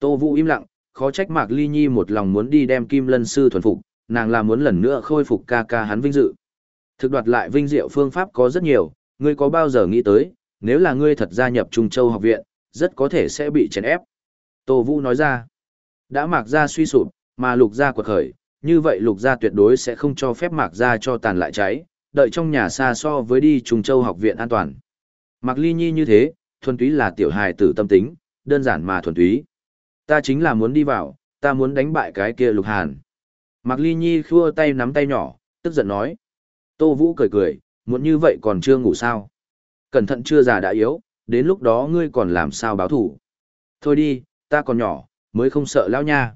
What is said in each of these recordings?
Tô Vũ im lặng, khó trách Mạc Ly Nhi một lòng muốn đi đem Kim Lân Sư thuần phục, nàng là muốn lần nữa khôi phục ca ca hắn vinh dự. Thực đoạt lại vinh diệu phương pháp có rất nhiều, ngươi có bao giờ nghĩ tới, nếu là ngươi thật gia nhập Trung Châu học viện, rất có thể sẽ bị chèn ép. Tô Vũ nói ra, đã Mạc Gia suy sụp, mà Lục Gia quật khởi, như vậy Lục Gia tuyệt đối sẽ không cho phép Mạc Gia cho tàn lại cháy, đợi trong nhà xa so với đi Trung Châu học viện an toàn. Mạc Ly Nhi như thế, thuần túy là tiểu hài tử tâm tính, đơn giản mà thuần túy. Ta chính là muốn đi vào, ta muốn đánh bại cái kia Lục Hàn. Mạc Ly Nhi khua tay nắm tay nhỏ, tức giận nói. Tô Vũ cười cười, muốn như vậy còn chưa ngủ sao. Cẩn thận chưa già đã yếu, đến lúc đó ngươi còn làm sao báo thủ. Thôi đi, ta còn nhỏ, mới không sợ lão nha.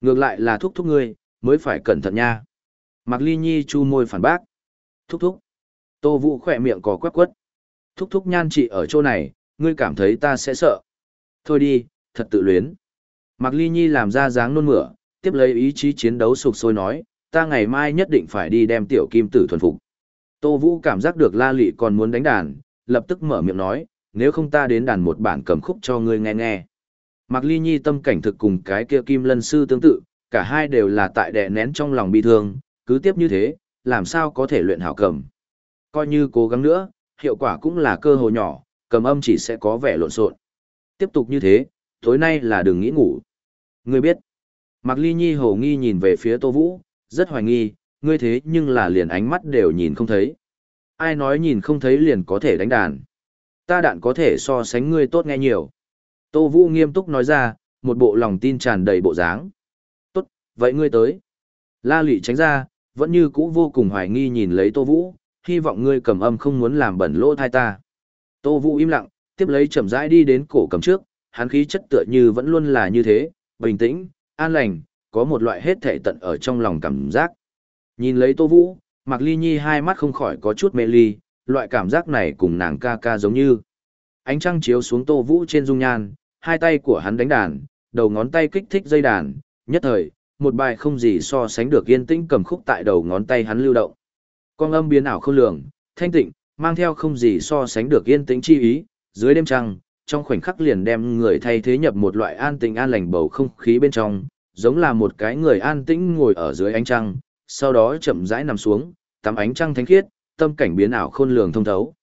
Ngược lại là thúc thúc ngươi, mới phải cẩn thận nha. Mạc Ly Nhi chu môi phản bác. Thúc thúc. Tô Vũ khỏe miệng có quét quất. Thúc thúc nhan chị ở chỗ này, ngươi cảm thấy ta sẽ sợ. Thôi đi, thật tự luyến. Mạc Ly Nhi làm ra dáng nôn mửa, tiếp lấy ý chí chiến đấu sục sôi nói, ta ngày mai nhất định phải đi đem tiểu kim tử thuần phục. Tô Vũ cảm giác được La Lị còn muốn đánh đàn, lập tức mở miệng nói, nếu không ta đến đàn một bản cầm khúc cho ngươi nghe nghe. Mạc Ly Nhi tâm cảnh thực cùng cái kia kim lân sư tương tự, cả hai đều là tại đè nén trong lòng bi thương, cứ tiếp như thế, làm sao có thể luyện hảo cầm. Coi như cố gắng nữa, hiệu quả cũng là cơ hội nhỏ, cầm âm chỉ sẽ có vẻ lộn xộn. Tiếp tục như thế, tối nay là đừng nghĩ ngủ. Ngươi biết, Mạc Ly Nhi hồ nghi nhìn về phía Tô Vũ, rất hoài nghi, ngươi thế nhưng là liền ánh mắt đều nhìn không thấy. Ai nói nhìn không thấy liền có thể đánh đàn. Ta đạn có thể so sánh ngươi tốt nghe nhiều. Tô Vũ nghiêm túc nói ra, một bộ lòng tin tràn đầy bộ dáng. Tốt, vậy ngươi tới. La lụy tránh ra, vẫn như cũ vô cùng hoài nghi nhìn lấy Tô Vũ, hy vọng ngươi cầm âm không muốn làm bẩn lỗ thai ta. Tô Vũ im lặng, tiếp lấy chậm rãi đi đến cổ cầm trước, hắn khí chất tựa như vẫn luôn là như thế, bình tĩnh, an lành, có một loại hết thể tận ở trong lòng cảm giác. Nhìn lấy Tô Vũ, Mạc Ly Nhi hai mắt không khỏi có chút mê ly, loại cảm giác này cùng nàng ca ca giống như. Ánh trăng chiếu xuống Tô Vũ trên dung nhan, hai tay của hắn đánh đàn, đầu ngón tay kích thích dây đàn, nhất thời, một bài không gì so sánh được yên tĩnh cầm khúc tại đầu ngón tay hắn lưu động. Con âm biến ảo không lường, thanh tịnh, mang theo không gì so sánh được yên tĩnh chi ý, dưới đêm trăng, trong khoảnh khắc liền đem người thay thế nhập một loại an tĩnh an lành bầu không khí bên trong, giống là một cái người an tĩnh ngồi ở dưới ánh trăng, sau đó chậm rãi nằm xuống, tắm ánh trăng thánh khiết, tâm cảnh biến ảo khôn lường thông thấu.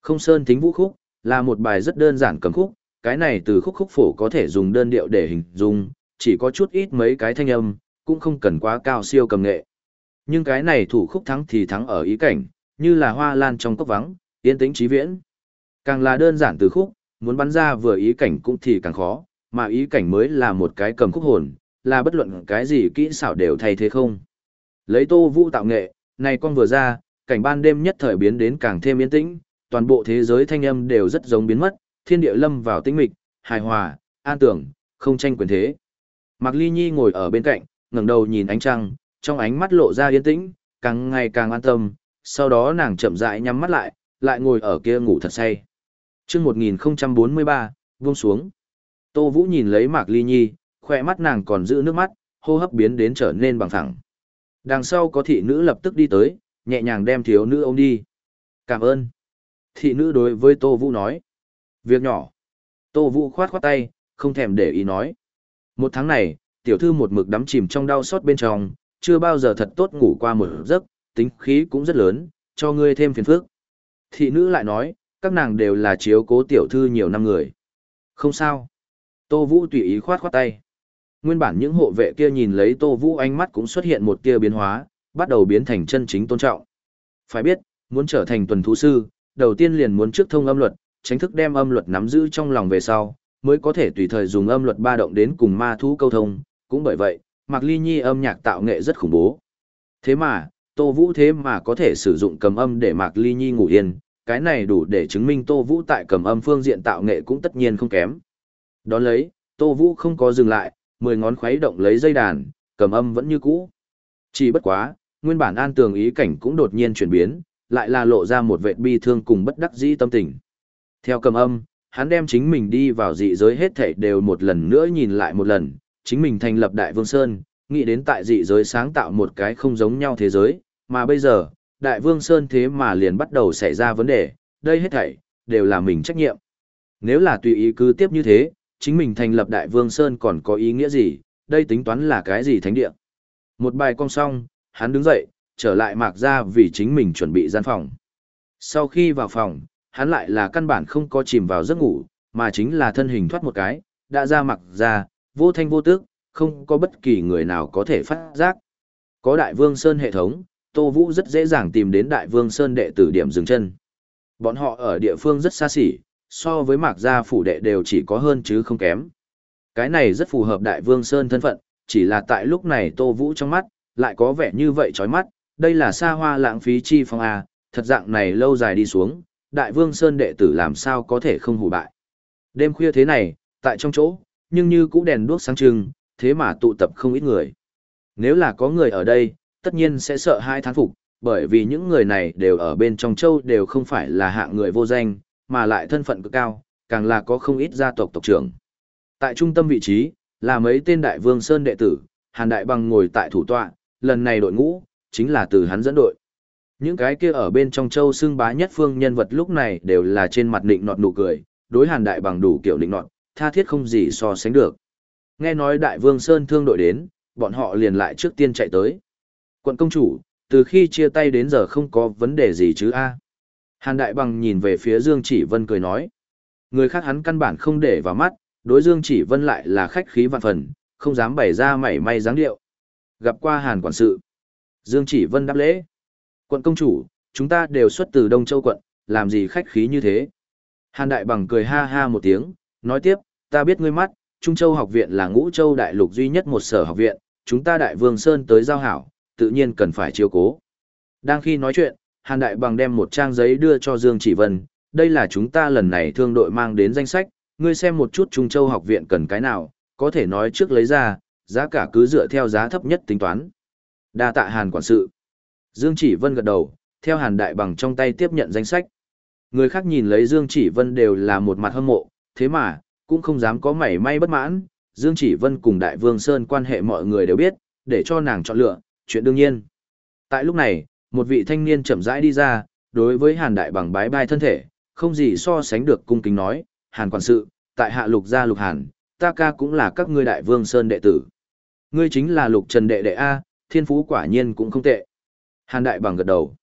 Không sơn thính vũ khúc, là một bài rất đơn giản cầm khúc, cái này từ khúc khúc phổ có thể dùng đơn điệu để hình dung, chỉ có chút ít mấy cái thanh âm, cũng không cần quá cao siêu cầm nghệ. Nhưng cái này thủ khúc thắng thì thắng ở ý cảnh, như là hoa lan trong cốc vắng, yên tĩnh trí viễn. Càng là đơn giản từ khúc, muốn bắn ra vừa ý cảnh cũng thì càng khó, mà ý cảnh mới là một cái cầm khúc hồn, là bất luận cái gì kỹ xảo đều thay thế không. Lấy tô vũ tạo nghệ, này con vừa ra, cảnh ban đêm nhất thời biến đến càng thêm yên tĩnh, toàn bộ thế giới thanh âm đều rất giống biến mất, thiên địa lâm vào tĩnh mịch, hài hòa, an tưởng, không tranh quyền thế. Mạc Ly Nhi ngồi ở bên cạnh, ngẩng đầu nhìn ánh trăng, trong ánh mắt lộ ra yên tĩnh, càng ngày càng an tâm, sau đó nàng chậm rãi nhắm mắt lại, lại ngồi ở kia ngủ thật say. Chương 1043, buông xuống. Tô Vũ nhìn lấy Mạc Ly Nhi, khoe mắt nàng còn giữ nước mắt, hô hấp biến đến trở nên bằng thẳng. Đằng sau có thị nữ lập tức đi tới, nhẹ nhàng đem thiếu nữ ôm đi. Cảm ơn. Thị nữ đối với Tô Vũ nói. Việc nhỏ. Tô Vũ khoát khoát tay, không thèm để ý nói. Một tháng này, tiểu thư một mực đắm chìm trong đau xót bên trong, chưa bao giờ thật tốt ngủ qua một giấc, tính khí cũng rất lớn, cho ngươi thêm phiền phức. Thị nữ lại nói, các nàng đều là chiếu cố tiểu thư nhiều năm người. Không sao. Tô Vũ tùy ý khoát khoát tay. Nguyên bản những hộ vệ kia nhìn lấy Tô Vũ ánh mắt cũng xuất hiện một tia biến hóa, bắt đầu biến thành chân chính tôn trọng. Phải biết, muốn trở thành tuần thú sư, đầu tiên liền muốn trước thông âm luật, tránh thức đem âm luật nắm giữ trong lòng về sau, mới có thể tùy thời dùng âm luật ba động đến cùng ma thú câu thông, cũng bởi vậy, Mạc Ly Nhi âm nhạc tạo nghệ rất khủng bố. Thế mà, Tô Vũ thế mà có thể sử dụng cầm âm để Mạc Ly Nhi ngủ yên, cái này đủ để chứng minh Tô Vũ tại cầm âm phương diện tạo nghệ cũng tất nhiên không kém. Đón lấy, Tô Vũ không có dừng lại, mười ngón khuấy động lấy dây đàn, cầm âm vẫn như cũ. Chỉ bất quá, nguyên bản an tường ý cảnh cũng đột nhiên chuyển biến, lại là lộ ra một vệt bi thương cùng bất đắc dĩ tâm tình. Theo cầm âm, hắn đem chính mình đi vào dị giới hết thảy đều một lần nữa nhìn lại một lần, chính mình thành lập Đại Vương Sơn, nghĩ đến tại dị giới sáng tạo một cái không giống nhau thế giới, mà bây giờ, Đại Vương Sơn thế mà liền bắt đầu xảy ra vấn đề, đây hết thảy, đều là mình trách nhiệm. Nếu là tùy ý cứ tiếp như thế, chính mình thành lập Đại Vương Sơn còn có ý nghĩa gì, đây tính toán là cái gì thánh địa. Một bài cong xong, hắn đứng dậy, trở lại mạc ra vì chính mình chuẩn bị gian phòng. Sau khi vào phòng, hắn lại là căn bản không có chìm vào giấc ngủ, mà chính là thân hình thoát một cái, đã ra mặc ra, vô thanh vô tước, không có bất kỳ người nào có thể phát giác. Có Đại Vương Sơn hệ thống, Tô Vũ rất dễ dàng tìm đến Đại Vương Sơn đệ tử điểm dừng chân. Bọn họ ở địa phương rất xa xỉ, so với mạc gia phủ đệ đều chỉ có hơn chứ không kém. Cái này rất phù hợp Đại Vương Sơn thân phận, chỉ là tại lúc này Tô Vũ trong mắt, lại có vẻ như vậy chói mắt, đây là xa hoa lãng phí chi phong à? thật dạng này lâu dài đi xuống, Đại Vương Sơn đệ tử làm sao có thể không hủ bại. Đêm khuya thế này, tại trong chỗ, nhưng như cũ đèn đuốc sáng trưng, thế mà tụ tập không ít người. Nếu là có người ở đây, tất nhiên sẽ sợ hai thán phục, bởi vì những người này đều ở bên trong châu đều không phải là hạng người vô danh, mà lại thân phận cực cao, càng là có không ít gia tộc tộc trưởng. Tại trung tâm vị trí, là mấy tên đại vương sơn đệ tử, Hàn Đại Bằng ngồi tại thủ tọa, lần này đội ngũ, chính là từ hắn dẫn đội. Những cái kia ở bên trong châu xương bá nhất phương nhân vật lúc này đều là trên mặt định nọt nụ cười, đối Hàn Đại Bằng đủ kiểu định nọt, tha thiết không gì so sánh được. Nghe nói Đại Vương Sơn thương đội đến, bọn họ liền lại trước tiên chạy tới. Quận công chủ, từ khi chia tay đến giờ không có vấn đề gì chứ a Hàn Đại Bằng nhìn về phía Dương Chỉ Vân cười nói. Người khác hắn căn bản không để vào mắt, đối Dương Chỉ Vân lại là khách khí vạn phần, không dám bày ra mảy may dáng điệu. Gặp qua Hàn quản sự. Dương Chỉ Vân đáp lễ. Quận công chủ, chúng ta đều xuất từ Đông Châu quận, làm gì khách khí như thế? Hàn Đại Bằng cười ha ha một tiếng, nói tiếp, ta biết ngươi mắt, Trung Châu học viện là ngũ châu đại lục duy nhất một sở học viện, chúng ta Đại Vương Sơn tới giao hảo, tự nhiên cần phải chiếu cố. Đang khi nói chuyện, Hàn Đại Bằng đem một trang giấy đưa cho Dương Chỉ Vân, đây là chúng ta lần này thương đội mang đến danh sách, ngươi xem một chút Trung Châu học viện cần cái nào, có thể nói trước lấy ra, giá cả cứ dựa theo giá thấp nhất tính toán. Đa tạ Hàn quản sự. Dương Chỉ Vân gật đầu, theo Hàn Đại Bằng trong tay tiếp nhận danh sách. Người khác nhìn lấy Dương Chỉ Vân đều là một mặt hâm mộ, thế mà, cũng không dám có mảy may bất mãn. Dương Chỉ Vân cùng Đại Vương Sơn quan hệ mọi người đều biết, để cho nàng chọn lựa, chuyện đương nhiên. Tại lúc này, một vị thanh niên chậm rãi đi ra, đối với Hàn Đại Bằng bái bai thân thể, không gì so sánh được cung kính nói, Hàn quản sự, tại hạ lục gia lục Hàn, ta ca cũng là các ngươi Đại Vương Sơn đệ tử. Ngươi chính là lục trần đệ đệ A, thiên phú quả nhiên cũng không tệ. Hàn Đại Bằng gật đầu.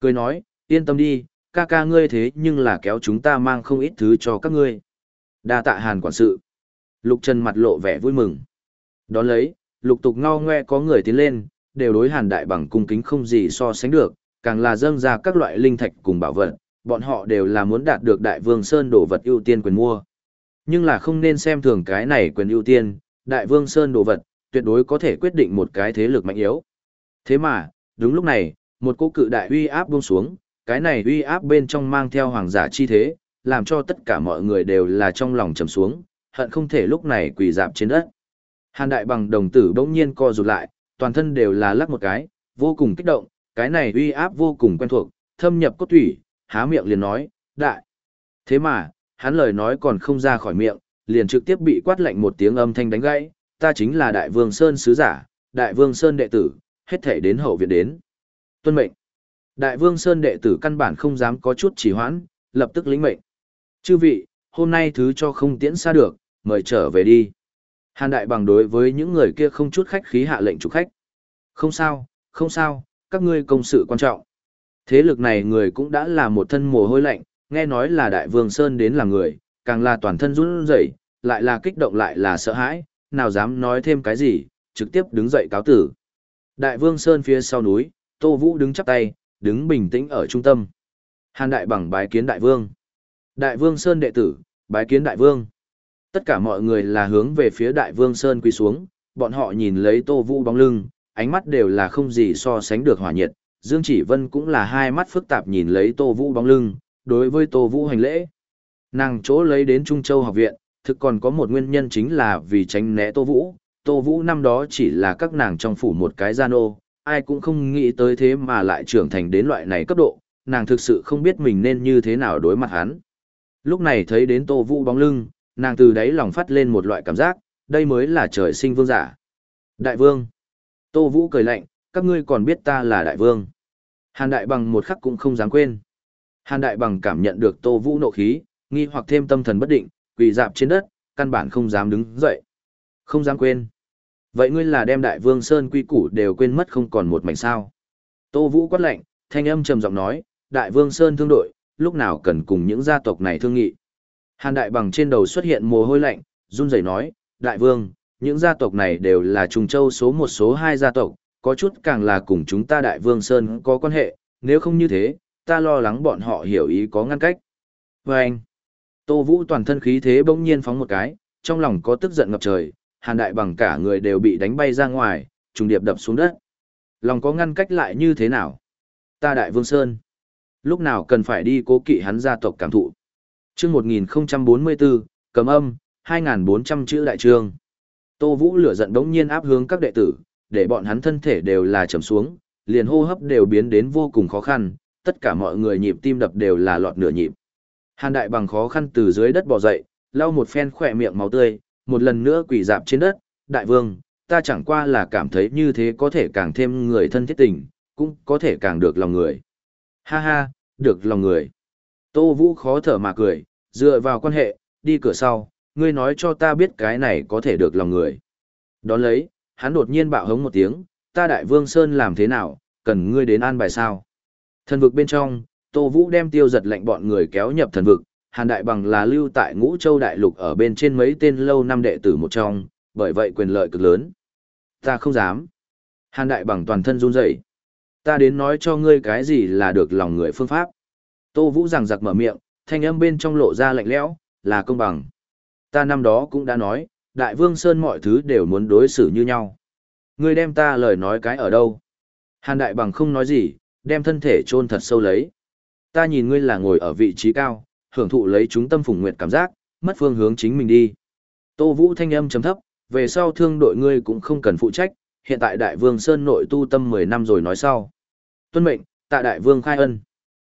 Cười nói, yên tâm đi, ca ca ngươi thế nhưng là kéo chúng ta mang không ít thứ cho các ngươi. đa tạ Hàn quản sự. Lục Trần mặt lộ vẻ vui mừng. Đón lấy, lục tục ngao ngoe có người tiến lên, đều đối Hàn Đại Bằng cung kính không gì so sánh được, càng là dâng ra các loại linh thạch cùng bảo vật, bọn họ đều là muốn đạt được Đại Vương Sơn đồ vật ưu tiên quyền mua. Nhưng là không nên xem thường cái này quyền ưu tiên, Đại Vương Sơn đồ vật, tuyệt đối có thể quyết định một cái thế lực mạnh yếu. Thế mà, đúng lúc này, một cô cự đại uy áp buông xuống, cái này uy áp bên trong mang theo hoàng giả chi thế, làm cho tất cả mọi người đều là trong lòng trầm xuống, hận không thể lúc này quỳ dạp trên đất. Hàn đại bằng đồng tử bỗng nhiên co rụt lại, toàn thân đều là lắc một cái, vô cùng kích động, cái này uy áp vô cùng quen thuộc, thâm nhập cốt thủy, há miệng liền nói, đại. Thế mà, hắn lời nói còn không ra khỏi miệng, liền trực tiếp bị quát lạnh một tiếng âm thanh đánh gãy, ta chính là đại vương Sơn sứ giả, đại vương Sơn đệ tử, hết thể đến hậu viện đến. Tuân mệnh. Đại vương Sơn đệ tử căn bản không dám có chút trì hoãn, lập tức lĩnh mệnh. Chư vị, hôm nay thứ cho không tiễn xa được, mời trở về đi. Hàn đại bằng đối với những người kia không chút khách khí hạ lệnh chủ khách. Không sao, không sao, các ngươi công sự quan trọng. Thế lực này người cũng đã là một thân mồ hôi lạnh, nghe nói là đại vương Sơn đến là người, càng là toàn thân run rẩy, lại là kích động lại là sợ hãi, nào dám nói thêm cái gì, trực tiếp đứng dậy cáo tử. Đại vương Sơn phía sau núi, Tô Vũ đứng chắp tay, đứng bình tĩnh ở trung tâm. Hàn đại bằng bái kiến đại vương. Đại vương Sơn đệ tử, bái kiến đại vương. Tất cả mọi người là hướng về phía đại vương Sơn quỳ xuống, bọn họ nhìn lấy Tô Vũ bóng lưng, ánh mắt đều là không gì so sánh được hỏa nhiệt. Dương Chỉ Vân cũng là hai mắt phức tạp nhìn lấy Tô Vũ bóng lưng, đối với Tô Vũ hành lễ. Nàng chỗ lấy đến Trung Châu học viện, thực còn có một nguyên nhân chính là vì tránh né Tô Vũ. Tô Vũ năm đó chỉ là các nàng trong phủ một cái gian ô, ai cũng không nghĩ tới thế mà lại trưởng thành đến loại này cấp độ, nàng thực sự không biết mình nên như thế nào đối mặt hắn. Lúc này thấy đến Tô Vũ bóng lưng, nàng từ đáy lòng phát lên một loại cảm giác, đây mới là trời sinh vương giả. Đại vương. Tô Vũ cười lạnh, các ngươi còn biết ta là đại vương. Hàn đại bằng một khắc cũng không dám quên. Hàn đại bằng cảm nhận được Tô Vũ nộ khí, nghi hoặc thêm tâm thần bất định, quỳ dạp trên đất, căn bản không dám đứng dậy. Không dám quên. Vậy ngươi là đem đại vương Sơn quy củ đều quên mất không còn một mảnh sao. Tô Vũ quát lạnh, thanh âm trầm giọng nói, đại vương Sơn thương đội, lúc nào cần cùng những gia tộc này thương nghị. Hàn đại bằng trên đầu xuất hiện mồ hôi lạnh, run rẩy nói, đại vương, những gia tộc này đều là trùng châu số một số hai gia tộc, có chút càng là cùng chúng ta đại vương Sơn có quan hệ, nếu không như thế, ta lo lắng bọn họ hiểu ý có ngăn cách. Và anh, Tô Vũ toàn thân khí thế bỗng nhiên phóng một cái, trong lòng có tức giận ngập trời, hàn đại bằng cả người đều bị đánh bay ra ngoài, trùng điệp đập xuống đất. Lòng có ngăn cách lại như thế nào? Ta đại vương Sơn. Lúc nào cần phải đi cố kỵ hắn gia tộc cảm thụ. chương 1044, cầm âm, 2400 chữ đại trương. Tô Vũ lửa giận đống nhiên áp hướng các đệ tử, để bọn hắn thân thể đều là trầm xuống, liền hô hấp đều biến đến vô cùng khó khăn, tất cả mọi người nhịp tim đập đều là lọt nửa nhịp. Hàn đại bằng khó khăn từ dưới đất bò dậy, lau một phen khỏe miệng máu tươi, một lần nữa quỳ dạp trên đất, đại vương, ta chẳng qua là cảm thấy như thế có thể càng thêm người thân thiết tình, cũng có thể càng được lòng người. Ha ha, được lòng người. Tô Vũ khó thở mà cười, dựa vào quan hệ, đi cửa sau, ngươi nói cho ta biết cái này có thể được lòng người. Đón lấy, hắn đột nhiên bạo hống một tiếng, ta đại vương Sơn làm thế nào, cần ngươi đến an bài sao. Thần vực bên trong, Tô Vũ đem tiêu giật lệnh bọn người kéo nhập thần vực, Hàn Đại Bằng là lưu tại Ngũ Châu Đại Lục ở bên trên mấy tên lâu năm đệ tử một trong, bởi vậy quyền lợi cực lớn. Ta không dám. Hàn Đại Bằng toàn thân run rẩy. Ta đến nói cho ngươi cái gì là được lòng người phương pháp. Tô Vũ rằng giặc mở miệng, thanh âm bên trong lộ ra lạnh lẽo, là công bằng. Ta năm đó cũng đã nói, Đại Vương Sơn mọi thứ đều muốn đối xử như nhau. Ngươi đem ta lời nói cái ở đâu? Hàn Đại Bằng không nói gì, đem thân thể chôn thật sâu lấy. Ta nhìn ngươi là ngồi ở vị trí cao, hưởng thụ lấy chúng tâm phùng nguyện cảm giác, mất phương hướng chính mình đi. Tô Vũ thanh âm chấm thấp, về sau thương đội ngươi cũng không cần phụ trách, hiện tại Đại Vương Sơn nội tu tâm 10 năm rồi nói sau. Tuân mệnh, tại Đại Vương khai ân.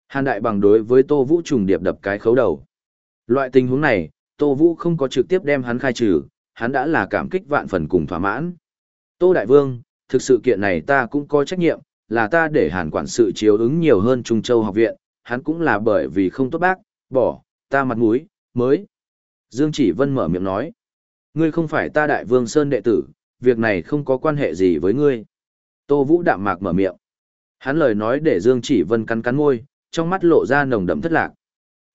Hàn Đại bằng đối với Tô Vũ trùng điệp đập cái khấu đầu. Loại tình huống này, Tô Vũ không có trực tiếp đem hắn khai trừ, hắn đã là cảm kích vạn phần cùng thỏa mãn. Tô Đại Vương, thực sự kiện này ta cũng có trách nhiệm, là ta để Hàn quản sự chiếu ứng nhiều hơn Trung Châu học viện, hắn cũng là bởi vì không tốt bác, bỏ, ta mặt mũi, mới. Dương Chỉ Vân mở miệng nói, ngươi không phải ta Đại Vương Sơn đệ tử, việc này không có quan hệ gì với ngươi. Tô Vũ đạm mạc mở miệng. Hắn lời nói để Dương Chỉ Vân cắn cắn môi, trong mắt lộ ra nồng đậm thất lạc.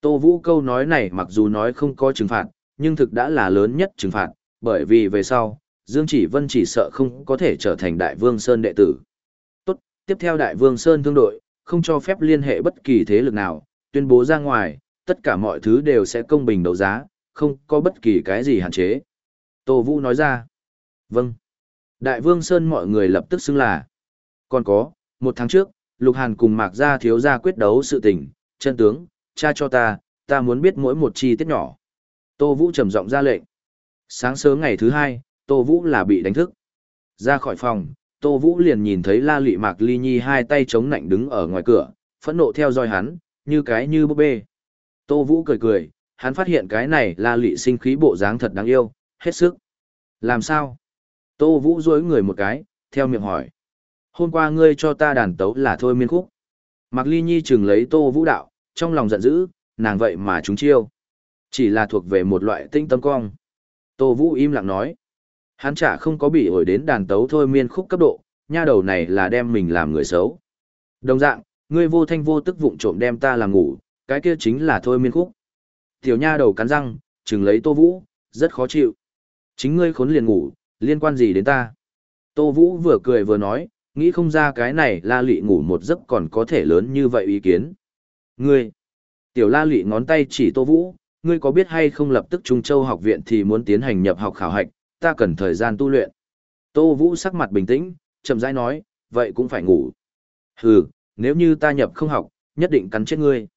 Tô Vũ câu nói này mặc dù nói không có trừng phạt, nhưng thực đã là lớn nhất trừng phạt, bởi vì về sau, Dương Chỉ Vân chỉ sợ không có thể trở thành Đại Vương Sơn đệ tử. Tốt, tiếp theo Đại Vương Sơn thương đội, không cho phép liên hệ bất kỳ thế lực nào, tuyên bố ra ngoài, tất cả mọi thứ đều sẽ công bình đấu giá, không có bất kỳ cái gì hạn chế. Tô Vũ nói ra. Vâng. Đại Vương Sơn mọi người lập tức xưng là. Còn có, một tháng trước, Lục Hàn cùng Mạc Gia thiếu gia quyết đấu sự tình, chân tướng, cha cho ta, ta muốn biết mỗi một chi tiết nhỏ. Tô Vũ trầm giọng ra lệnh. Sáng sớm ngày thứ hai, Tô Vũ là bị đánh thức. Ra khỏi phòng, Tô Vũ liền nhìn thấy La Lị Mạc Ly Nhi hai tay chống nạnh đứng ở ngoài cửa, phẫn nộ theo dõi hắn, như cái như búp bê. Tô Vũ cười cười, hắn phát hiện cái này La Lị sinh khí bộ dáng thật đáng yêu, hết sức. Làm sao? Tô Vũ dối người một cái, theo miệng hỏi. Hôm qua ngươi cho ta đàn tấu là thôi miên khúc. Mạc Ly Nhi chừng lấy Tô Vũ đạo, trong lòng giận dữ, nàng vậy mà chúng chiêu. Chỉ là thuộc về một loại tinh tâm cong. Tô Vũ im lặng nói. Hắn chả không có bị ổi đến đàn tấu thôi miên khúc cấp độ, nha đầu này là đem mình làm người xấu. Đồng dạng, ngươi vô thanh vô tức vụng trộm đem ta làm ngủ, cái kia chính là thôi miên khúc. Tiểu nha đầu cắn răng, chừng lấy Tô Vũ, rất khó chịu. Chính ngươi khốn liền ngủ, liên quan gì đến ta? Tô Vũ vừa cười vừa nói, nghĩ không ra cái này la lị ngủ một giấc còn có thể lớn như vậy ý kiến. Ngươi, tiểu la lị ngón tay chỉ Tô Vũ, ngươi có biết hay không lập tức Trung Châu học viện thì muốn tiến hành nhập học khảo hạch, ta cần thời gian tu luyện. Tô Vũ sắc mặt bình tĩnh, chậm rãi nói, vậy cũng phải ngủ. Hừ, nếu như ta nhập không học, nhất định cắn chết ngươi.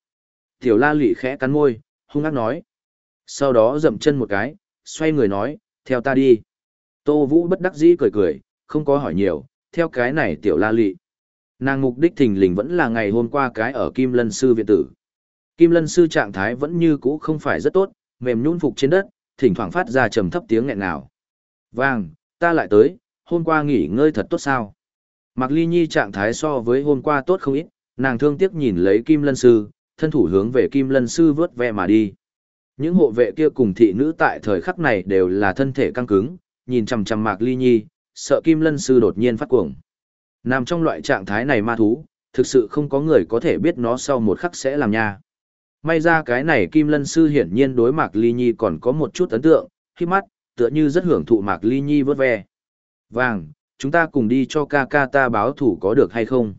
Tiểu la lị khẽ cắn môi, hung ác nói. Sau đó dậm chân một cái, xoay người nói, theo ta đi. Tô Vũ bất đắc dĩ cười cười, không có hỏi nhiều, theo cái này tiểu la lị. Nàng mục đích thình lình vẫn là ngày hôm qua cái ở Kim Lân Sư viện tử. Kim Lân Sư trạng thái vẫn như cũ không phải rất tốt, mềm nhũn phục trên đất, thỉnh thoảng phát ra trầm thấp tiếng nghẹn nào. Vàng, ta lại tới, hôm qua nghỉ ngơi thật tốt sao. Mạc Ly Nhi trạng thái so với hôm qua tốt không ít, nàng thương tiếc nhìn lấy Kim Lân Sư, thân thủ hướng về Kim Lân Sư vớt ve mà đi. Những hộ vệ kia cùng thị nữ tại thời khắc này đều là thân thể căng cứng, nhìn chằm chằm Mạc Ly Nhi, sợ Kim Lân sư đột nhiên phát cuồng. Nằm trong loại trạng thái này ma thú, thực sự không có người có thể biết nó sau một khắc sẽ làm nha. May ra cái này Kim Lân sư hiển nhiên đối Mạc Ly Nhi còn có một chút ấn tượng, khi mắt, tựa như rất hưởng thụ Mạc Ly Nhi vớt ve. Vàng, chúng ta cùng đi cho ca ca ta báo thủ có được hay không?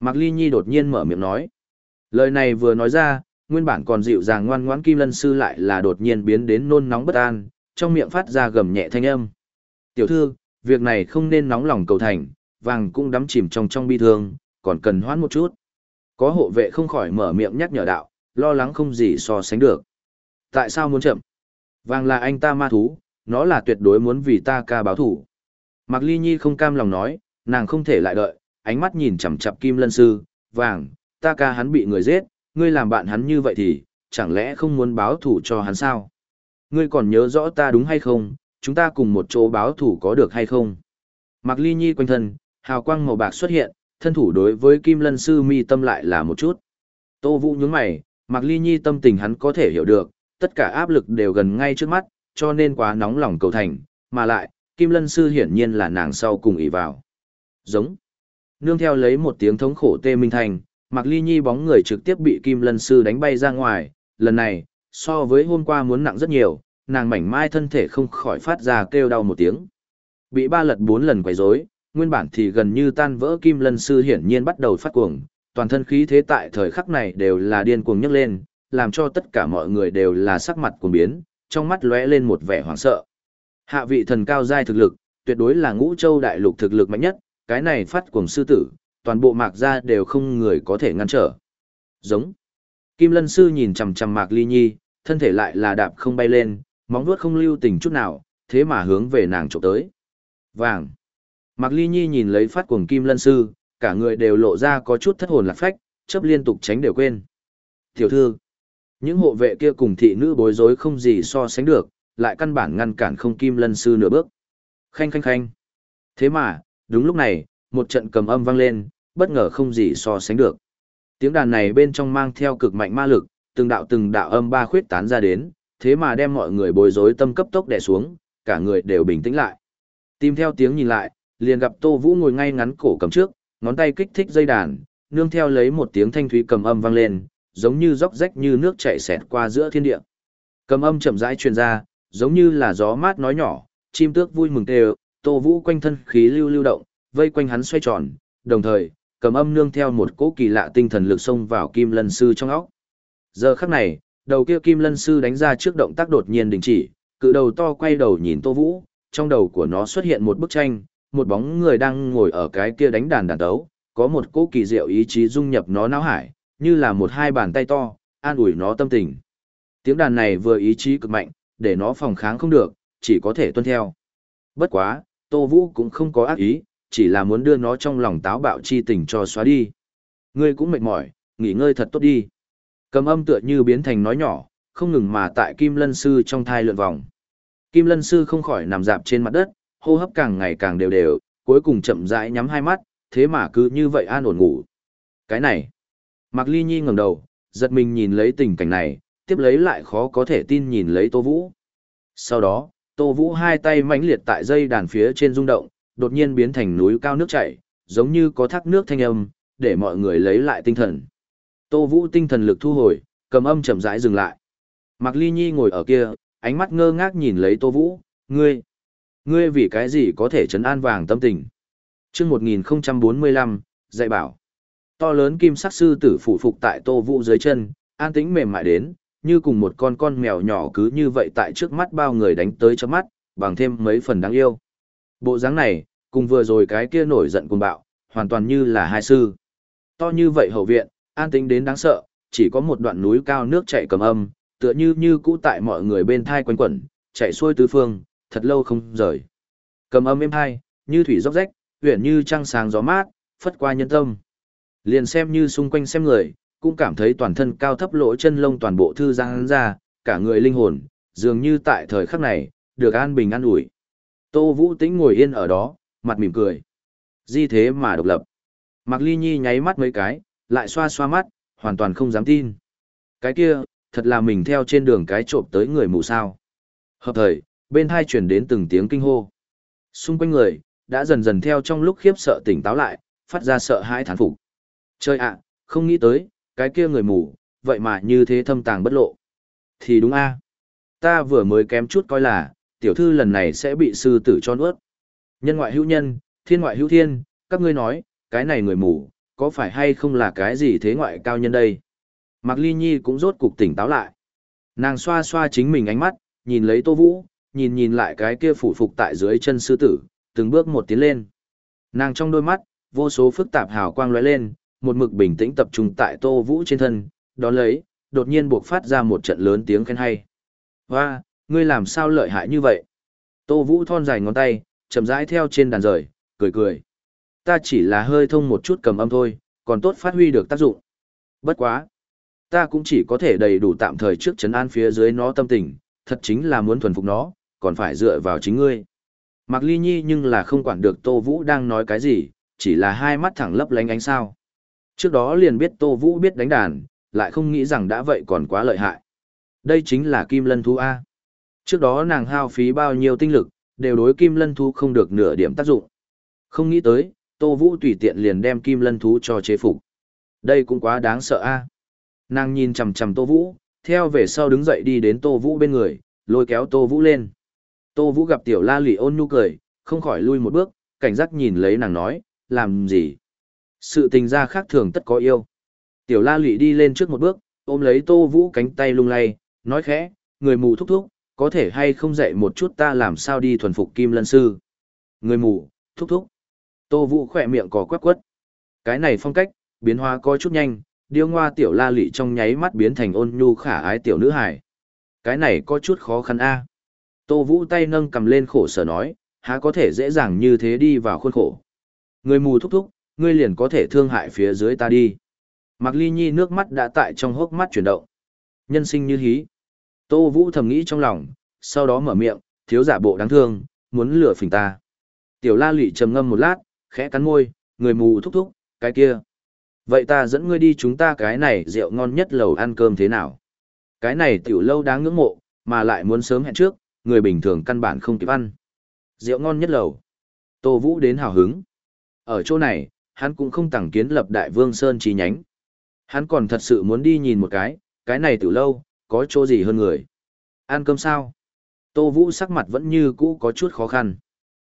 Mạc Ly Nhi đột nhiên mở miệng nói. Lời này vừa nói ra, nguyên bản còn dịu dàng ngoan ngoãn Kim Lân sư lại là đột nhiên biến đến nôn nóng bất an, trong miệng phát ra gầm nhẹ thanh âm. Tiểu thư, việc này không nên nóng lòng cầu thành, vàng cũng đắm chìm trong trong bi thương, còn cần hoãn một chút. Có hộ vệ không khỏi mở miệng nhắc nhở đạo, lo lắng không gì so sánh được. Tại sao muốn chậm? Vàng là anh ta ma thú, nó là tuyệt đối muốn vì ta ca báo thủ. Mạc Ly Nhi không cam lòng nói, nàng không thể lại đợi, ánh mắt nhìn chằm chằm Kim Lân sư, "Vàng, ta ca hắn bị người giết, ngươi làm bạn hắn như vậy thì, chẳng lẽ không muốn báo thủ cho hắn sao? Ngươi còn nhớ rõ ta đúng hay không, chúng ta cùng một chỗ báo thủ có được hay không?" Mạc Ly Nhi quanh thân, hào quang màu bạc xuất hiện, thân thủ đối với Kim Lân sư mi tâm lại là một chút. Tô Vũ nhướng mày, Mạc Ly Nhi tâm tình hắn có thể hiểu được, tất cả áp lực đều gần ngay trước mắt, cho nên quá nóng lòng cầu thành, mà lại, Kim Lân Sư hiển nhiên là nàng sau cùng ý vào. Giống. Nương theo lấy một tiếng thống khổ tê minh thành, Mạc Ly Nhi bóng người trực tiếp bị Kim Lân Sư đánh bay ra ngoài, lần này, so với hôm qua muốn nặng rất nhiều, nàng mảnh mai thân thể không khỏi phát ra kêu đau một tiếng. Bị ba lật bốn lần quấy rối, nguyên bản thì gần như tan vỡ Kim Lân Sư hiển nhiên bắt đầu phát cuồng, toàn thân khí thế tại thời khắc này đều là điên cuồng nhấc lên, làm cho tất cả mọi người đều là sắc mặt cuồng biến, trong mắt lóe lên một vẻ hoảng sợ. Hạ vị thần cao giai thực lực, tuyệt đối là ngũ châu đại lục thực lực mạnh nhất, cái này phát cuồng sư tử, toàn bộ mạc gia đều không người có thể ngăn trở. Giống. Kim Lân sư nhìn chằm chằm Mạc Ly Nhi, thân thể lại là đạp không bay lên, móng vuốt không lưu tình chút nào, thế mà hướng về nàng trộm tới. Vàng. Mạc Ly Nhi nhìn lấy phát cuồng Kim Lân sư, cả người đều lộ ra có chút thất hồn lạc phách, chấp liên tục tránh đều quên. Tiểu thư, những hộ vệ kia cùng thị nữ bối rối không gì so sánh được, lại căn bản ngăn cản không kim lân sư nửa bước. Khanh khanh khanh. Thế mà, đúng lúc này, một trận cầm âm vang lên, bất ngờ không gì so sánh được. Tiếng đàn này bên trong mang theo cực mạnh ma lực, từng đạo từng đạo âm ba khuyết tán ra đến, thế mà đem mọi người bối rối tâm cấp tốc đè xuống, cả người đều bình tĩnh lại. Tìm theo tiếng nhìn lại, liền gặp Tô Vũ ngồi ngay ngắn cổ cầm trước, ngón tay kích thích dây đàn, nương theo lấy một tiếng thanh thúy cầm âm vang lên, giống như róc rách như nước chảy xẹt qua giữa thiên địa. Cầm âm chậm rãi truyền ra, giống như là gió mát nói nhỏ, chim tước vui mừng kêu, Tô Vũ quanh thân khí lưu lưu động, vây quanh hắn xoay tròn, đồng thời, cầm âm nương theo một cỗ kỳ lạ tinh thần lực xông vào Kim Lân sư trong óc. Giờ khắc này, đầu kia Kim Lân sư đánh ra trước động tác đột nhiên đình chỉ, cự đầu to quay đầu nhìn Tô Vũ, trong đầu của nó xuất hiện một bức tranh, một bóng người đang ngồi ở cái kia đánh đàn đàn tấu, có một cỗ kỳ diệu ý chí dung nhập nó não hải, như là một hai bàn tay to, an ủi nó tâm tình. Tiếng đàn này vừa ý chí cực mạnh, để nó phòng kháng không được, chỉ có thể tuân theo. Bất quá, Tô Vũ cũng không có ác ý, chỉ là muốn đưa nó trong lòng táo bạo chi tình cho xóa đi. Ngươi cũng mệt mỏi, nghỉ ngơi thật tốt đi. Cầm âm tựa như biến thành nói nhỏ, không ngừng mà tại Kim Lân Sư trong thai lượn vòng. Kim Lân Sư không khỏi nằm dạp trên mặt đất, hô hấp càng ngày càng đều đều, cuối cùng chậm rãi nhắm hai mắt, thế mà cứ như vậy an ổn ngủ. Cái này, Mạc Ly Nhi ngẩng đầu, giật mình nhìn lấy tình cảnh này, tiếp lấy lại khó có thể tin nhìn lấy Tô Vũ. Sau đó, Tô Vũ hai tay mãnh liệt tại dây đàn phía trên rung động, đột nhiên biến thành núi cao nước chảy, giống như có thác nước thanh âm, để mọi người lấy lại tinh thần. Tô Vũ tinh thần lực thu hồi, cầm âm chậm rãi dừng lại. Mạc Ly Nhi ngồi ở kia, ánh mắt ngơ ngác nhìn lấy Tô Vũ, ngươi, ngươi vì cái gì có thể chấn an vàng tâm tình. Trước 1045, dạy bảo, to lớn kim sắc sư tử phụ phục tại Tô Vũ dưới chân, an tĩnh mềm mại đến, như cùng một con con mèo nhỏ cứ như vậy tại trước mắt bao người đánh tới cho mắt, bằng thêm mấy phần đáng yêu. Bộ dáng này, cùng vừa rồi cái kia nổi giận cùng bạo, hoàn toàn như là hai sư. To như vậy hậu viện, an tĩnh đến đáng sợ, chỉ có một đoạn núi cao nước chảy cầm âm, tựa như như cũ tại mọi người bên thai quanh quẩn, chạy xuôi tứ phương, thật lâu không rời. Cầm âm êm hai, như thủy róc rách, huyền như trăng sáng gió mát, phất qua nhân tâm. Liền xem như xung quanh xem người, cũng cảm thấy toàn thân cao thấp lỗ chân lông toàn bộ thư giãn ra, cả người linh hồn, dường như tại thời khắc này, được an bình an ủi. Tô Vũ Tĩnh ngồi yên ở đó, mặt mỉm cười. Di thế mà độc lập. Mạc Ly Nhi nháy mắt mấy cái, lại xoa xoa mắt, hoàn toàn không dám tin. Cái kia, thật là mình theo trên đường cái trộm tới người mù sao. Hợp thời, bên hai chuyển đến từng tiếng kinh hô. Xung quanh người, đã dần dần theo trong lúc khiếp sợ tỉnh táo lại, phát ra sợ hãi thán phục. Chơi ạ, không nghĩ tới, cái kia người mù, vậy mà như thế thâm tàng bất lộ. Thì đúng a Ta vừa mới kém chút coi là, tiểu thư lần này sẽ bị sư tử cho nuốt. Nhân ngoại hữu nhân, thiên ngoại hữu thiên, các ngươi nói, cái này người mù, có phải hay không là cái gì thế ngoại cao nhân đây? Mạc Ly Nhi cũng rốt cục tỉnh táo lại. Nàng xoa xoa chính mình ánh mắt, nhìn lấy Tô Vũ, nhìn nhìn lại cái kia phủ phục tại dưới chân sư tử, từng bước một tiến lên. Nàng trong đôi mắt, vô số phức tạp hào quang lóe lên, một mực bình tĩnh tập trung tại Tô Vũ trên thân, đó lấy, đột nhiên buộc phát ra một trận lớn tiếng khen hay. Hoa, ngươi làm sao lợi hại như vậy? Tô Vũ thon dài ngón tay, chậm rãi theo trên đàn rời, cười cười. Ta chỉ là hơi thông một chút cầm âm thôi, còn tốt phát huy được tác dụng. Bất quá. Ta cũng chỉ có thể đầy đủ tạm thời trước chấn an phía dưới nó tâm tình, thật chính là muốn thuần phục nó, còn phải dựa vào chính ngươi. Mạc Ly Nhi nhưng là không quản được Tô Vũ đang nói cái gì, chỉ là hai mắt thẳng lấp lánh ánh sao. Trước đó liền biết Tô Vũ biết đánh đàn, lại không nghĩ rằng đã vậy còn quá lợi hại. Đây chính là Kim Lân Thú A. Trước đó nàng hao phí bao nhiêu tinh lực, đều đối Kim Lân Thú không được nửa điểm tác dụng. Không nghĩ tới, Tô Vũ tùy tiện liền đem Kim Lân Thú cho chế phục. Đây cũng quá đáng sợ A. Nàng nhìn chầm chầm Tô Vũ, theo về sau đứng dậy đi đến Tô Vũ bên người, lôi kéo Tô Vũ lên. Tô Vũ gặp tiểu la lị ôn nhu cười, không khỏi lui một bước, cảnh giác nhìn lấy nàng nói, làm gì? Sự tình ra khác thường tất có yêu. Tiểu la lị đi lên trước một bước, ôm lấy Tô Vũ cánh tay lung lay, nói khẽ, người mù thúc thúc, có thể hay không dạy một chút ta làm sao đi thuần phục kim lân sư. Người mù, thúc thúc. Tô Vũ khỏe miệng có quét quất. Cái này phong cách, biến hóa có chút nhanh, điêu ngoa tiểu la lị trong nháy mắt biến thành ôn nhu khả ái tiểu nữ hải. Cái này có chút khó khăn a. Tô Vũ tay nâng cầm lên khổ sở nói, há có thể dễ dàng như thế đi vào khuôn khổ. Người mù thúc thúc, ngươi liền có thể thương hại phía dưới ta đi. Mạc Ly Nhi nước mắt đã tại trong hốc mắt chuyển động. Nhân sinh như hí. Tô Vũ thầm nghĩ trong lòng, sau đó mở miệng, thiếu giả bộ đáng thương, muốn lừa phỉnh ta. Tiểu la lị trầm ngâm một lát, khẽ cắn môi, người mù thúc thúc, cái kia. Vậy ta dẫn ngươi đi chúng ta cái này rượu ngon nhất lầu ăn cơm thế nào? Cái này tiểu lâu đáng ngưỡng mộ, mà lại muốn sớm hẹn trước, người bình thường căn bản không kịp ăn. Rượu ngon nhất lầu. Tô Vũ đến hào hứng. Ở chỗ này, hắn cũng không tẳng kiến lập Đại Vương Sơn chi nhánh. Hắn còn thật sự muốn đi nhìn một cái, cái này từ lâu, có chỗ gì hơn người. Ăn cơm sao? Tô Vũ sắc mặt vẫn như cũ có chút khó khăn.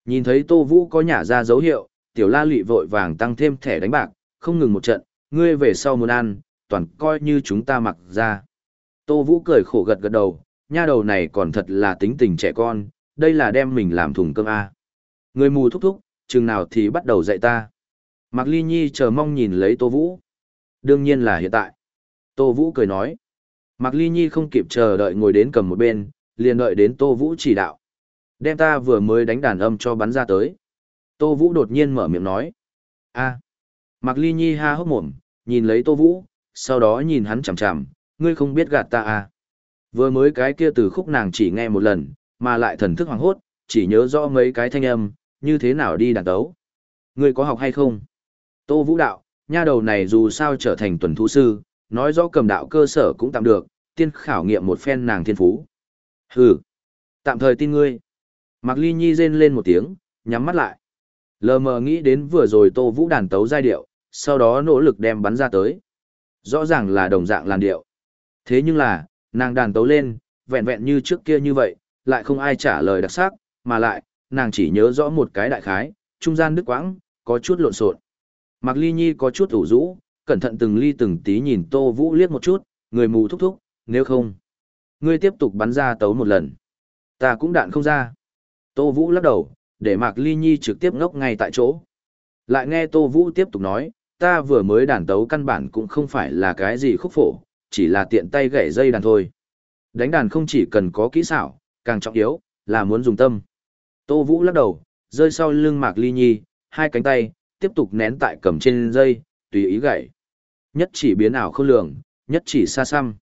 Nhìn thấy Tô Vũ có nhả ra dấu hiệu, tiểu la lụy vội vàng tăng thêm thẻ đánh bạc, không ngừng một trận, ngươi về sau muốn ăn, toàn coi như chúng ta mặc ra. Tô Vũ cười khổ gật gật đầu, nha đầu này còn thật là tính tình trẻ con, đây là đem mình làm thùng cơm A. Người mù thúc thúc, chừng nào thì bắt đầu dạy ta. Mạc Ly Nhi chờ mong nhìn lấy Tô Vũ. Đương nhiên là hiện tại. Tô Vũ cười nói. Mạc Ly Nhi không kịp chờ đợi ngồi đến cầm một bên, liền đợi đến Tô Vũ chỉ đạo. Đem ta vừa mới đánh đàn âm cho bắn ra tới. Tô Vũ đột nhiên mở miệng nói. a Mạc Ly Nhi ha hốc mồm, nhìn lấy Tô Vũ, sau đó nhìn hắn chằm chằm, ngươi không biết gạt ta à. Vừa mới cái kia từ khúc nàng chỉ nghe một lần, mà lại thần thức hoàng hốt, chỉ nhớ rõ mấy cái thanh âm, như thế nào đi đàn tấu. người có học hay không? Tô Vũ đạo, nha đầu này dù sao trở thành tuần thú sư, nói rõ cầm đạo cơ sở cũng tạm được, tiên khảo nghiệm một phen nàng thiên phú. Hừ, tạm thời tin ngươi. Mạc Ly Nhi rên lên một tiếng, nhắm mắt lại. Lờ mờ nghĩ đến vừa rồi Tô Vũ đàn tấu giai điệu, sau đó nỗ lực đem bắn ra tới. Rõ ràng là đồng dạng làn điệu. Thế nhưng là, nàng đàn tấu lên, vẹn vẹn như trước kia như vậy, lại không ai trả lời đặc sắc, mà lại, nàng chỉ nhớ rõ một cái đại khái, trung gian đứt quãng, có chút lộn xộn. Mạc Ly Nhi có chút ủ rũ, cẩn thận từng ly từng tí nhìn Tô Vũ liếc một chút, người mù thúc thúc, nếu không, ngươi tiếp tục bắn ra tấu một lần. Ta cũng đạn không ra. Tô Vũ lắc đầu, để Mạc Ly Nhi trực tiếp ngốc ngay tại chỗ. Lại nghe Tô Vũ tiếp tục nói, ta vừa mới đàn tấu căn bản cũng không phải là cái gì khúc phổ, chỉ là tiện tay gãy dây đàn thôi. Đánh đàn không chỉ cần có kỹ xảo, càng trọng yếu, là muốn dùng tâm. Tô Vũ lắc đầu, rơi sau lưng Mạc Ly Nhi, hai cánh tay, tiếp tục nén tại cầm trên dây, tùy ý gãy. Nhất chỉ biến ảo không lường, nhất chỉ xa xăm.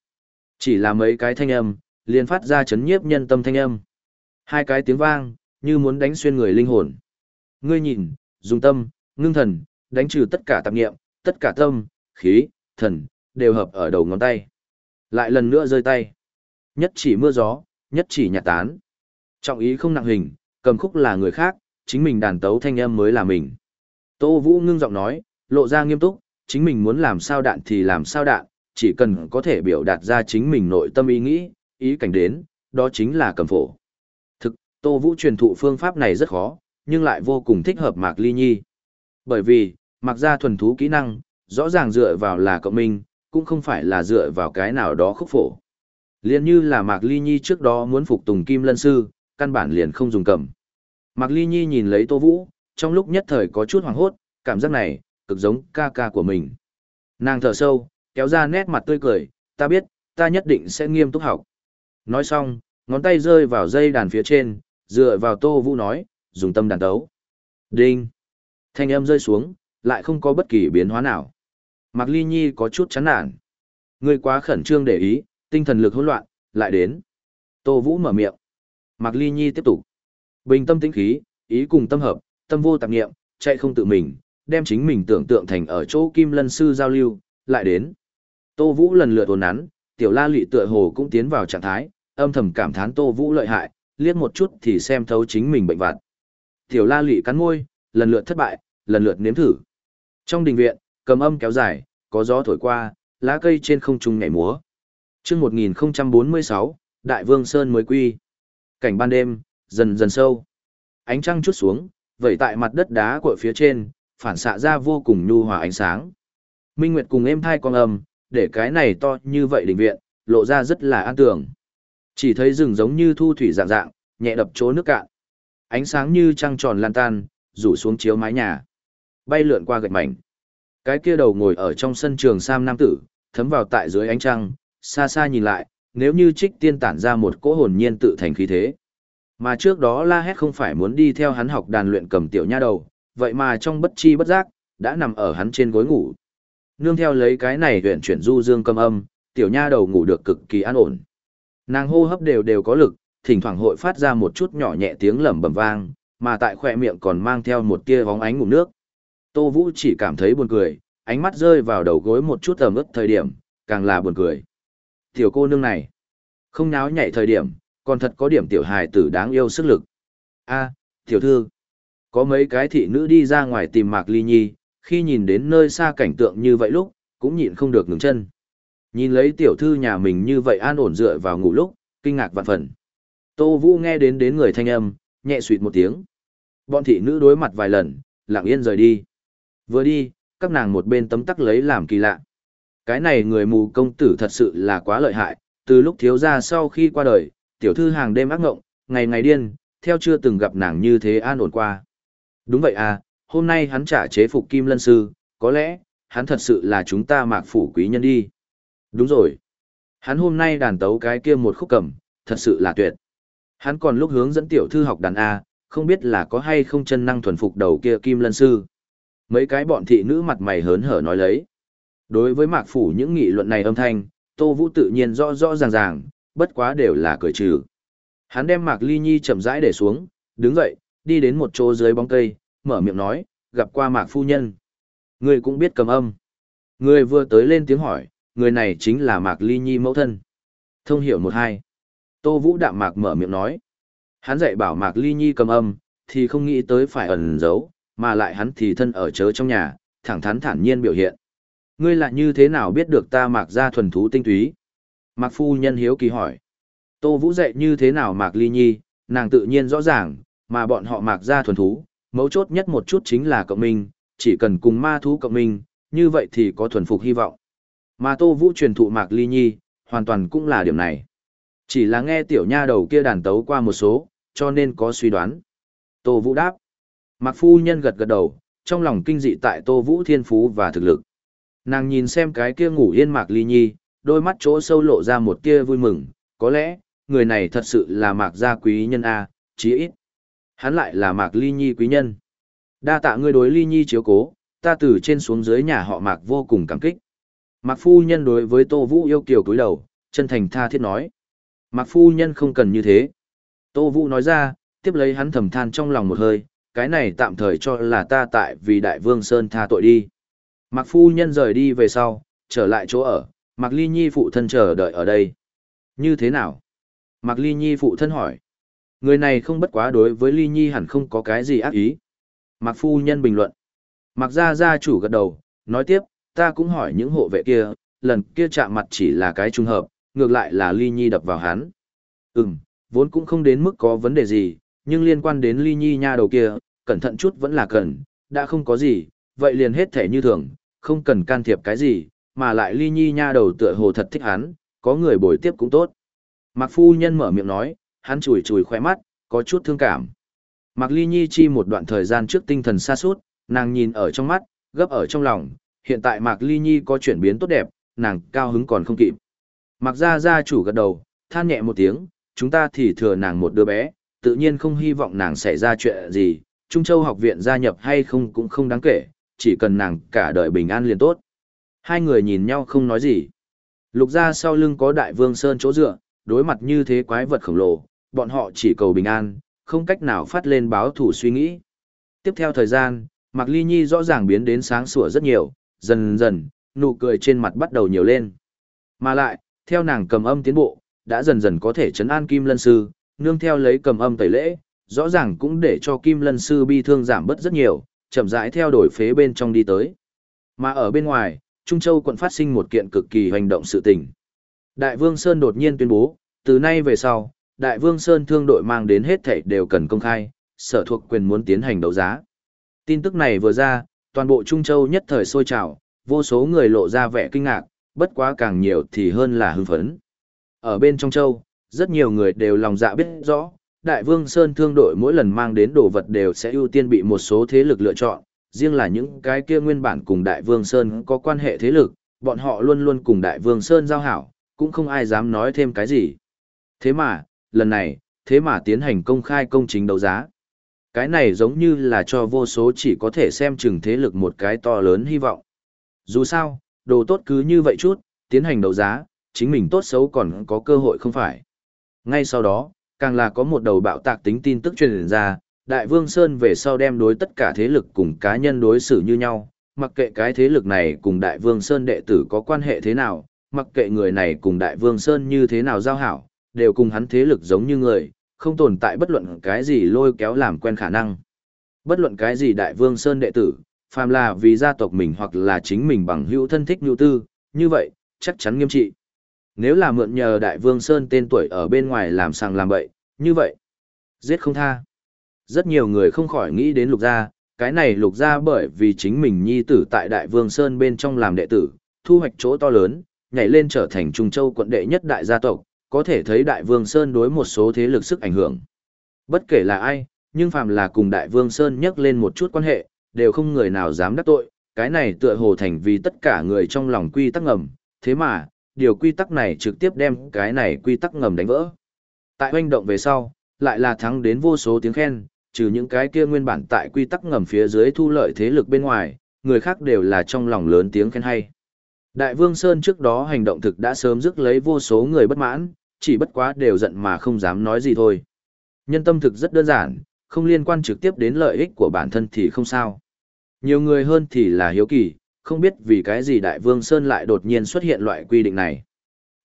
Chỉ là mấy cái thanh âm, liền phát ra chấn nhiếp nhân tâm thanh âm. Hai cái tiếng vang, như muốn đánh xuyên người linh hồn. Ngươi nhìn, dùng tâm, ngưng thần, đánh trừ tất cả tạp nghiệm, tất cả tâm, khí, thần, đều hợp ở đầu ngón tay. Lại lần nữa rơi tay. Nhất chỉ mưa gió, nhất chỉ nhạt tán. Trọng ý không nặng hình, cầm khúc là người khác, chính mình đàn tấu thanh âm mới là mình. Tô Vũ ngưng giọng nói, lộ ra nghiêm túc, chính mình muốn làm sao đạn thì làm sao đạn, chỉ cần có thể biểu đạt ra chính mình nội tâm ý nghĩ, ý cảnh đến, đó chính là cầm phổ. Thực, Tô Vũ truyền thụ phương pháp này rất khó, nhưng lại vô cùng thích hợp Mạc Ly Nhi. Bởi vì, mặc ra thuần thú kỹ năng, rõ ràng dựa vào là cộng minh, cũng không phải là dựa vào cái nào đó khúc phổ. Liên như là Mạc Ly Nhi trước đó muốn phục tùng Kim Lân Sư, căn bản liền không dùng cầm. Mạc Ly Nhi nhìn lấy Tô Vũ, trong lúc nhất thời có chút hoàng hốt, cảm giác này, cực giống ca ca của mình. Nàng thở sâu, kéo ra nét mặt tươi cười, ta biết, ta nhất định sẽ nghiêm túc học. Nói xong, ngón tay rơi vào dây đàn phía trên, dựa vào Tô Vũ nói, dùng tâm đàn tấu. Đinh! Thanh âm rơi xuống, lại không có bất kỳ biến hóa nào. Mạc Ly Nhi có chút chán nản. Người quá khẩn trương để ý, tinh thần lực hỗn loạn, lại đến. Tô Vũ mở miệng. Mạc Ly Nhi tiếp tục. Bình tâm tĩnh khí, ý cùng tâm hợp, tâm vô tạp nghiệm, chạy không tự mình, đem chính mình tưởng tượng thành ở chỗ Kim Lân Sư giao lưu, lại đến. Tô Vũ lần lượt ồn nắn, tiểu la lị tựa hồ cũng tiến vào trạng thái, âm thầm cảm thán Tô Vũ lợi hại, liếc một chút thì xem thấu chính mình bệnh vặt. Tiểu la lị cắn môi, lần lượt thất bại, lần lượt nếm thử. Trong đình viện, cầm âm kéo dài, có gió thổi qua, lá cây trên không trung nhảy múa. Trước 1046, Đại Vương Sơn mới quy. Cảnh ban đêm, dần dần sâu. Ánh trăng chút xuống, vẩy tại mặt đất đá của phía trên, phản xạ ra vô cùng nhu hòa ánh sáng. Minh Nguyệt cùng êm thai con âm, để cái này to như vậy đình viện, lộ ra rất là an tường. Chỉ thấy rừng giống như thu thủy dạng dạng, nhẹ đập chỗ nước cạn. Ánh sáng như trăng tròn lan tan, rủ xuống chiếu mái nhà. Bay lượn qua gạch mảnh. Cái kia đầu ngồi ở trong sân trường Sam Nam Tử, thấm vào tại dưới ánh trăng, xa xa nhìn lại, nếu như trích tiên tản ra một cỗ hồn nhiên tự thành khí thế. Mà trước đó la hét không phải muốn đi theo hắn học đàn luyện cầm tiểu nha đầu, vậy mà trong bất chi bất giác, đã nằm ở hắn trên gối ngủ. Nương theo lấy cái này huyện chuyển du dương cầm âm, tiểu nha đầu ngủ được cực kỳ an ổn. Nàng hô hấp đều đều có lực, thỉnh thoảng hội phát ra một chút nhỏ nhẹ tiếng lẩm bẩm vang, mà tại khỏe miệng còn mang theo một tia vóng ánh ngủ nước. Tô Vũ chỉ cảm thấy buồn cười, ánh mắt rơi vào đầu gối một chút ẩm ướt thời điểm, càng là buồn cười. Tiểu cô nương này, không náo nhảy thời điểm, còn thật có điểm tiểu hài tử đáng yêu sức lực. a tiểu thư, có mấy cái thị nữ đi ra ngoài tìm Mạc Ly Nhi, khi nhìn đến nơi xa cảnh tượng như vậy lúc, cũng nhịn không được ngừng chân. Nhìn lấy tiểu thư nhà mình như vậy an ổn dựa vào ngủ lúc, kinh ngạc vạn phần. Tô Vũ nghe đến đến người thanh âm, nhẹ suyệt một tiếng. Bọn thị nữ đối mặt vài lần, lặng yên rời đi. Vừa đi, các nàng một bên tấm tắc lấy làm kỳ lạ. Cái này người mù công tử thật sự là quá lợi hại, từ lúc thiếu gia sau khi qua đời, tiểu thư hàng đêm ác ngộng, ngày ngày điên, theo chưa từng gặp nàng như thế an ổn qua. Đúng vậy à, hôm nay hắn trả chế phục kim lân sư, có lẽ, hắn thật sự là chúng ta mạc phủ quý nhân đi. Đúng rồi. Hắn hôm nay đàn tấu cái kia một khúc cầm, thật sự là tuyệt. Hắn còn lúc hướng dẫn tiểu thư học đàn A, không biết là có hay không chân năng thuần phục đầu kia kim lân sư. Mấy cái bọn thị nữ mặt mày hớn hở nói lấy. Đối với mạc phủ những nghị luận này âm thanh, Tô Vũ tự nhiên rõ rõ ràng ràng, bất quá đều là cười trừ. Hắn đem mạc ly nhi chậm rãi để xuống, đứng dậy, đi đến một chỗ dưới bóng cây, mở miệng nói, gặp qua mạc phu nhân. Người cũng biết cầm âm. Người vừa tới lên tiếng hỏi, người này chính là mạc ly nhi mẫu thân. Thông hiểu một hai. Tô Vũ đạm mạc mở miệng nói. Hắn dạy bảo mạc ly nhi cầm âm, thì không nghĩ tới phải ẩn giấu, mà lại hắn thì thân ở chớ trong nhà, thẳng thắn thản nhiên biểu hiện. Ngươi lại như thế nào biết được ta mạc ra thuần thú tinh túy? Mạc phu nhân hiếu kỳ hỏi. Tô Vũ dạy như thế nào mạc ly nhi, nàng tự nhiên rõ ràng, mà bọn họ mạc ra thuần thú, mấu chốt nhất một chút chính là cộng minh, chỉ cần cùng ma thú cộng minh, như vậy thì có thuần phục hy vọng. Mà Tô Vũ truyền thụ mạc ly nhi, hoàn toàn cũng là điểm này. Chỉ là nghe tiểu nha đầu kia đàn tấu qua một số, cho nên có suy đoán. Tô Vũ đáp. Mạc phu nhân gật gật đầu, trong lòng kinh dị tại Tô Vũ thiên phú và thực lực. Nàng nhìn xem cái kia ngủ yên Mạc Ly Nhi, đôi mắt chỗ sâu lộ ra một tia vui mừng, có lẽ, người này thật sự là Mạc gia quý nhân A, chí ít. Hắn lại là Mạc Ly Nhi quý nhân. Đa tạ ngươi đối Ly Nhi chiếu cố, ta từ trên xuống dưới nhà họ Mạc vô cùng cảm kích. Mạc phu nhân đối với Tô Vũ yêu kiều cúi đầu, chân thành tha thiết nói. Mạc phu nhân không cần như thế. Tô Vũ nói ra, tiếp lấy hắn thầm than trong lòng một hơi, cái này tạm thời cho là ta tại vì Đại Vương Sơn tha tội đi. Mạc phu nhân rời đi về sau, trở lại chỗ ở, Mạc Ly Nhi phụ thân chờ đợi ở đây. Như thế nào? Mạc Ly Nhi phụ thân hỏi. Người này không bất quá đối với Ly Nhi hẳn không có cái gì ác ý. Mạc Phu Nhân bình luận. Mạc Gia Gia chủ gật đầu, nói tiếp, ta cũng hỏi những hộ vệ kia, lần kia chạm mặt chỉ là cái trùng hợp, ngược lại là Ly Nhi đập vào hắn. Ừm, vốn cũng không đến mức có vấn đề gì, nhưng liên quan đến Ly Nhi nha đầu kia, cẩn thận chút vẫn là cần, đã không có gì, vậy liền hết thể như thường, không cần can thiệp cái gì, mà lại Ly Nhi nha đầu tựa hồ thật thích hắn, có người bồi tiếp cũng tốt. Mạc Phu Nhân mở miệng nói, hắn chùi chùi khoe mắt, có chút thương cảm. Mạc Ly Nhi chi một đoạn thời gian trước tinh thần xa suốt, nàng nhìn ở trong mắt, gấp ở trong lòng, hiện tại Mạc Ly Nhi có chuyển biến tốt đẹp, nàng cao hứng còn không kịp. Mạc Gia Gia chủ gật đầu, than nhẹ một tiếng, chúng ta thì thừa nàng một đứa bé, tự nhiên không hy vọng nàng xảy ra chuyện gì, Trung Châu học viện gia nhập hay không cũng không đáng kể, chỉ cần nàng cả đời bình an liền tốt. Hai người nhìn nhau không nói gì. Lục gia sau lưng có đại vương Sơn chỗ dựa, đối mặt như thế quái vật khổng lồ, bọn họ chỉ cầu bình an, không cách nào phát lên báo thủ suy nghĩ. Tiếp theo thời gian, Mạc Ly Nhi rõ ràng biến đến sáng sủa rất nhiều, dần dần, nụ cười trên mặt bắt đầu nhiều lên. Mà lại, theo nàng cầm âm tiến bộ, đã dần dần có thể chấn an Kim Lân Sư, nương theo lấy cầm âm tẩy lễ, rõ ràng cũng để cho Kim Lân Sư bi thương giảm bớt rất nhiều, chậm rãi theo đổi phế bên trong đi tới. Mà ở bên ngoài, Trung Châu quận phát sinh một kiện cực kỳ hành động sự tình. Đại Vương Sơn đột nhiên tuyên bố, từ nay về sau, Đại Vương Sơn thương đội mang đến hết thảy đều cần công khai, sở thuộc quyền muốn tiến hành đấu giá. Tin tức này vừa ra, toàn bộ Trung Châu nhất thời sôi trào, vô số người lộ ra vẻ kinh ngạc, bất quá càng nhiều thì hơn là hưng phấn. Ở bên trong Châu, rất nhiều người đều lòng dạ biết rõ, Đại Vương Sơn thương đội mỗi lần mang đến đồ vật đều sẽ ưu tiên bị một số thế lực lựa chọn, riêng là những cái kia nguyên bản cùng Đại Vương Sơn có quan hệ thế lực, bọn họ luôn luôn cùng Đại Vương Sơn giao hảo, cũng không ai dám nói thêm cái gì. Thế mà, lần này, thế mà tiến hành công khai công chính đấu giá. Cái này giống như là cho vô số chỉ có thể xem chừng thế lực một cái to lớn hy vọng. Dù sao, đồ tốt cứ như vậy chút, tiến hành đấu giá, chính mình tốt xấu còn có cơ hội không phải. Ngay sau đó, càng là có một đầu bạo tạc tính tin tức truyền ra, Đại Vương Sơn về sau đem đối tất cả thế lực cùng cá nhân đối xử như nhau, mặc kệ cái thế lực này cùng Đại Vương Sơn đệ tử có quan hệ thế nào, mặc kệ người này cùng Đại Vương Sơn như thế nào giao hảo, đều cùng hắn thế lực giống như người, không tồn tại bất luận cái gì lôi kéo làm quen khả năng. Bất luận cái gì Đại Vương Sơn đệ tử, phàm là vì gia tộc mình hoặc là chính mình bằng hữu thân thích nhu tư, như vậy, chắc chắn nghiêm trị. Nếu là mượn nhờ Đại Vương Sơn tên tuổi ở bên ngoài làm sàng làm bậy, như vậy, giết không tha. Rất nhiều người không khỏi nghĩ đến lục gia, cái này lục gia bởi vì chính mình nhi tử tại Đại Vương Sơn bên trong làm đệ tử, thu hoạch chỗ to lớn, nhảy lên trở thành Trung Châu quận đệ nhất đại gia tộc, có thể thấy Đại Vương Sơn đối một số thế lực sức ảnh hưởng. Bất kể là ai, nhưng phàm là cùng Đại Vương Sơn nhắc lên một chút quan hệ, đều không người nào dám đắc tội, cái này tựa hồ thành vì tất cả người trong lòng quy tắc ngầm, thế mà, điều quy tắc này trực tiếp đem cái này quy tắc ngầm đánh vỡ. Tại hoành động về sau, lại là thắng đến vô số tiếng khen, trừ những cái kia nguyên bản tại quy tắc ngầm phía dưới thu lợi thế lực bên ngoài, người khác đều là trong lòng lớn tiếng khen hay. Đại Vương Sơn trước đó hành động thực đã sớm rước lấy vô số người bất mãn, chỉ bất quá đều giận mà không dám nói gì thôi. Nhân tâm thực rất đơn giản, không liên quan trực tiếp đến lợi ích của bản thân thì không sao. Nhiều người hơn thì là hiếu kỳ, không biết vì cái gì Đại Vương Sơn lại đột nhiên xuất hiện loại quy định này.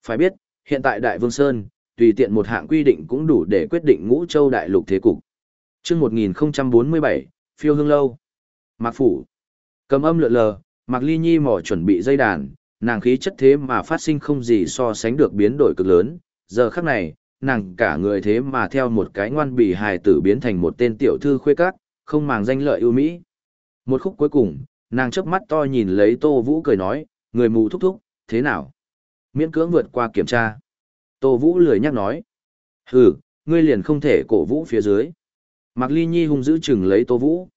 Phải biết, hiện tại Đại Vương Sơn, tùy tiện một hạng quy định cũng đủ để quyết định ngũ châu đại lục thế cục. chương 1047, phiêu hương lâu. Mạc Phủ. Cầm âm lượn lờ, Mạc Ly Nhi mỏ chuẩn bị dây đàn, nàng khí chất thế mà phát sinh không gì so sánh được biến đổi cực lớn. Giờ khắc này, nàng cả người thế mà theo một cái ngoan bỉ hài tử biến thành một tên tiểu thư khuê các, không màng danh lợi ưu mỹ. Một khúc cuối cùng, nàng chớp mắt to nhìn lấy Tô Vũ cười nói, người mù thúc thúc, thế nào? Miễn cưỡng vượt qua kiểm tra. Tô Vũ lười nhắc nói. Hừ, ngươi liền không thể cổ vũ phía dưới. Mạc Ly Nhi hung dữ chừng lấy Tô Vũ.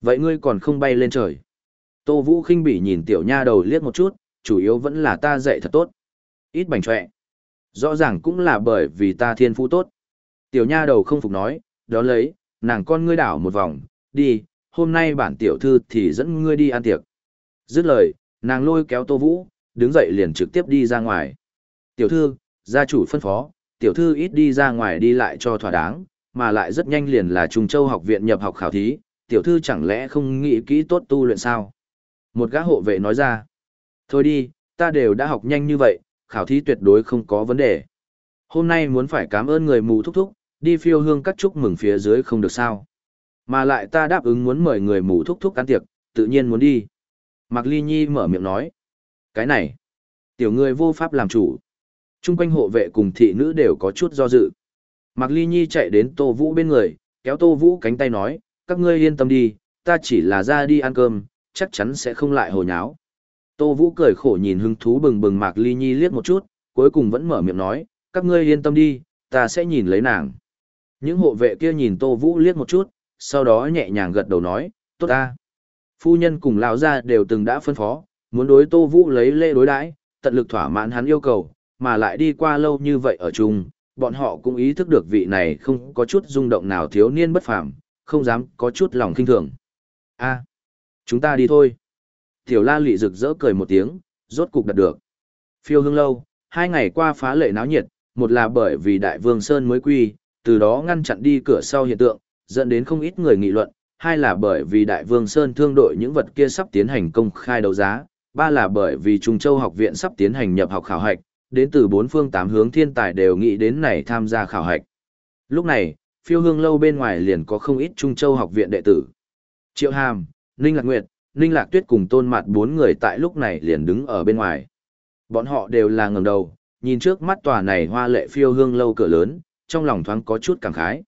Vậy ngươi còn không bay lên trời. Tô Vũ khinh bỉ nhìn tiểu nha đầu liếc một chút, chủ yếu vẫn là ta dạy thật tốt. Ít bành trọe. Rõ ràng cũng là bởi vì ta thiên phú tốt. Tiểu nha đầu không phục nói, đó lấy, nàng con ngươi đảo một vòng, đi, hôm nay bản tiểu thư thì dẫn ngươi đi ăn tiệc. Dứt lời, nàng lôi kéo Tô Vũ, đứng dậy liền trực tiếp đi ra ngoài. Tiểu thư, gia chủ phân phó, tiểu thư ít đi ra ngoài đi lại cho thỏa đáng, mà lại rất nhanh liền là Trung Châu học viện nhập học khảo thí, tiểu thư chẳng lẽ không nghĩ kỹ tốt tu luyện sao? Một gã hộ vệ nói ra, thôi đi, ta đều đã học nhanh như vậy, khảo thí tuyệt đối không có vấn đề. Hôm nay muốn phải cảm ơn người mù thúc thúc, đi phiêu hương cắt chúc mừng phía dưới không được sao. Mà lại ta đáp ứng muốn mời người mù thúc thúc ăn tiệc, tự nhiên muốn đi. Mạc Ly Nhi mở miệng nói. Cái này, tiểu người vô pháp làm chủ. Trung quanh hộ vệ cùng thị nữ đều có chút do dự. Mạc Ly Nhi chạy đến Tô Vũ bên người, kéo Tô Vũ cánh tay nói, các ngươi yên tâm đi, ta chỉ là ra đi ăn cơm, chắc chắn sẽ không lại hồ nháo. Tô Vũ cười khổ nhìn hứng thú bừng bừng Mạc Ly Nhi liếc một chút, cuối cùng vẫn mở miệng nói, các ngươi yên tâm đi, ta sẽ nhìn lấy nàng. Những hộ vệ kia nhìn Tô Vũ liếc một chút, sau đó nhẹ nhàng gật đầu nói, tốt ta. Phu nhân cùng lão gia đều từng đã phân phó, muốn đối Tô Vũ lấy lễ đối đãi, tận lực thỏa mãn hắn yêu cầu, mà lại đi qua lâu như vậy ở chung, bọn họ cũng ý thức được vị này không có chút rung động nào thiếu niên bất phàm, không dám có chút lòng kinh thường. A, chúng ta đi thôi. Tiểu La lị rực rỡ cười một tiếng, rốt cục đạt được. Phiêu hương lâu, hai ngày qua phá lệ náo nhiệt, một là bởi vì Đại Vương Sơn mới quy, từ đó ngăn chặn đi cửa sau hiện tượng, dẫn đến không ít người nghị luận, hai là bởi vì Đại Vương Sơn thương đội những vật kia sắp tiến hành công khai đấu giá, ba là bởi vì Trung Châu học viện sắp tiến hành nhập học khảo hạch, đến từ bốn phương tám hướng thiên tài đều nghĩ đến này tham gia khảo hạch. Lúc này, phiêu hương lâu bên ngoài liền có không ít Trung Châu học viện đệ tử. Triệu Hàm, Ninh Lạc Nguyệt, Ninh Lạc Tuyết cùng tôn mặt bốn người tại lúc này liền đứng ở bên ngoài. Bọn họ đều là ngẩng đầu, nhìn trước mắt tòa này hoa lệ phiêu hương lâu cửa lớn, trong lòng thoáng có chút cảm khái.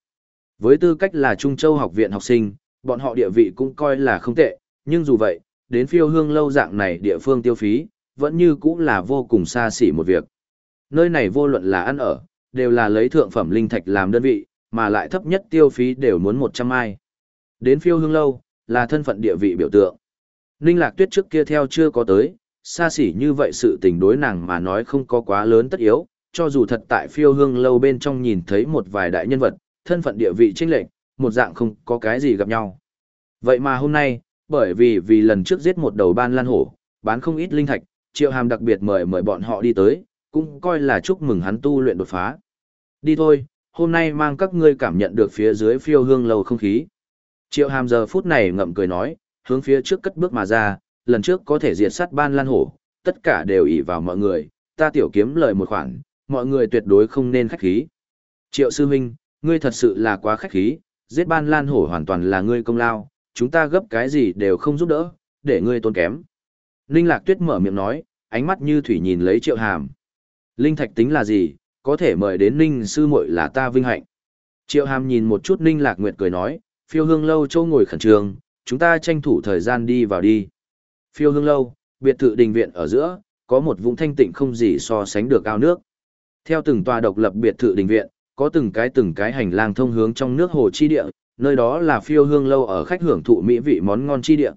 Với tư cách là Trung Châu học viện học sinh, bọn họ địa vị cũng coi là không tệ, nhưng dù vậy, đến phiêu hương lâu dạng này địa phương tiêu phí, vẫn như cũng là vô cùng xa xỉ một việc. Nơi này vô luận là ăn ở, đều là lấy thượng phẩm linh thạch làm đơn vị, mà lại thấp nhất tiêu phí đều muốn 100 ai. Đến phiêu hương lâu, là thân phận địa vị biểu tượng. Ninh Lạc Tuyết trước kia theo chưa có tới, xa xỉ như vậy sự tình đối nàng mà nói không có quá lớn tất yếu, cho dù thật tại phiêu hương lâu bên trong nhìn thấy một vài đại nhân vật, thân phận địa vị chênh lệch, một dạng không có cái gì gặp nhau. Vậy mà hôm nay, bởi vì vì lần trước giết một đầu ban lan hổ, bán không ít linh thạch, Triệu Hàm đặc biệt mời mời bọn họ đi tới, cũng coi là chúc mừng hắn tu luyện đột phá. Đi thôi, hôm nay mang các ngươi cảm nhận được phía dưới phiêu hương lâu không khí. Triệu Hàm giờ phút này ngậm cười nói, hướng phía trước cất bước mà ra, lần trước có thể diệt sát ban lan hổ, tất cả đều ỷ vào mọi người, ta tiểu kiếm lời một khoản, mọi người tuyệt đối không nên khách khí. Triệu sư huynh, ngươi thật sự là quá khách khí, giết ban lan hổ hoàn toàn là ngươi công lao, chúng ta gấp cái gì đều không giúp đỡ, để ngươi tốn kém. Linh Lạc Tuyết mở miệng nói, ánh mắt như thủy nhìn lấy Triệu Hàm. Linh thạch tính là gì, có thể mời đến Ninh sư muội là ta vinh hạnh. Triệu Hàm nhìn một chút Ninh Lạc Nguyệt cười nói, phiêu hương lâu châu ngồi khẩn trương, chúng ta tranh thủ thời gian đi vào đi. Phiêu hương lâu, biệt thự đình viện ở giữa, có một vùng thanh tịnh không gì so sánh được ao nước. Theo từng tòa độc lập biệt thự đình viện, có từng cái từng cái hành lang thông hướng trong nước hồ chi địa, nơi đó là phiêu hương lâu ở khách hưởng thụ mỹ vị món ngon chi địa.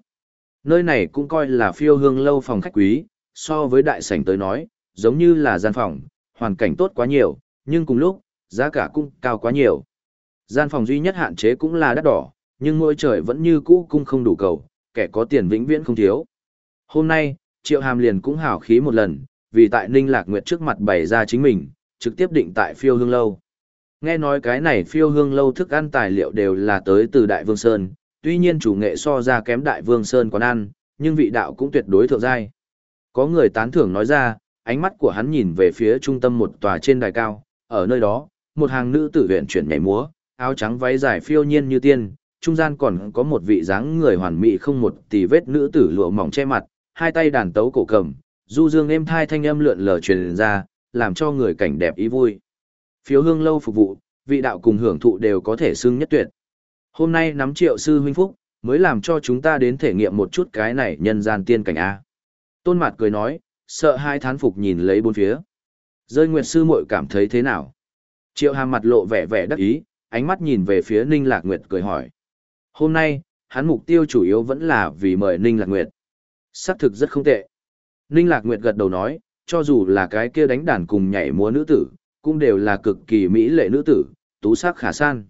Nơi này cũng coi là phiêu hương lâu phòng khách quý, so với đại sảnh tới nói, giống như là gian phòng, hoàn cảnh tốt quá nhiều, nhưng cùng lúc, giá cả cũng cao quá nhiều. Gian phòng duy nhất hạn chế cũng là đắt đỏ, nhưng ngôi trời vẫn như cũ cung không đủ cầu, kẻ có tiền vĩnh viễn không thiếu. Hôm nay, Triệu Hàm liền cũng hào khí một lần, vì tại Ninh Lạc Nguyệt trước mặt bày ra chính mình, trực tiếp định tại phiêu hương lâu. Nghe nói cái này phiêu hương lâu thức ăn tài liệu đều là tới từ Đại Vương Sơn, tuy nhiên chủ nghệ so ra kém Đại Vương Sơn quán ăn, nhưng vị đạo cũng tuyệt đối thượng giai. Có người tán thưởng nói ra, ánh mắt của hắn nhìn về phía trung tâm một tòa trên đài cao, ở nơi đó, một hàng nữ tử huyện chuyển nhảy múa, áo trắng váy dài phiêu nhiên như tiên, trung gian còn có một vị dáng người hoàn mỹ không một tì vết nữ tử lụa mỏng che mặt, hai tay đàn tấu cổ cầm, du dương êm thai thanh âm lượn lờ truyền ra, làm cho người cảnh đẹp ý vui. Phiếu hương lâu phục vụ, vị đạo cùng hưởng thụ đều có thể xưng nhất tuyệt. Hôm nay nắm triệu sư huynh phúc, mới làm cho chúng ta đến thể nghiệm một chút cái này nhân gian tiên cảnh A. Tôn Mạt cười nói, sợ hai thán phục nhìn lấy bốn phía. Rơi Nguyệt sư muội cảm thấy thế nào? Triệu Hàm mặt lộ vẻ vẻ đắc ý, ánh mắt nhìn về phía Ninh Lạc Nguyệt cười hỏi. Hôm nay, hắn mục tiêu chủ yếu vẫn là vì mời Ninh Lạc Nguyệt. Sắc thực rất không tệ. Ninh Lạc Nguyệt gật đầu nói, cho dù là cái kia đánh đàn cùng nhảy múa nữ tử, cũng đều là cực kỳ mỹ lệ nữ tử, tú sắc khả san.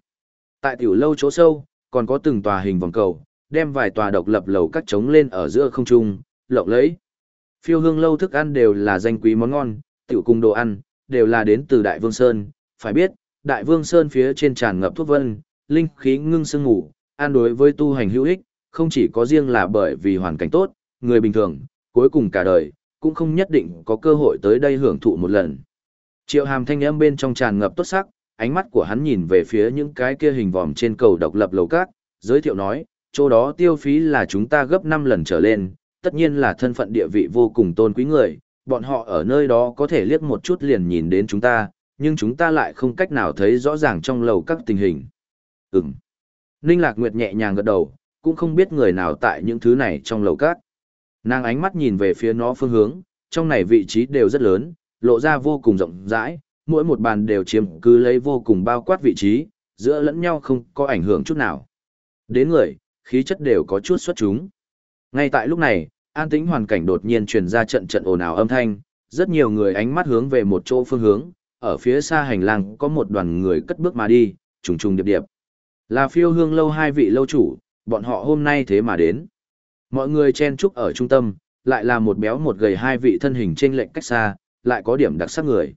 Tại tiểu lâu chỗ sâu, còn có từng tòa hình vòng cầu, đem vài tòa độc lập lầu cắt trống lên ở giữa không trung, lộng lẫy. Phiêu hương lâu thức ăn đều là danh quý món ngon, tiểu cung đồ ăn, đều là đến từ Đại Vương Sơn. Phải biết, Đại Vương Sơn phía trên tràn ngập thuốc vân, linh khí ngưng sương ngủ, ăn đối với tu hành hữu ích, không chỉ có riêng là bởi vì hoàn cảnh tốt, người bình thường, cuối cùng cả đời, cũng không nhất định có cơ hội tới đây hưởng thụ một lần. Triệu hàm thanh âm bên trong tràn ngập tốt sắc, ánh mắt của hắn nhìn về phía những cái kia hình vòm trên cầu độc lập lầu cát, giới thiệu nói, chỗ đó tiêu phí là chúng ta gấp 5 lần trở lên, tất nhiên là thân phận địa vị vô cùng tôn quý người, bọn họ ở nơi đó có thể liếc một chút liền nhìn đến chúng ta, nhưng chúng ta lại không cách nào thấy rõ ràng trong lầu các tình hình. Ừm. Ninh Lạc Nguyệt nhẹ nhàng gật đầu, cũng không biết người nào tại những thứ này trong lầu các. Nàng ánh mắt nhìn về phía nó phương hướng, trong này vị trí đều rất lớn, lộ ra vô cùng rộng rãi, mỗi một bàn đều chiếm cứ lấy vô cùng bao quát vị trí, giữa lẫn nhau không có ảnh hưởng chút nào. Đến người, khí chất đều có chút xuất chúng. Ngay tại lúc này, an tĩnh hoàn cảnh đột nhiên truyền ra trận trận ồn ào âm thanh, rất nhiều người ánh mắt hướng về một chỗ phương hướng, ở phía xa hành lang có một đoàn người cất bước mà đi, trùng trùng điệp điệp. Là phiêu hương lâu hai vị lâu chủ, bọn họ hôm nay thế mà đến. Mọi người chen chúc ở trung tâm, lại là một béo một gầy hai vị thân hình trên lệnh cách xa, lại có điểm đặc sắc người.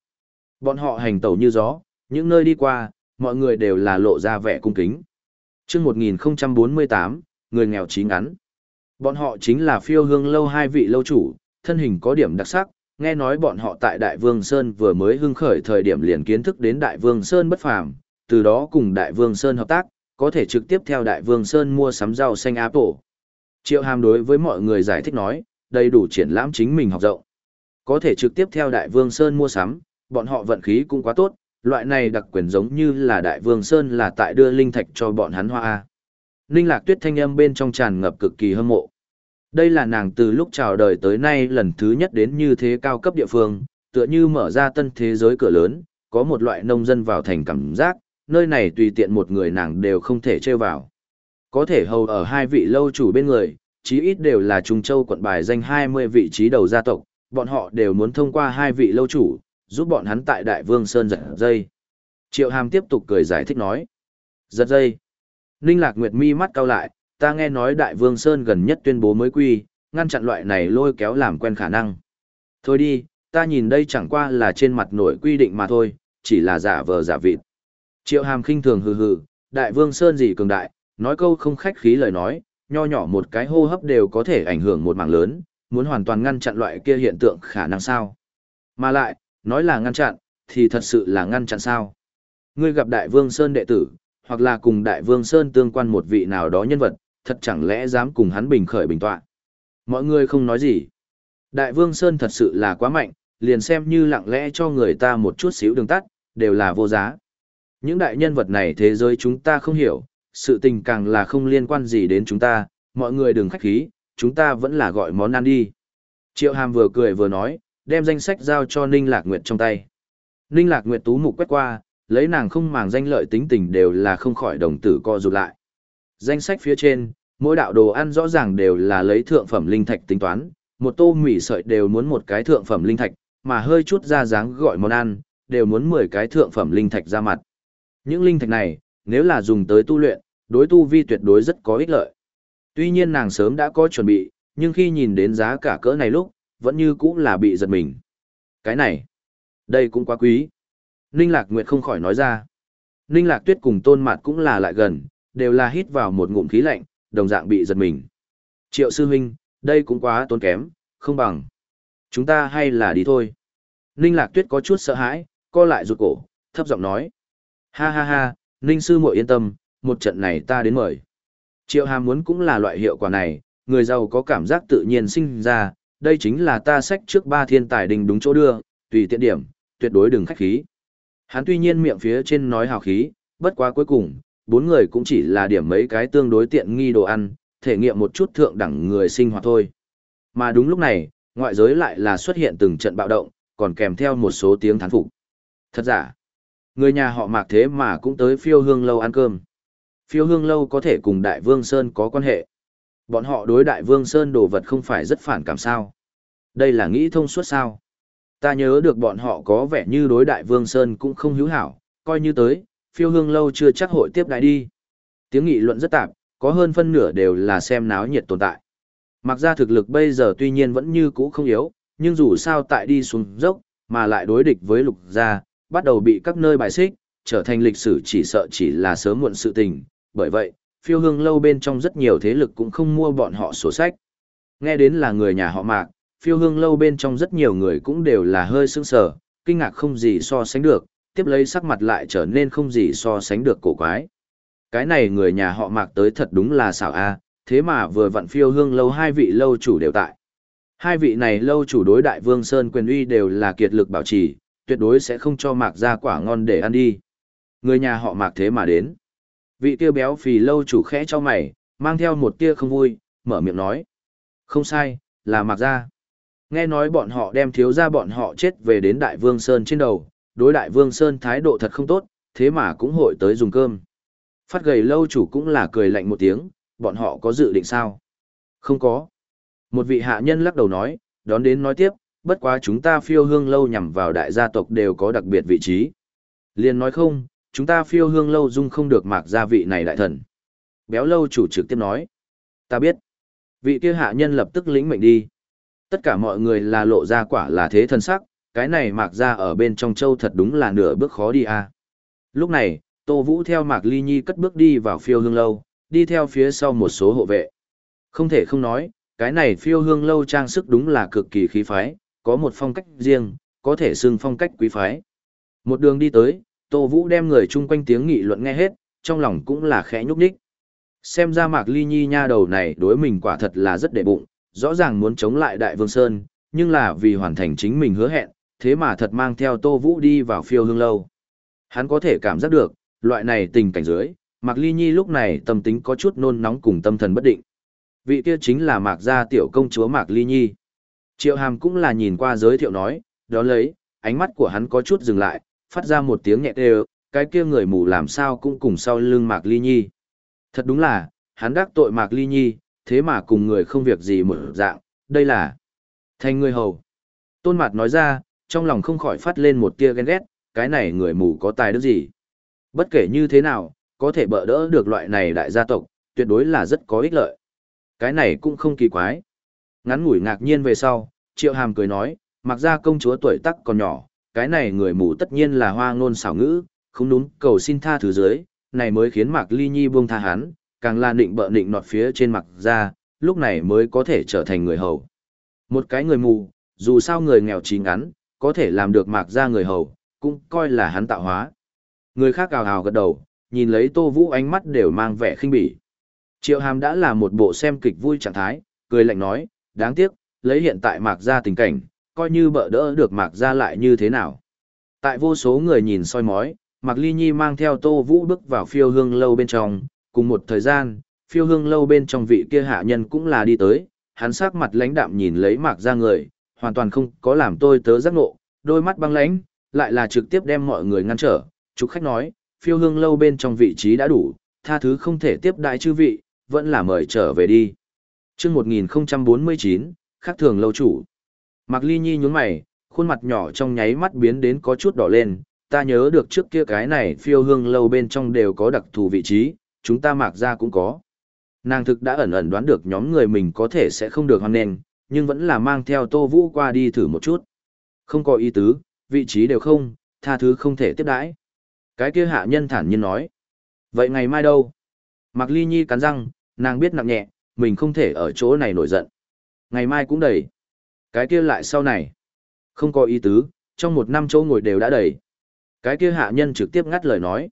Bọn họ hành tẩu như gió, những nơi đi qua, mọi người đều là lộ ra vẻ cung kính. chương 1048, người nghèo trí ngắn. Bọn họ chính là phiêu hương lâu hai vị lâu chủ, thân hình có điểm đặc sắc, nghe nói bọn họ tại Đại Vương Sơn vừa mới hưng khởi thời điểm liền kiến thức đến Đại Vương Sơn bất phàm, từ đó cùng Đại Vương Sơn hợp tác, có thể trực tiếp theo Đại Vương Sơn mua sắm rau xanh Apple. Triệu Hàm đối với mọi người giải thích nói, đầy đủ triển lãm chính mình học rộng. Có thể trực tiếp theo Đại Vương Sơn mua sắm, bọn họ vận khí cũng quá tốt, loại này đặc quyền giống như là Đại Vương Sơn là tại đưa linh thạch cho bọn hắn hoa A. Ninh Lạc Tuyết thanh âm bên trong tràn ngập cực kỳ hâm mộ. Đây là nàng từ lúc chào đời tới nay lần thứ nhất đến như thế cao cấp địa phương, tựa như mở ra tân thế giới cửa lớn, có một loại nông dân vào thành cảm giác, nơi này tùy tiện một người nàng đều không thể trêu vào. Có thể hầu ở hai vị lâu chủ bên người, chí ít đều là Trung Châu quận bài danh 20 vị trí đầu gia tộc, bọn họ đều muốn thông qua hai vị lâu chủ, giúp bọn hắn tại Đại Vương Sơn giật dây. Triệu Hàm tiếp tục cười giải thích nói. Giật dây. Ninh Lạc Nguyệt mi mắt cau lại, ta nghe nói Đại Vương Sơn gần nhất tuyên bố mới quy, ngăn chặn loại này lôi kéo làm quen khả năng. Thôi đi, ta nhìn đây chẳng qua là trên mặt nổi quy định mà thôi, chỉ là giả vờ giả vịt. Triệu Hàm khinh thường hừ hừ, Đại Vương Sơn gì cường đại, nói câu không khách khí lời nói, nho nhỏ một cái hô hấp đều có thể ảnh hưởng một mảng lớn, muốn hoàn toàn ngăn chặn loại kia hiện tượng khả năng sao. Mà lại, nói là ngăn chặn, thì thật sự là ngăn chặn sao. Ngươi gặp Đại Vương Sơn đệ tử, hoặc là cùng Đại Vương Sơn tương quan một vị nào đó nhân vật, thật chẳng lẽ dám cùng hắn bình khởi bình tọa. Mọi người không nói gì. Đại Vương Sơn thật sự là quá mạnh, liền xem như lặng lẽ cho người ta một chút xíu đường tắt, đều là vô giá. Những đại nhân vật này thế giới chúng ta không hiểu, sự tình càng là không liên quan gì đến chúng ta, mọi người đừng khách khí, chúng ta vẫn là gọi món ăn đi. Triệu Hàm vừa cười vừa nói, đem danh sách giao cho Ninh Lạc Nguyệt trong tay. Ninh Lạc Nguyệt tú mục quét qua, lấy nàng không màng danh lợi tính tình đều là không khỏi đồng tử co rụt lại. Danh sách phía trên, mỗi đạo đồ ăn rõ ràng đều là lấy thượng phẩm linh thạch tính toán, một tô mì sợi đều muốn một cái thượng phẩm linh thạch, mà hơi chút ra dáng gọi món ăn, đều muốn 10 cái thượng phẩm linh thạch ra mặt. Những linh thạch này, nếu là dùng tới tu luyện, đối tu vi tuyệt đối rất có ích lợi. Tuy nhiên nàng sớm đã có chuẩn bị, nhưng khi nhìn đến giá cả cỡ này lúc, vẫn như cũng là bị giật mình. Cái này, đây cũng quá quý. Ninh Lạc Nguyệt không khỏi nói ra. Ninh Lạc Tuyết cùng Tôn Mạt cũng là lại gần, đều là hít vào một ngụm khí lạnh, đồng dạng bị giật mình. Triệu sư huynh, đây cũng quá tốn kém, không bằng. Chúng ta hay là đi thôi. Ninh Lạc Tuyết có chút sợ hãi, co lại rụt cổ, thấp giọng nói. Ha ha ha, Ninh sư muội yên tâm, một trận này ta đến mời. Triệu hàm muốn cũng là loại hiệu quả này, người giàu có cảm giác tự nhiên sinh ra, đây chính là ta sách trước ba thiên tài đình đúng chỗ đưa, tùy tiện điểm, tuyệt đối đừng khách khí. Hắn tuy nhiên miệng phía trên nói hào khí, bất quá cuối cùng, bốn người cũng chỉ là điểm mấy cái tương đối tiện nghi đồ ăn, thể nghiệm một chút thượng đẳng người sinh hoạt thôi. Mà đúng lúc này, ngoại giới lại là xuất hiện từng trận bạo động, còn kèm theo một số tiếng thán phục. Thật giả, người nhà họ mạc thế mà cũng tới phiêu hương lâu ăn cơm. Phiêu hương lâu có thể cùng Đại Vương Sơn có quan hệ. Bọn họ đối Đại Vương Sơn đồ vật không phải rất phản cảm sao. Đây là nghĩ thông suốt sao. Ta nhớ được bọn họ có vẻ như đối Đại Vương Sơn cũng không hữu hảo, coi như tới, phiêu hương lâu chưa chắc hội tiếp đại đi. Tiếng nghị luận rất tạp, có hơn phân nửa đều là xem náo nhiệt tồn tại. Mặc ra thực lực bây giờ tuy nhiên vẫn như cũ không yếu, nhưng dù sao tại đi xuống dốc, mà lại đối địch với lục gia, bắt đầu bị các nơi bài xích, trở thành lịch sử chỉ sợ chỉ là sớm muộn sự tình, bởi vậy, phiêu hương lâu bên trong rất nhiều thế lực cũng không mua bọn họ sổ sách. Nghe đến là người nhà họ mạc, phiêu hương lâu bên trong rất nhiều người cũng đều là hơi sững sờ, kinh ngạc không gì so sánh được, tiếp lấy sắc mặt lại trở nên không gì so sánh được cổ quái. Cái này người nhà họ mạc tới thật đúng là xảo a, thế mà vừa vặn phiêu hương lâu hai vị lâu chủ đều tại. Hai vị này lâu chủ đối đại vương Sơn quyền uy đều là kiệt lực bảo trì, tuyệt đối sẽ không cho mạc ra quả ngon để ăn đi. Người nhà họ mạc thế mà đến. Vị kia béo phì lâu chủ khẽ cho mày, mang theo một tia không vui, mở miệng nói. Không sai, là mặc ra. Nghe nói bọn họ đem thiếu ra bọn họ chết về đến đại vương Sơn trên đầu, đối đại vương Sơn thái độ thật không tốt, thế mà cũng hội tới dùng cơm. Phát gầy lâu chủ cũng là cười lạnh một tiếng, bọn họ có dự định sao? Không có. Một vị hạ nhân lắc đầu nói, đón đến nói tiếp, bất quá chúng ta phiêu hương lâu nhằm vào đại gia tộc đều có đặc biệt vị trí. Liên nói không, chúng ta phiêu hương lâu dung không được mạc gia vị này đại thần. Béo lâu chủ trực tiếp nói, ta biết. Vị kia hạ nhân lập tức lĩnh mệnh đi. Tất cả mọi người là lộ ra quả là thế thân sắc, cái này mạc gia ở bên trong châu thật đúng là nửa bước khó đi à. Lúc này, Tô Vũ theo Mạc Ly Nhi cất bước đi vào phiêu hương lâu, đi theo phía sau một số hộ vệ. Không thể không nói, cái này phiêu hương lâu trang sức đúng là cực kỳ khí phái, có một phong cách riêng, có thể xưng phong cách quý phái. Một đường đi tới, Tô Vũ đem người chung quanh tiếng nghị luận nghe hết, trong lòng cũng là khẽ nhúc nhích. Xem ra Mạc Ly Nhi nha đầu này đối mình quả thật là rất đệ bụng, rõ ràng muốn chống lại Đại Vương Sơn, nhưng là vì hoàn thành chính mình hứa hẹn, thế mà thật mang theo Tô Vũ đi vào phiêu hương lâu. Hắn có thể cảm giác được, loại này tình cảnh dưới, Mạc Ly Nhi lúc này tâm tính có chút nôn nóng cùng tâm thần bất định. Vị kia chính là Mạc gia tiểu công chúa Mạc Ly Nhi. Triệu Hàm cũng là nhìn qua giới thiệu nói, đó lấy, ánh mắt của hắn có chút dừng lại, phát ra một tiếng nhẹ đều, cái kia người mù làm sao cũng cùng sau lưng Mạc Ly Nhi. Thật đúng là, hắn đắc tội Mạc Ly Nhi, thế mà cùng người không việc gì một dạng, đây là thành người hầu. Tôn Mạt nói ra, trong lòng không khỏi phát lên một tia ghen ghét, cái này người mù có tài đức gì. Bất kể như thế nào, có thể bỡ đỡ được loại này đại gia tộc, tuyệt đối là rất có ích lợi. Cái này cũng không kỳ quái. Ngắn ngủi ngạc nhiên về sau, Triệu Hàm cười nói, mặc ra công chúa tuổi tác còn nhỏ, cái này người mù tất nhiên là hoa ngôn xảo ngữ, không đúng, cầu xin tha thứ dưới, này mới khiến Mạc Ly Nhi buông tha hắn, càng là định bợ định nọt phía trên mặt ra, lúc này mới có thể trở thành người hầu. Một cái người mù, dù sao người nghèo trí ngắn, có thể làm được mạc ra người hầu, cũng coi là hắn tạo hóa. Người khác ào ào gật đầu, nhìn lấy Tô Vũ ánh mắt đều mang vẻ khinh bỉ. Triệu Hàm đã là một bộ xem kịch vui trạng thái, cười lạnh nói, đáng tiếc, lấy hiện tại mạc ra tình cảnh, coi như bỡ đỡ được mạc ra lại như thế nào. Tại vô số người nhìn soi mói, Mạc Ly Nhi mang theo Tô Vũ bước vào phiêu hương lâu bên trong, cùng một thời gian, phiêu hương lâu bên trong vị kia hạ nhân cũng là đi tới, hắn sắc mặt lãnh đạm nhìn lấy mạc ra người, hoàn toàn không có làm tôi tớ giác ngộ, đôi mắt băng lãnh, lại là trực tiếp đem mọi người ngăn trở, chúc khách nói, phiêu hương lâu bên trong vị trí đã đủ, tha thứ không thể tiếp đại chư vị, vẫn là mời trở về đi. chương 1049, khắc thường lâu chủ. Mạc Ly Nhi nhún mày, khuôn mặt nhỏ trong nháy mắt biến đến có chút đỏ lên, ta nhớ được trước kia cái này phiêu hương lâu bên trong đều có đặc thù vị trí, chúng ta mạc ra cũng có. Nàng thực đã ẩn ẩn đoán được nhóm người mình có thể sẽ không được hoan nền, nhưng vẫn là mang theo Tô Vũ qua đi thử một chút. Không có ý tứ, vị trí đều không, tha thứ không thể tiếp đãi. Cái kia hạ nhân thản nhiên nói. Vậy ngày mai đâu? Mạc Ly Nhi cắn răng, nàng biết nặng nhẹ, mình không thể ở chỗ này nổi giận. Ngày mai cũng đầy. Cái kia lại sau này. Không có ý tứ, trong một năm chỗ ngồi đều đã đầy. Cái kia hạ nhân trực tiếp ngắt lời nói.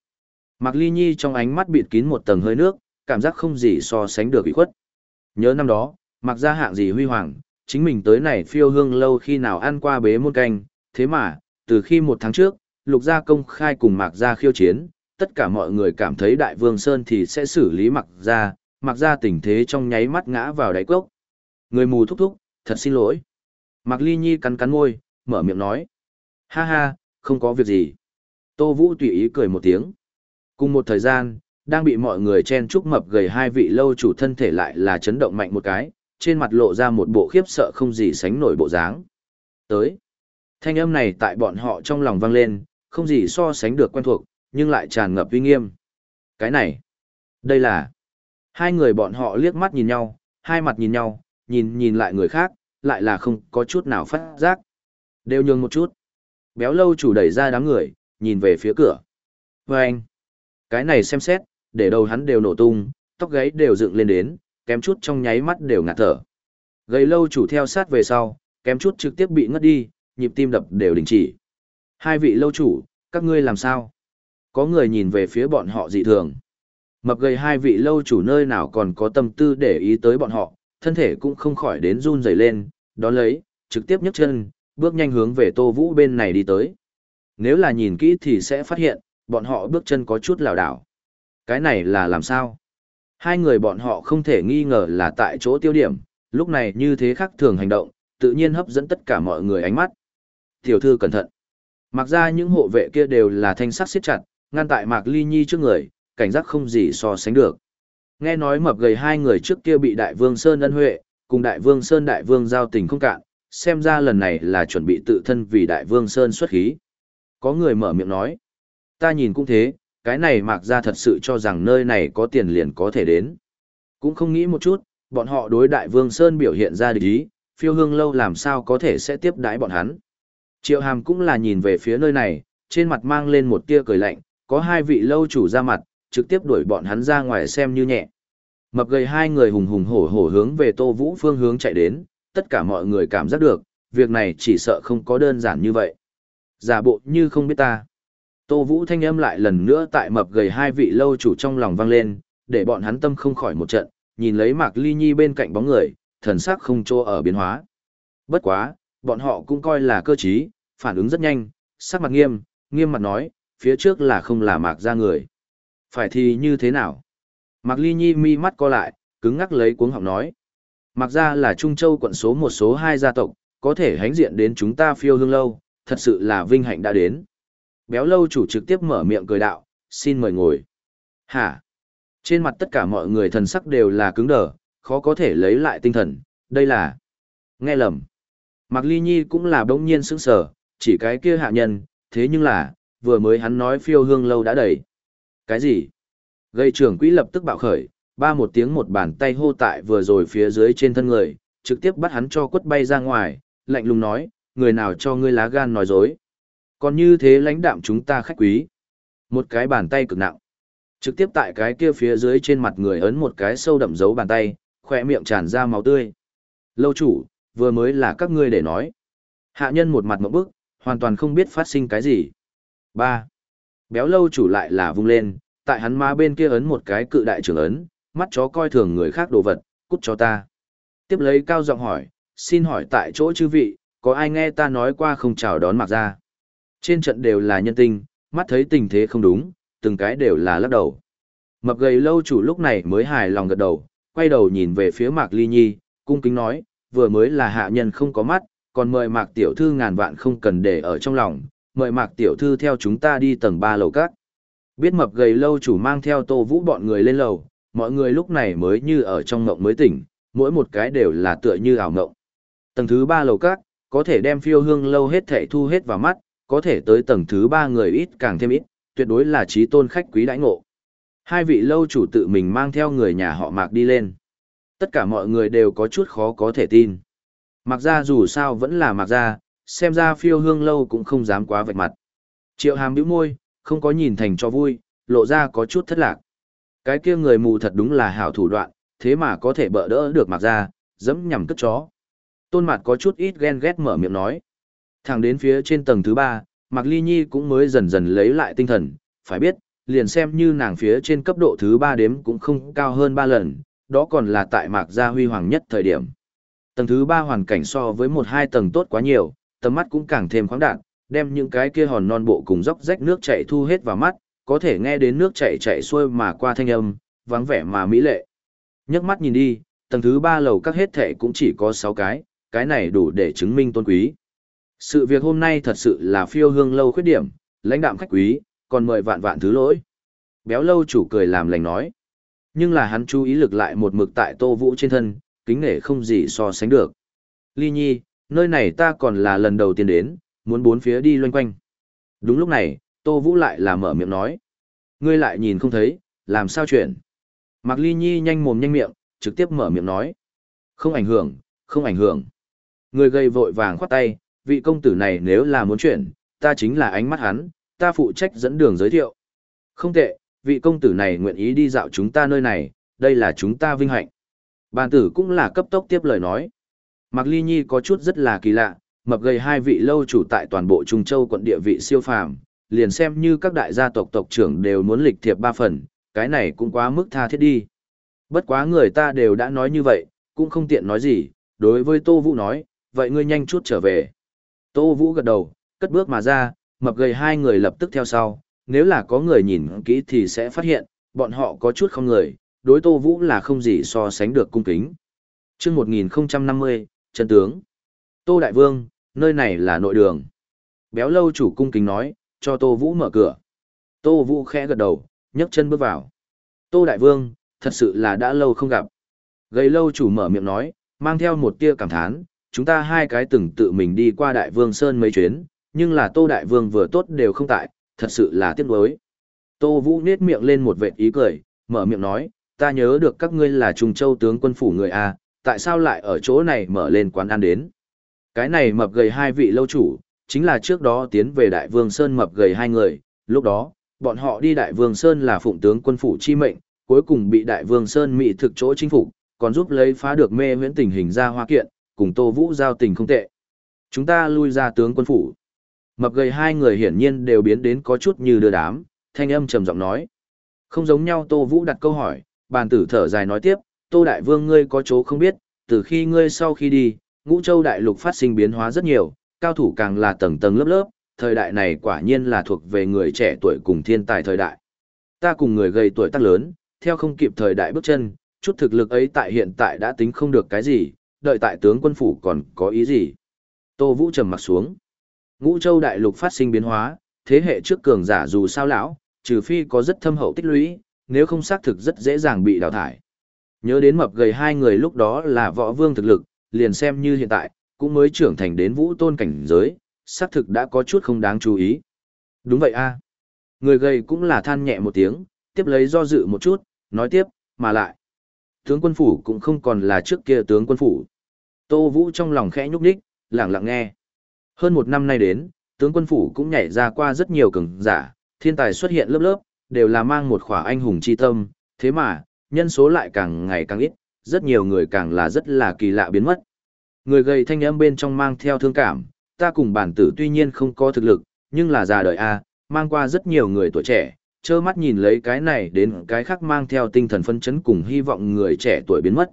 Mạc Ly Nhi trong ánh mắt bịt kín một tầng hơi nước, cảm giác không gì so sánh được bị khuất. Nhớ năm đó, mặc ra hạng gì huy hoàng, chính mình tới này phiêu hương lâu khi nào ăn qua bế muôn canh, thế mà, từ khi một tháng trước, lục gia công khai cùng mạc gia khiêu chiến, tất cả mọi người cảm thấy đại vương Sơn thì sẽ xử lý mạc gia, mạc gia tình thế trong nháy mắt ngã vào đáy cốc. Người mù thúc thúc, thật xin lỗi. Mạc Ly Nhi cắn cắn môi, mở miệng nói. Ha ha, không có việc gì. Tô Vũ tùy ý cười một tiếng. Cùng một thời gian, đang bị mọi người chen chúc mập gầy hai vị lâu chủ thân thể lại là chấn động mạnh một cái, trên mặt lộ ra một bộ khiếp sợ không gì sánh nổi bộ dáng. Tới. Thanh âm này tại bọn họ trong lòng vang lên, không gì so sánh được quen thuộc, nhưng lại tràn ngập uy nghiêm. Cái này, đây là... Hai người bọn họ liếc mắt nhìn nhau, hai mặt nhìn nhau, nhìn nhìn lại người khác, lại là không có chút nào phát giác. Đều nhường một chút. Béo lâu chủ đẩy ra đám người, nhìn về phía cửa. Và anh, cái này xem xét, để đầu hắn đều nổ tung, tóc gáy đều dựng lên đến, kém chút trong nháy mắt đều ngạt thở. Gầy lâu chủ theo sát về sau, Kém chút trực tiếp bị ngất đi, nhịp tim đập đều đình chỉ. Hai vị lâu chủ, các ngươi làm sao? Có người nhìn về phía bọn họ dị thường. Mập gầy hai vị lâu chủ nơi nào còn có tâm tư để ý tới bọn họ, thân thể cũng không khỏi đến run rẩy lên, đón lấy, trực tiếp nhấc chân, bước nhanh hướng về Tô Vũ bên này đi tới. Nếu là nhìn kỹ thì sẽ phát hiện, bọn họ bước chân có chút lảo đảo. Cái này là làm sao? Hai người bọn họ không thể nghi ngờ là tại chỗ tiêu điểm, lúc này như thế khác thường hành động, tự nhiên hấp dẫn tất cả mọi người ánh mắt. Tiểu thư cẩn thận. Mặc ra những hộ vệ kia đều là thanh sắc siết chặt, ngăn tại Mạc Ly Nhi trước người, cảnh giác không gì so sánh được. Nghe nói mập gầy hai người trước kia bị Đại Vương Sơn ân huệ, cùng Đại Vương Sơn Đại Vương giao tình không cạn, xem ra lần này là chuẩn bị tự thân vì Đại Vương Sơn xuất khí. Có người mở miệng nói, ta nhìn cũng thế, cái này Mạc ra thật sự cho rằng nơi này có tiền liền có thể đến. Cũng không nghĩ một chút, bọn họ đối Đại Vương Sơn biểu hiện ra địch ý, phiêu hương lâu làm sao có thể sẽ tiếp đái bọn hắn. Triệu Hàm cũng là nhìn về phía nơi này, trên mặt mang lên một tia cười lạnh, có hai vị lâu chủ ra mặt, trực tiếp đuổi bọn hắn ra ngoài xem như nhẹ. Mập gầy hai người hùng hùng hổ hổ hướng về Tô Vũ phương hướng chạy đến, tất cả mọi người cảm giác được, việc này chỉ sợ không có đơn giản như vậy. Giả bộ như không biết ta. Tô Vũ thanh âm lại lần nữa tại mập gầy hai vị lâu chủ trong lòng vang lên, để bọn hắn tâm không khỏi một trận, nhìn lấy Mạc Ly Nhi bên cạnh bóng người, thần sắc không trô ở biến hóa. Bất quá, bọn họ cũng coi là cơ trí, phản ứng rất nhanh, sắc mặt nghiêm, nghiêm mặt nói, phía trước là không là Mạc ra người. Phải thì như thế nào? Mạc Ly Nhi mi mắt co lại, cứng ngắc lấy cuống họng nói. Mạc ra là Trung Châu quận số một số hai gia tộc, có thể hánh diện đến chúng ta phiêu hương lâu, thật sự là vinh hạnh đã đến. Béo lâu chủ trực tiếp mở miệng cười đạo, xin mời ngồi. Hả? Trên mặt tất cả mọi người thần sắc đều là cứng đờ, khó có thể lấy lại tinh thần, đây là... Nghe lầm. Mạc Ly Nhi cũng là đống nhiên sững sờ, chỉ cái kia hạ nhân, thế nhưng là, vừa mới hắn nói phiêu hương lâu đã đầy. Cái gì? Gây trưởng quỹ lập tức bạo khởi, ba một tiếng một bàn tay hô tại vừa rồi phía dưới trên thân người, trực tiếp bắt hắn cho quất bay ra ngoài, lạnh lùng nói, người nào cho ngươi lá gan nói dối. Còn như thế lãnh đạm chúng ta khách quý. Một cái bàn tay cực nặng. Trực tiếp tại cái kia phía dưới trên mặt người ấn một cái sâu đậm dấu bàn tay, khỏe miệng tràn ra máu tươi. Lâu chủ, vừa mới là các ngươi để nói. Hạ nhân một mặt mộng bức, hoàn toàn không biết phát sinh cái gì. ba Béo lâu chủ lại là vung lên, tại hắn má bên kia ấn một cái cự đại trưởng ấn, mắt chó coi thường người khác đồ vật, cút cho ta. Tiếp lấy cao giọng hỏi, xin hỏi tại chỗ chư vị, có ai nghe ta nói qua không chào đón mặc ra? Trên trận đều là nhân tinh, mắt thấy tình thế không đúng, từng cái đều là lắc đầu. Mập gầy lâu chủ lúc này mới hài lòng gật đầu, quay đầu nhìn về phía Mạc Ly Nhi, cung kính nói, vừa mới là hạ nhân không có mắt, còn mời Mạc Tiểu Thư ngàn vạn không cần để ở trong lòng, mời Mạc Tiểu Thư theo chúng ta đi tầng 3 lầu các. Biết mập gầy lâu chủ mang theo tô vũ bọn người lên lầu, mọi người lúc này mới như ở trong ngộng mới tỉnh, mỗi một cái đều là tựa như ảo ngộng. Tầng thứ ba lầu các, có thể đem phiêu hương lâu hết thể thu hết vào mắt, có thể tới tầng thứ ba người ít càng thêm ít, tuyệt đối là trí tôn khách quý đãi ngộ. Hai vị lâu chủ tự mình mang theo người nhà họ Mạc đi lên. Tất cả mọi người đều có chút khó có thể tin. Mạc ra dù sao vẫn là Mạc ra, xem ra phiêu hương lâu cũng không dám quá vạch mặt. Triệu hàm bĩu môi, không có nhìn thành cho vui, lộ ra có chút thất lạc. Cái kia người mù thật đúng là hảo thủ đoạn, thế mà có thể bỡ đỡ được Mặc gia, dẫm nhằm cất chó. Tôn mặt có chút ít ghen ghét mở miệng nói. Thẳng đến phía trên tầng thứ ba, Mạc Ly Nhi cũng mới dần dần lấy lại tinh thần, phải biết, liền xem như nàng phía trên cấp độ thứ ba đếm cũng không cao hơn ba lần, đó còn là tại Mạc Gia huy hoàng nhất thời điểm. Tầng thứ ba hoàn cảnh so với một hai tầng tốt quá nhiều, tầm mắt cũng càng thêm khoáng đạt, đem những cái kia hòn non bộ cùng dốc rách nước chảy thu hết vào mắt, có thể nghe đến nước chảy chảy xuôi mà qua thanh âm, vắng vẻ mà mỹ lệ. Nhấc mắt nhìn đi, tầng thứ ba lầu các hết thệ cũng chỉ có 6 cái, cái này đủ để chứng minh tôn quý. Sự việc hôm nay thật sự là phiêu hương lâu khuyết điểm, lãnh đạm khách quý, còn mời vạn vạn thứ lỗi. Béo lâu chủ cười làm lành nói. Nhưng là hắn chú ý lực lại một mực tại tô vũ trên thân, kính nể không gì so sánh được. Ly nhi, nơi này ta còn là lần đầu tiên đến, muốn bốn phía đi loanh quanh. Đúng lúc này, tô vũ lại là mở miệng nói. Ngươi lại nhìn không thấy, làm sao chuyện? Mạc Ly Nhi nhanh mồm nhanh miệng, trực tiếp mở miệng nói. Không ảnh hưởng, không ảnh hưởng. Người gây vội vàng khoát tay, vị công tử này nếu là muốn chuyển, ta chính là ánh mắt hắn, ta phụ trách dẫn đường giới thiệu. Không tệ, vị công tử này nguyện ý đi dạo chúng ta nơi này, đây là chúng ta vinh hạnh. Bàn tử cũng là cấp tốc tiếp lời nói. Mạc Ly Nhi có chút rất là kỳ lạ, mập gầy hai vị lâu chủ tại toàn bộ Trung Châu quận địa vị siêu phàm, liền xem như các đại gia tộc tộc trưởng đều muốn lịch thiệp ba phần, cái này cũng quá mức tha thiết đi. Bất quá người ta đều đã nói như vậy, cũng không tiện nói gì, đối với Tô Vũ nói, vậy ngươi nhanh chút trở về. Tô Vũ gật đầu, cất bước mà ra, mập gầy hai người lập tức theo sau, nếu là có người nhìn kỹ thì sẽ phát hiện, bọn họ có chút không người, đối Tô Vũ là không gì so sánh được cung kính. chương 1050, chân tướng. Tô Đại Vương, nơi này là nội đường. Béo lâu chủ cung kính nói, cho Tô Vũ mở cửa. Tô Vũ khẽ gật đầu, nhấc chân bước vào. Tô Đại Vương, thật sự là đã lâu không gặp. Gầy lâu chủ mở miệng nói, mang theo một tia cảm thán, chúng ta hai cái từng tự mình đi qua Đại Vương Sơn mấy chuyến, nhưng là Tô Đại Vương vừa tốt đều không tại, thật sự là tiếc nuối. Tô Vũ nết miệng lên một vệt ý cười, mở miệng nói, ta nhớ được các ngươi là Trung Châu tướng quân phủ người A, tại sao lại ở chỗ này mở lên quán ăn đến. Cái này mập gầy hai vị lâu chủ, chính là trước đó tiến về Đại Vương Sơn mập gầy hai người, lúc đó, bọn họ đi Đại Vương Sơn là phụng tướng quân phủ chi mệnh, cuối cùng bị Đại Vương Sơn mị thực chỗ chính phủ, còn giúp lấy phá được mê huyễn tình hình ra hoa kiện, cùng Tô Vũ giao tình không tệ. Chúng ta lui ra tướng quân phủ. Mập gầy hai người hiển nhiên đều biến đến có chút như đưa đám, thanh âm trầm giọng nói. Không giống nhau Tô Vũ đặt câu hỏi, bàn tử thở dài nói tiếp, Tô Đại Vương ngươi có chỗ không biết, từ khi ngươi sau khi đi, ngũ châu đại lục phát sinh biến hóa rất nhiều, cao thủ càng là tầng tầng lớp lớp, thời đại này quả nhiên là thuộc về người trẻ tuổi cùng thiên tài thời đại. Ta cùng người gầy tuổi tác lớn, theo không kịp thời đại bước chân, chút thực lực ấy tại hiện tại đã tính không được cái gì, đợi tại tướng quân phủ còn có ý gì. Tô Vũ trầm mặt xuống. Ngũ châu đại lục phát sinh biến hóa, thế hệ trước cường giả dù sao lão, trừ phi có rất thâm hậu tích lũy, nếu không xác thực rất dễ dàng bị đào thải. Nhớ đến mập gầy hai người lúc đó là võ vương thực lực, liền xem như hiện tại, cũng mới trưởng thành đến vũ tôn cảnh giới, xác thực đã có chút không đáng chú ý. Đúng vậy a Người gầy cũng là than nhẹ một tiếng, tiếp lấy do dự một chút, nói tiếp, mà lại. Tướng quân phủ cũng không còn là trước kia tướng quân phủ. Tô Vũ trong lòng khẽ nhúc đích, lặng lặng nghe. Hơn một năm nay đến, tướng quân phủ cũng nhảy ra qua rất nhiều cường giả, thiên tài xuất hiện lớp lớp, đều là mang một khỏa anh hùng chi tâm, thế mà, nhân số lại càng ngày càng ít, rất nhiều người càng là rất là kỳ lạ biến mất. Người gầy thanh âm bên trong mang theo thương cảm, ta cùng bản tử tuy nhiên không có thực lực, nhưng là già đời A, mang qua rất nhiều người tuổi trẻ, trơ mắt nhìn lấy cái này đến cái khác mang theo tinh thần phân chấn cùng hy vọng người trẻ tuổi biến mất.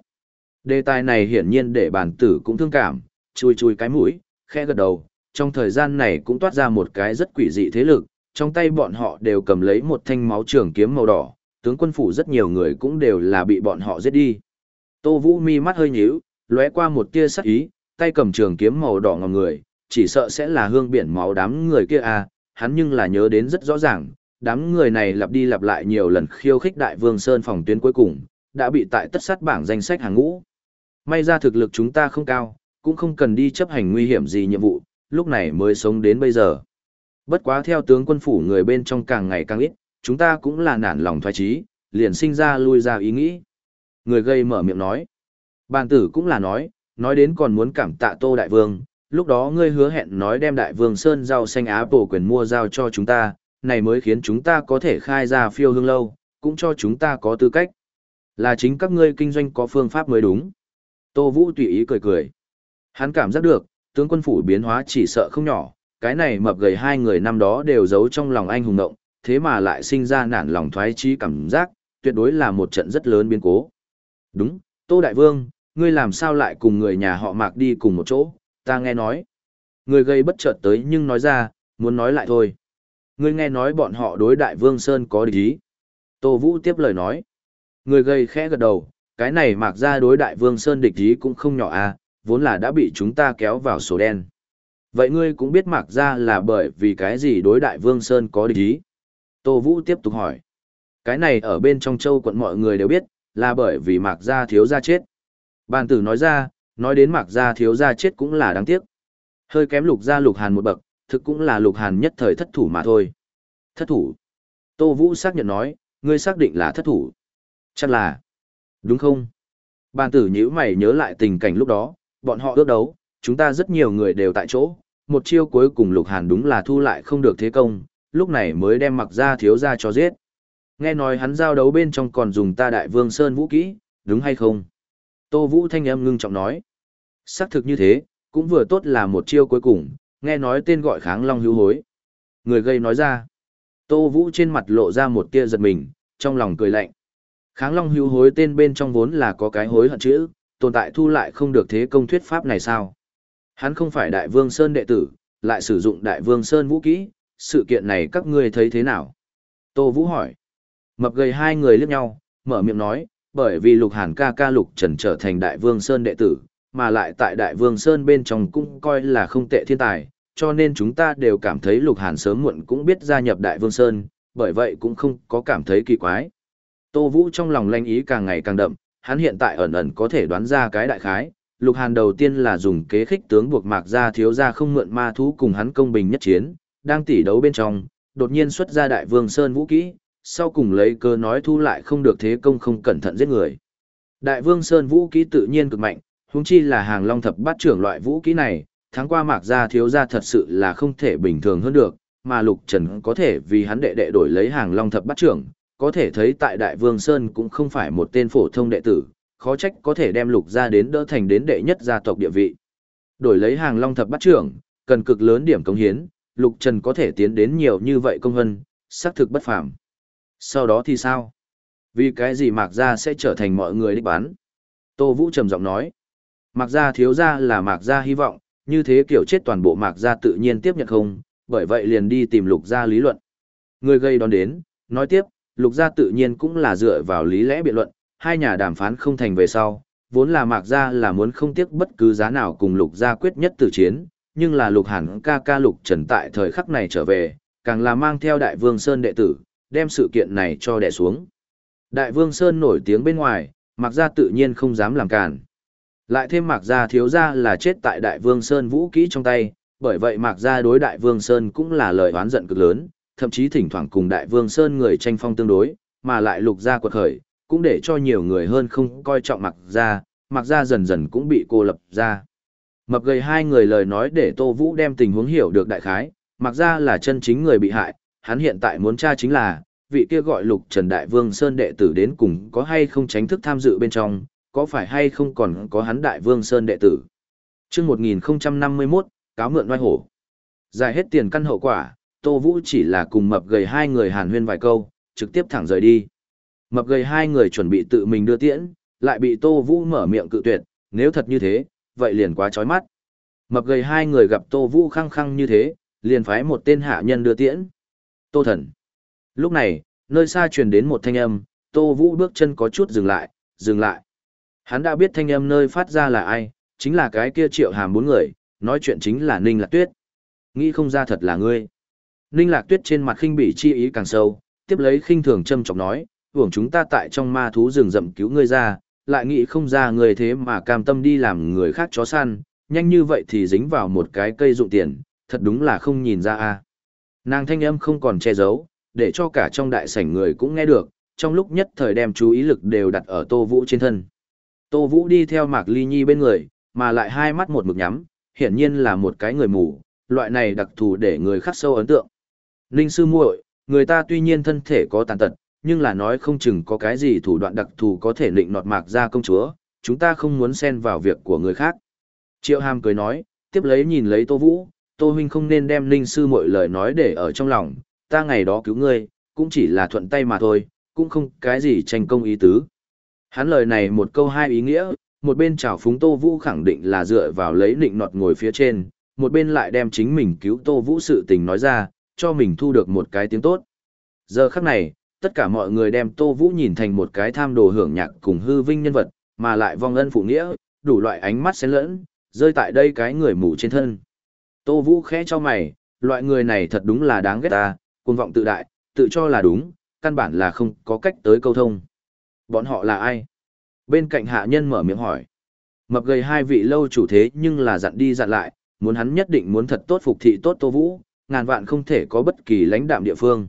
Đề tài này hiển nhiên để bản tử cũng thương cảm, chui chui cái mũi, khẽ gật đầu, trong thời gian này cũng toát ra một cái rất quỷ dị thế lực, trong tay bọn họ đều cầm lấy một thanh máu trường kiếm màu đỏ, tướng quân phủ rất nhiều người cũng đều là bị bọn họ giết đi. Tô Vũ mi mắt hơi nhíu, lóe qua một tia sắc ý, tay cầm trường kiếm màu đỏ ngòm người, chỉ sợ sẽ là hương biển máu đám người kia à, hắn nhưng là nhớ đến rất rõ ràng, đám người này lặp đi lặp lại nhiều lần khiêu khích đại vương Sơn phòng tuyến cuối cùng, đã bị tại tất sát bảng danh sách hàng ngũ. May ra thực lực chúng ta không cao, cũng không cần đi chấp hành nguy hiểm gì nhiệm vụ, lúc này mới sống đến bây giờ. Bất quá theo tướng quân phủ người bên trong càng ngày càng ít, chúng ta cũng là nản lòng thoái trí, liền sinh ra lui ra ý nghĩ. Người gây mở miệng nói. Bàn tử cũng là nói, nói đến còn muốn cảm tạ Tô Đại Vương, lúc đó ngươi hứa hẹn nói đem Đại Vương Sơn rau xanh á bổ quyền mua giao cho chúng ta, này mới khiến chúng ta có thể khai ra phiêu hương lâu, cũng cho chúng ta có tư cách. Là chính các ngươi kinh doanh có phương pháp mới đúng. Tô Vũ tùy ý cười cười. Hắn cảm giác được, tướng quân phủ biến hóa chỉ sợ không nhỏ, cái này mập gầy hai người năm đó đều giấu trong lòng anh hùng động, thế mà lại sinh ra nản lòng thoái trí cảm giác, tuyệt đối là một trận rất lớn biến cố. Đúng, Tô Đại Vương, ngươi làm sao lại cùng người nhà họ mạc đi cùng một chỗ, ta nghe nói. Người gây bất chợt tới nhưng nói ra, muốn nói lại thôi. Ngươi nghe nói bọn họ đối Đại Vương Sơn có địch ý. Tô Vũ tiếp lời nói. Người gây khẽ gật đầu, cái này mạc ra đối Đại Vương Sơn địch ý cũng không nhỏ à, vốn là đã bị chúng ta kéo vào sổ đen. Vậy ngươi cũng biết mạc ra là bởi vì cái gì đối Đại Vương Sơn có địch ý. Tô Vũ tiếp tục hỏi. Cái này ở bên trong châu quận mọi người đều biết, là bởi vì mạc gia thiếu gia chết. Bàn tử nói ra, nói đến mạc gia thiếu gia chết cũng là đáng tiếc. Hơi kém lục gia lục hàn một bậc, thực cũng là lục hàn nhất thời thất thủ mà thôi. Thất thủ. Tô Vũ xác nhận nói, ngươi xác định là thất thủ. Chắc là. Đúng không? Bàn tử nhíu mày nhớ lại tình cảnh lúc đó, bọn họ ước đấu, chúng ta rất nhiều người đều tại chỗ. Một chiêu cuối cùng lục hàn đúng là thu lại không được thế công, lúc này mới đem mặc ra thiếu ra cho giết. Nghe nói hắn giao đấu bên trong còn dùng ta đại vương Sơn vũ kỹ, đúng hay không? Tô Vũ thanh âm ngưng trọng nói. Xác thực như thế, cũng vừa tốt là một chiêu cuối cùng, nghe nói tên gọi kháng long hữu hối. Người gây nói ra. Tô Vũ trên mặt lộ ra một tia giật mình, trong lòng cười lạnh. Kháng long hữu hối tên bên trong vốn là có cái hối hận chữ, tồn tại thu lại không được thế công thuyết pháp này sao? Hắn không phải đại vương Sơn đệ tử, lại sử dụng đại vương Sơn vũ kỹ, sự kiện này các ngươi thấy thế nào? Tô Vũ hỏi. Mập gầy hai người liếc nhau, mở miệng nói, bởi vì lục hàn ca ca lục trần trở thành đại vương Sơn đệ tử, mà lại tại đại vương Sơn bên trong cũng coi là không tệ thiên tài, cho nên chúng ta đều cảm thấy lục hàn sớm muộn cũng biết gia nhập đại vương Sơn, bởi vậy cũng không có cảm thấy kỳ quái. Tô Vũ trong lòng lanh ý càng ngày càng đậm, hắn hiện tại ẩn ẩn có thể đoán ra cái đại khái. Lục Hàn đầu tiên là dùng kế khích tướng buộc mạc ra thiếu ra không mượn ma thú cùng hắn công bình nhất chiến, đang tỉ đấu bên trong, đột nhiên xuất ra đại vương Sơn vũ kỹ, sau cùng lấy cơ nói thu lại không được thế công không cẩn thận giết người. Đại vương Sơn vũ kỹ tự nhiên cực mạnh, huống chi là hàng long thập bát trưởng loại vũ kỹ này, tháng qua mạc gia thiếu gia thật sự là không thể bình thường hơn được, mà Lục Trần có thể vì hắn đệ đệ đổi lấy hàng long thập bát trưởng, có thể thấy tại Đại Vương Sơn cũng không phải một tên phổ thông đệ tử, khó trách có thể đem Lục gia đến đỡ thành đến đệ nhất gia tộc địa vị. Đổi lấy hàng long thập bát trưởng, cần cực lớn điểm công hiến, Lục Trần có thể tiến đến nhiều như vậy công hân, xác thực bất phàm. Sau đó thì sao? Vì cái gì Mạc Gia sẽ trở thành mọi người đích bán? Tô Vũ trầm giọng nói. Mạc Gia thiếu gia là Mạc Gia hy vọng, như thế kiểu chết toàn bộ Mạc Gia tự nhiên tiếp nhận không, bởi vậy liền đi tìm Lục Gia lý luận. Người gây đón đến, nói tiếp, Lục Gia tự nhiên cũng là dựa vào lý lẽ biện luận, hai nhà đàm phán không thành về sau, vốn là Mạc Gia là muốn không tiếc bất cứ giá nào cùng Lục Gia quyết nhất tử chiến, nhưng là Lục Hàn ca ca Lục Trần tại thời khắc này trở về, càng là mang theo Đại Vương Sơn đệ tử, đem sự kiện này cho đẻ xuống. Đại Vương Sơn nổi tiếng bên ngoài, Mạc Gia tự nhiên không dám làm cản. Lại thêm Mạc Gia thiếu gia là chết tại Đại Vương Sơn vũ kỹ trong tay, bởi vậy Mạc Gia đối Đại Vương Sơn cũng là lời oán giận cực lớn, thậm chí thỉnh thoảng cùng Đại Vương Sơn người tranh phong tương đối, mà lại lục gia quật khởi, cũng để cho nhiều người hơn không coi trọng Mạc Gia, Mạc Gia dần dần cũng bị cô lập ra. Mập gầy hai người lời nói để Tô Vũ đem tình huống hiểu được đại khái, Mạc Gia là chân chính người bị hại, hắn hiện tại muốn tra chính là, vị kia gọi lục Trần Đại Vương Sơn đệ tử đến cùng có hay không tránh thức tham dự bên trong, có phải hay không còn có hắn Đại Vương Sơn đệ tử. Trước 1051, cáo mượn oai hổ. Giải hết tiền căn hậu quả, Tô Vũ chỉ là cùng mập gầy hai người hàn huyên vài câu, trực tiếp thẳng rời đi. Mập gầy hai người chuẩn bị tự mình đưa tiễn, lại bị Tô Vũ mở miệng cự tuyệt, nếu thật như thế, vậy liền quá chói mắt. Mập gầy hai người gặp Tô Vũ khăng khăng như thế, liền phái một tên hạ nhân đưa tiễn. Tô Thần. Lúc này, nơi xa truyền đến một thanh âm, Tô Vũ bước chân có chút dừng lại, dừng lại. Hắn đã biết thanh âm nơi phát ra là ai, chính là cái kia triệu hàm bốn người, nói chuyện chính là Ninh Lạc Tuyết. Nghĩ không ra thật là ngươi. Ninh Lạc Tuyết trên mặt khinh bỉ chi ý càng sâu, tiếp lấy khinh thường châm chọc nói, uổng chúng ta tại trong ma thú rừng rậm cứu ngươi ra, lại nghĩ không ra người thế mà cam tâm đi làm người khác chó săn, nhanh như vậy thì dính vào một cái cây dụng tiền, thật đúng là không nhìn ra a. Nàng thanh âm không còn che giấu, để cho cả trong đại sảnh người cũng nghe được, trong lúc nhất thời đem chú ý lực đều đặt ở Tô Vũ trên thân. Tô Vũ đi theo Mạc Ly Nhi bên người, mà lại hai mắt một mực nhắm, hiển nhiên là một cái người mù, loại này đặc thù để người khắc sâu ấn tượng. Ninh sư muội, người ta tuy nhiên thân thể có tàn tật, nhưng là nói không chừng có cái gì thủ đoạn đặc thù có thể lệnh nọt mạc ra công chúa, chúng ta không muốn xen vào việc của người khác. Triệu Hàm cười nói, tiếp lấy nhìn lấy Tô Vũ, Tô huynh không nên đem Ninh sư mọi lời nói để ở trong lòng, ta ngày đó cứu ngươi, cũng chỉ là thuận tay mà thôi, cũng không cái gì tranh công ý tứ. Hắn lời này một câu hai ý nghĩa, một bên chào phúng Tô Vũ khẳng định là dựa vào lấy nịnh nọt ngồi phía trên, một bên lại đem chính mình cứu Tô Vũ sự tình nói ra, cho mình thu được một cái tiếng tốt. Giờ khắc này, tất cả mọi người đem Tô Vũ nhìn thành một cái tham đồ hưởng nhạc cùng hư vinh nhân vật, mà lại vong ân phụ nghĩa, đủ loại ánh mắt xen lẫn, rơi tại đây cái người mù trên thân. Tô Vũ khẽ cho mày, loại người này thật đúng là đáng ghét ta, cuồng vọng tự đại, tự cho là đúng, căn bản là không có cách tới câu thông. Bọn họ là ai? Bên cạnh hạ nhân mở miệng hỏi. Mập gầy hai vị lâu chủ thế nhưng là dặn đi dặn lại, muốn hắn nhất định muốn thật tốt phục thị tốt Tô Vũ, ngàn vạn không thể có bất kỳ lãnh đạm địa phương.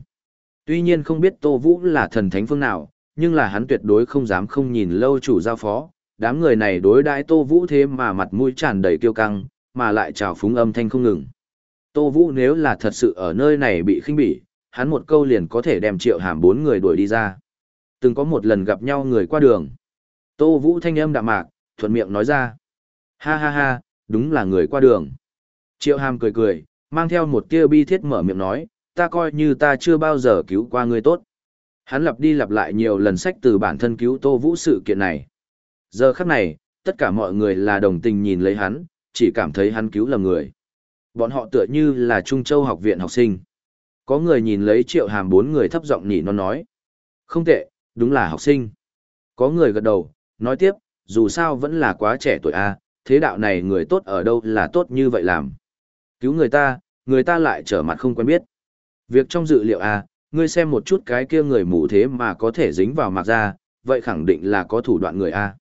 Tuy nhiên không biết Tô Vũ là thần thánh phương nào, nhưng là hắn tuyệt đối không dám không nhìn lâu chủ giao phó, đám người này đối đãi Tô Vũ thế mà mặt mũi tràn đầy kiêu căng, mà lại trào phúng âm thanh không ngừng. Tô Vũ nếu là thật sự ở nơi này bị khinh bỉ, hắn một câu liền có thể đem triệu hàm bốn người đuổi đi ra. Từng có một lần gặp nhau người qua đường. Tô Vũ thanh âm đạm mạc, thuận miệng nói ra. Ha ha ha, đúng là người qua đường. Triệu Hàm cười cười, mang theo một tia bi thiết mở miệng nói, ta coi như ta chưa bao giờ cứu qua ngươi tốt. Hắn lặp đi lặp lại nhiều lần sách từ bản thân cứu Tô Vũ sự kiện này. Giờ khắc này, tất cả mọi người là đồng tình nhìn lấy hắn, chỉ cảm thấy hắn cứu lầm người. Bọn họ tựa như là Trung Châu học viện học sinh. Có người nhìn lấy triệu hàm bốn người thấp giọng nhỉ nó nói. Không tệ, đúng là học sinh. Có người gật đầu, nói tiếp, dù sao vẫn là quá trẻ tuổi a thế đạo này người tốt ở đâu là tốt như vậy làm. Cứu người ta, người ta lại trở mặt không quen biết. Việc trong dự liệu a ngươi xem một chút cái kia người mù thế mà có thể dính vào mặt ra, vậy khẳng định là có thủ đoạn người a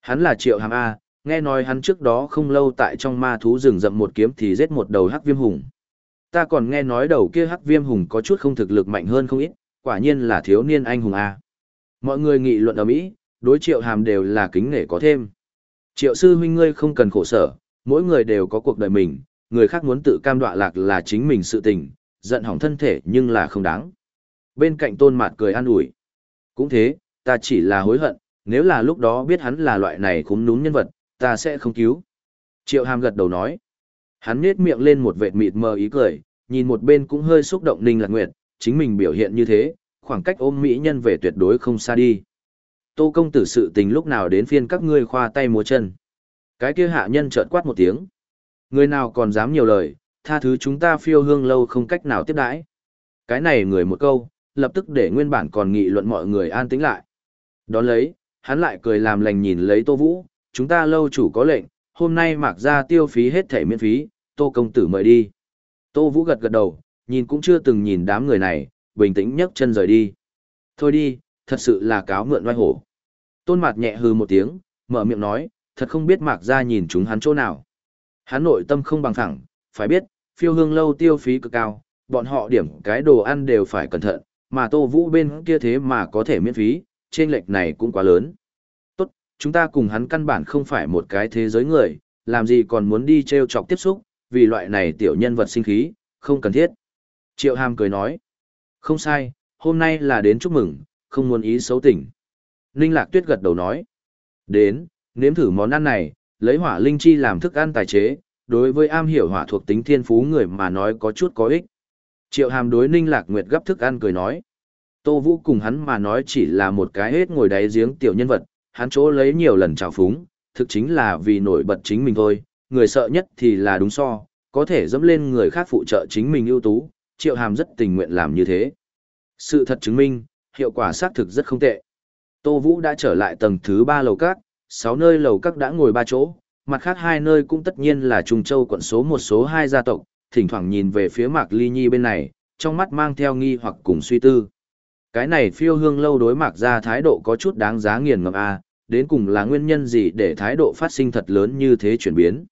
Hắn là triệu hàm a nghe nói hắn trước đó không lâu tại trong ma thú rừng rậm một kiếm thì giết một đầu hắc viêm hùng. Ta còn nghe nói đầu kia hắc viêm hùng có chút không thực lực mạnh hơn không ít, quả nhiên là thiếu niên anh hùng A. Mọi người nghị luận ở Mỹ, đối triệu hàm đều là kính nể có thêm. Triệu sư huynh ngươi không cần khổ sở, mỗi người đều có cuộc đời mình, người khác muốn tự cam đoạ lạc là chính mình sự tình, giận hỏng thân thể nhưng là không đáng. Bên cạnh tôn mạt cười an ủi. Cũng thế, ta chỉ là hối hận, nếu là lúc đó biết hắn là loại này khúm núm nhân vật, ta sẽ không cứu. Triệu hàm gật đầu nói. Hắn nết miệng lên một vệt mịt mờ ý cười, nhìn một bên cũng hơi xúc động Ninh Lạc Nguyệt, chính mình biểu hiện như thế, khoảng cách ôm mỹ nhân về tuyệt đối không xa đi. Tô công tử sự tình lúc nào đến phiên các ngươi khoa tay múa chân. Cái kia hạ nhân chợt quát một tiếng. Người nào còn dám nhiều lời, tha thứ chúng ta phiêu hương lâu không cách nào tiếp đãi. Cái này người một câu, lập tức để nguyên bản còn nghị luận mọi người an tĩnh lại. Đón lấy, hắn lại cười làm lành nhìn lấy Tô Vũ, chúng ta lâu chủ có lệnh, hôm nay mạc ra tiêu phí hết thẻ miễn phí, Tô công tử mời đi. Tô Vũ gật gật đầu, nhìn cũng chưa từng nhìn đám người này, bình tĩnh nhấc chân rời đi. Thôi đi, thật sự là cáo mượn oai hổ. Tôn Mạt nhẹ hư một tiếng, mở miệng nói, thật không biết Mạc Gia nhìn chúng hắn chỗ nào. Hắn nội tâm không bằng thẳng, phải biết, phiêu hương lâu tiêu phí cực cao, bọn họ điểm cái đồ ăn đều phải cẩn thận, mà Tô Vũ bên kia thế mà có thể miễn phí, trên lệch này cũng quá lớn. Chúng ta cùng hắn căn bản không phải một cái thế giới người, làm gì còn muốn đi treo chọc tiếp xúc, vì loại này tiểu nhân vật sinh khí, không cần thiết. Triệu Hàm cười nói, không sai, hôm nay là đến chúc mừng, không muốn ý xấu tỉnh. Ninh Lạc Tuyết gật đầu nói, đến, nếm thử món ăn này, lấy hỏa linh chi làm thức ăn tài chế, đối với am hiểu hỏa thuộc tính thiên phú người mà nói có chút có ích. Triệu Hàm đối Ninh Lạc Nguyệt gấp thức ăn cười nói, Tô Vũ cùng hắn mà nói chỉ là một cái hết ngồi đáy giếng tiểu nhân vật, hắn chỗ lấy nhiều lần trào phúng, thực chính là vì nổi bật chính mình thôi, người sợ nhất thì là đúng so, có thể dẫm lên người khác phụ trợ chính mình ưu tú, triệu hàm rất tình nguyện làm như thế. Sự thật chứng minh, hiệu quả xác thực rất không tệ. Tô Vũ đã trở lại tầng thứ ba lầu các, sáu nơi lầu các đã ngồi ba chỗ, mặt khác hai nơi cũng tất nhiên là Trung Châu quận số một số hai gia tộc, thỉnh thoảng nhìn về phía Mạc Ly Nhi bên này, trong mắt mang theo nghi hoặc cùng suy tư. Cái này phiêu hương lâu đối Mạc ra thái độ có chút đáng giá nghiền ngầm a à, đến cùng là nguyên nhân gì để thái độ phát sinh thật lớn như thế chuyển biến.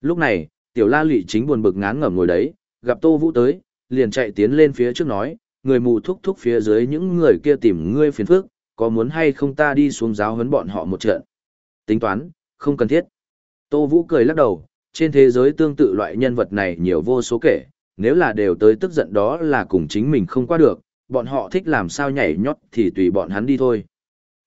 Lúc này, tiểu la lụy chính buồn bực ngán ngẩm ngồi đấy, gặp Tô Vũ tới, liền chạy tiến lên phía trước nói, người mù thúc thúc phía dưới những người kia tìm ngươi phiền phức, có muốn hay không ta đi xuống giáo huấn bọn họ một trận. Tính toán, không cần thiết. Tô Vũ cười lắc đầu, trên thế giới tương tự loại nhân vật này nhiều vô số kể, nếu là đều tới tức giận đó là cùng chính mình không qua được, bọn họ thích làm sao nhảy nhót thì tùy bọn hắn đi thôi.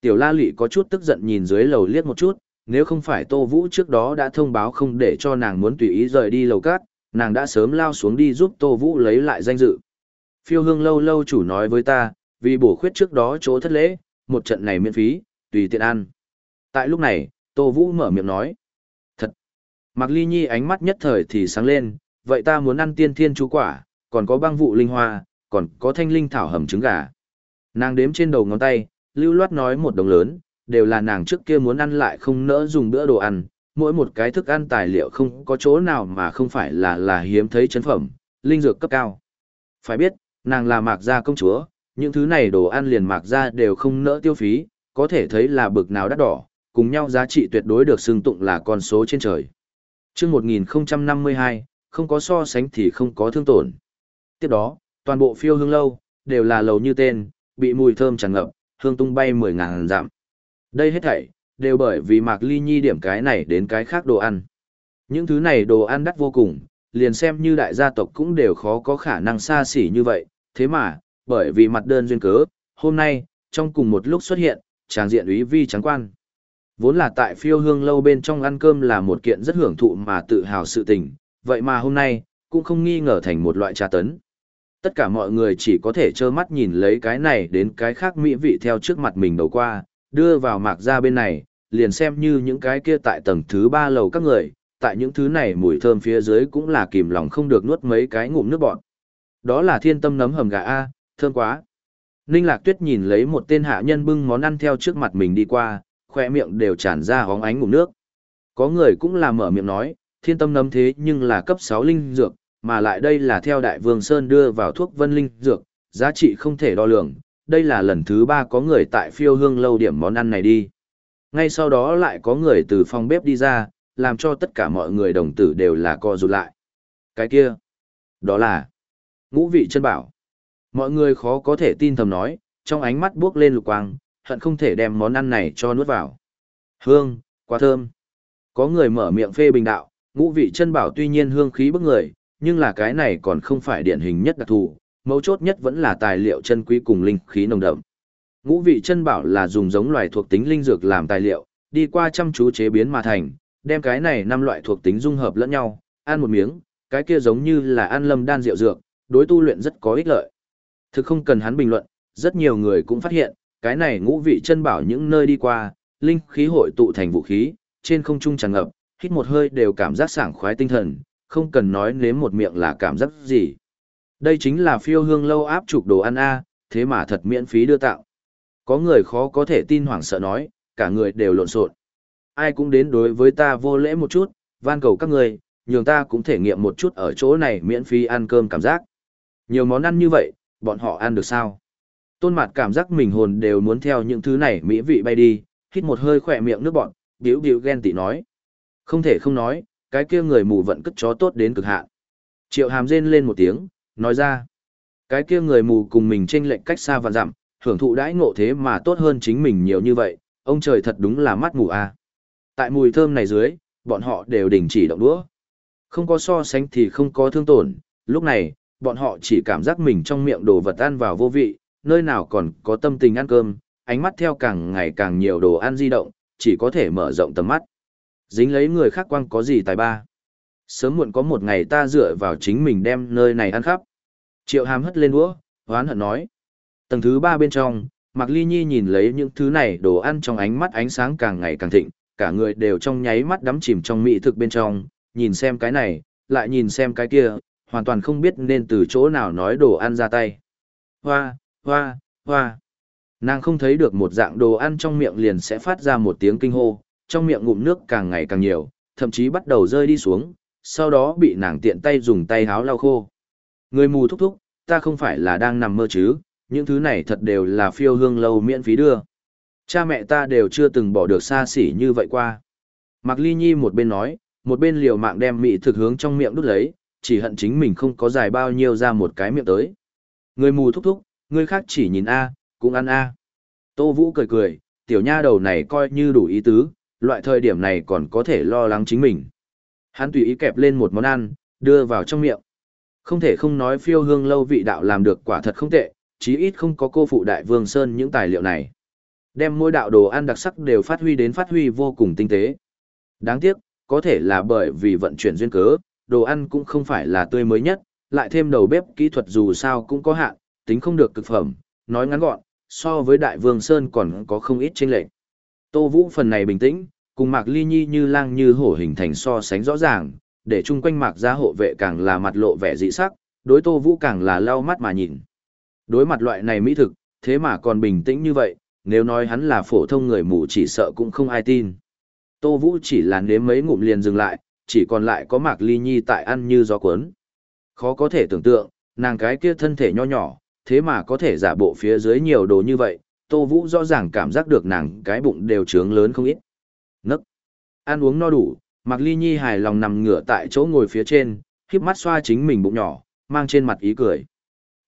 Tiểu La Lệ có chút tức giận nhìn dưới lầu liếc một chút, nếu không phải Tô Vũ trước đó đã thông báo không để cho nàng muốn tùy ý rời đi lầu cát, nàng đã sớm lao xuống đi giúp Tô Vũ lấy lại danh dự. Phiêu hương lâu lâu chủ nói với ta, vì bổ khuyết trước đó chỗ thất lễ, một trận này miễn phí, tùy tiện ăn. Tại lúc này, Tô Vũ mở miệng nói. Thật! Mạc Ly Nhi ánh mắt nhất thời thì sáng lên, vậy ta muốn ăn tiên thiên chú quả, còn có băng vụ linh hoa, còn có thanh linh thảo hầm trứng gà. Nàng đếm trên đầu ngón tay, lưu loát nói một đồng lớn, đều là nàng trước kia muốn ăn lại không nỡ dùng bữa đồ ăn, mỗi một cái thức ăn tài liệu không có chỗ nào mà không phải là là hiếm thấy chân phẩm, linh dược cấp cao. Phải biết, nàng là mạc gia công chúa, những thứ này đồ ăn liền mạc gia đều không nỡ tiêu phí, có thể thấy là bực nào đắt đỏ, cùng nhau giá trị tuyệt đối được xưng tụng là con số trên trời. Trước 1052, không có so sánh thì không có thương tổn. Tiếp đó, toàn bộ phiêu hương lâu, đều là lầu như tên, bị mùi thơm tràn ngập, hương tung bay mười ngàn dặm. Đây hết thảy, đều bởi vì Mạc Ly Nhi điểm cái này đến cái khác đồ ăn. Những thứ này đồ ăn đắt vô cùng, liền xem như đại gia tộc cũng đều khó có khả năng xa xỉ như vậy, thế mà, bởi vì mặt đơn duyên cớ, hôm nay, trong cùng một lúc xuất hiện, tràng diện úy vi trắng quan. Vốn là tại phiêu hương lâu bên trong ăn cơm là một kiện rất hưởng thụ mà tự hào sự tình, vậy mà hôm nay, cũng không nghi ngờ thành một loại trà tấn. Tất cả mọi người chỉ có thể trơ mắt nhìn lấy cái này đến cái khác mỹ vị theo trước mặt mình đầu qua, đưa vào mạc ra bên này, liền xem như những cái kia tại tầng thứ ba lầu các người, tại những thứ này mùi thơm phía dưới cũng là kìm lòng không được nuốt mấy cái ngụm nước bọt. Đó là thiên tâm nấm hầm gà A, thơm quá. Ninh Lạc Tuyết nhìn lấy một tên hạ nhân bưng món ăn theo trước mặt mình đi qua, khoe miệng đều tràn ra hóng ánh ngụm nước. Có người cũng là mở miệng nói, thiên tâm nấm thế nhưng là cấp 6 linh dược, mà lại đây là theo Đại Vương Sơn đưa vào thuốc vân linh dược, giá trị không thể đo lường. Đây là lần thứ ba có người tại phiêu hương lâu điểm món ăn này đi. Ngay sau đó lại có người từ phòng bếp đi ra, làm cho tất cả mọi người đồng tử đều là co rụt lại. Cái kia, đó là ngũ vị chân bảo. Mọi người khó có thể tin thầm nói, trong ánh mắt buốc lên lục quang, hận không thể đem món ăn này cho nuốt vào. Hương, quá thơm. Có người mở miệng phê bình đạo, ngũ vị chân bảo tuy nhiên hương khí bức người, nhưng là cái này còn không phải điển hình nhất đặc thù, mấu chốt nhất vẫn là tài liệu chân quý cùng linh khí nồng đậm. Ngũ vị chân bảo là dùng giống loài thuộc tính linh dược làm tài liệu, đi qua chăm chú chế biến mà thành, đem cái này năm loại thuộc tính dung hợp lẫn nhau, ăn một miếng, cái kia giống như là ăn lâm đan rượu dược, đối tu luyện rất có ích lợi. Thực không cần hắn bình luận, rất nhiều người cũng phát hiện, cái này ngũ vị chân bảo những nơi đi qua, linh khí hội tụ thành vũ khí, trên không trung tràn ngập, hít một hơi đều cảm giác sảng khoái tinh thần, không cần nói nếm một miệng là cảm giác gì. Đây chính là phiêu hương lâu áp chụp đồ ăn a, thế mà thật miễn phí đưa tạo. Có người khó có thể tin hoảng sợ nói, cả người đều lộn xộn. Ai cũng đến đối với ta vô lễ một chút, van cầu các người, nhường ta cũng thể nghiệm một chút ở chỗ này miễn phí ăn cơm cảm giác. Nhiều món ăn như vậy, bọn họ ăn được sao? Tôn mặt cảm giác mình hồn đều muốn theo những thứ này mỹ vị bay đi, hít một hơi khỏe miệng nước bọn, biểu biểu ghen tị nói. Không thể không nói, cái kia người mù vận cất chó tốt đến cực hạn. Triệu hàm rên lên một tiếng, nói ra. Cái kia người mù cùng mình chênh lệnh cách xa và dặm, hưởng thụ đãi ngộ thế mà tốt hơn chính mình nhiều như vậy, ông trời thật đúng là mắt mù à. Tại mùi thơm này dưới, bọn họ đều đình chỉ động đũa. Không có so sánh thì không có thương tổn, lúc này, bọn họ chỉ cảm giác mình trong miệng đồ vật ăn vào vô vị, nơi nào còn có tâm tình ăn cơm, ánh mắt theo càng ngày càng nhiều đồ ăn di động, chỉ có thể mở rộng tầm mắt. Dính lấy người khác quăng có gì tài ba. Sớm muộn có một ngày ta dựa vào chính mình đem nơi này ăn khắp. Triệu hàm hất lên đũa, hoán hận nói. Tầng thứ ba bên trong, Mạc Ly Nhi nhìn lấy những thứ này đồ ăn trong ánh mắt ánh sáng càng ngày càng thịnh, cả người đều trong nháy mắt đắm chìm trong mỹ thực bên trong, nhìn xem cái này, lại nhìn xem cái kia, hoàn toàn không biết nên từ chỗ nào nói đồ ăn ra tay. Hoa, hoa, hoa. Nàng không thấy được một dạng đồ ăn trong miệng liền sẽ phát ra một tiếng kinh hô, trong miệng ngụm nước càng ngày càng nhiều, thậm chí bắt đầu rơi đi xuống, sau đó bị nàng tiện tay dùng tay háo lau khô. Người mù thúc thúc, ta không phải là đang nằm mơ chứ, những thứ này thật đều là phiêu hương lâu miễn phí đưa. Cha mẹ ta đều chưa từng bỏ được xa xỉ như vậy qua. Mạc Ly Nhi một bên nói, một bên liều mạng đem mị thực hướng trong miệng đút lấy, chỉ hận chính mình không có dài bao nhiêu ra một cái miệng tới. Người mù thúc thúc, người khác chỉ nhìn A, cũng ăn A. Tô Vũ cười cười, tiểu nha đầu này coi như đủ ý tứ, loại thời điểm này còn có thể lo lắng chính mình. Hắn tùy ý kẹp lên một món ăn, đưa vào trong miệng. Không thể không nói phiêu hương lâu vị đạo làm được quả thật không tệ, chí ít không có cô phụ đại vương sơn những tài liệu này. Đem mỗi đạo đồ ăn đặc sắc đều phát huy đến phát huy vô cùng tinh tế. Đáng tiếc, có thể là bởi vì vận chuyển duyên cớ, đồ ăn cũng không phải là tươi mới nhất, lại thêm đầu bếp kỹ thuật dù sao cũng có hạn, tính không được cực phẩm, nói ngắn gọn, so với Đại Vương Sơn còn có không ít chênh lệch. Tô Vũ phần này bình tĩnh, cùng Mạc Ly Nhi như lang như hổ hình thành so sánh rõ ràng, để chung quanh Mạc gia hộ vệ càng là mặt lộ vẻ dị sắc, đối Tô Vũ càng là lau mắt mà nhìn. Đối mặt loại này mỹ thực, thế mà còn bình tĩnh như vậy, nếu nói hắn là phổ thông người mù chỉ sợ cũng không ai tin. Tô Vũ chỉ là nếm mấy ngụm liền dừng lại, chỉ còn lại có Mạc Ly Nhi tại ăn như gió cuốn. Khó có thể tưởng tượng, nàng cái kia thân thể nho nhỏ, thế mà có thể giả bộ phía dưới nhiều đồ như vậy, Tô Vũ rõ ràng cảm giác được nàng cái bụng đều trướng lớn không ít. Nấc. Ăn uống no đủ, Mạc Ly Nhi hài lòng nằm ngửa tại chỗ ngồi phía trên, híp mắt xoa chính mình bụng nhỏ, mang trên mặt ý cười.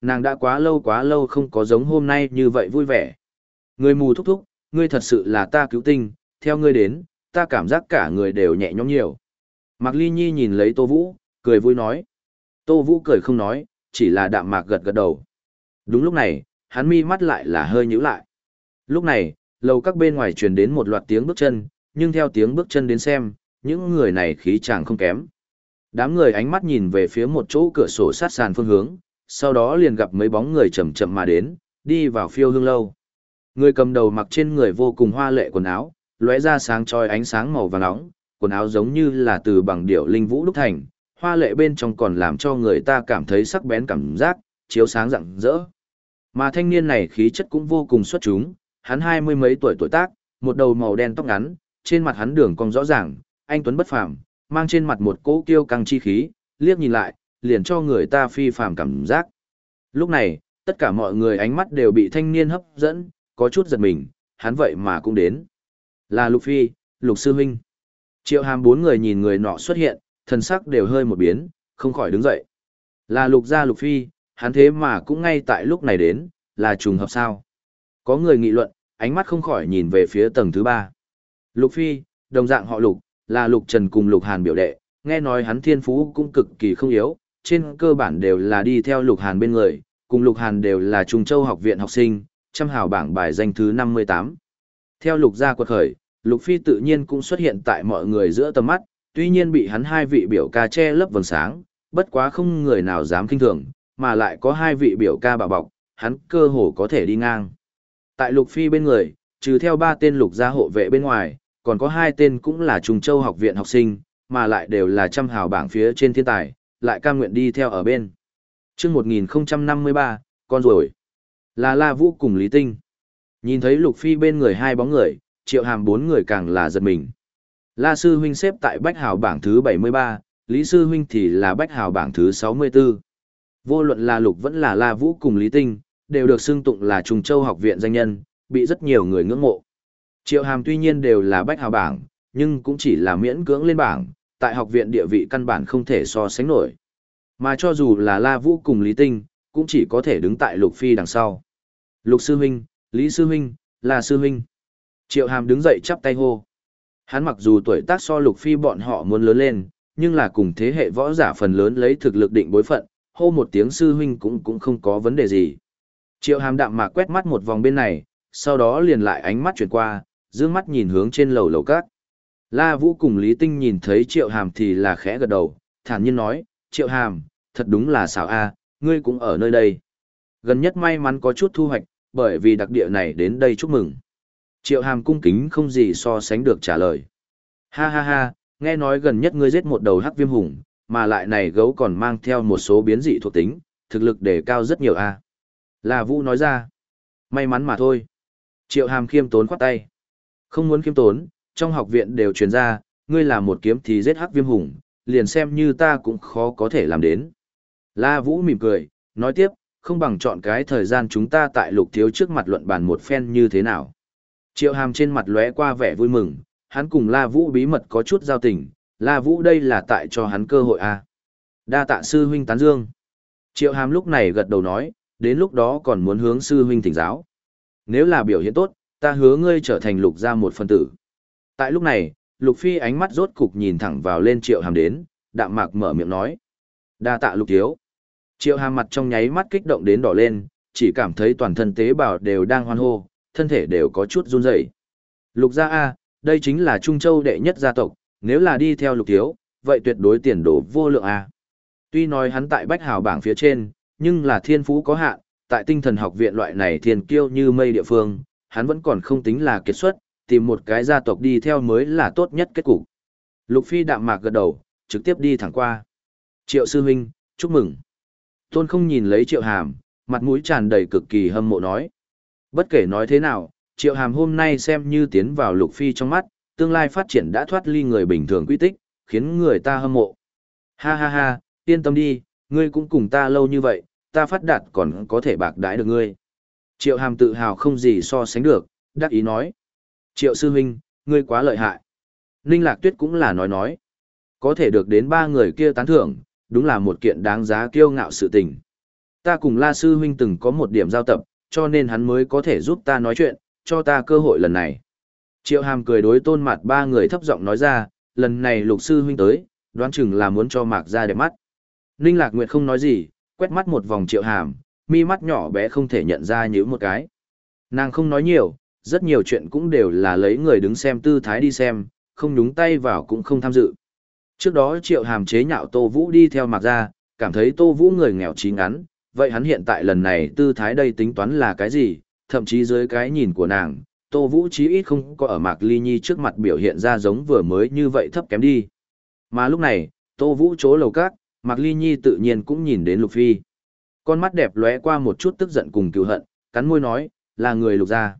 Nàng đã quá lâu quá lâu không có giống hôm nay như vậy vui vẻ. Người mù thúc thúc, ngươi thật sự là ta cứu tinh, theo ngươi đến, ta cảm giác cả người đều nhẹ nhõm nhiều. Mạc Ly Nhi nhìn lấy Tô Vũ, cười vui nói. Tô Vũ cười không nói, chỉ là đạm mạc gật gật đầu. Đúng lúc này, hắn mi mắt lại là hơi nhíu lại. Lúc này, lầu các bên ngoài truyền đến một loạt tiếng bước chân, nhưng theo tiếng bước chân đến xem, những người này khí chàng không kém. Đám người ánh mắt nhìn về phía một chỗ cửa sổ sát sàn phương hướng, sau đó liền gặp mấy bóng người chậm chậm mà đến, đi vào phiêu hương lâu. Người cầm đầu mặc trên người vô cùng hoa lệ quần áo, lóe ra sáng chói ánh sáng màu vàng nóng, quần áo giống như là từ bằng điệu linh vũ đúc thành, hoa lệ bên trong còn làm cho người ta cảm thấy sắc bén cảm giác, chiếu sáng rạng rỡ. Mà thanh niên này khí chất cũng vô cùng xuất chúng, hắn hai mươi mấy tuổi tuổi tác, một đầu màu đen tóc ngắn, trên mặt hắn đường cong rõ ràng, anh tuấn bất phàm, mang trên mặt một cỗ kiêu căng chi khí, liếc nhìn lại, liền cho người ta phi phàm cảm giác. Lúc này, tất cả mọi người ánh mắt đều bị thanh niên hấp dẫn, có chút giật mình, hắn vậy mà cũng đến. Là Lục Phi, Lục Sư Minh. Triệu hàm bốn người nhìn người nọ xuất hiện, thần sắc đều hơi một biến, không khỏi đứng dậy. Là Lục gia Lục Phi, hắn thế mà cũng ngay tại lúc này đến, là trùng hợp sao. Có người nghị luận, ánh mắt không khỏi nhìn về phía tầng thứ ba. Lục Phi, đồng dạng họ Lục, là Lục Trần cùng Lục Hàn biểu đệ, nghe nói hắn thiên phú cũng cực kỳ không yếu, trên cơ bản đều là đi theo Lục Hàn bên người, cùng Lục Hàn đều là Trung Châu học viện học sinh, trăm hào bảng bài danh thứ 58. Theo Lục gia quật khởi, Lục Phi tự nhiên cũng xuất hiện tại mọi người giữa tầm mắt, tuy nhiên bị hắn hai vị biểu ca che lấp vầng sáng, bất quá không người nào dám kinh thường, mà lại có hai vị biểu ca bảo bọc, hắn cơ hồ có thể đi ngang. Tại Lục Phi bên người, trừ theo ba tên lục gia hộ vệ bên ngoài, còn có hai tên cũng là Trung Châu học viện học sinh, mà lại đều là trăm hào bảng phía trên thiên tài, lại cam nguyện đi theo ở bên. chương 1053, con rồi. Là La Vũ cùng Lý Tinh. Nhìn thấy Lục Phi bên người hai bóng người, triệu hàm bốn người càng là giật mình. La Sư Huynh xếp tại Bách Hào bảng thứ 73, Lý Sư Huynh thì là Bách Hào bảng thứ 64. Vô luận là Lục vẫn là La Vũ cùng Lý Tinh, đều được xưng tụng là Trùng Châu học viện danh nhân, bị rất nhiều người ngưỡng mộ. Triệu Hàm tuy nhiên đều là Bách Hào bảng, nhưng cũng chỉ là miễn cưỡng lên bảng, tại học viện địa vị căn bản không thể so sánh nổi. Mà cho dù là La Vũ cùng Lý Tinh, cũng chỉ có thể đứng tại Lục Phi đằng sau. Lục Sư Huynh, Lý Sư Huynh, La Sư Huynh. Triệu Hàm đứng dậy chắp tay hô. Hắn mặc dù tuổi tác so Lục Phi bọn họ muốn lớn lên, nhưng là cùng thế hệ võ giả phần lớn lấy thực lực định bối phận, hô một tiếng sư huynh cũng cũng không có vấn đề gì. Triệu Hàm đạm mạc quét mắt một vòng bên này, sau đó liền lại ánh mắt chuyển qua, dương mắt nhìn hướng trên lầu lầu cát. La Vũ cùng Lý Tinh nhìn thấy Triệu Hàm thì là khẽ gật đầu, thản nhiên nói, Triệu Hàm, thật đúng là xảo a, ngươi cũng ở nơi đây. Gần nhất may mắn có chút thu hoạch, bởi vì đặc địa này đến đây chúc mừng. Triệu Hàm cung kính không gì so sánh được trả lời. Ha ha ha, nghe nói gần nhất ngươi giết một đầu hắc viêm hùng, mà lại này gấu còn mang theo một số biến dị thuộc tính, thực lực đề cao rất nhiều a. La Vũ nói ra. May mắn mà thôi. Triệu Hàm khiêm tốn khoát tay. Không muốn khiêm tốn, trong học viện đều truyền ra, ngươi là một kiếm thì giết hắc viêm hùng, liền xem như ta cũng khó có thể làm đến. La Vũ mỉm cười, nói tiếp, không bằng chọn cái thời gian chúng ta tại lục thiếu trước mặt luận bàn một phen như thế nào. Triệu hàm trên mặt lóe qua vẻ vui mừng, hắn cùng La Vũ bí mật có chút giao tình, La Vũ đây là tại cho hắn cơ hội à. Đa tạ sư huynh tán dương. Triệu hàm lúc này gật đầu nói, đến lúc đó còn muốn hướng sư huynh thỉnh giáo. Nếu là biểu hiện tốt, ta hứa ngươi trở thành lục gia một phân tử. Tại lúc này, lục phi ánh mắt rốt cục nhìn thẳng vào lên triệu hàm đến, đạm mạc mở miệng nói. Đa tạ lục thiếu. Triệu hàm mặt trong nháy mắt kích động đến đỏ lên, chỉ cảm thấy toàn thân tế bào đều đang hoan hô, thân thể đều có chút run rẩy. Lục gia A, đây chính là Trung Châu đệ nhất gia tộc, nếu là đi theo lục thiếu, vậy tuyệt đối tiền đồ vô lượng A. Tuy nói hắn tại bách hào bảng phía trên, nhưng là thiên phú có hạn, tại tinh thần học viện loại này thiên kiêu như mây địa phương, hắn vẫn còn không tính là kết xuất, tìm một cái gia tộc đi theo mới là tốt nhất kết cục. Lục Phi đạm mạc gật đầu, trực tiếp đi thẳng qua. Triệu sư huynh, chúc mừng. Tôn không nhìn lấy triệu hàm, mặt mũi tràn đầy cực kỳ hâm mộ nói. Bất kể nói thế nào, triệu hàm hôm nay xem như tiến vào lục phi trong mắt, tương lai phát triển đã thoát ly người bình thường quy tích, khiến người ta hâm mộ. Ha ha ha, yên tâm đi, ngươi cũng cùng ta lâu như vậy, ta phát đạt còn có thể bạc đãi được ngươi. Triệu hàm tự hào không gì so sánh được, đắc ý nói. Triệu sư huynh, ngươi quá lợi hại. Ninh Lạc Tuyết cũng là nói nói. Có thể được đến ba người kia tán thưởng, đúng là một kiện đáng giá kiêu ngạo sự tình. Ta cùng La Sư Huynh từng có một điểm giao tập, cho nên hắn mới có thể giúp ta nói chuyện, cho ta cơ hội lần này. Triệu Hàm cười đối tôn mặt ba người thấp giọng nói ra, lần này Lục Sư Huynh tới, đoán chừng là muốn cho Mạc ra đẹp mắt. Ninh Lạc Nguyệt không nói gì, quét mắt một vòng Triệu Hàm, mi mắt nhỏ bé không thể nhận ra như một cái. Nàng không nói nhiều, rất nhiều chuyện cũng đều là lấy người đứng xem tư thái đi xem, không nhúng tay vào cũng không tham dự. Trước đó Triệu Hàm chế nhạo Tô Vũ đi theo mặt ra, cảm thấy Tô Vũ người nghèo trí ngắn, vậy hắn hiện tại lần này tư thái đây tính toán là cái gì, thậm chí dưới cái nhìn của nàng, Tô Vũ chí ít không có ở Mạc Ly Nhi trước mặt biểu hiện ra giống vừa mới như vậy thấp kém đi. Mà lúc này, Tô Vũ chỗ lầu cát, Mạc Ly Nhi tự nhiên cũng nhìn đến Lục Phi. Con mắt đẹp lóe qua một chút tức giận cùng cựu hận, cắn môi nói, là người Lục gia.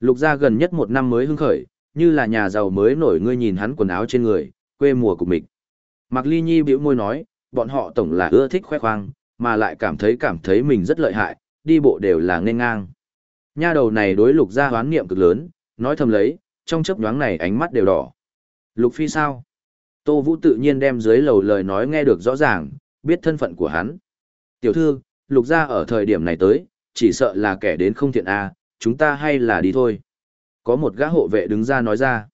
Lục gia gần nhất một năm mới hưng khởi, như là nhà giàu mới nổi ngươi nhìn hắn quần áo trên người, quê mùa của mình. Mạc Ly Nhi bĩu môi nói, bọn họ tổng là ưa thích khoe khoang, mà lại cảm thấy cảm thấy mình rất lợi hại, đi bộ đều là nên ngang. Nha đầu này đối lục gia hoán niệm cực lớn, nói thầm lấy, trong chớp nhoáng này ánh mắt đều đỏ. Lục phi sao? Tô Vũ tự nhiên đem dưới lầu lời nói nghe được rõ ràng, biết thân phận của hắn. Tiểu thư, lục gia ở thời điểm này tới, chỉ sợ là kẻ đến không thiện a chúng ta hay là đi thôi. Có một gã hộ vệ đứng ra nói ra.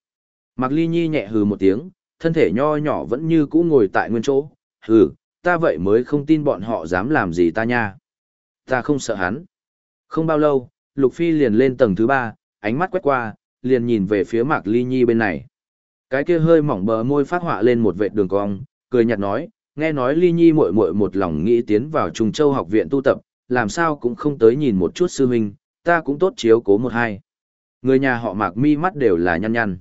Mạc Ly Nhi nhẹ hừ một tiếng, thân thể nho nhỏ vẫn như cũ ngồi tại nguyên chỗ. Hừ, ta vậy mới không tin bọn họ dám làm gì ta nha. Ta không sợ hắn. Không bao lâu, Lục Phi liền lên tầng thứ ba, ánh mắt quét qua, liền nhìn về phía Mạc Ly Nhi bên này. Cái kia hơi mỏng bờ môi phát họa lên một vệt đường cong, cười nhạt nói, nghe nói Ly Nhi muội muội một lòng nghĩ tiến vào Trung Châu học viện tu tập, làm sao cũng không tới nhìn một chút sư huynh, ta cũng tốt chiếu cố một hai. Người nhà họ Mạc mi mắt đều là nhăn nhăn.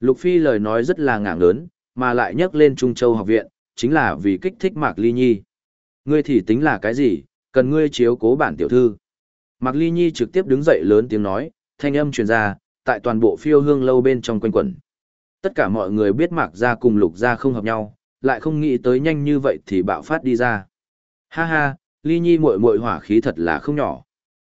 Lục Phi lời nói rất là ngạng lớn, mà lại nhắc lên Trung Châu học viện, chính là vì kích thích Mạc Ly Nhi. Ngươi thì tính là cái gì, cần ngươi chiếu cố bản tiểu thư. Mạc Ly Nhi trực tiếp đứng dậy lớn tiếng nói, thanh âm truyền ra, tại toàn bộ phiêu hương lâu bên trong quanh quẩn. Tất cả mọi người biết Mạc gia cùng Lục gia không hợp nhau, lại không nghĩ tới nhanh như vậy thì bạo phát đi ra. Ha ha, Ly Nhi muội muội hỏa khí thật là không nhỏ.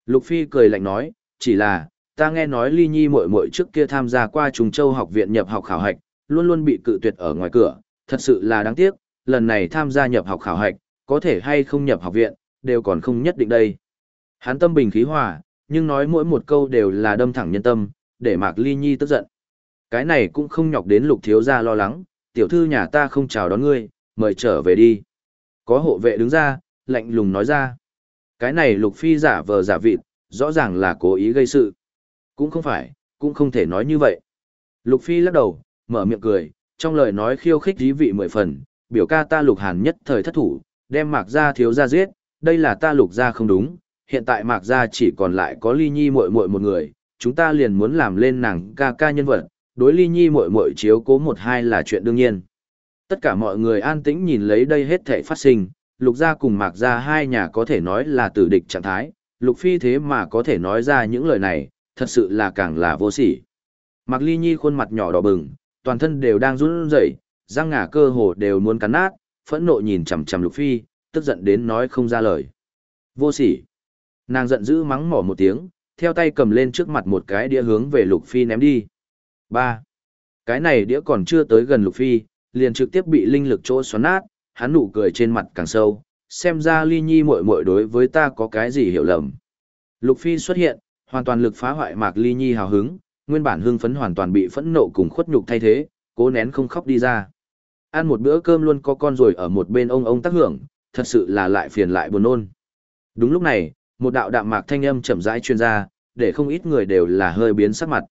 Lục Phi cười lạnh nói, chỉ là, ta nghe nói Ly Nhi muội muội trước kia tham gia qua Trùng Châu học viện nhập học khảo hạch, luôn luôn bị cự tuyệt ở ngoài cửa, thật sự là đáng tiếc, lần này tham gia nhập học khảo hạch, có thể hay không nhập học viện, đều còn không nhất định đây. Hắn tâm bình khí hòa, nhưng nói mỗi một câu đều là đâm thẳng nhân tâm, để Mạc Ly Nhi tức giận. Cái này cũng không nhọc đến lục thiếu gia lo lắng, tiểu thư nhà ta không chào đón ngươi, mời trở về đi. Có hộ vệ đứng ra, lạnh lùng nói ra. Cái này lục phi giả vờ giả vịt, rõ ràng là cố ý gây sự. Cũng không phải, cũng không thể nói như vậy. Lục phi lắc đầu, mở miệng cười, trong lời nói khiêu khích dí vị mười phần, biểu ca ta lục hàn nhất thời thất thủ, đem mạc gia thiếu gia giết, đây là ta lục gia không đúng, hiện tại mạc gia chỉ còn lại có ly nhi muội muội một người, chúng ta liền muốn làm lên nàng ca ca nhân vật, đối ly nhi muội muội chiếu cố một hai là chuyện đương nhiên. Tất cả mọi người an tĩnh nhìn lấy đây hết thể phát sinh, lục gia cùng mạc gia hai nhà có thể nói là tử địch trạng thái, lục phi thế mà có thể nói ra những lời này, thật sự là càng là vô sỉ. Mạc ly nhi khuôn mặt nhỏ đỏ bừng, toàn thân đều đang run rẩy, răng ngả cơ hồ đều muốn cắn nát, phẫn nộ nhìn chằm chằm lục phi, tức giận đến nói không ra lời. Vô sỉ. Nàng giận dữ mắng mỏ một tiếng, theo tay cầm lên trước mặt một cái đĩa hướng về Lục Phi ném đi. Ba, Cái này đĩa còn chưa tới gần Lục Phi, liền trực tiếp bị linh lực chỗ xoắn nát, hắn nụ cười trên mặt càng sâu, xem ra Ly Nhi muội muội đối với ta có cái gì hiểu lầm. Lục Phi xuất hiện, hoàn toàn lực phá hoại Mạc Ly Nhi hào hứng, nguyên bản hưng phấn hoàn toàn bị phẫn nộ cùng khuất nhục thay thế, cố nén không khóc đi ra. Ăn một bữa cơm luôn có con rồi ở một bên ông ông tác hưởng, thật sự là lại phiền lại buồn nôn. Đúng lúc này, một đạo đạm mạc thanh âm chậm rãi truyền ra, để không ít người đều là hơi biến sắc mặt.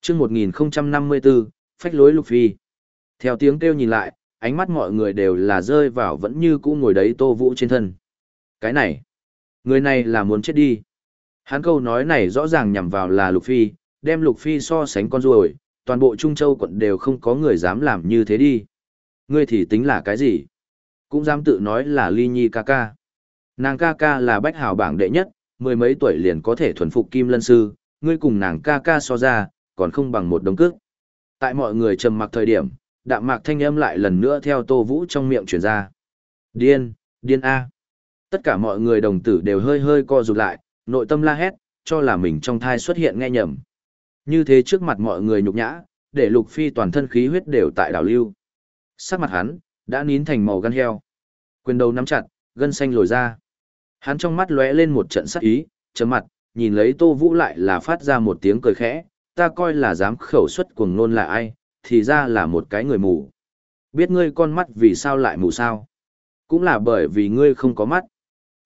Chương 1054, phách lối Lục Phi. Theo tiếng kêu nhìn lại, ánh mắt mọi người đều là rơi vào vẫn như cũ ngồi đấy Tô Vũ trên thân. Cái này, người này là muốn chết đi. Hắn câu nói này rõ ràng nhằm vào là Lục Phi, đem Lục Phi so sánh con ruồi, toàn bộ Trung Châu quận đều không có người dám làm như thế đi. Ngươi thì tính là cái gì? Cũng dám tự nói là ly nhi ca ca. Nàng ca ca là bách hào bảng đệ nhất, mười mấy tuổi liền có thể thuần phục kim lân sư, ngươi cùng nàng ca ca so ra, còn không bằng một đống cước. Tại mọi người trầm mặc thời điểm, đạm mạc thanh âm lại lần nữa theo tô vũ trong miệng chuyển ra. Điên, điên A. Tất cả mọi người đồng tử đều hơi hơi co rụt lại, nội tâm la hét, cho là mình trong thai xuất hiện nghe nhầm. Như thế trước mặt mọi người nhục nhã, để lục phi toàn thân khí huyết đều tại đảo lưu. Sắc mặt hắn, đã nín thành màu gan heo. Quyền đầu nắm chặt, gân xanh lồi ra. Hắn trong mắt lóe lên một trận sắc ý, chấm mặt, nhìn lấy Tô Vũ lại là phát ra một tiếng cười khẽ, ta coi là dám khẩu xuất cuồng nôn là ai, thì ra là một cái người mù. Biết ngươi con mắt vì sao lại mù sao? Cũng là bởi vì ngươi không có mắt.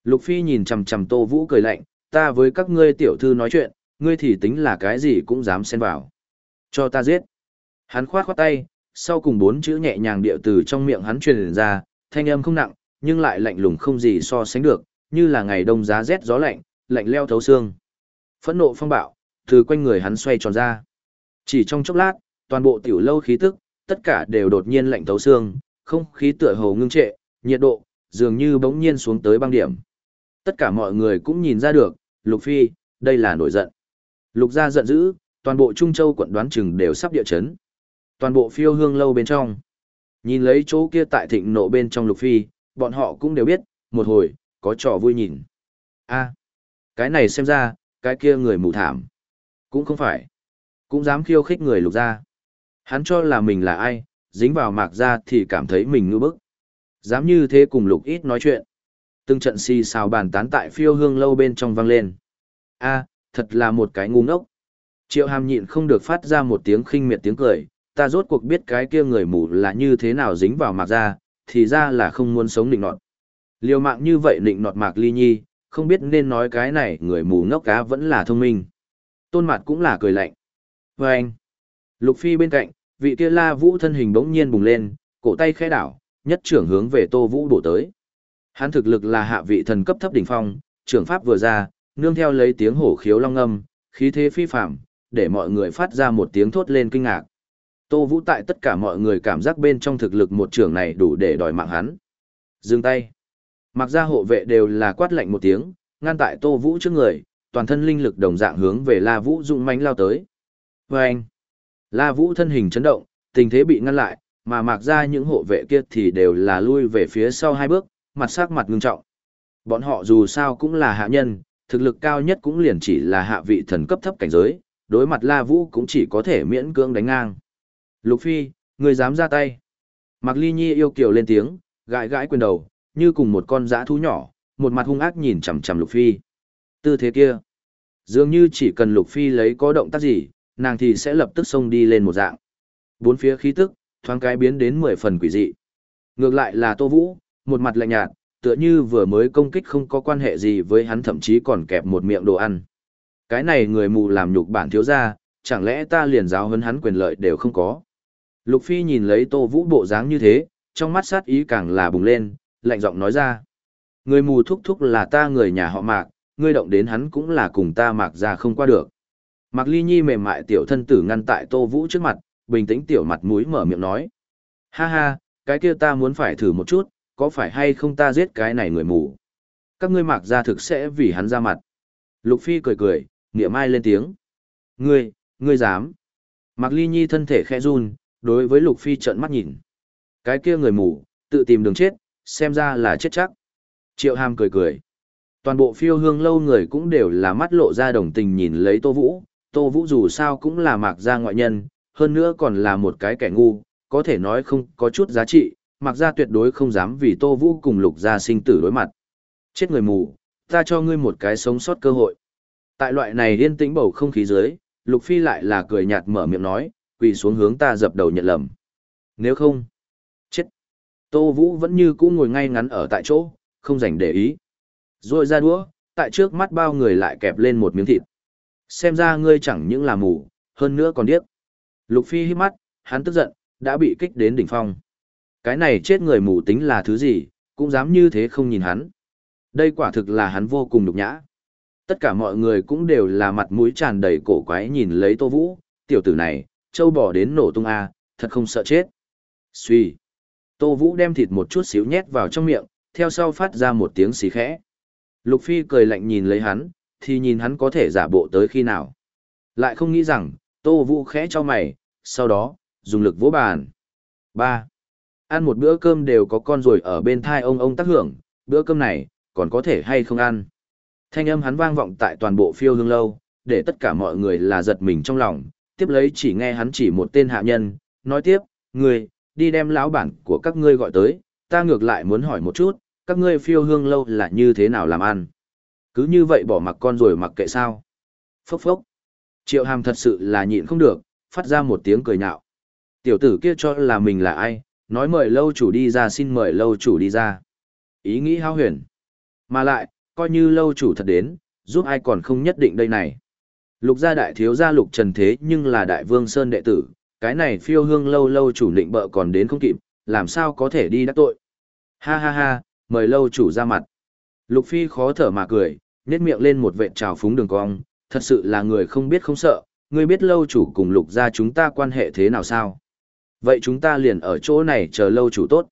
Lục Phi nhìn chằm chằm Tô Vũ cười lạnh, ta với các ngươi tiểu thư nói chuyện, Ngươi thì tính là cái gì cũng dám xen vào. Cho ta giết. Hắn khoát khoát tay, sau cùng bốn chữ nhẹ nhàng điệu từ trong miệng hắn truyền ra, thanh âm không nặng, nhưng lại lạnh lùng không gì so sánh được, như là ngày đông giá rét gió lạnh, lạnh leo thấu xương. Phẫn nộ phong bạo, từ quanh người hắn xoay tròn ra. Chỉ trong chốc lát, toàn bộ tiểu lâu khí tức, tất cả đều đột nhiên lạnh thấu xương, không khí tựa hồ ngưng trệ, nhiệt độ dường như bỗng nhiên xuống tới băng điểm. Tất cả mọi người cũng nhìn ra được, Lục Phi, đây là nổi giận. Lục gia giận dữ, toàn bộ Trung Châu quận đoán chừng đều sắp địa chấn. Toàn bộ phiêu hương lâu bên trong. Nhìn lấy chỗ kia tại thịnh nộ bên trong Lục Phi, bọn họ cũng đều biết, một hồi, có trò vui nhìn. a cái này xem ra, cái kia người mù thảm. Cũng không phải. Cũng dám khiêu khích người lục gia. Hắn cho là mình là ai, dính vào mạc gia thì cảm thấy mình ngư bức. Dám như thế cùng lục ít nói chuyện. Từng trận xì xào bàn tán tại phiêu hương lâu bên trong vang lên. a thật là một cái ngu ngốc. Triệu hàm nhịn không được phát ra một tiếng khinh miệt tiếng cười, ta rốt cuộc biết cái kia người mù là như thế nào dính vào mạc gia, thì ra là không muốn sống định nọt. Liều mạng như vậy định nọt mạc ly nhi, không biết nên nói cái này người mù ngốc cá vẫn là thông minh. Tôn mặt cũng là cười lạnh. Và anh, Lục Phi bên cạnh, vị kia la vũ thân hình bỗng nhiên bùng lên, cổ tay khẽ đảo, nhất trưởng hướng về Tô Vũ đổ tới. Hắn thực lực là hạ vị thần cấp thấp đỉnh phong, trưởng pháp vừa ra, nương theo lấy tiếng hổ khiếu long âm, khí thế phi phạm, để mọi người phát ra một tiếng thốt lên kinh ngạc. Tô Vũ tại tất cả mọi người cảm giác bên trong thực lực một trưởng này đủ để đòi mạng hắn. Dừng tay. Mặc ra hộ vệ đều là quát lạnh một tiếng, ngăn tại Tô Vũ trước người, toàn thân linh lực đồng dạng hướng về La Vũ dũng mãnh lao tới. Và anh, La Vũ thân hình chấn động, tình thế bị ngăn lại, mà mặc ra những hộ vệ kia thì đều là lui về phía sau hai bước, mặt sắc mặt ngưng trọng. Bọn họ dù sao cũng là hạ nhân, thực lực cao nhất cũng liền chỉ là hạ vị thần cấp thấp cảnh giới, đối mặt La Vũ cũng chỉ có thể miễn cưỡng đánh ngang. Lục Phi, người dám ra tay. Mạc Ly Nhi yêu kiều lên tiếng, gãi gãi quyền đầu, như cùng một con dã thú nhỏ, một mặt hung ác nhìn chằm chằm Lục Phi. Tư thế kia, dường như chỉ cần Lục Phi lấy có động tác gì, nàng thì sẽ lập tức xông đi lên một dạng. Bốn phía khí tức, thoáng cái biến đến mười phần quỷ dị. Ngược lại là Tô Vũ, một mặt lạnh nhạt, tựa như vừa mới công kích không có quan hệ gì với hắn thậm chí còn kẹp một miệng đồ ăn. Cái này người mù làm nhục bản thiếu gia, chẳng lẽ ta liền giáo hơn hắn quyền lợi đều không có. Lục Phi nhìn lấy Tô Vũ bộ dáng như thế, trong mắt sát ý càng là bùng lên, lạnh giọng nói ra. Người mù thúc thúc là ta người nhà họ mạc, ngươi động đến hắn cũng là cùng ta mạc ra không qua được. Mạc Ly Nhi mềm mại tiểu thân tử ngăn tại Tô Vũ trước mặt, bình tĩnh tiểu mặt mũi mở miệng nói. Ha ha, cái kia ta muốn phải thử một chút, có phải hay không ta giết cái này người mù. Các ngươi mạc ra thực sẽ vì hắn ra mặt. Lục Phi cười cười, nghĩa mai lên tiếng. Ngươi, ngươi dám. Mạc Ly Nhi thân thể khẽ run, đối với Lục Phi trợn mắt nhìn. Cái kia người mù, tự tìm đường chết, xem ra là chết chắc. Triệu Hàm cười cười. Toàn bộ phiêu hương lâu người cũng đều là mắt lộ ra đồng tình nhìn lấy Tô Vũ. Tô Vũ dù sao cũng là mạc gia ngoại nhân, hơn nữa còn là một cái kẻ ngu, có thể nói không có chút giá trị, mạc gia tuyệt đối không dám vì Tô Vũ cùng lục gia sinh tử đối mặt. Chết người mù, ta cho ngươi một cái sống sót cơ hội. Tại loại này yên tĩnh bầu không khí dưới, Lục Phi lại là cười nhạt mở miệng nói, quỳ xuống hướng ta dập đầu nhận lầm. Nếu không, chết. Tô Vũ vẫn như cũ ngồi ngay ngắn ở tại chỗ, không dành để ý. Rồi ra đũa, tại trước mắt bao người lại kẹp lên một miếng thịt. Xem ra ngươi chẳng những là mù, hơn nữa còn điếc. Lục Phi hít mắt, hắn tức giận, đã bị kích đến đỉnh phong. Cái này chết người mù tính là thứ gì, cũng dám như thế không nhìn hắn. Đây quả thực là hắn vô cùng nhục nhã. Tất cả mọi người cũng đều là mặt mũi tràn đầy cổ quái nhìn lấy Tô Vũ, tiểu tử này, châu bỏ đến nổ tung A, thật không sợ chết. Xuy. Tô Vũ đem thịt một chút xíu nhét vào trong miệng, theo sau phát ra một tiếng xì khẽ. Lục Phi cười lạnh nhìn lấy hắn, thì nhìn hắn có thể giả bộ tới khi nào. Lại không nghĩ rằng, Tô Vũ khẽ cho mày, sau đó, dùng lực vỗ bàn. 3. Ăn một bữa cơm đều có con rồi ở bên thai ông ông tác hưởng, bữa cơm này, còn có thể hay không ăn. Thanh âm hắn vang vọng tại toàn bộ phiêu hương lâu, để tất cả mọi người là giật mình trong lòng, tiếp lấy chỉ nghe hắn chỉ một tên hạ nhân, nói tiếp, người, đi đem lão bản của các ngươi gọi tới, ta ngược lại muốn hỏi một chút, các ngươi phiêu hương lâu là như thế nào làm ăn. Cứ như vậy bỏ mặc con rồi mặc kệ sao. Phốc phốc. Triệu hàm thật sự là nhịn không được, phát ra một tiếng cười nhạo. Tiểu tử kia cho là mình là ai, nói mời lâu chủ đi ra xin mời lâu chủ đi ra. Ý nghĩ hao huyền. Mà lại, coi như lâu chủ thật đến, giúp ai còn không nhất định đây này. Lục gia đại thiếu gia lục trần thế nhưng là đại vương sơn đệ tử, cái này phiêu hương lâu lâu chủ định bợ còn đến không kịp, làm sao có thể đi đắc tội. Ha ha ha, mời lâu chủ ra mặt. Lục phi khó thở mà cười, nhếch miệng lên một vệt trào phúng đường cong, thật sự là người không biết không sợ, ngươi biết lâu chủ cùng lục gia chúng ta quan hệ thế nào sao? Vậy chúng ta liền ở chỗ này chờ lâu chủ tốt.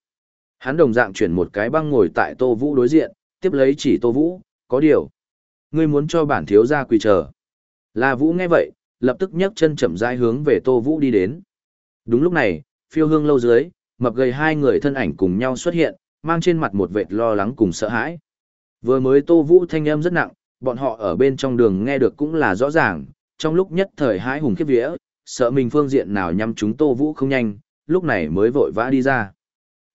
Hắn đồng dạng chuyển một cái băng ngồi tại Tô Vũ đối diện, tiếp lấy chỉ Tô Vũ, có điều. Ngươi muốn cho bản thiếu gia quỳ chờ. La Vũ nghe vậy, lập tức nhấc chân chậm rãi hướng về Tô Vũ đi đến. Đúng lúc này, phiêu hương lâu dưới, mập gầy hai người thân ảnh cùng nhau xuất hiện, mang trên mặt một vệt lo lắng cùng sợ hãi. Vừa mới Tô Vũ thanh âm rất nặng, bọn họ ở bên trong đường nghe được cũng là rõ ràng, trong lúc nhất thời hãi hùng khiếp vía, sợ mình phương diện nào nhắm chúng Tô Vũ không nhanh, lúc này mới vội vã đi ra.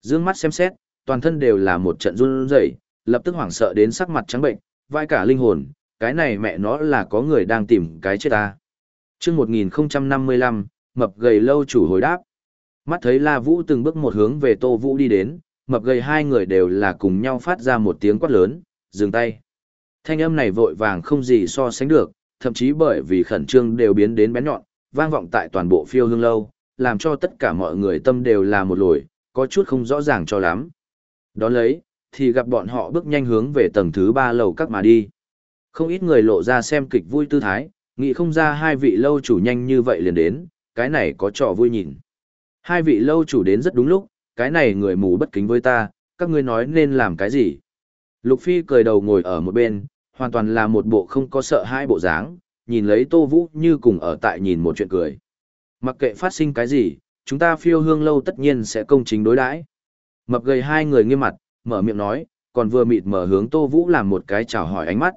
Dương mắt xem xét, toàn thân đều là một trận run rẩy, lập tức hoảng sợ đến sắc mặt trắng bệnh, vai cả linh hồn, cái này mẹ nó là có người đang tìm cái chết ta. Chương 1055, mập gầy lâu chủ hồi đáp. Mắt thấy La Vũ từng bước một hướng về Tô Vũ đi đến, mập gầy hai người đều là cùng nhau phát ra một tiếng quát lớn, dừng tay. Thanh âm này vội vàng không gì so sánh được, thậm chí bởi vì khẩn trương đều biến đến bén nhọn, vang vọng tại toàn bộ phiêu hương lâu, làm cho tất cả mọi người tâm đều là một lồi, có chút không rõ ràng cho lắm. Đón lấy, thì gặp bọn họ bước nhanh hướng về tầng thứ ba lầu các mà đi. Không ít người lộ ra xem kịch vui tư thái, nghĩ không ra hai vị lâu chủ nhanh như vậy liền đến, cái này có trò vui nhìn. Hai vị lâu chủ đến rất đúng lúc, cái này người mù bất kính với ta, các ngươi nói nên làm cái gì. Lục Phi cười đầu ngồi ở một bên, hoàn toàn là một bộ không có sợ hai bộ dáng, nhìn lấy Tô Vũ như cùng ở tại nhìn một chuyện cười. Mặc kệ phát sinh cái gì, chúng ta phiêu hương lâu tất nhiên sẽ công chính đối đãi. Mập gầy hai người nghiêm mặt, mở miệng nói, còn vừa mịt mở hướng Tô Vũ làm một cái chào hỏi ánh mắt.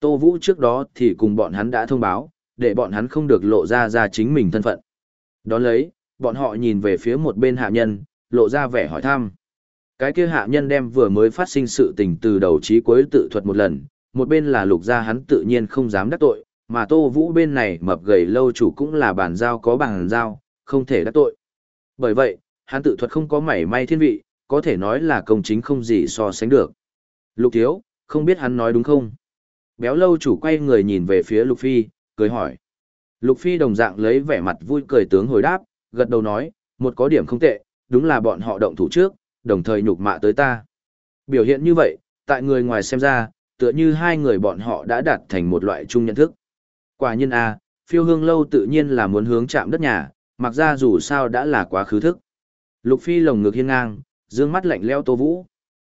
Tô Vũ trước đó thì cùng bọn hắn đã thông báo, để bọn hắn không được lộ ra ra chính mình thân phận. Đón lấy, bọn họ nhìn về phía một bên hạ nhân, lộ ra vẻ hỏi thăm. Cái kia hạ nhân đem vừa mới phát sinh sự tình từ đầu chí cuối tự thuật một lần, một bên là lục gia hắn tự nhiên không dám đắc tội, mà Tô Vũ bên này mập gầy lâu chủ cũng là bản giao có bản giao, không thể đắc tội. Bởi vậy, hắn tự thuật không có mảy may thiên vị, có thể nói là công chính không gì so sánh được. Lục thiếu, không biết hắn nói đúng không? Béo lâu chủ quay người nhìn về phía Lục Phi, cười hỏi. Lục Phi đồng dạng lấy vẻ mặt vui cười tướng hồi đáp, gật đầu nói, một có điểm không tệ, đúng là bọn họ động thủ trước, đồng thời nhục mạ tới ta. Biểu hiện như vậy, tại người ngoài xem ra, tựa như hai người bọn họ đã đạt thành một loại chung nhận thức. Quả nhiên a, phiêu hương lâu tự nhiên là muốn hướng chạm đất nhà, mặc ra dù sao đã là quá khứ thức. Lục Phi lồng ngực hiên ngang, dương mắt lạnh leo Tô Vũ.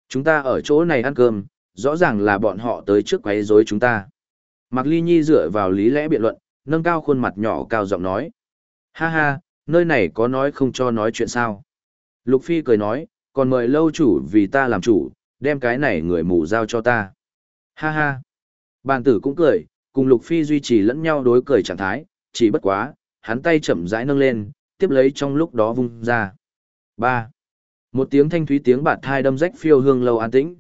Chúng ta ở chỗ này ăn cơm, rõ ràng là bọn họ tới trước quấy rối chúng ta. Mạc Ly Nhi dựa vào lý lẽ biện luận, nâng cao khuôn mặt nhỏ cao giọng nói. Ha ha, nơi này có nói không cho nói chuyện sao. Lục Phi cười nói, còn mời lâu chủ vì ta làm chủ, đem cái này người mù giao cho ta. Ha ha. Bàn tử cũng cười, cùng Lục Phi duy trì lẫn nhau đối cười trạng thái, chỉ bất quá, hắn tay chậm rãi nâng lên, tiếp lấy trong lúc đó vung ra. 3. Một tiếng thanh thúy tiếng bạt thai đâm rách phiêu hương lâu an tĩnh.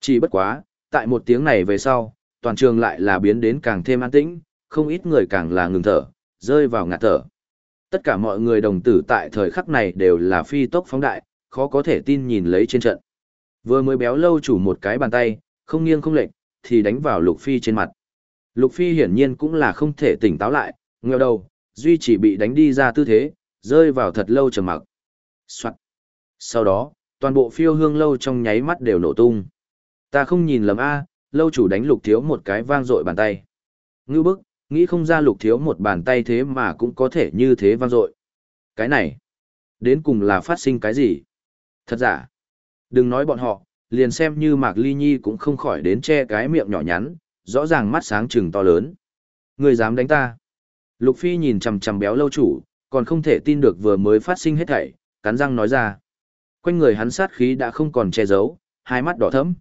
Chỉ bất quá, tại một tiếng này về sau, toàn trường lại là biến đến càng thêm an tĩnh, không ít người càng là ngừng thở, rơi vào ngạt thở. Tất cả mọi người đồng tử tại thời khắc này đều là phi tốc phóng đại, khó có thể tin nhìn lấy trên trận. Vừa mới béo lâu chủ một cái bàn tay, không nghiêng không lệch, thì đánh vào Lục Phi trên mặt. Lục Phi hiển nhiên cũng là không thể tỉnh táo lại, nghèo đầu, duy chỉ bị đánh đi ra tư thế, rơi vào thật lâu trầm mặc. Soạn. Sau đó, toàn bộ phiêu hương lâu trong nháy mắt đều nổ tung. Ta không nhìn lầm A, lâu chủ đánh lục thiếu một cái vang dội bàn tay. Ngư bức, nghĩ không ra lục thiếu một bàn tay thế mà cũng có thể như thế vang dội. Cái này, đến cùng là phát sinh cái gì? Thật giả, đừng nói bọn họ, liền xem như Mạc Ly Nhi cũng không khỏi đến che cái miệng nhỏ nhắn, rõ ràng mắt sáng trừng to lớn. Người dám đánh ta? Lục Phi nhìn chằm chằm béo lâu chủ, còn không thể tin được vừa mới phát sinh hết thảy, cắn răng nói ra. Quanh người hắn sát khí đã không còn che giấu, hai mắt đỏ thẫm.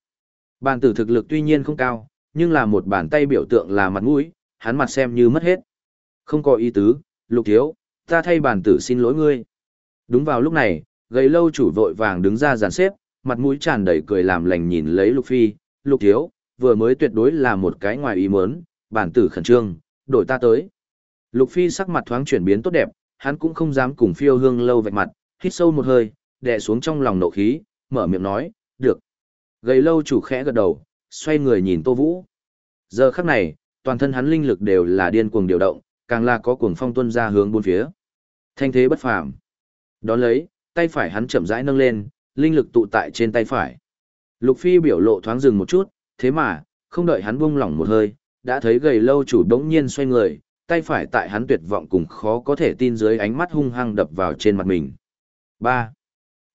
Bàn tử thực lực tuy nhiên không cao, nhưng là một bàn tay biểu tượng là mặt mũi, hắn mặt xem như mất hết. Không có ý tứ, lục thiếu, ta thay bản tử xin lỗi ngươi. Đúng vào lúc này, gầy lâu chủ vội vàng đứng ra dàn xếp, mặt mũi tràn đầy cười làm lành nhìn lấy lục phi, lục thiếu, vừa mới tuyệt đối là một cái ngoài ý muốn, bản tử khẩn trương, đổi ta tới. Lục phi sắc mặt thoáng chuyển biến tốt đẹp, hắn cũng không dám cùng phiêu hương lâu vạch mặt, hít sâu một hơi, đè xuống trong lòng nộ khí, mở miệng nói, được. Gầy lâu chủ khẽ gật đầu, xoay người nhìn Tô Vũ. Giờ khắc này, toàn thân hắn linh lực đều là điên cuồng điều động, càng là có cuồng phong tuân ra hướng bốn phía. Thanh thế bất phàm. Đón lấy, tay phải hắn chậm rãi nâng lên, linh lực tụ tại trên tay phải. Lục Phi biểu lộ thoáng dừng một chút, thế mà, không đợi hắn buông lỏng một hơi, đã thấy gầy lâu chủ đống nhiên xoay người, tay phải tại hắn tuyệt vọng cùng khó có thể tin dưới ánh mắt hung hăng đập vào trên mặt mình. 3.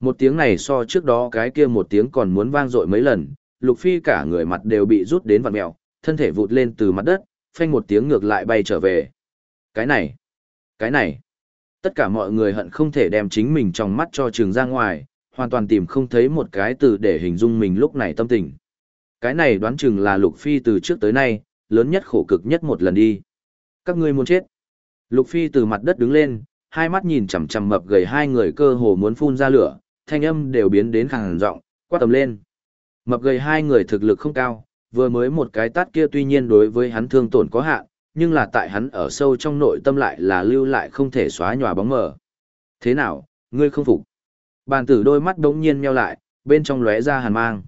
Một tiếng này so trước đó cái kia một tiếng còn muốn vang dội mấy lần, Lục Phi cả người mặt đều bị rút đến vặn mèo, thân thể vụt lên từ mặt đất, phanh một tiếng ngược lại bay trở về. Cái này, cái này, tất cả mọi người hận không thể đem chính mình trong mắt cho trường ra ngoài, hoàn toàn tìm không thấy một cái từ để hình dung mình lúc này tâm tình. Cái này đoán chừng là Lục Phi từ trước tới nay, lớn nhất khổ cực nhất một lần đi. Các ngươi muốn chết. Lục Phi từ mặt đất đứng lên, hai mắt nhìn chằm chằm mập gầy hai người cơ hồ muốn phun ra lửa, thanh âm đều biến đến khàn giọng, quát tầm lên. Mập gầy hai người thực lực không cao, vừa mới một cái tát kia tuy nhiên đối với hắn thương tổn có hạn, nhưng là tại hắn ở sâu trong nội tâm lại là lưu lại không thể xóa nhòa bóng mờ. Thế nào, ngươi không phục? Bàn tử đôi mắt đống nhiên nheo lại, bên trong lóe ra hàn mang.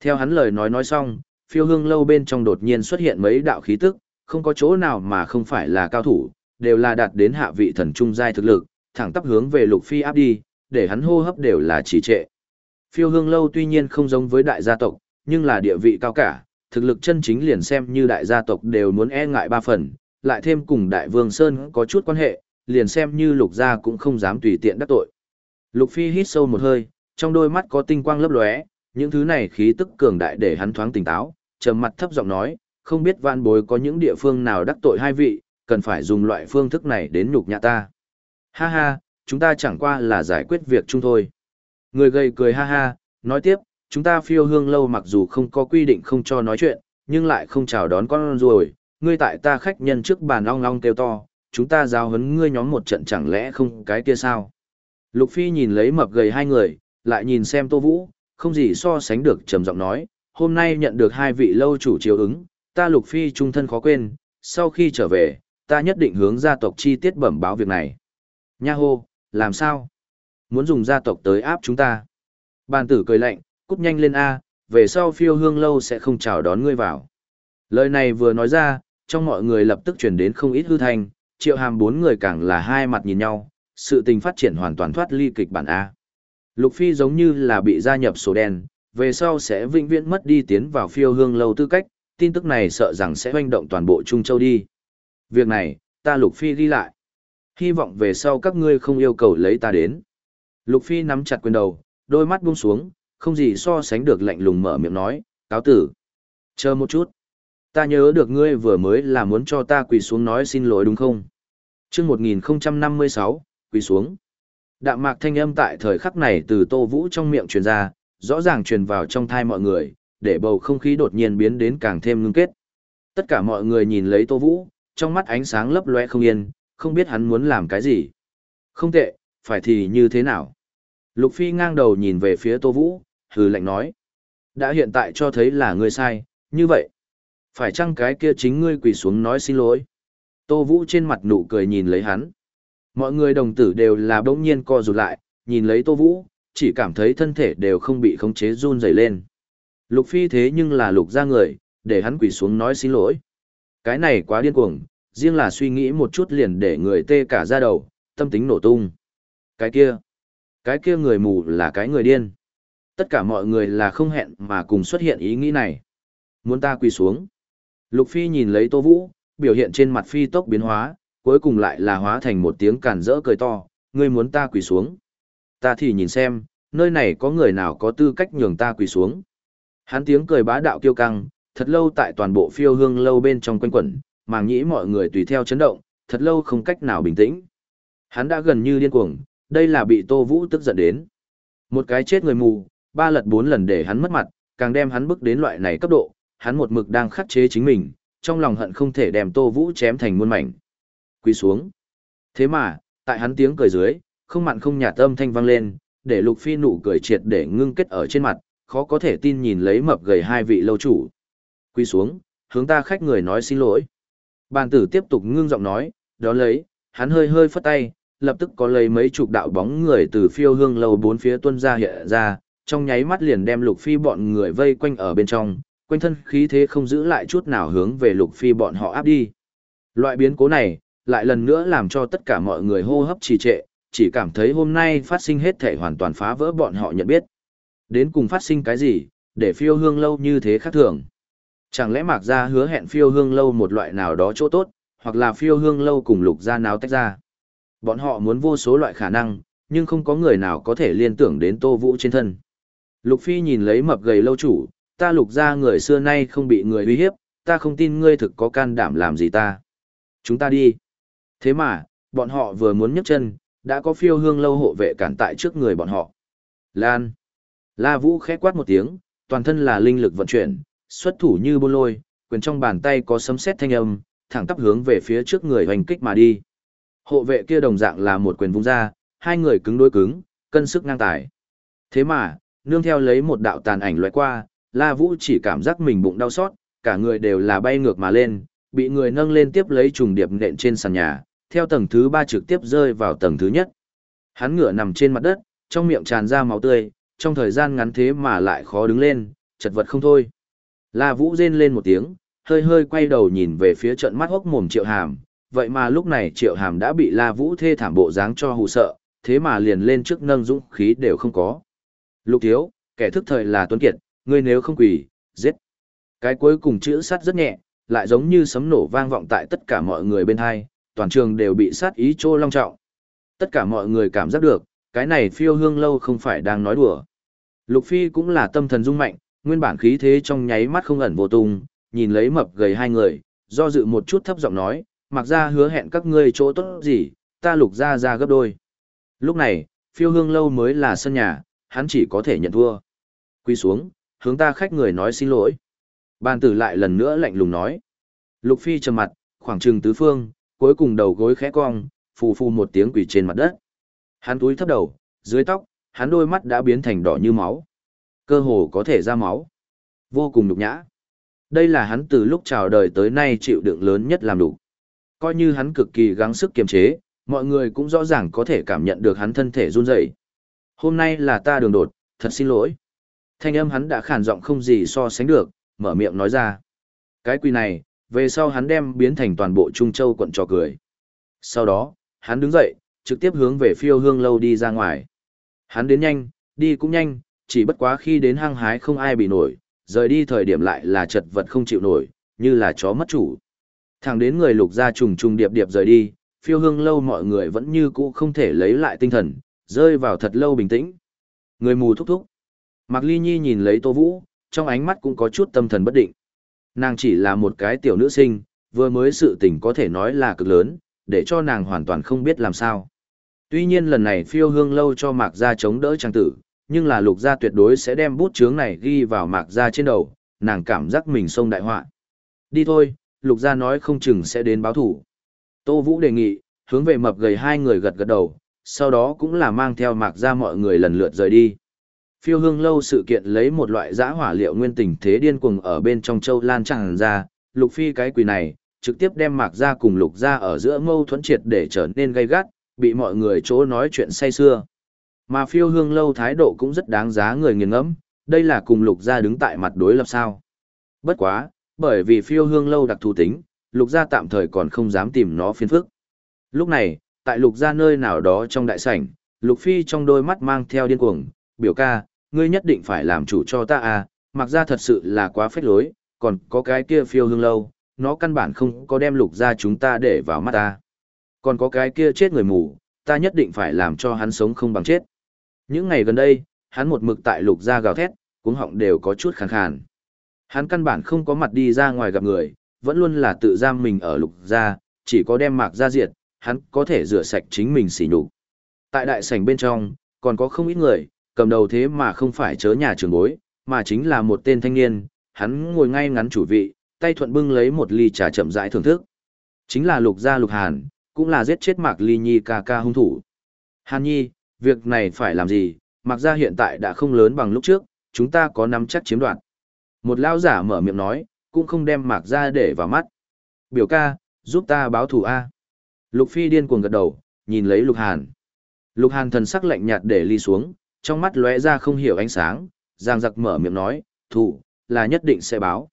Theo hắn lời nói nói xong, phiêu hương lâu bên trong đột nhiên xuất hiện mấy đạo khí tức, không có chỗ nào mà không phải là cao thủ, đều là đạt đến hạ vị thần trung giai thực lực, thẳng tắp hướng về lục phi áp đi, để hắn hô hấp đều là trì trệ. Phiêu hương lâu tuy nhiên không giống với đại gia tộc, nhưng là địa vị cao cả, thực lực chân chính liền xem như đại gia tộc đều muốn e ngại ba phần, lại thêm cùng đại vương Sơn có chút quan hệ, liền xem như lục gia cũng không dám tùy tiện đắc tội. Lục Phi hít sâu một hơi, trong đôi mắt có tinh quang lấp lóe, những thứ này khí tức cường đại để hắn thoáng tỉnh táo, trầm mặt thấp giọng nói, không biết vạn bối có những địa phương nào đắc tội hai vị, cần phải dùng loại phương thức này đến nhục nhã ta. Ha ha, chúng ta chẳng qua là giải quyết việc chung thôi. Người gầy cười ha ha, nói tiếp, chúng ta phiêu hương lâu mặc dù không có quy định không cho nói chuyện, nhưng lại không chào đón con ruồi, ngươi tại ta khách nhân trước bàn long long kêu to, chúng ta giao hấn ngươi nhóm một trận chẳng lẽ không cái kia sao. Lục Phi nhìn lấy mập gầy hai người, lại nhìn xem Tô Vũ, không gì so sánh được trầm giọng nói, hôm nay nhận được hai vị lâu chủ chiếu ứng, ta Lục Phi trung thân khó quên, sau khi trở về, ta nhất định hướng gia tộc chi tiết bẩm báo việc này. Nha hô, làm sao? Muốn dùng gia tộc tới áp chúng ta. Bàn tử cười lạnh, cút nhanh lên A, về sau phiêu hương lâu sẽ không chào đón ngươi vào. Lời này vừa nói ra, trong mọi người lập tức chuyển đến không ít hư thanh, triệu hàm bốn người càng là hai mặt nhìn nhau, sự tình phát triển hoàn toàn thoát ly kịch bản A. Lục Phi giống như là bị gia nhập sổ đen, về sau sẽ vĩnh viễn mất đi tiến vào phiêu hương lâu tư cách, tin tức này sợ rằng sẽ hoành động toàn bộ Trung Châu đi. Việc này, ta Lục Phi ghi lại. Hy vọng về sau các ngươi không yêu cầu lấy ta đến. Lục Phi nắm chặt quyền đầu, đôi mắt buông xuống, không gì so sánh được lạnh lùng mở miệng nói, cáo tử. Chờ một chút. Ta nhớ được ngươi vừa mới là muốn cho ta quỳ xuống nói xin lỗi đúng không? chương 1056, quỳ xuống. Đạm mạc thanh âm tại thời khắc này từ Tô Vũ trong miệng truyền ra, rõ ràng truyền vào trong thai mọi người, để bầu không khí đột nhiên biến đến càng thêm ngưng kết. Tất cả mọi người nhìn lấy Tô Vũ, trong mắt ánh sáng lấp loe không yên, không biết hắn muốn làm cái gì. Không tệ, phải thì như thế nào? Lục Phi ngang đầu nhìn về phía Tô Vũ, hừ lạnh nói. Đã hiện tại cho thấy là ngươi sai, như vậy. Phải chăng cái kia chính ngươi quỳ xuống nói xin lỗi? Tô Vũ trên mặt nụ cười nhìn lấy hắn. Mọi người đồng tử đều là bỗng nhiên co rụt lại, nhìn lấy Tô Vũ, chỉ cảm thấy thân thể đều không bị khống chế run rẩy lên. Lục Phi thế nhưng là lục ra người, để hắn quỳ xuống nói xin lỗi. Cái này quá điên cuồng, riêng là suy nghĩ một chút liền để người tê cả ra đầu, tâm tính nổ tung. Cái kia, cái kia người mù là cái người điên. Tất cả mọi người là không hẹn mà cùng xuất hiện ý nghĩ này. Muốn ta quỳ xuống. Lục Phi nhìn lấy Tô Vũ, biểu hiện trên mặt Phi tốc biến hóa, cuối cùng lại là hóa thành một tiếng cản rỡ cười to, ngươi muốn ta quỳ xuống. Ta thì nhìn xem, nơi này có người nào có tư cách nhường ta quỳ xuống. Hắn tiếng cười bá đạo kiêu căng, thật lâu tại toàn bộ phiêu hương lâu bên trong quanh quẩn, màng nhĩ mọi người tùy theo chấn động, thật lâu không cách nào bình tĩnh. Hắn đã gần như điên cuồng, đây là bị Tô Vũ tức giận đến. Một cái chết người mù, ba lật bốn lần để hắn mất mặt, càng đem hắn bước đến loại này cấp độ, hắn một mực đang khắc chế chính mình, trong lòng hận không thể đem Tô Vũ chém thành muôn mảnh. Quỳ xuống. Thế mà, tại hắn tiếng cười dưới, không mặn không nhạt âm thanh vang lên, để Lục Phi nụ cười triệt để ngưng kết ở trên mặt, khó có thể tin nhìn lấy mập gầy hai vị lâu chủ. Quỳ xuống, hướng ta khách người nói xin lỗi. Bàn tử tiếp tục ngưng giọng nói, đó lấy, hắn hơi hơi phất tay, lập tức có lấy mấy chục đạo bóng người từ phiêu hương lâu bốn phía tuân ra hiện ra, trong nháy mắt liền đem lục phi bọn người vây quanh ở bên trong, quanh thân khí thế không giữ lại chút nào hướng về Lục Phi bọn họ áp đi. Loại biến cố này, lại lần nữa làm cho tất cả mọi người hô hấp trì trệ, chỉ cảm thấy hôm nay phát sinh hết thể hoàn toàn phá vỡ bọn họ nhận biết. Đến cùng phát sinh cái gì, để phiêu hương lâu như thế khác thường. Chẳng lẽ mạc gia hứa hẹn phiêu hương lâu một loại nào đó chỗ tốt, hoặc là phiêu hương lâu cùng lục gia náo tách ra. Bọn họ muốn vô số loại khả năng, nhưng không có người nào có thể liên tưởng đến tô vũ trên thân. Lục phi nhìn lấy mập gầy lâu chủ, ta lục ra người xưa nay không bị người uy hiếp, ta không tin ngươi thực có can đảm làm gì ta. Chúng ta đi. Thế mà, bọn họ vừa muốn nhấc chân, đã có phiêu hương lâu hộ vệ cản tại trước người bọn họ. Lan. La Vũ khẽ quát một tiếng, toàn thân là linh lực vận chuyển, xuất thủ như bôn lôi, quyền trong bàn tay có sấm sét thanh âm, thẳng tắp hướng về phía trước người hoành kích mà đi. Hộ vệ kia đồng dạng là một quyền vung ra, hai người cứng đối cứng, cân sức ngang tài. Thế mà, nương theo lấy một đạo tàn ảnh loại qua, La Vũ chỉ cảm giác mình bụng đau xót, cả người đều là bay ngược mà lên, bị người nâng lên tiếp lấy trùng điệp nện trên sàn nhà, theo tầng thứ ba trực tiếp rơi vào tầng thứ nhất. Hắn ngửa nằm trên mặt đất, trong miệng tràn ra máu tươi, trong thời gian ngắn thế mà lại khó đứng lên, chật vật không thôi. La Vũ rên lên một tiếng, hơi hơi quay đầu nhìn về phía trận mắt hốc mồm Triệu Hàm, vậy mà lúc này Triệu Hàm đã bị La Vũ thê thảm bộ dáng cho hù sợ, thế mà liền lên trước nâng dũng khí đều không có. Lục thiếu, kẻ thức thời là tuấn kiệt, ngươi nếu không quỳ, giết. Cái cuối cùng chữ sát rất nhẹ, lại giống như sấm nổ vang vọng tại tất cả mọi người bên hai, toàn trường đều bị sát ý trô long trọng. Tất cả mọi người cảm giác được, cái này phiêu hương lâu không phải đang nói đùa. Lục Phi cũng là tâm thần dung mạnh, nguyên bản khí thế trong nháy mắt không ẩn vô tung, nhìn lấy mập gầy hai người, do dự một chút thấp giọng nói, mặc ra hứa hẹn các ngươi chỗ tốt gì, ta lục ra ra gấp đôi. Lúc này, phiêu hương lâu mới là sân nhà, hắn chỉ có thể nhận thua. Quy xuống, hướng ta khách người nói xin lỗi. Bàn tử lại lần nữa lạnh lùng nói. Lục Phi trầm mặt, khoảng trừng tứ phương, cuối cùng đầu gối khẽ cong, phù phù một tiếng quỷ trên mặt đất. Hắn túi thấp đầu, dưới tóc, hắn đôi mắt đã biến thành đỏ như máu. Cơ hồ có thể ra máu. Vô cùng nhục nhã. Đây là hắn từ lúc chào đời tới nay chịu đựng lớn nhất làm đủ. Coi như hắn cực kỳ gắng sức kiềm chế, mọi người cũng rõ ràng có thể cảm nhận được hắn thân thể run rẩy. Hôm nay là ta đường đột, thật xin lỗi. Thanh âm hắn đã khản giọng không gì so sánh được, mở miệng nói ra. Cái quy này, về sau hắn đem biến thành toàn bộ Trung Châu quận trò cười. Sau đó, hắn đứng dậy, trực tiếp hướng về phiêu hương lâu đi ra ngoài. Hắn đến nhanh, đi cũng nhanh, chỉ bất quá khi đến hang hái không ai bị nổi, rời đi thời điểm lại là chật vật không chịu nổi, như là chó mất chủ. Thẳng đến người lục gia trùng trùng điệp điệp rời đi, phiêu hương lâu mọi người vẫn như cũ không thể lấy lại tinh thần, rơi vào thật lâu bình tĩnh. Người mù thúc thúc. Mạc Ly Nhi nhìn lấy Tô Vũ, trong ánh mắt cũng có chút tâm thần bất định. Nàng chỉ là một cái tiểu nữ sinh, vừa mới sự tình có thể nói là cực lớn, để cho nàng hoàn toàn không biết làm sao. Tuy nhiên lần này phiêu hương lâu cho Mạc Gia chống đỡ trang tử, nhưng là lục gia tuyệt đối sẽ đem bút chướng này ghi vào Mạc Gia trên đầu, nàng cảm giác mình sông đại họa. Đi thôi, lục gia nói không chừng sẽ đến báo thủ. Tô Vũ đề nghị, hướng về mập gầy hai người gật gật đầu, sau đó cũng là mang theo Mạc Gia mọi người lần lượt rời đi. Phiêu hương lâu sự kiện lấy một loại giã hỏa liệu nguyên tình thế điên cuồng ở bên trong châu lan tràn ra, lục phi cái quỷ này, trực tiếp đem Mạc Gia cùng lục gia ở giữa mâu thuẫn triệt để trở nên gay gắt, bị mọi người chỗ nói chuyện say xưa. Mà phiêu hương lâu thái độ cũng rất đáng giá người nghiền ngẫm, đây là cùng lục gia đứng tại mặt đối lập sao. Bất quá, bởi vì phiêu hương lâu đặc thù tính, lục gia tạm thời còn không dám tìm nó phiền phức. Lúc này, tại lục gia nơi nào đó trong đại sảnh, lục phi trong đôi mắt mang theo điên cuồng, biểu ca, ngươi nhất định phải làm chủ cho ta à, mặc ra thật sự là quá phết lối, còn có cái kia phiêu hương lâu, nó căn bản không có đem lục gia chúng ta để vào mắt ta. Còn có cái kia chết người mù, ta nhất định phải làm cho hắn sống không bằng chết. Những ngày gần đây, hắn một mực tại lục gia gào thét, cuống họng đều có chút khàn khàn. Hắn căn bản không có mặt đi ra ngoài gặp người, vẫn luôn là tự giam mình ở lục gia, chỉ có đem mạc ra diệt, hắn có thể rửa sạch chính mình xỉ nhục. Tại đại sảnh bên trong, còn có không ít người, cầm đầu thế mà không phải chớ nhà trường bối, mà chính là một tên thanh niên, hắn ngồi ngay ngắn chủ vị, tay thuận bưng lấy một ly trà chậm rãi thưởng thức. Chính là lục gia lục hàn, cũng là giết chết Mạc Ly Nhi ca ca hung thủ. Hàn Nhi, việc này phải làm gì, Mạc gia hiện tại đã không lớn bằng lúc trước, chúng ta có nắm chắc chiếm đoạt. Một lao giả mở miệng nói, cũng không đem Mạc ra để vào mắt. Biểu ca, giúp ta báo thù A. Lục Phi điên cuồng gật đầu, nhìn lấy Lục Hàn. Lục Hàn thần sắc lạnh nhạt để ly xuống, trong mắt lóe ra không hiểu ánh sáng, giang giặc mở miệng nói, thủ, là nhất định sẽ báo.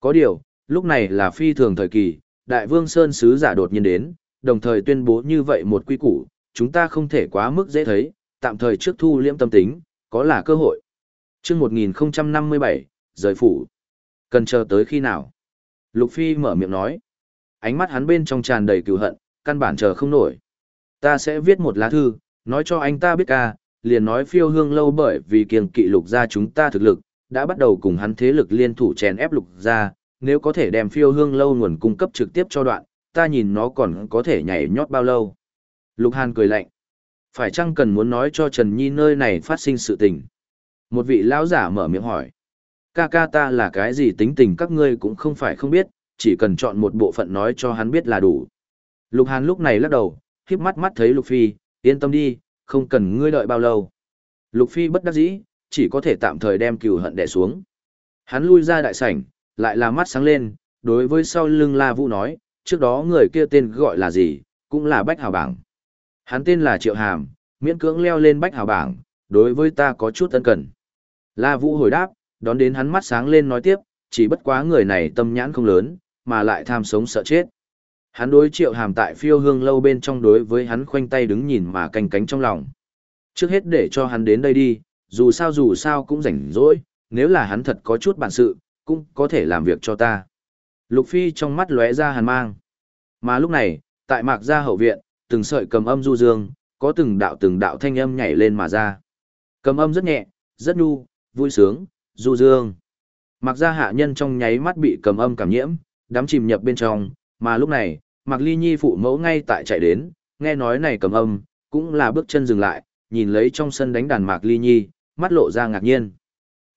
Có điều, lúc này là phi thường thời kỳ, Đại Vương Sơn Sứ giả đột nhiên đến, đồng thời tuyên bố như vậy một quy củ, chúng ta không thể quá mức dễ thấy, tạm thời trước thu liễm tâm tính, có là cơ hội. chương 1057, rời phủ. Cần chờ tới khi nào? Lục Phi mở miệng nói. Ánh mắt hắn bên trong tràn đầy cừu hận, căn bản chờ không nổi. Ta sẽ viết một lá thư, nói cho anh ta biết ca, liền nói phiêu hương lâu bởi vì kiêng kỵ lục gia chúng ta thực lực, đã bắt đầu cùng hắn thế lực liên thủ chèn ép lục gia nếu có thể đem phiêu hương lâu nguồn cung cấp trực tiếp cho đoạn, ta nhìn nó còn có thể nhảy nhót bao lâu. Lục Hàn cười lạnh. Phải chăng cần muốn nói cho Trần Nhi nơi này phát sinh sự tình? Một vị lão giả mở miệng hỏi. Ca ca ta là cái gì tính tình các ngươi cũng không phải không biết, chỉ cần chọn một bộ phận nói cho hắn biết là đủ. Lục Hàn lúc này lắc đầu, khiếp mắt mắt thấy Lục Phi, yên tâm đi, không cần ngươi đợi bao lâu. Lục Phi bất đắc dĩ, chỉ có thể tạm thời đem cừu hận đè xuống. Hắn lui ra đại sảnh, lại là mắt sáng lên, đối với sau lưng La Vũ nói, trước đó người kia tên gọi là gì, cũng là Bách Hào Bảng. Hắn tên là Triệu Hàm, miễn cưỡng leo lên Bách Hào Bảng, đối với ta có chút ân cần. La Vũ hồi đáp, đón đến hắn mắt sáng lên nói tiếp, chỉ bất quá người này tâm nhãn không lớn, mà lại tham sống sợ chết. Hắn đối triệu hàm tại phiêu hương lâu bên trong đối với hắn khoanh tay đứng nhìn mà canh cánh trong lòng. Trước hết để cho hắn đến đây đi, dù sao dù sao cũng rảnh rỗi, nếu là hắn thật có chút bản sự, cũng có thể làm việc cho ta. Lục Phi trong mắt lóe ra hàn mang. Mà lúc này, tại mạc gia hậu viện, từng sợi cầm âm du dương, có từng đạo từng đạo thanh âm nhảy lên mà ra. Cầm âm rất nhẹ, rất nhu, vui sướng, du dương. Mặc gia hạ nhân trong nháy mắt bị cầm âm cảm nhiễm, đắm chìm nhập bên trong, mà lúc này, Mạc Ly Nhi phụ mẫu ngay tại chạy đến, nghe nói này cầm âm, cũng là bước chân dừng lại, nhìn lấy trong sân đánh đàn Mạc Ly Nhi, mắt lộ ra ngạc nhiên.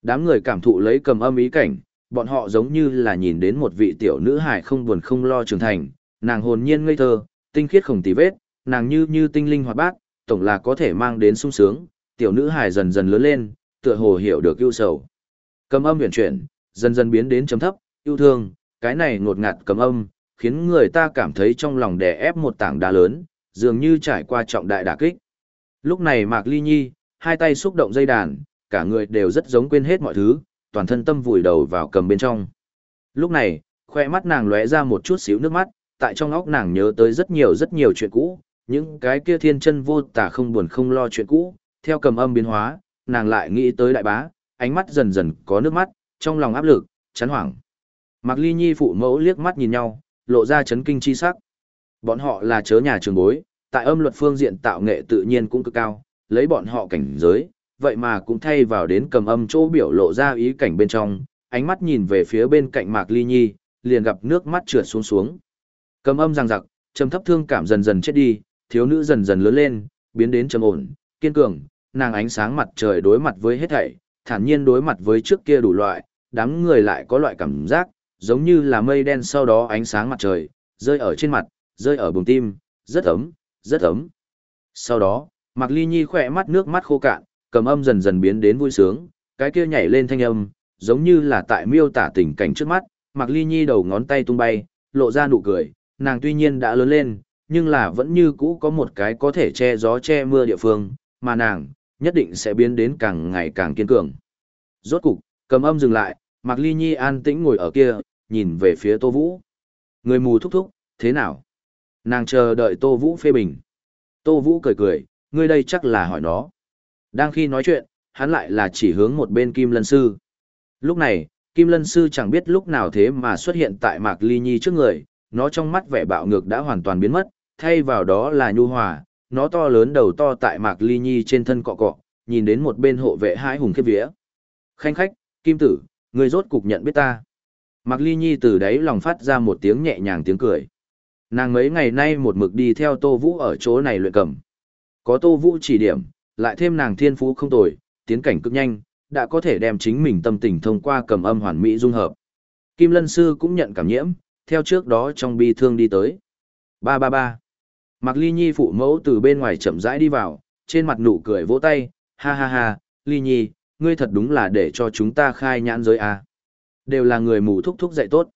Đám người cảm thụ lấy cầm âm ý cảnh, bọn họ giống như là nhìn đến một vị tiểu nữ hài không buồn không lo trưởng thành, nàng hồn nhiên ngây thơ, tinh khiết không tì vết, nàng như như tinh linh hoạt bát, tổng là có thể mang đến sung sướng, tiểu nữ hài dần dần lớn lên, tựa hồ hiểu được yêu sầu. Cầm âm huyền chuyển, dần dần biến đến chấm thấp, yêu thương, cái này ngột ngạt cầm âm, khiến người ta cảm thấy trong lòng đè ép một tảng đá lớn, dường như trải qua trọng đại đả kích. Lúc này Mạc Ly Nhi, hai tay xúc động dây đàn, cả người đều rất giống quên hết mọi thứ, toàn thân tâm vùi đầu vào cầm bên trong. Lúc này, khoe mắt nàng lóe ra một chút xíu nước mắt, tại trong óc nàng nhớ tới rất nhiều rất nhiều chuyện cũ, những cái kia thiên chân vô tả không buồn không lo chuyện cũ, theo cầm âm biến hóa, nàng lại nghĩ tới đại bá, ánh mắt dần dần có nước mắt, trong lòng áp lực, chán hoảng. Mạc Ly Nhi phụ mẫu liếc mắt nhìn nhau, lộ ra chấn kinh chi sắc. Bọn họ là chớ nhà trường bối, tại âm luật phương diện tạo nghệ tự nhiên cũng cực cao, lấy bọn họ cảnh giới, vậy mà cũng thay vào đến cầm âm chỗ biểu lộ ra ý cảnh bên trong, ánh mắt nhìn về phía bên cạnh Mạc Ly Nhi, liền gặp nước mắt trượt xuống xuống. Cầm âm răng rặc, trầm thấp thương cảm dần dần chết đi, thiếu nữ dần dần lớn lên, biến đến trầm ổn, kiên cường, nàng ánh sáng mặt trời đối mặt với hết thảy, thản nhiên đối mặt với trước kia đủ loại, đám người lại có loại cảm giác, giống như là mây đen sau đó ánh sáng mặt trời, rơi ở trên mặt, rơi ở bùng tim, rất ấm, rất ấm. Sau đó, Mạc Ly Nhi khỏe mắt nước mắt khô cạn, cầm âm dần dần biến đến vui sướng, cái kia nhảy lên thanh âm, giống như là tại miêu tả tình cảnh trước mắt, Mạc Ly Nhi đầu ngón tay tung bay, lộ ra nụ cười, nàng tuy nhiên đã lớn lên, nhưng là vẫn như cũ có một cái có thể che gió che mưa địa phương, mà nàng, nhất định sẽ biến đến càng ngày càng kiên cường. Rốt cục, cầm âm dừng lại, Mạc Ly Nhi an tĩnh ngồi ở kia, nhìn về phía Tô Vũ. Người mù thúc thúc, thế nào? Nàng chờ đợi Tô Vũ phê bình. Tô Vũ cười cười, ngươi đây chắc là hỏi nó. Đang khi nói chuyện, hắn lại là chỉ hướng một bên Kim Lân Sư. Lúc này, Kim Lân Sư chẳng biết lúc nào thế mà xuất hiện tại Mạc Ly Nhi trước người, nó trong mắt vẻ bạo ngược đã hoàn toàn biến mất, thay vào đó là nhu hòa, nó to lớn đầu to tại Mạc Ly Nhi trên thân cọ cọ, nhìn đến một bên hộ vệ hai hùng khiếp vía. Khanh khách, Kim Tử, người rốt cục nhận biết ta. Mạc Ly Nhi từ đấy lòng phát ra một tiếng nhẹ nhàng tiếng cười. Nàng mấy ngày nay một mực đi theo Tô Vũ ở chỗ này luyện cầm. Có Tô Vũ chỉ điểm, lại thêm nàng thiên phú không tồi, tiến cảnh cực nhanh, đã có thể đem chính mình tâm tình thông qua cầm âm hoàn mỹ dung hợp. Kim Lân Sư cũng nhận cảm nhiễm, theo trước đó trong bi thương đi tới. Ba ba ba. Mạc Ly Nhi phụ mẫu từ bên ngoài chậm rãi đi vào, trên mặt nụ cười vỗ tay, ha ha ha, Ly Nhi, ngươi thật đúng là để cho chúng ta khai nhãn giới à. Đều là người mù thúc thúc dạy tốt.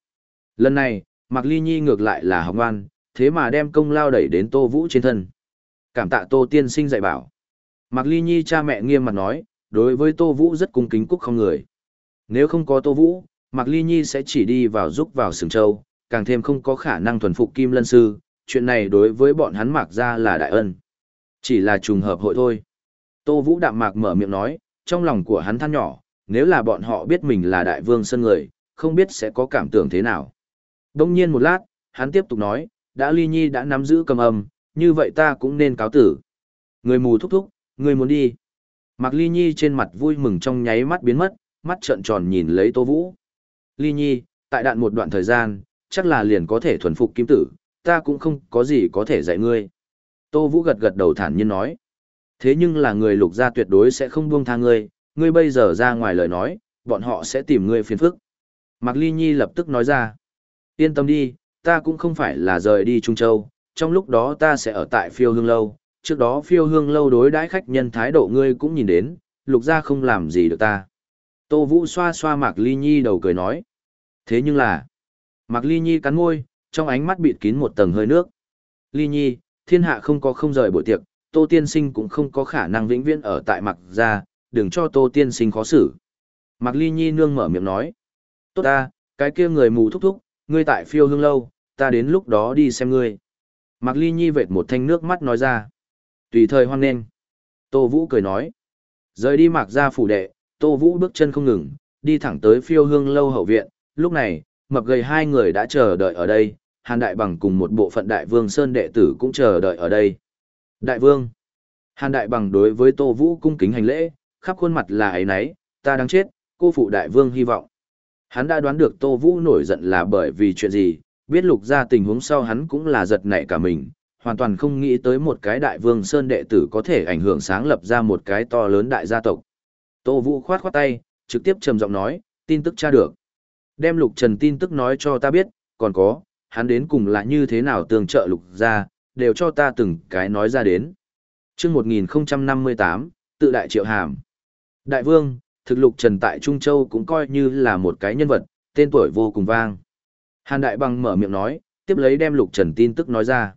Lần này, Mạc Ly Nhi ngược lại là học ngoan, thế mà đem công lao đẩy đến Tô Vũ trên thân. Cảm tạ Tô Tiên sinh dạy bảo. Mạc Ly Nhi cha mẹ nghiêm mặt nói, đối với Tô Vũ rất cung kính cúc không người. Nếu không có Tô Vũ, Mạc Ly Nhi sẽ chỉ đi vào giúp vào sừng châu, càng thêm không có khả năng thuần phục Kim Lân Sư, chuyện này đối với bọn hắn Mạc ra là đại ân. Chỉ là trùng hợp hội thôi. Tô Vũ đạm mạc mở miệng nói, trong lòng của hắn than nhỏ, nếu là bọn họ biết mình là đại vương sân người, không biết sẽ có cảm tưởng thế nào. Đông nhiên một lát, hắn tiếp tục nói, đã Ly Nhi đã nắm giữ cầm âm, như vậy ta cũng nên cáo tử. Người mù thúc thúc, người muốn đi. Mạc Ly Nhi trên mặt vui mừng trong nháy mắt biến mất, mắt trợn tròn nhìn lấy Tô Vũ. Ly Nhi, tại đạn một đoạn thời gian, chắc là liền có thể thuần phục kim tử, ta cũng không có gì có thể dạy ngươi. Tô Vũ gật gật đầu thản nhiên nói. Thế nhưng là người lục gia tuyệt đối sẽ không buông tha ngươi, ngươi bây giờ ra ngoài lời nói, bọn họ sẽ tìm ngươi phiền phức. Mạc Ly Nhi lập tức nói ra. Yên tâm đi, ta cũng không phải là rời đi Trung Châu, trong lúc đó ta sẽ ở tại phiêu hương lâu, trước đó phiêu hương lâu đối đãi khách nhân thái độ ngươi cũng nhìn đến, lục gia không làm gì được ta. Tô Vũ xoa xoa Mạc Ly Nhi đầu cười nói. Thế nhưng là, Mạc Ly Nhi cắn môi, trong ánh mắt bịt kín một tầng hơi nước. Ly Nhi, thiên hạ không có không rời buổi tiệc, Tô Tiên Sinh cũng không có khả năng vĩnh viễn ở tại Mạc gia, đừng cho Tô Tiên Sinh khó xử. Mạc Ly Nhi nương mở miệng nói. Tốt ta, cái kia người mù thúc thúc, ngươi tại phiêu hương lâu, ta đến lúc đó đi xem ngươi. Mạc Ly Nhi vệt một thanh nước mắt nói ra. Tùy thời hoan nghênh. Tô Vũ cười nói. Rời đi Mạc gia phủ đệ, Tô Vũ bước chân không ngừng, đi thẳng tới phiêu hương lâu hậu viện. Lúc này, mập gầy hai người đã chờ đợi ở đây, Hàn Đại Bằng cùng một bộ phận Đại Vương Sơn đệ tử cũng chờ đợi ở đây. Đại Vương. Hàn Đại Bằng đối với Tô Vũ cung kính hành lễ, khắp khuôn mặt là ấy nấy, ta đang chết, cô phụ Đại Vương hy vọng. Hắn đã đoán được Tô Vũ nổi giận là bởi vì chuyện gì, biết lục ra tình huống sau hắn cũng là giật nảy cả mình, hoàn toàn không nghĩ tới một cái đại vương sơn đệ tử có thể ảnh hưởng sáng lập ra một cái to lớn đại gia tộc. Tô Vũ khoát khoát tay, trực tiếp trầm giọng nói, tin tức tra được. Đem lục trần tin tức nói cho ta biết, còn có, hắn đến cùng là như thế nào tương trợ lục ra, đều cho ta từng cái nói ra đến. chương 1058, tự đại triệu hàm. Đại vương, thực lục trần tại Trung Châu cũng coi như là một cái nhân vật, tên tuổi vô cùng vang. Hàn Đại Bằng mở miệng nói, tiếp lấy đem lục trần tin tức nói ra.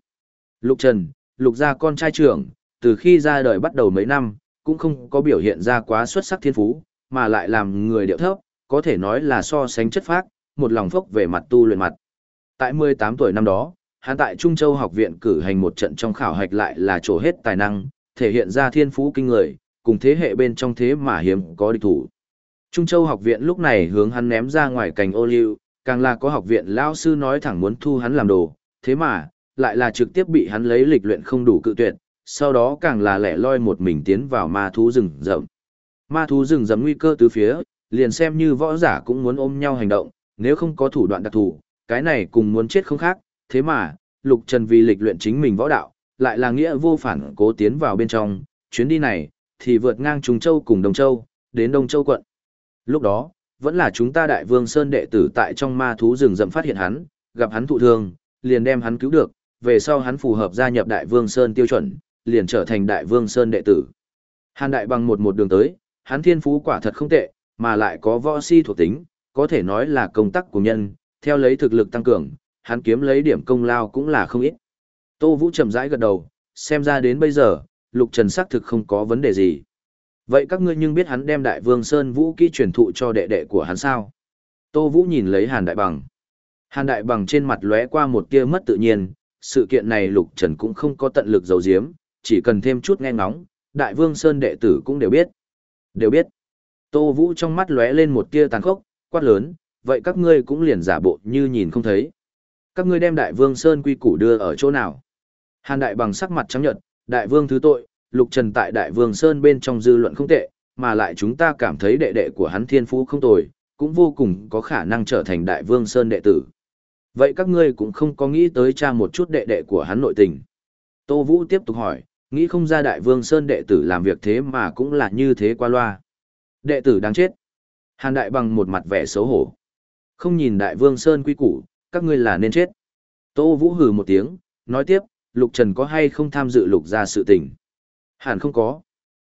Lục trần, lục gia con trai trưởng, từ khi ra đời bắt đầu mấy năm, cũng không có biểu hiện ra quá xuất sắc thiên phú, mà lại làm người điệu thấp, có thể nói là so sánh chất phác, một lòng phốc về mặt tu luyện mặt. Tại 18 tuổi năm đó, hắn tại Trung Châu học viện cử hành một trận trong khảo hạch lại là trổ hết tài năng, thể hiện ra thiên phú kinh người, cùng thế hệ bên trong thế mà hiếm có địch thủ. Trung Châu học viện lúc này hướng hắn ném ra ngoài cành ô liu, càng là có học viện lao sư nói thẳng muốn thu hắn làm đồ, thế mà, lại là trực tiếp bị hắn lấy lịch luyện không đủ cự tuyệt, sau đó càng là lẻ loi một mình tiến vào ma thú rừng rậm. Ma thú rừng rậm nguy cơ tứ phía, liền xem như võ giả cũng muốn ôm nhau hành động, nếu không có thủ đoạn đặc thù, cái này cùng muốn chết không khác, thế mà, Lục Trần vì lịch luyện chính mình võ đạo, lại là nghĩa vô phản cố tiến vào bên trong, chuyến đi này, thì vượt ngang Trung Châu cùng Đông Châu, đến Đông Châu quận. Lúc đó, vẫn là chúng ta đại vương Sơn đệ tử tại trong ma thú rừng rậm phát hiện hắn, gặp hắn thụ thương, liền đem hắn cứu được, về sau hắn phù hợp gia nhập đại vương Sơn tiêu chuẩn, liền trở thành đại vương Sơn đệ tử. Hàn đại bằng một một đường tới, hắn thiên phú quả thật không tệ, mà lại có võ si thuộc tính, có thể nói là công tác của nhân, theo lấy thực lực tăng cường, hắn kiếm lấy điểm công lao cũng là không ít. Tô Vũ chậm rãi gật đầu, xem ra đến bây giờ, Lục Trần xác thực không có vấn đề gì. Vậy các ngươi nhưng biết hắn đem Đại Vương Sơn Vũ kỹ truyền thụ cho đệ đệ của hắn sao? Tô Vũ nhìn lấy Hàn Đại Bằng. Hàn Đại Bằng trên mặt lóe qua một tia mất tự nhiên, sự kiện này Lục Trần cũng không có tận lực giấu giếm, chỉ cần thêm chút nghe ngóng, Đại Vương Sơn đệ tử cũng đều biết. Đều biết. Tô Vũ trong mắt lóe lên một tia tàn khốc, quát lớn, vậy các ngươi cũng liền giả bộ như nhìn không thấy. Các ngươi đem Đại Vương Sơn quy củ đưa ở chỗ nào? Hàn Đại Bằng sắc mặt trắng nhợt, Đại Vương thứ tội, Lục Trần tại Đại Vương Sơn bên trong dư luận không tệ, mà lại chúng ta cảm thấy đệ đệ của hắn thiên phú không tồi, cũng vô cùng có khả năng trở thành Đại Vương Sơn đệ tử. Vậy các ngươi cũng không có nghĩ tới cha một chút đệ đệ của hắn nội tình. Tô Vũ tiếp tục hỏi, nghĩ không ra Đại Vương Sơn đệ tử làm việc thế mà cũng là như thế qua loa. Đệ tử đáng chết. Hàn Đại bằng một mặt vẻ xấu hổ. Không nhìn Đại Vương Sơn quy củ, các ngươi là nên chết. Tô Vũ hừ một tiếng, nói tiếp, Lục Trần có hay không tham dự lục ra sự tình. Hàn không có.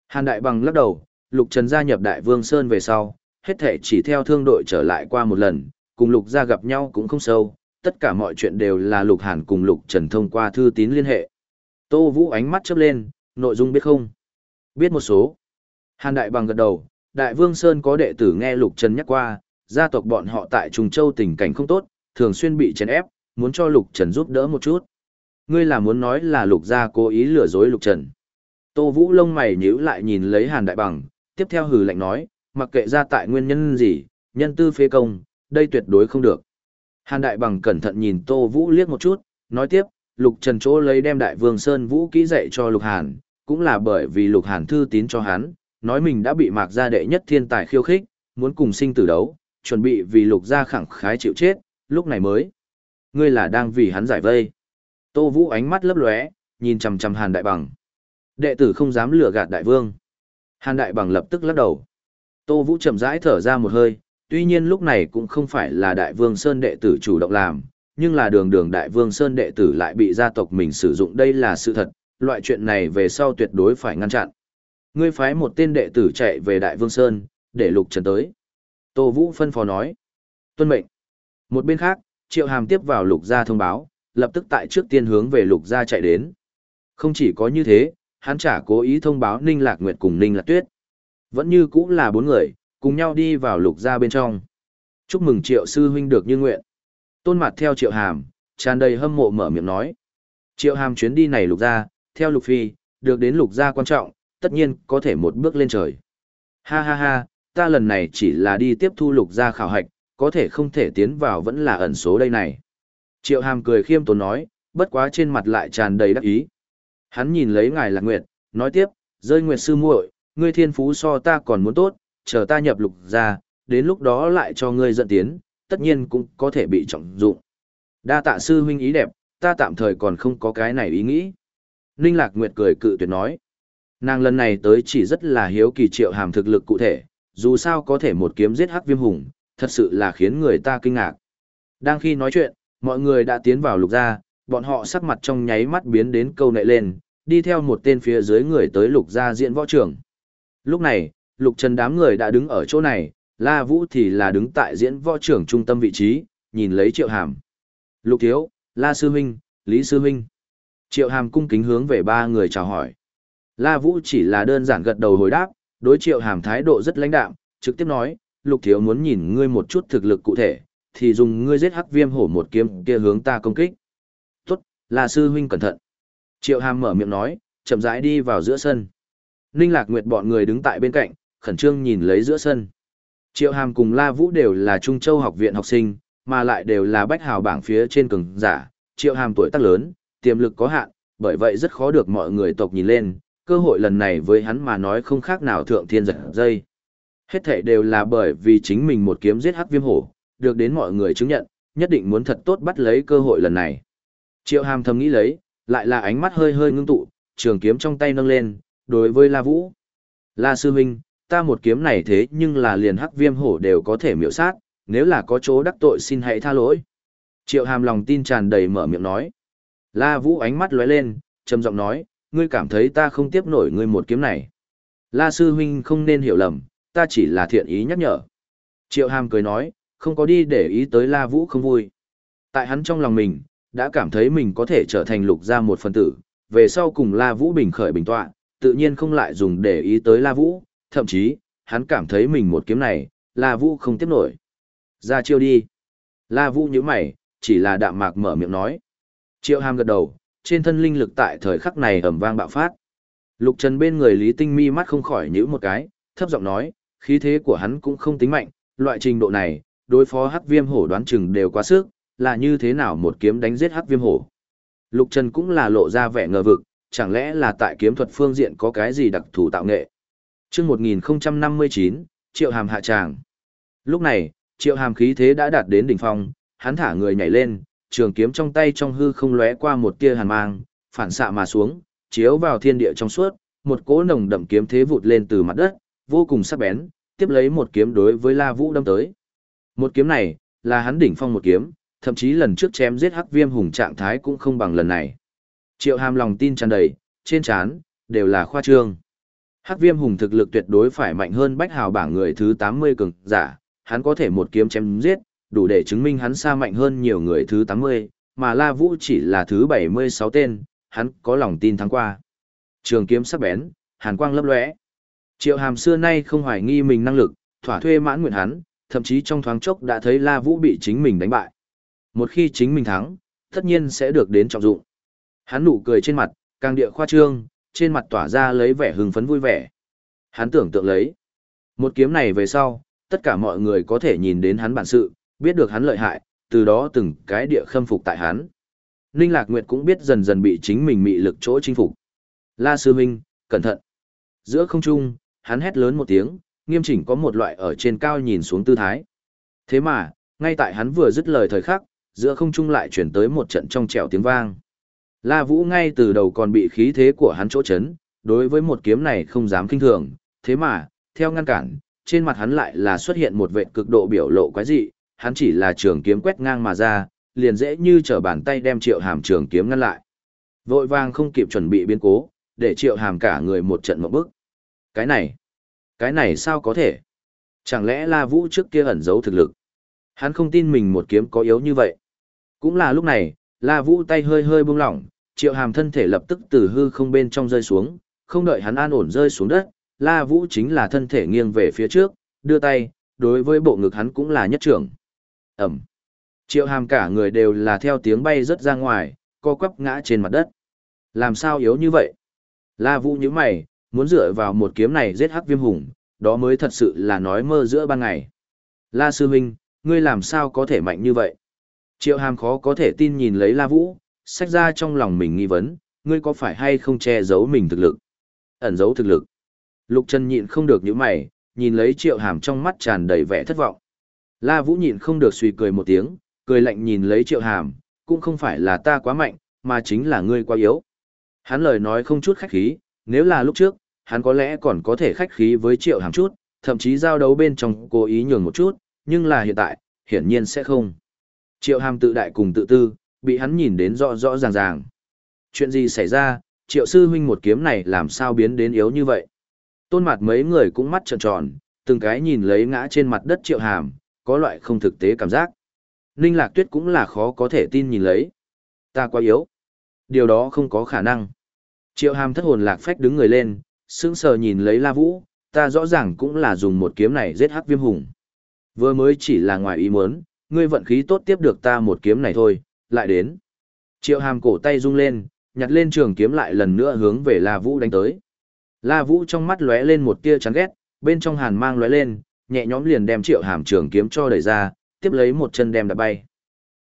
Hàn Đại Bằng lắc đầu, Lục Trần gia nhập Đại Vương Sơn về sau, hết thể chỉ theo thương đội trở lại qua một lần, cùng Lục gia gặp nhau cũng không sâu, tất cả mọi chuyện đều là Lục Hàn cùng Lục Trần thông qua thư tín liên hệ. Tô Vũ ánh mắt chớp lên, nội dung biết không? Biết một số. Hàn Đại Bằng gật đầu, Đại Vương Sơn có đệ tử nghe Lục Trần nhắc qua, gia tộc bọn họ tại Trùng Châu tình cảnh không tốt, thường xuyên bị chèn ép, muốn cho Lục Trần giúp đỡ một chút. Ngươi là muốn nói là Lục gia cố ý lừa dối Lục Trần. Tô Vũ lông mày nhíu lại nhìn lấy Hàn Đại Bằng, tiếp theo hừ lạnh nói, mặc kệ ra tại nguyên nhân gì, nhân tư phế công, đây tuyệt đối không được. Hàn Đại Bằng cẩn thận nhìn Tô Vũ liếc một chút, nói tiếp, Lục Trần chỗ lấy đem Đại Vương Sơn Vũ kỹ dạy cho Lục Hàn, cũng là bởi vì Lục Hàn thư tín cho hắn, nói mình đã bị mạc gia đệ nhất thiên tài khiêu khích, muốn cùng sinh tử đấu, chuẩn bị vì Lục gia khẳng khái chịu chết, lúc này mới. Ngươi là đang vì hắn giải vây. Tô Vũ ánh mắt lấp lóe, nhìn chằm chằm Hàn Đại Bằng. Đệ tử không dám lừa gạt đại vương. Hàn Đại Bằng lập tức lắc đầu. Tô Vũ chậm rãi thở ra một hơi, tuy nhiên lúc này cũng không phải là đại vương Sơn đệ tử chủ động làm, nhưng là đường đường đại vương Sơn đệ tử lại bị gia tộc mình sử dụng đây là sự thật, loại chuyện này về sau tuyệt đối phải ngăn chặn. Ngươi phái một tên đệ tử chạy về đại vương Sơn, để lục trần tới. Tô Vũ phân phó nói. Tuân mệnh. Một bên khác, Triệu Hàm tiếp vào lục gia thông báo, lập tức tại trước tiên hướng về lục gia chạy đến. Không chỉ có như thế, hắn chả cố ý thông báo Ninh Lạc Nguyệt cùng Ninh Lạc Tuyết. Vẫn như cũng là bốn người, cùng nhau đi vào lục gia bên trong. Chúc mừng Triệu sư huynh được như nguyện. Tôn mặt theo Triệu Hàm, tràn đầy hâm mộ mở miệng nói. Triệu Hàm chuyến đi này lục gia, theo lục phi, được đến lục gia quan trọng, tất nhiên có thể một bước lên trời. Ha ha ha, ta lần này chỉ là đi tiếp thu lục gia khảo hạch, có thể không thể tiến vào vẫn là ẩn số đây này. Triệu Hàm cười khiêm tốn nói, bất quá trên mặt lại tràn đầy đắc ý. Hắn nhìn lấy ngài lạc nguyệt, nói tiếp, rơi nguyệt sư muội, ngươi thiên phú so ta còn muốn tốt, chờ ta nhập lục ra, đến lúc đó lại cho ngươi dẫn tiến, tất nhiên cũng có thể bị trọng dụng. Đa tạ sư huynh ý đẹp, ta tạm thời còn không có cái này ý nghĩ. Ninh Lạc Nguyệt cười cự tuyệt nói. Nàng lần này tới chỉ rất là hiếu kỳ triệu hàm thực lực cụ thể, dù sao có thể một kiếm giết hắc viêm hùng, thật sự là khiến người ta kinh ngạc. Đang khi nói chuyện, mọi người đã tiến vào lục gia, bọn họ sắc mặt trong nháy mắt biến đến câu nệ lên, đi theo một tên phía dưới người tới lục gia diễn võ trưởng. Lúc này, lục trần đám người đã đứng ở chỗ này, La Vũ thì là đứng tại diễn võ trưởng trung tâm vị trí, nhìn lấy triệu hàm. Lục thiếu, La Sư Huynh, Lý Sư Huynh. Triệu hàm cung kính hướng về ba người chào hỏi. La Vũ chỉ là đơn giản gật đầu hồi đáp, đối triệu hàm thái độ rất lãnh đạm, trực tiếp nói, lục thiếu muốn nhìn ngươi một chút thực lực cụ thể, thì dùng ngươi giết hắc viêm hổ một kiếm kia hướng ta công kích. Tốt, là sư huynh cẩn thận. Triệu hàm mở miệng nói, chậm rãi đi vào giữa sân. Ninh Lạc Nguyệt bọn người đứng tại bên cạnh, khẩn trương nhìn lấy giữa sân. Triệu hàm cùng La Vũ đều là Trung Châu học viện học sinh, mà lại đều là bách hào bảng phía trên cường giả. Triệu hàm tuổi tác lớn, tiềm lực có hạn, bởi vậy rất khó được mọi người tộc nhìn lên. Cơ hội lần này với hắn mà nói không khác nào thượng thiên giật dây. Hết thể đều là bởi vì chính mình một kiếm giết hắc viêm hổ, được đến mọi người chứng nhận, nhất định muốn thật tốt bắt lấy cơ hội lần này. Triệu hàm thầm nghĩ lấy, lại là ánh mắt hơi hơi ngưng tụ, trường kiếm trong tay nâng lên, đối với La Vũ. La Sư Minh, ta một kiếm này thế nhưng là liền hắc viêm hổ đều có thể miểu sát, nếu là có chỗ đắc tội xin hãy tha lỗi. Triệu hàm lòng tin tràn đầy mở miệng nói. La Vũ ánh mắt lóe lên, trầm giọng nói, ngươi cảm thấy ta không tiếp nổi ngươi một kiếm này. La Sư Huynh không nên hiểu lầm, ta chỉ là thiện ý nhắc nhở. Triệu hàm cười nói, không có đi để ý tới La Vũ không vui. Tại hắn trong lòng mình, đã cảm thấy mình có thể trở thành lục gia một phần tử, về sau cùng La Vũ bình khởi bình tọa, tự nhiên không lại dùng để ý tới La Vũ, thậm chí, hắn cảm thấy mình một kiếm này, La Vũ không tiếp nổi. Ra chiêu đi. La Vũ nhíu mày, chỉ là đạm mạc mở miệng nói. Triệu Hàm gật đầu, trên thân linh lực tại thời khắc này ầm vang bạo phát. Lục Trần bên người Lý Tinh Mi mắt không khỏi nhíu một cái, thấp giọng nói, khí thế của hắn cũng không tính mạnh, loại trình độ này, đối phó hắc viêm hổ đoán chừng đều quá sức, là như thế nào một kiếm đánh giết hắc viêm hổ. Lục Trần cũng là lộ ra vẻ ngờ vực, chẳng lẽ là tại kiếm thuật phương diện có cái gì đặc thù tạo nghệ. Chương 1059, Triệu Hàm hạ tràng. Lúc này, Triệu Hàm khí thế đã đạt đến đỉnh phong, hắn thả người nhảy lên, trường kiếm trong tay trong hư không lóe qua một tia hàn mang, phản xạ mà xuống, chiếu vào thiên địa trong suốt, một cỗ nồng đậm kiếm thế vụt lên từ mặt đất, vô cùng sắc bén, tiếp lấy một kiếm đối với La Vũ đâm tới. Một kiếm này, là hắn đỉnh phong một kiếm, thậm chí lần trước chém giết hắc viêm hùng trạng thái cũng không bằng lần này. Triệu hàm lòng tin tràn đầy, trên trán đều là khoa trương. Hắc viêm hùng thực lực tuyệt đối phải mạnh hơn bách hào bảng người thứ 80 cường giả, hắn có thể một kiếm chém giết, đủ để chứng minh hắn xa mạnh hơn nhiều người thứ 80, mà La Vũ chỉ là thứ 76 tên, hắn có lòng tin thắng qua. Trường kiếm sắc bén, hàn quang lấp lóe. Triệu hàm xưa nay không hoài nghi mình năng lực, thỏa thuê mãn nguyện hắn, thậm chí trong thoáng chốc đã thấy La Vũ bị chính mình đánh bại. Một khi chính mình thắng, tất nhiên sẽ được đến trọng dụng. Hắn nụ cười trên mặt, càng địa khoa trương, trên mặt tỏa ra lấy vẻ hưng phấn vui vẻ. Hắn tưởng tượng lấy. Một kiếm này về sau, tất cả mọi người có thể nhìn đến hắn bản sự, biết được hắn lợi hại, từ đó từng cái địa khâm phục tại hắn. Ninh Lạc Nguyệt cũng biết dần dần bị chính mình mị lực chỗ chinh phục. La Sư Minh, cẩn thận. Giữa không trung, hắn hét lớn một tiếng, nghiêm chỉnh có một loại ở trên cao nhìn xuống tư thái. Thế mà, ngay tại hắn vừa dứt lời thời khắc, giữa không trung lại chuyển tới một trận trong trẻo tiếng vang. La Vũ ngay từ đầu còn bị khí thế của hắn chỗ chấn, đối với một kiếm này không dám kinh thường, thế mà, theo ngăn cản, trên mặt hắn lại là xuất hiện một vệ cực độ biểu lộ quái dị, hắn chỉ là trường kiếm quét ngang mà ra, liền dễ như trở bàn tay đem triệu hàm trường kiếm ngăn lại. Vội vàng không kịp chuẩn bị biến cố, để triệu hàm cả người một trận một bức. Cái này, cái này sao có thể? Chẳng lẽ La Vũ trước kia ẩn giấu thực lực? Hắn không tin mình một kiếm có yếu như vậy. Cũng là lúc này, La Vũ tay hơi hơi buông lỏng, triệu hàm thân thể lập tức từ hư không bên trong rơi xuống, không đợi hắn an ổn rơi xuống đất, La Vũ chính là thân thể nghiêng về phía trước, đưa tay, đối với bộ ngực hắn cũng là nhất trưởng. Ẩm. Triệu hàm cả người đều là theo tiếng bay rất ra ngoài, co quắp ngã trên mặt đất. Làm sao yếu như vậy? La Vũ như mày, muốn dựa vào một kiếm này giết hắc viêm hùng, đó mới thật sự là nói mơ giữa ban ngày. La Sư Minh, ngươi làm sao có thể mạnh như vậy? Triệu hàm khó có thể tin nhìn lấy La Vũ, sách ra trong lòng mình nghi vấn, ngươi có phải hay không che giấu mình thực lực? Ẩn giấu thực lực. Lục Trần nhịn không được những mày, nhìn lấy triệu hàm trong mắt tràn đầy vẻ thất vọng. La Vũ nhịn không được suy cười một tiếng, cười lạnh nhìn lấy triệu hàm, cũng không phải là ta quá mạnh, mà chính là ngươi quá yếu. Hắn lời nói không chút khách khí, nếu là lúc trước, hắn có lẽ còn có thể khách khí với triệu hàm chút, thậm chí giao đấu bên trong cố ý nhường một chút, nhưng là hiện tại, hiển nhiên sẽ không. Triệu hàm tự đại cùng tự tư, bị hắn nhìn đến rõ rõ ràng ràng. Chuyện gì xảy ra, triệu sư huynh một kiếm này làm sao biến đến yếu như vậy? Tôn mặt mấy người cũng mắt trợn tròn, từng cái nhìn lấy ngã trên mặt đất triệu hàm, có loại không thực tế cảm giác. Ninh Lạc Tuyết cũng là khó có thể tin nhìn lấy. Ta quá yếu. Điều đó không có khả năng. Triệu hàm thất hồn lạc phách đứng người lên, sững sờ nhìn lấy La Vũ, ta rõ ràng cũng là dùng một kiếm này giết hắc viêm hùng. Vừa mới chỉ là ngoài ý muốn, ngươi vận khí tốt tiếp được ta một kiếm này thôi, lại đến. Triệu hàm cổ tay rung lên, nhặt lên trường kiếm lại lần nữa hướng về La Vũ đánh tới. La Vũ trong mắt lóe lên một tia chán ghét, bên trong hàn mang lóe lên, nhẹ nhõm liền đem triệu hàm trường kiếm cho đẩy ra, tiếp lấy một chân đem đã bay.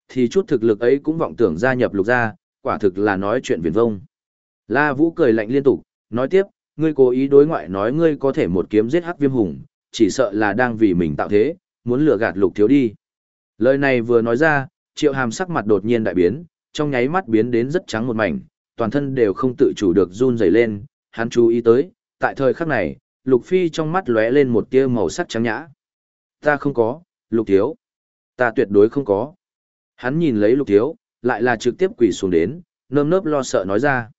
Thì chút thực lực ấy cũng vọng tưởng gia nhập lục gia, quả thực là nói chuyện viển vông. La Vũ cười lạnh liên tục, nói tiếp, ngươi cố ý đối ngoại nói ngươi có thể một kiếm giết hắc viêm hùng, chỉ sợ là đang vì mình tạo thế, muốn lừa gạt lục thiếu đi. Lời này vừa nói ra, triệu hàm sắc mặt đột nhiên đại biến, trong nháy mắt biến đến rất trắng một mảnh, toàn thân đều không tự chủ được run rẩy lên, hắn chú ý tới, tại thời khắc này, lục phi trong mắt lóe lên một tia màu sắc trắng nhã. Ta không có, lục thiếu. Ta tuyệt đối không có. Hắn nhìn lấy lục thiếu, lại là trực tiếp quỳ xuống đến, nơm nớp lo sợ nói ra.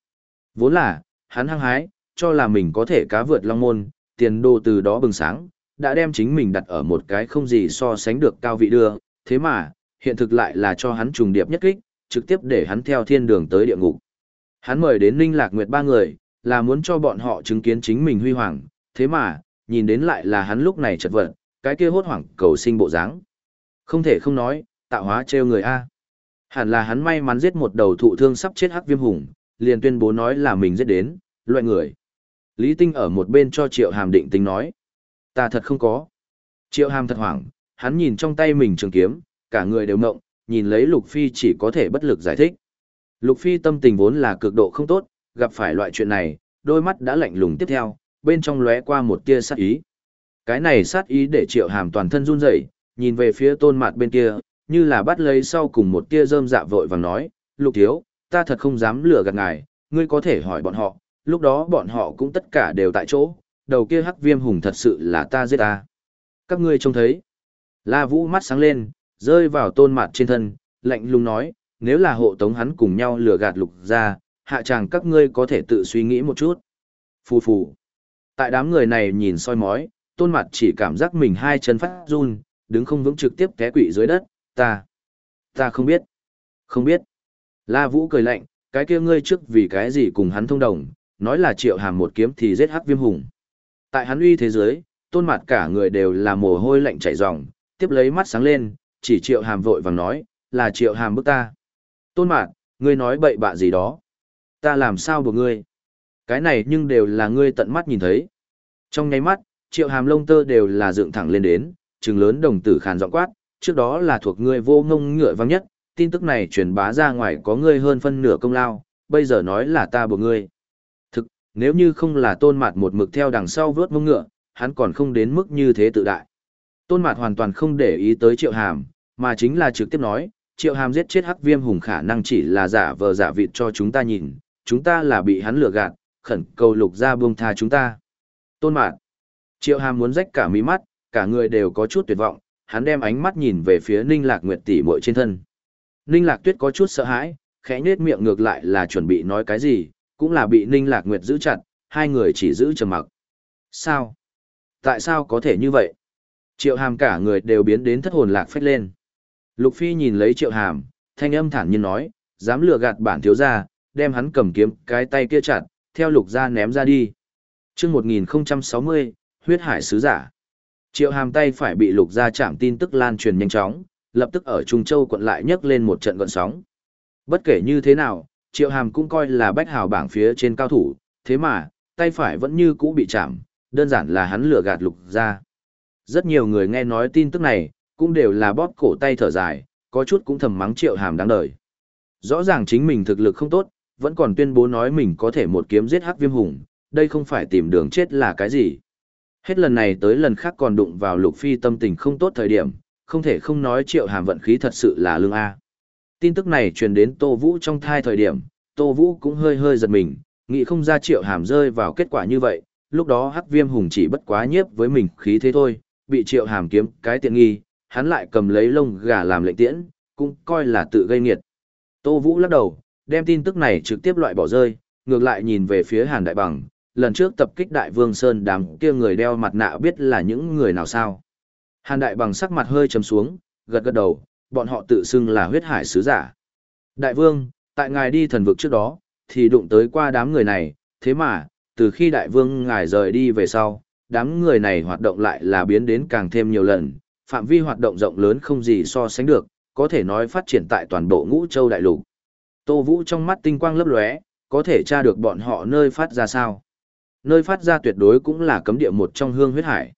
Vốn là, hắn hăng hái, cho là mình có thể cá vượt long môn, tiền đồ từ đó bừng sáng, đã đem chính mình đặt ở một cái không gì so sánh được cao vị đưa, thế mà, hiện thực lại là cho hắn trùng điệp nhất kích, trực tiếp để hắn theo thiên đường tới địa ngục. Hắn mời đến Ninh Lạc Nguyệt ba người, là muốn cho bọn họ chứng kiến chính mình huy hoàng, thế mà, nhìn đến lại là hắn lúc này chật vật, cái kia hốt hoảng cầu sinh bộ dáng. Không thể không nói, tạo hóa trêu người A. Hẳn là hắn may mắn giết một đầu thụ thương sắp chết hắc viêm hùng, liền tuyên bố nói là mình giết đến, loại người. Lý Tinh ở một bên cho Triệu Hàm định tính nói. Ta thật không có. Triệu Hàm thật hoảng, hắn nhìn trong tay mình trường kiếm, cả người đều mộng, nhìn lấy Lục Phi chỉ có thể bất lực giải thích. Lục Phi tâm tình vốn là cực độ không tốt, gặp phải loại chuyện này, đôi mắt đã lạnh lùng tiếp theo, bên trong lóe qua một tia sát ý. Cái này sát ý để Triệu Hàm toàn thân run rẩy, nhìn về phía tôn Mạt bên kia, như là bắt lấy sau cùng một tia rơm dạ vội vàng nói, lục thiếu, ta thật không dám lừa gạt ngài, ngươi có thể hỏi bọn họ, lúc đó bọn họ cũng tất cả đều tại chỗ, đầu kia hắc viêm hùng thật sự là ta giết ta. Các ngươi trông thấy. La Vũ mắt sáng lên, rơi vào tôn Mạt trên thân, lạnh lùng nói, nếu là hộ tống hắn cùng nhau lừa gạt lục ra, hạ chàng các ngươi có thể tự suy nghĩ một chút. Phù phù. Tại đám người này nhìn soi mói, tôn mặt chỉ cảm giác mình hai chân phát run, đứng không vững trực tiếp té quỵ dưới đất, ta, ta không biết, không biết. La Vũ cười lạnh, cái kia ngươi trước vì cái gì cùng hắn thông đồng, nói là triệu hàm một kiếm thì giết hắc viêm hùng. Tại hắn uy thế giới, tôn mặt cả người đều là mồ hôi lạnh chảy ròng, tiếp lấy mắt sáng lên, chỉ triệu hàm vội vàng nói, là triệu hàm bức ta. Tôn mặt, ngươi nói bậy bạ gì đó. Ta làm sao buộc ngươi? Cái này nhưng đều là ngươi tận mắt nhìn thấy. Trong nháy mắt, triệu hàm lông tơ đều là dựng thẳng lên đến, trừng lớn đồng tử khàn giọng quát, trước đó là thuộc ngươi vô ngông ngựa vang nhất, tin tức này truyền bá ra ngoài có ngươi hơn phân nửa công lao, bây giờ nói là ta buộc ngươi. Thực, nếu như không là tôn mạt một mực theo đằng sau vớt mông ngựa, hắn còn không đến mức như thế tự đại. Tôn mạt hoàn toàn không để ý tới triệu hàm, mà chính là trực tiếp nói, triệu hàm giết chết hắc viêm hùng khả năng chỉ là giả vờ giả vịt cho chúng ta nhìn, chúng ta là bị hắn lừa gạt, khẩn cầu lục gia buông tha chúng ta. Tôn mạn. Triệu hàm muốn rách cả mí mắt, cả người đều có chút tuyệt vọng, hắn đem ánh mắt nhìn về phía ninh lạc nguyệt tỷ muội trên thân. Ninh lạc tuyết có chút sợ hãi, khẽ nhếch miệng ngược lại là chuẩn bị nói cái gì, cũng là bị ninh lạc nguyệt giữ chặt, hai người chỉ giữ trầm mặc. Sao? Tại sao có thể như vậy? Triệu hàm cả người đều biến đến thất hồn lạc phách lên. Lục Phi nhìn lấy triệu hàm, thanh âm thản nhiên nói, dám lừa gạt bản thiếu gia, đem hắn cầm kiếm cái tay kia chặt, theo lục gia ném ra đi. Trước 1060, huyết hải sứ giả. Triệu hàm tay phải bị lục gia chạm tin tức lan truyền nhanh chóng, lập tức ở Trung Châu quận lại nhấc lên một trận gọn sóng. Bất kể như thế nào, triệu hàm cũng coi là bách hào bảng phía trên cao thủ, thế mà, tay phải vẫn như cũ bị chạm, đơn giản là hắn lừa gạt lục gia. Rất nhiều người nghe nói tin tức này, cũng đều là bóp cổ tay thở dài, có chút cũng thầm mắng triệu hàm đáng đời. Rõ ràng chính mình thực lực không tốt, vẫn còn tuyên bố nói mình có thể một kiếm giết hắc viêm hùng, đây không phải tìm đường chết là cái gì. Hết lần này tới lần khác còn đụng vào lục phi tâm tình không tốt thời điểm, không thể không nói triệu hàm vận khí thật sự là lương A. Tin tức này truyền đến Tô Vũ trong thai thời điểm, Tô Vũ cũng hơi hơi giật mình, nghĩ không ra triệu hàm rơi vào kết quả như vậy, lúc đó hắc viêm hùng chỉ bất quá nhiếp với mình khí thế thôi, bị triệu hàm kiếm cái tiện nghi, hắn lại cầm lấy lông gà làm lệnh tiễn, cũng coi là tự gây nghiệt. Tô Vũ lắc đầu, đem tin tức này trực tiếp loại bỏ rơi, ngược lại nhìn về phía Hàn Đại Bằng, lần trước tập kích Đại Vương Sơn đám kia người đeo mặt nạ biết là những người nào sao. Hàn Đại Bằng sắc mặt hơi trầm xuống, gật gật đầu, bọn họ tự xưng là huyết hải sứ giả. Đại Vương, tại ngài đi thần vực trước đó, thì đụng tới qua đám người này, thế mà, từ khi Đại Vương ngài rời đi về sau, đám người này hoạt động lại là biến đến càng thêm nhiều lần, phạm vi hoạt động rộng lớn không gì so sánh được, có thể nói phát triển tại toàn bộ ngũ châu đại lục. Tô Vũ trong mắt tinh quang lấp lóe, có thể tra được bọn họ nơi phát ra sao. Nơi phát ra tuyệt đối cũng là cấm địa một trong hương huyết hải.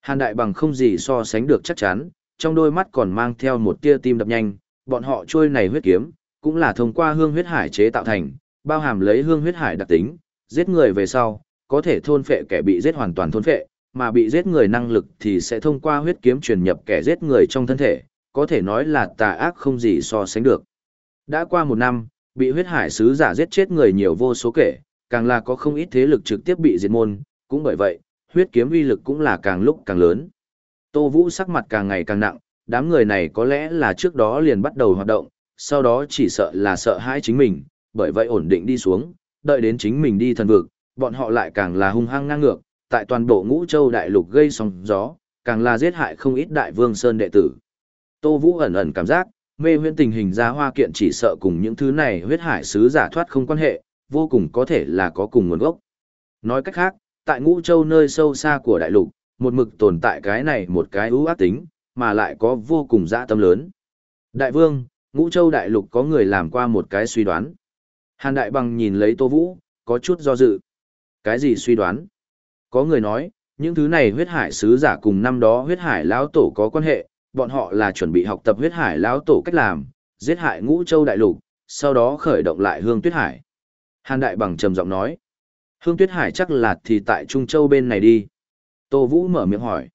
Hàn đại bằng không gì so sánh được chắc chắn, trong đôi mắt còn mang theo một tia tim đập nhanh, bọn họ trôi này huyết kiếm, cũng là thông qua hương huyết hải chế tạo thành, bao hàm lấy hương huyết hải đặc tính, giết người về sau, có thể thôn phệ kẻ bị giết hoàn toàn thôn phệ, mà bị giết người năng lực thì sẽ thông qua huyết kiếm truyền nhập kẻ giết người trong thân thể, có thể nói là tà ác không gì so sánh được. Đã qua một năm, bị huyết hải sứ giả giết chết người nhiều vô số kể, càng là có không ít thế lực trực tiếp bị diệt môn, cũng bởi vậy, huyết kiếm uy lực cũng là càng lúc càng lớn. Tô Vũ sắc mặt càng ngày càng nặng, đám người này có lẽ là trước đó liền bắt đầu hoạt động, sau đó chỉ sợ là sợ hãi chính mình, bởi vậy ổn định đi xuống, đợi đến chính mình đi thần vực, bọn họ lại càng là hung hăng ngang ngược, tại toàn bộ ngũ châu đại lục gây sóng gió, càng là giết hại không ít đại vương sơn đệ tử. Tô Vũ ẩn ẩn cảm giác, mê huyễn tình hình ra hoa kiện chỉ sợ cùng những thứ này huyết hải sứ giả thoát không quan hệ, vô cùng có thể là có cùng nguồn gốc. Nói cách khác, tại ngũ châu nơi sâu xa của đại lục, một mực tồn tại cái này một cái ưu ác tính, mà lại có vô cùng dã tâm lớn. Đại vương, ngũ châu đại lục có người làm qua một cái suy đoán. Hàn đại bằng nhìn lấy tô vũ, có chút do dự. Cái gì suy đoán? Có người nói, những thứ này huyết hải sứ giả cùng năm đó huyết hải lão tổ có quan hệ, bọn họ là chuẩn bị học tập huyết hải lão tổ cách làm, giết hại ngũ châu đại lục, sau đó khởi động lại hương tuyết hải. Hàn đại bằng trầm giọng nói, hương tuyết hải chắc là thì tại Trung Châu bên này đi. Tô Vũ mở miệng hỏi.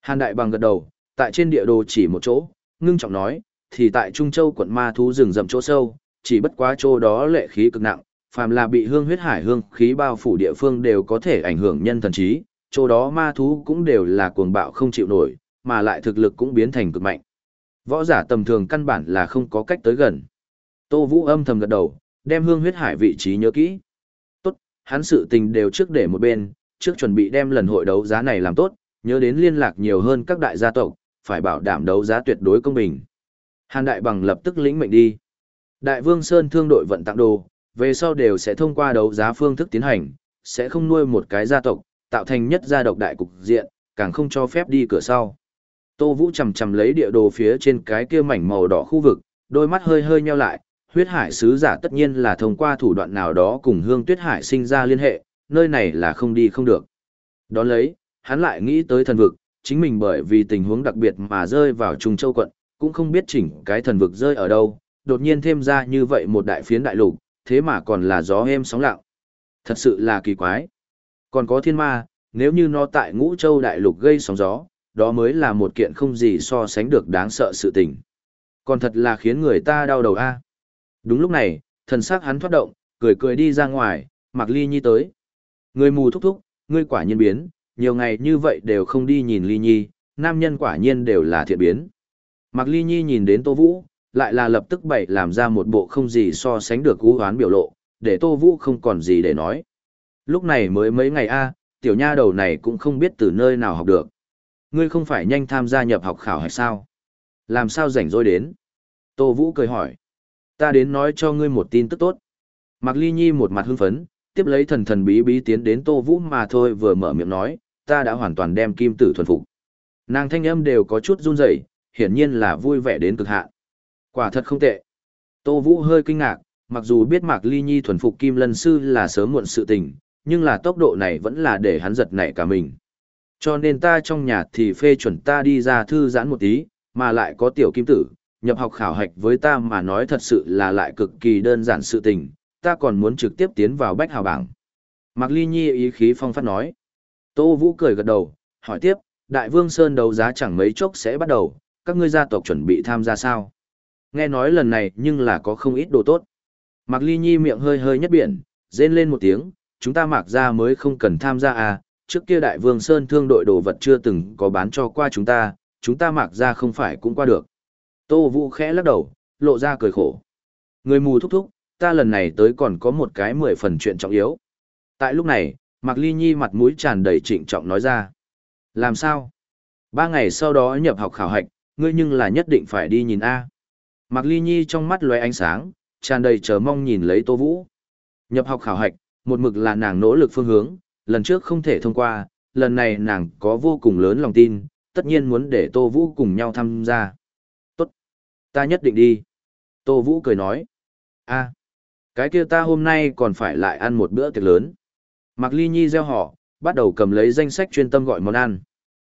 Hàn đại bằng gật đầu, tại trên địa đồ chỉ một chỗ, ngưng trọng nói, thì tại Trung Châu quận ma thú rừng rậm chỗ sâu, chỉ bất quá chỗ đó lệ khí cực nặng, phàm là bị hương huyết hải hương khí bao phủ địa phương đều có thể ảnh hưởng nhân thần trí, chỗ đó ma thú cũng đều là cuồng bạo không chịu nổi, mà lại thực lực cũng biến thành cực mạnh. Võ giả tầm thường căn bản là không có cách tới gần. Tô Vũ âm thầm gật đầu, đem hương huyết hải vị trí nhớ kỹ. Tốt, hắn sự tình đều trước để một bên, trước chuẩn bị đem lần hội đấu giá này làm tốt, nhớ đến liên lạc nhiều hơn các đại gia tộc, phải bảo đảm đấu giá tuyệt đối công bình. Hàn Đại Bằng lập tức lĩnh mệnh đi. Đại Vương Sơn thương đội vận tặng đồ, về sau đều sẽ thông qua đấu giá phương thức tiến hành, sẽ không nuôi một cái gia tộc, tạo thành nhất gia độc đại cục diện, càng không cho phép đi cửa sau. Tô Vũ chầm chầm lấy địa đồ phía trên cái kia mảnh màu đỏ khu vực, đôi mắt hơi hơi nheo lại, huyết hải sứ giả tất nhiên là thông qua thủ đoạn nào đó cùng hương tuyết hải sinh ra liên hệ, nơi này là không đi không được. Đón lấy, hắn lại nghĩ tới thần vực, chính mình bởi vì tình huống đặc biệt mà rơi vào Trung Châu quận, cũng không biết chỉnh cái thần vực rơi ở đâu, đột nhiên thêm ra như vậy một đại phiến đại lục, thế mà còn là gió êm sóng lặng. Thật sự là kỳ quái. Còn có thiên ma, nếu như nó tại ngũ châu đại lục gây sóng gió, đó mới là một kiện không gì so sánh được đáng sợ sự tình. Còn thật là khiến người ta đau đầu a. Đúng lúc này, thần sắc hắn thoát động, cười cười đi ra ngoài, Mạc Ly Nhi tới. Người mù thúc thúc, ngươi quả nhiên biến, nhiều ngày như vậy đều không đi nhìn Ly Nhi, nam nhân quả nhiên đều là thiện biến. Mạc Ly Nhi nhìn đến Tô Vũ, lại là lập tức bậy làm ra một bộ không gì so sánh được cú hoán biểu lộ, để Tô Vũ không còn gì để nói. Lúc này mới mấy ngày a tiểu nha đầu này cũng không biết từ nơi nào học được. Ngươi không phải nhanh tham gia nhập học khảo hay sao? Làm sao rảnh rỗi đến? Tô Vũ cười hỏi. Ta đến nói cho ngươi một tin tức tốt. Mạc Ly Nhi một mặt hưng phấn, tiếp lấy thần thần bí bí tiến đến Tô Vũ mà thôi vừa mở miệng nói, ta đã hoàn toàn đem kim tử thuần phục. Nàng thanh âm đều có chút run rẩy, hiển nhiên là vui vẻ đến cực hạn. Quả thật không tệ. Tô Vũ hơi kinh ngạc, mặc dù biết Mạc Ly Nhi thuần phục Kim Lân Sư là sớm muộn sự tình, nhưng là tốc độ này vẫn là để hắn giật nảy cả mình. Cho nên ta trong nhà thì phê chuẩn ta đi ra thư giãn một tí, mà lại có tiểu kim tử, nhập học khảo hạch với ta mà nói thật sự là lại cực kỳ đơn giản sự tình, ta còn muốn trực tiếp tiến vào bách hào bảng. Mạc Ly Nhi ý khí phong phát nói. Tô Vũ cười gật đầu, hỏi tiếp, Đại Vương Sơn đấu giá chẳng mấy chốc sẽ bắt đầu, các ngươi gia tộc chuẩn bị tham gia sao? Nghe nói lần này nhưng là có không ít đồ tốt. Mạc Ly Nhi miệng hơi hơi nhất biển, rên lên một tiếng, chúng ta mặc ra mới không cần tham gia à, trước kia Đại Vương Sơn thương đội đồ vật chưa từng có bán cho qua chúng ta, chúng ta mặc ra không phải cũng qua được. Tô Vũ khẽ lắc đầu, lộ ra cười khổ. Người mù thúc thúc, ta lần này tới còn có một cái mười phần chuyện trọng yếu. Tại lúc này, Mạc Ly Nhi mặt mũi tràn đầy trịnh trọng nói ra. Làm sao? Ba ngày sau đó nhập học khảo hạch, ngươi nhưng là nhất định phải đi nhìn A. Mạc Ly Nhi trong mắt lóe ánh sáng, tràn đầy chờ mong nhìn lấy Tô Vũ. Nhập học khảo hạch, một mực là nàng nỗ lực phương hướng, lần trước không thể thông qua, lần này nàng có vô cùng lớn lòng tin, tất nhiên muốn để Tô Vũ cùng nhau tham gia. Tốt, ta nhất định đi. Tô Vũ cười nói. a cái kia ta hôm nay còn phải lại ăn một bữa tiệc lớn. Mạc Ly Nhi gieo họ, bắt đầu cầm lấy danh sách chuyên tâm gọi món ăn.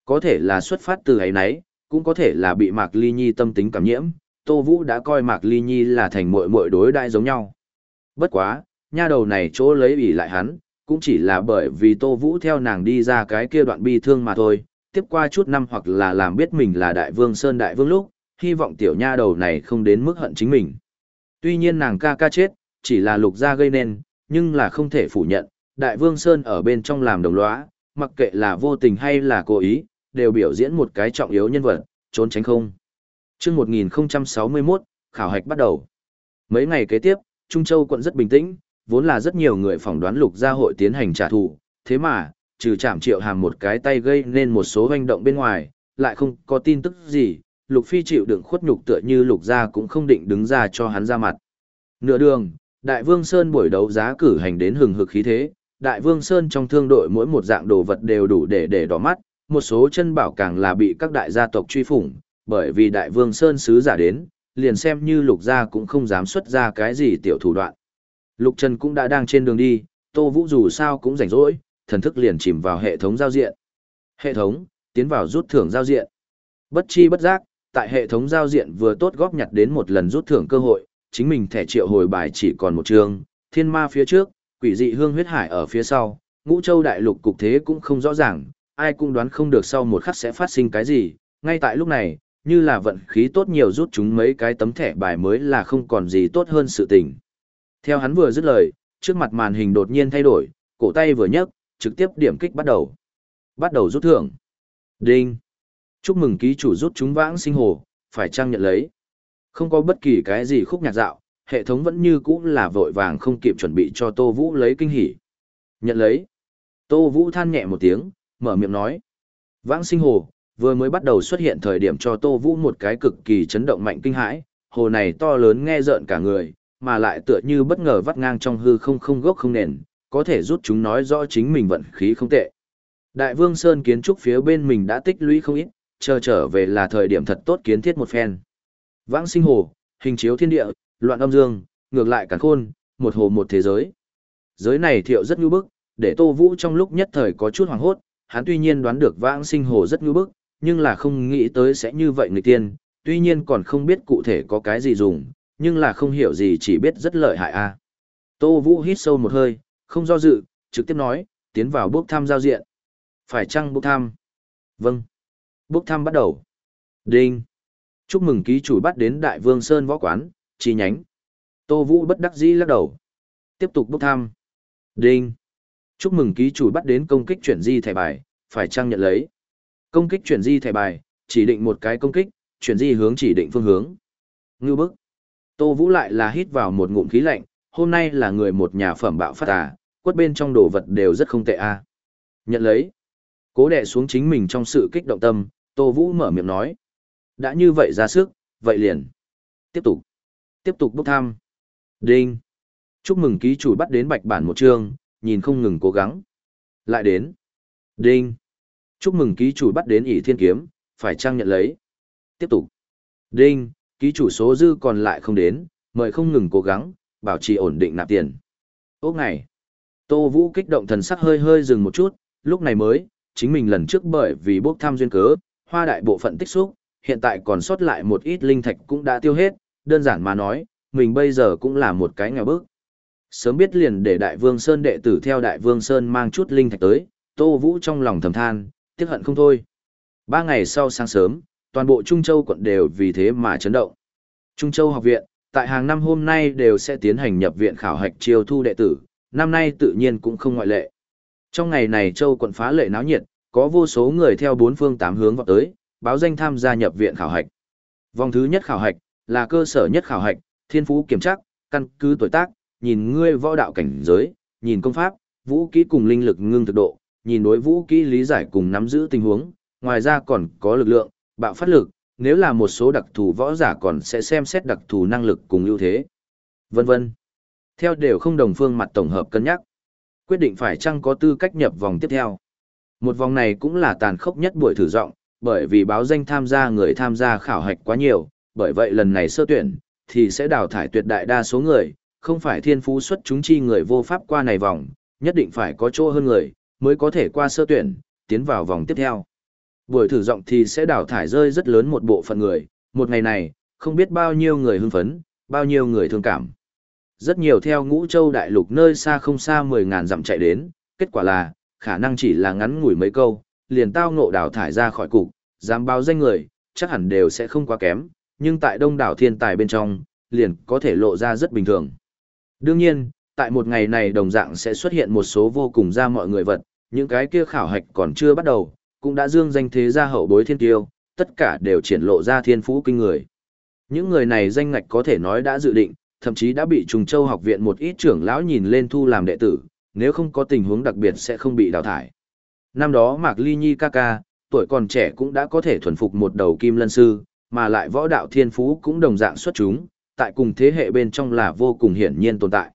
Có thể là xuất phát từ ấy nấy, cũng có thể là bị Mạc Ly Nhi tâm tính cảm nhiễm, Tô Vũ đã coi Mạc Ly Nhi là thành muội muội đối đại giống nhau. Bất quá, nha đầu này chỗ lấy ủy lại hắn, cũng chỉ là bởi vì Tô Vũ theo nàng đi ra cái kia đoạn bi thương mà thôi, tiếp qua chút năm hoặc là làm biết mình là Đại Vương Sơn Đại Vương lúc, hy vọng tiểu nha đầu này không đến mức hận chính mình. Tuy nhiên nàng ca ca chết, chỉ là lục gia gây nên, nhưng là không thể phủ nhận, Đại Vương Sơn ở bên trong làm đồng lõa, mặc kệ là vô tình hay là cố ý, đều biểu diễn một cái trọng yếu nhân vật, trốn tránh không. Chương 1061, khảo hạch bắt đầu. Mấy ngày kế tiếp, Trung Châu quận rất bình tĩnh, vốn là rất nhiều người phỏng đoán lục gia hội tiến hành trả thù, thế mà, trừ chạm triệu hàm một cái tay gây nên một số hành động bên ngoài, lại không có tin tức gì, lục phi chịu đựng khuất nhục tựa như lục gia cũng không định đứng ra cho hắn ra mặt. Nửa đường, Đại Vương Sơn buổi đấu giá cử hành đến hừng hực khí thế, Đại Vương Sơn trong thương đội mỗi một dạng đồ vật đều đủ để để đỏ mắt, một số chân bảo càng là bị các đại gia tộc truy phủng, bởi vì đại vương Sơn Sứ giả đến, liền xem như lục gia cũng không dám xuất ra cái gì tiểu thủ đoạn. Lục Trần cũng đã đang trên đường đi, Tô Vũ dù sao cũng rảnh rỗi, thần thức liền chìm vào hệ thống giao diện. Hệ thống, tiến vào rút thưởng giao diện. Bất chi bất giác, tại hệ thống giao diện vừa tốt góp nhặt đến một lần rút thưởng cơ hội, chính mình thẻ triệu hồi bài chỉ còn một trường, thiên ma phía trước, quỷ dị hương huyết hải ở phía sau, ngũ châu đại lục cục thế cũng không rõ ràng, ai cũng đoán không được sau một khắc sẽ phát sinh cái gì, ngay tại lúc này, như là vận khí tốt nhiều rút chúng mấy cái tấm thẻ bài mới là không còn gì tốt hơn sự tình. Theo hắn vừa dứt lời, trước mặt màn hình đột nhiên thay đổi, cổ tay vừa nhấc, trực tiếp điểm kích bắt đầu. Bắt đầu rút thưởng. Đinh. Chúc mừng ký chủ rút chúng vãng sinh hồ, phải trang nhận lấy. Không có bất kỳ cái gì khúc nhạc dạo, hệ thống vẫn như cũ là vội vàng không kịp chuẩn bị cho Tô Vũ lấy kinh hỉ. Nhận lấy. Tô Vũ than nhẹ một tiếng, mở miệng nói. Vãng sinh hồ, vừa mới bắt đầu xuất hiện thời điểm cho Tô Vũ một cái cực kỳ chấn động mạnh kinh hãi, hồ này to lớn nghe rợn cả người, mà lại tựa như bất ngờ vắt ngang trong hư không không gốc không nền, có thể rút chúng nói rõ chính mình vận khí không tệ. Đại Vương Sơn kiến trúc phía bên mình đã tích lũy không ít, chờ trở về là thời điểm thật tốt kiến thiết một phen. Vãng sinh hồ, hình chiếu thiên địa, loạn âm dương, ngược lại cả khôn, một hồ một thế giới. Giới này thiệu rất nhu bức, để Tô Vũ trong lúc nhất thời có chút hoàng hốt, hắn tuy nhiên đoán được vãng sinh hồ rất nhu bức, nhưng là không nghĩ tới sẽ như vậy người tiên, tuy nhiên còn không biết cụ thể có cái gì dùng, nhưng là không hiểu gì chỉ biết rất lợi hại a. Tô Vũ hít sâu một hơi, không do dự, trực tiếp nói, tiến vào bước thăm giao diện. Phải chăng bước thăm? Vâng. Bước thăm bắt đầu. Đinh. Chúc mừng ký chủ bắt đến Đại Vương Sơn Võ Quán, chi nhánh. Tô Vũ bất đắc dĩ lắc đầu. Tiếp tục bước thăm. Đinh. Chúc mừng ký chủ bắt đến công kích chuyển di thẻ bài, phải chăng nhận lấy. Công kích chuyển di thẻ bài, chỉ định một cái công kích, chuyển di hướng chỉ định phương hướng. Ngư bức. Tô Vũ lại là hít vào một ngụm khí lạnh, hôm nay là người một nhà phẩm bạo phát à, quất bên trong đồ vật đều rất không tệ a. À. Nhận lấy. Cố đẻ xuống chính mình trong sự kích động tâm, Tô Vũ mở miệng nói. Đã như vậy ra sức, vậy liền. Tiếp tục. Tiếp tục bốc thăm. Đinh. Chúc mừng ký chủ bắt đến bạch bản một chương, nhìn không ngừng cố gắng. Lại đến. Đinh. Chúc mừng ký chủ bắt đến ỷ thiên kiếm, phải trang nhận lấy. Tiếp tục. Đinh, ký chủ số dư còn lại không đến, mời không ngừng cố gắng, bảo trì ổn định nạp tiền. Ốc ngày. Tô Vũ kích động thần sắc hơi hơi dừng một chút, lúc này mới, chính mình lần trước bởi vì bốc tham duyên cớ, hoa đại bộ phận tích xúc, hiện tại còn sót lại một ít linh thạch cũng đã tiêu hết, đơn giản mà nói, mình bây giờ cũng là một cái nghèo bước. Sớm biết liền để Đại Vương Sơn đệ tử theo Đại Vương Sơn mang chút linh thạch tới, Tô Vũ trong lòng thầm than, tiếc hận không thôi. Ba ngày sau sáng sớm, toàn bộ Trung Châu quận đều vì thế mà chấn động. Trung Châu học viện, tại hàng năm hôm nay đều sẽ tiến hành nhập viện khảo hạch chiêu thu đệ tử, năm nay tự nhiên cũng không ngoại lệ. Trong ngày này Châu quận phá lệ náo nhiệt, có vô số người theo bốn phương tám hướng vào tới, báo danh tham gia nhập viện khảo hạch. Vòng thứ nhất khảo hạch, là cơ sở nhất khảo hạch, thiên phú kiểm tra, căn cứ tuổi tác, nhìn ngươi võ đạo cảnh giới, nhìn công pháp, vũ kỹ cùng linh lực ngưng thực độ, nhìn đối vũ kỹ lý giải cùng nắm giữ tình huống, ngoài ra còn có lực lượng, bạo phát lực, nếu là một số đặc thù võ giả còn sẽ xem xét đặc thù năng lực cùng ưu thế. Vân vân. Theo đều không đồng phương mặt tổng hợp cân nhắc. Quyết định phải chăng có tư cách nhập vòng tiếp theo. Một vòng này cũng là tàn khốc nhất buổi thử rộng, bởi vì báo danh tham gia người tham gia khảo hạch quá nhiều, bởi vậy lần này sơ tuyển, thì sẽ đào thải tuyệt đại đa số người, không phải thiên phú xuất chúng chi người vô pháp qua này vòng, nhất định phải có chỗ hơn người, mới có thể qua sơ tuyển, tiến vào vòng tiếp theo. Buổi thử rộng thì sẽ đào thải rơi rất lớn một bộ phận người, một ngày này, không biết bao nhiêu người hưng phấn, bao nhiêu người thương cảm. Rất nhiều theo ngũ châu đại lục nơi xa không xa 10.000 dặm chạy đến, kết quả là, khả năng chỉ là ngắn ngủi mấy câu, liền tao ngộ đào thải ra khỏi cục, dám báo danh người, chắc hẳn đều sẽ không quá kém, nhưng tại đông đảo thiên tài bên trong, liền có thể lộ ra rất bình thường. Đương nhiên, tại một ngày này đồng dạng sẽ xuất hiện một số vô cùng ra mọi người vật, những cái kia khảo hạch còn chưa bắt đầu, cũng đã dương danh thế gia hậu bối thiên tiêu, tất cả đều triển lộ ra thiên phú kinh người. Những người này danh ngạch có thể nói đã dự định, thậm chí đã bị Trùng Châu học viện một ít trưởng lão nhìn lên thu làm đệ tử, nếu không có tình huống đặc biệt sẽ không bị đào thải. Năm đó Mạc Ly Nhi ca ca, tuổi còn trẻ cũng đã có thể thuần phục một đầu kim lân sư, mà lại võ đạo thiên phú cũng đồng dạng xuất chúng, tại cùng thế hệ bên trong là vô cùng hiển nhiên tồn tại.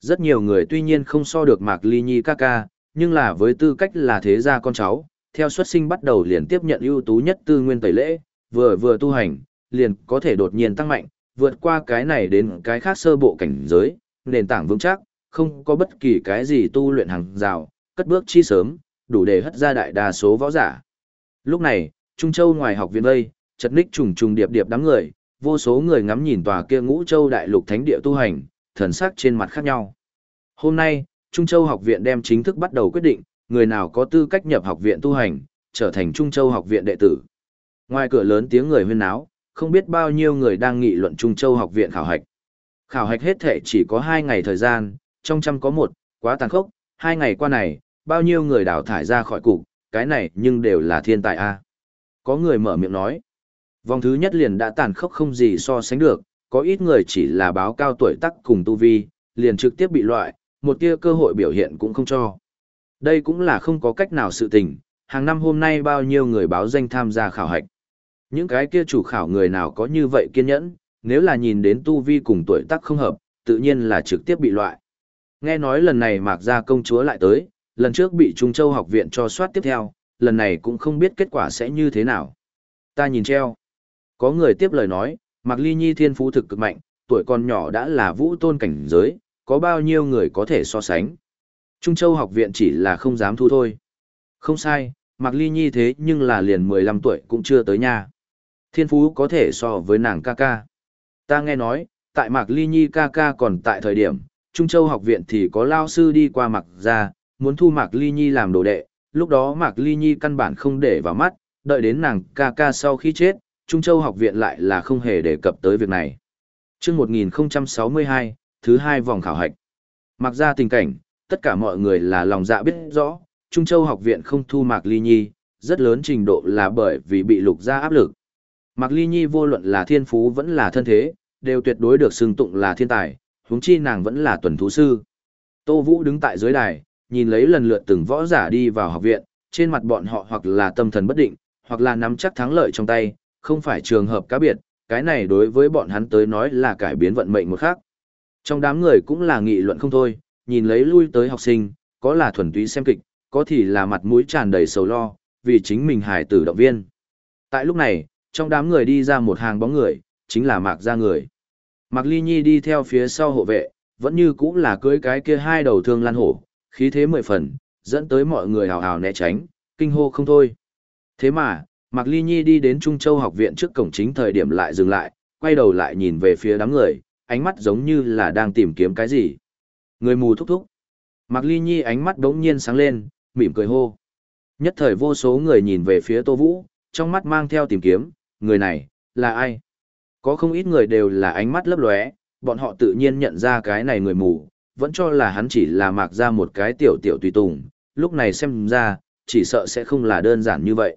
Rất nhiều người tuy nhiên không so được Mạc Ly Nhi ca ca, nhưng là với tư cách là thế gia con cháu, theo xuất sinh bắt đầu liền tiếp nhận ưu tú nhất tư nguyên tẩy lễ, vừa vừa tu hành, liền có thể đột nhiên tăng mạnh, vượt qua cái này đến cái khác sơ bộ cảnh giới, nền tảng vững chắc, không có bất kỳ cái gì tu luyện hàng rào, cất bước chi sớm, đủ để hất ra đại đa số võ giả. Lúc này, Trung Châu ngoài học viện đây, chật ních trùng trùng điệp điệp đám người, vô số người ngắm nhìn tòa kia ngũ châu đại lục thánh địa tu hành, thần sắc trên mặt khác nhau. Hôm nay, Trung Châu học viện đem chính thức bắt đầu quyết định, người nào có tư cách nhập học viện tu hành, trở thành Trung Châu học viện đệ tử. Ngoài cửa lớn tiếng người huyên náo, không biết bao nhiêu người đang nghị luận Trung Châu học viện khảo hạch. Khảo hạch hết thể chỉ có 2 ngày thời gian, trong trăm có một, quá tàn khốc, 2 ngày qua này, bao nhiêu người đào thải ra khỏi cục, cái này nhưng đều là thiên tài a. Có người mở miệng nói, vòng thứ nhất liền đã tàn khốc không gì so sánh được, có ít người chỉ là báo cao tuổi tắc cùng tu vi, liền trực tiếp bị loại, một tia cơ hội biểu hiện cũng không cho. Đây cũng là không có cách nào sự tình, hàng năm hôm nay bao nhiêu người báo danh tham gia khảo hạch. Những cái kia chủ khảo người nào có như vậy kiên nhẫn, nếu là nhìn đến tu vi cùng tuổi tác không hợp, tự nhiên là trực tiếp bị loại. Nghe nói lần này Mạc Gia công chúa lại tới, Lần trước bị Trung Châu học viện cho soát tiếp theo, lần này cũng không biết kết quả sẽ như thế nào. Ta nhìn treo. Có người tiếp lời nói, Mạc Ly Nhi thiên phú thực cực mạnh, tuổi còn nhỏ đã là vũ tôn cảnh giới, có bao nhiêu người có thể so sánh. Trung Châu học viện chỉ là không dám thu thôi. Không sai, Mạc Ly Nhi thế nhưng là liền 15 tuổi cũng chưa tới nhà. Thiên phú có thể so với nàng ca ca. Ta nghe nói, tại Mạc Ly Nhi ca ca còn tại thời điểm, Trung Châu học viện thì có lao sư đi qua Mạc ra, muốn thu Mạc Ly Nhi làm đồ đệ, lúc đó Mạc Ly Nhi căn bản không để vào mắt, đợi đến nàng ca ca sau khi chết, Trung Châu học viện lại là không hề đề cập tới việc này. Trước 1062, thứ hai vòng khảo hạch. Mặc ra tình cảnh, tất cả mọi người là lòng dạ biết rõ, Trung Châu học viện không thu Mạc Ly Nhi, rất lớn trình độ là bởi vì bị lục gia áp lực. Mạc Ly Nhi vô luận là thiên phú vẫn là thân thế, đều tuyệt đối được xưng tụng là thiên tài, huống chi nàng vẫn là tuần thú sư. Tô Vũ đứng tại dưới đài, nhìn lấy lần lượt từng võ giả đi vào học viện, trên mặt bọn họ hoặc là tâm thần bất định, hoặc là nắm chắc thắng lợi trong tay, không phải trường hợp cá biệt, cái này đối với bọn hắn tới nói là cải biến vận mệnh một khác. Trong đám người cũng là nghị luận không thôi, nhìn lấy lui tới học sinh, có là thuần túy xem kịch, có thì là mặt mũi tràn đầy sầu lo, vì chính mình hài tử động viên. Tại lúc này, trong đám người đi ra một hàng bóng người, chính là Mạc gia người. Mạc Ly Nhi đi theo phía sau hộ vệ, vẫn như cũng là cưới cái kia hai đầu thương lan hổ, khí thế mười phần, dẫn tới mọi người hào hào né tránh, kinh hô không thôi. Thế mà, Mạc Ly Nhi đi đến Trung Châu học viện trước cổng chính thời điểm lại dừng lại, quay đầu lại nhìn về phía đám người, ánh mắt giống như là đang tìm kiếm cái gì. Người mù thúc thúc. Mạc Ly Nhi ánh mắt đống nhiên sáng lên, mỉm cười hô. Nhất thời vô số người nhìn về phía Tô Vũ, trong mắt mang theo tìm kiếm, người này, là ai? Có không ít người đều là ánh mắt lấp lóe, bọn họ tự nhiên nhận ra cái này người mù, vẫn cho là hắn chỉ là mạc ra một cái tiểu tiểu tùy tùng, lúc này xem ra, chỉ sợ sẽ không là đơn giản như vậy.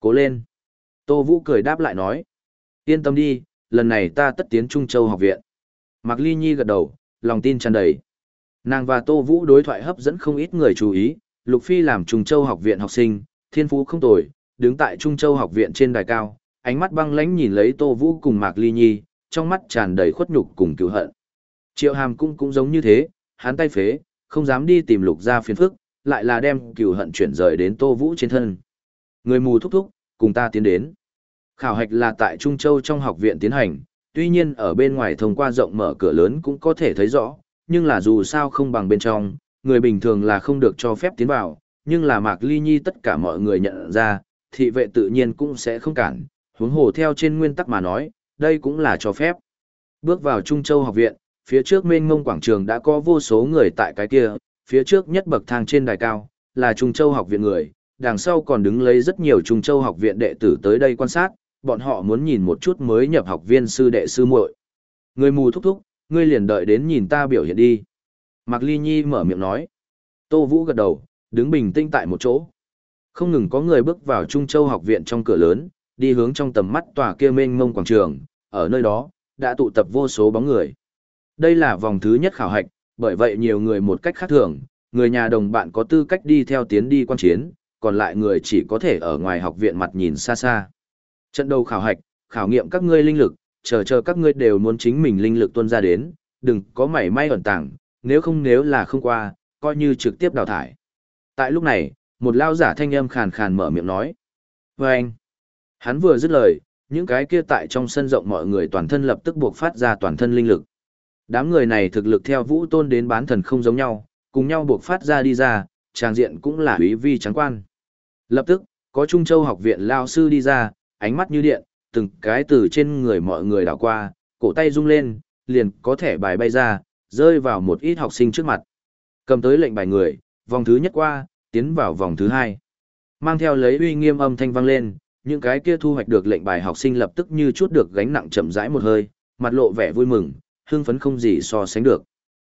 Cố lên. Tô Vũ cười đáp lại nói. Yên tâm đi, lần này ta tất tiến Trung Châu học viện. Mạc Ly Nhi gật đầu, lòng tin tràn đầy. Nàng và Tô Vũ đối thoại hấp dẫn không ít người chú ý, Lục Phi làm Trung Châu học viện học sinh, thiên phú không tồi, đứng tại Trung Châu học viện trên đài cao, ánh mắt băng lãnh nhìn lấy Tô Vũ cùng Mạc Ly Nhi, trong mắt tràn đầy khuất nhục cùng cứu hận. Triệu Hàm cũng cũng giống như thế, hắn tay phế, không dám đi tìm Lục gia phiền phức, lại là đem cừu hận chuyển rời đến Tô Vũ trên thân. Người mù thúc thúc, cùng ta tiến đến. Khảo hạch là tại Trung Châu trong học viện tiến hành, tuy nhiên ở bên ngoài thông qua rộng mở cửa lớn cũng có thể thấy rõ, nhưng là dù sao không bằng bên trong, người bình thường là không được cho phép tiến vào, nhưng là Mạc Ly Nhi tất cả mọi người nhận ra, thị vệ tự nhiên cũng sẽ không cản, huống hồ theo trên nguyên tắc mà nói, đây cũng là cho phép. Bước vào Trung Châu học viện, phía trước mênh mông quảng trường đã có vô số người tại cái kia, phía trước nhất bậc thang trên đài cao, là Trung Châu học viện người, đằng sau còn đứng lấy rất nhiều Trung Châu học viện đệ tử tới đây quan sát, bọn họ muốn nhìn một chút mới nhập học viên sư đệ sư muội. Người mù thúc thúc, ngươi liền đợi đến nhìn ta biểu hiện đi. Mạc Ly Nhi mở miệng nói. Tô Vũ gật đầu, đứng bình tĩnh tại một chỗ. Không ngừng có người bước vào Trung Châu học viện trong cửa lớn, đi hướng trong tầm mắt tòa kia mênh mông quảng trường, ở nơi đó, đã tụ tập vô số bóng người. Đây là vòng thứ nhất khảo hạch, bởi vậy nhiều người một cách khác thường, người nhà đồng bạn có tư cách đi theo tiến đi quan chiến, còn lại người chỉ có thể ở ngoài học viện mặt nhìn xa xa. Trận đầu khảo hạch, khảo nghiệm các ngươi linh lực, chờ chờ các ngươi đều muốn chính mình linh lực tuân ra đến, đừng có mảy may ẩn tàng, nếu không nếu là không qua, coi như trực tiếp đào thải. Tại lúc này, một lao giả thanh âm khàn khàn mở miệng nói. Và anh, hắn vừa dứt lời, những cái kia tại trong sân rộng mọi người toàn thân lập tức buộc phát ra toàn thân linh lực. Đám người này thực lực theo vũ tôn đến bán thần không giống nhau, cùng nhau buộc phát ra đi ra, trang diện cũng là quý vi trắng quan. Lập tức, có Trung Châu học viện lao sư đi ra, ánh mắt như điện, từng cái từ trên người mọi người đảo qua, cổ tay rung lên, liền có thể bài bay ra, rơi vào một ít học sinh trước mặt. Cầm tới lệnh bài người, vòng thứ nhất qua, tiến vào vòng thứ hai. Mang theo lấy uy nghiêm âm thanh vang lên, những cái kia thu hoạch được lệnh bài học sinh lập tức như chút được gánh nặng chậm rãi một hơi, mặt lộ vẻ vui mừng, hưng phấn không gì so sánh được.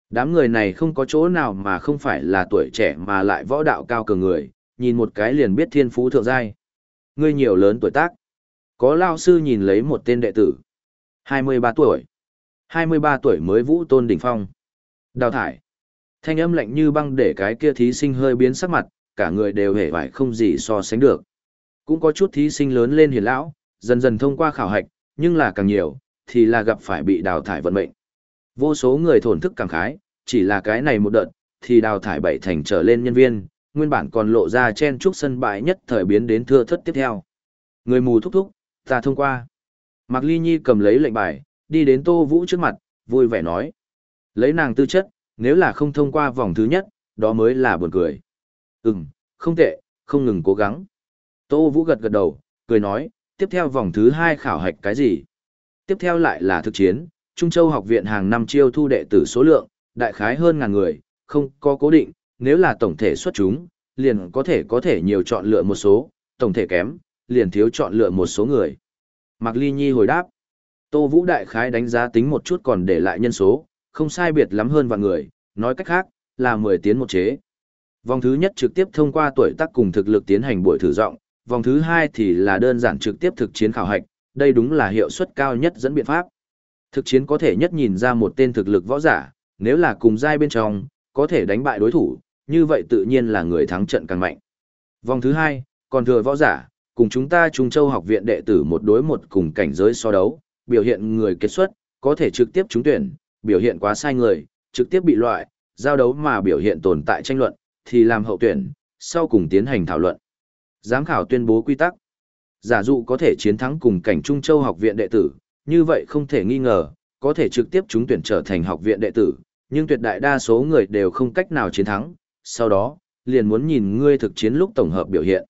Đám người này không có chỗ nào mà không phải là tuổi trẻ mà lại võ đạo cao cường người, nhìn một cái liền biết thiên phú thượng giai. Ngươi nhiều lớn tuổi tác. Có lao sư nhìn lấy một tên đệ tử. 23 tuổi. 23 tuổi mới vũ tôn đỉnh phong. Đào thải. Thanh âm lạnh như băng để cái kia thí sinh hơi biến sắc mặt, cả người đều hề vải không gì so sánh được. Cũng có chút thí sinh lớn lên hiền lão, dần dần thông qua khảo hạch, nhưng là càng nhiều, thì là gặp phải bị đào thải vận mệnh. Vô số người thổn thức cảm khái, chỉ là cái này một đợt, thì đào thải bảy thành trở lên nhân viên, nguyên bản còn lộ ra chen trúc sân bãi nhất thời biến đến thưa thất tiếp theo. Người mù thúc thúc, ta thông qua. Mạc Ly Nhi cầm lấy lệnh bài, đi đến Tô Vũ trước mặt, vui vẻ nói. Lấy nàng tư chất, nếu là không thông qua vòng thứ nhất, đó mới là buồn cười. Ừm, không tệ, không ngừng cố gắng. Tô Vũ gật gật đầu, cười nói, tiếp theo vòng thứ hai khảo hạch cái gì? Tiếp theo lại là thực chiến, Trung Châu học viện hàng năm chiêu thu đệ tử số lượng, đại khái hơn ngàn người, không có cố định, nếu là tổng thể xuất chúng, liền có thể có thể nhiều chọn lựa một số, tổng thể kém, liền thiếu chọn lựa một số người. Mạc Ly Nhi hồi đáp, Tô Vũ đại khái đánh giá tính một chút còn để lại nhân số, không sai biệt lắm hơn vạn người, nói cách khác, là 10 tiến một chế. Vòng thứ nhất trực tiếp thông qua tuổi tác cùng thực lực tiến hành buổi thử rộng, vòng thứ hai thì là đơn giản trực tiếp thực chiến khảo hạch, đây đúng là hiệu suất cao nhất dẫn biện pháp. Thực chiến có thể nhất nhìn ra một tên thực lực võ giả, nếu là cùng giai bên trong, có thể đánh bại đối thủ, như vậy tự nhiên là người thắng trận càng mạnh. Vòng thứ hai, còn thừa võ giả, cùng chúng ta Trung Châu học viện đệ tử một đối một cùng cảnh giới so đấu, biểu hiện người kết xuất, có thể trực tiếp trúng tuyển, biểu hiện quá sai người, trực tiếp bị loại, giao đấu mà biểu hiện tồn tại tranh luận, thì làm hậu tuyển, sau cùng tiến hành thảo luận. Giám khảo tuyên bố quy tắc. Giả dụ có thể chiến thắng cùng cảnh Trung Châu học viện đệ tử, như vậy không thể nghi ngờ, có thể trực tiếp trúng tuyển trở thành học viện đệ tử, nhưng tuyệt đại đa số người đều không cách nào chiến thắng, sau đó, liền muốn nhìn ngươi thực chiến lúc tổng hợp biểu hiện.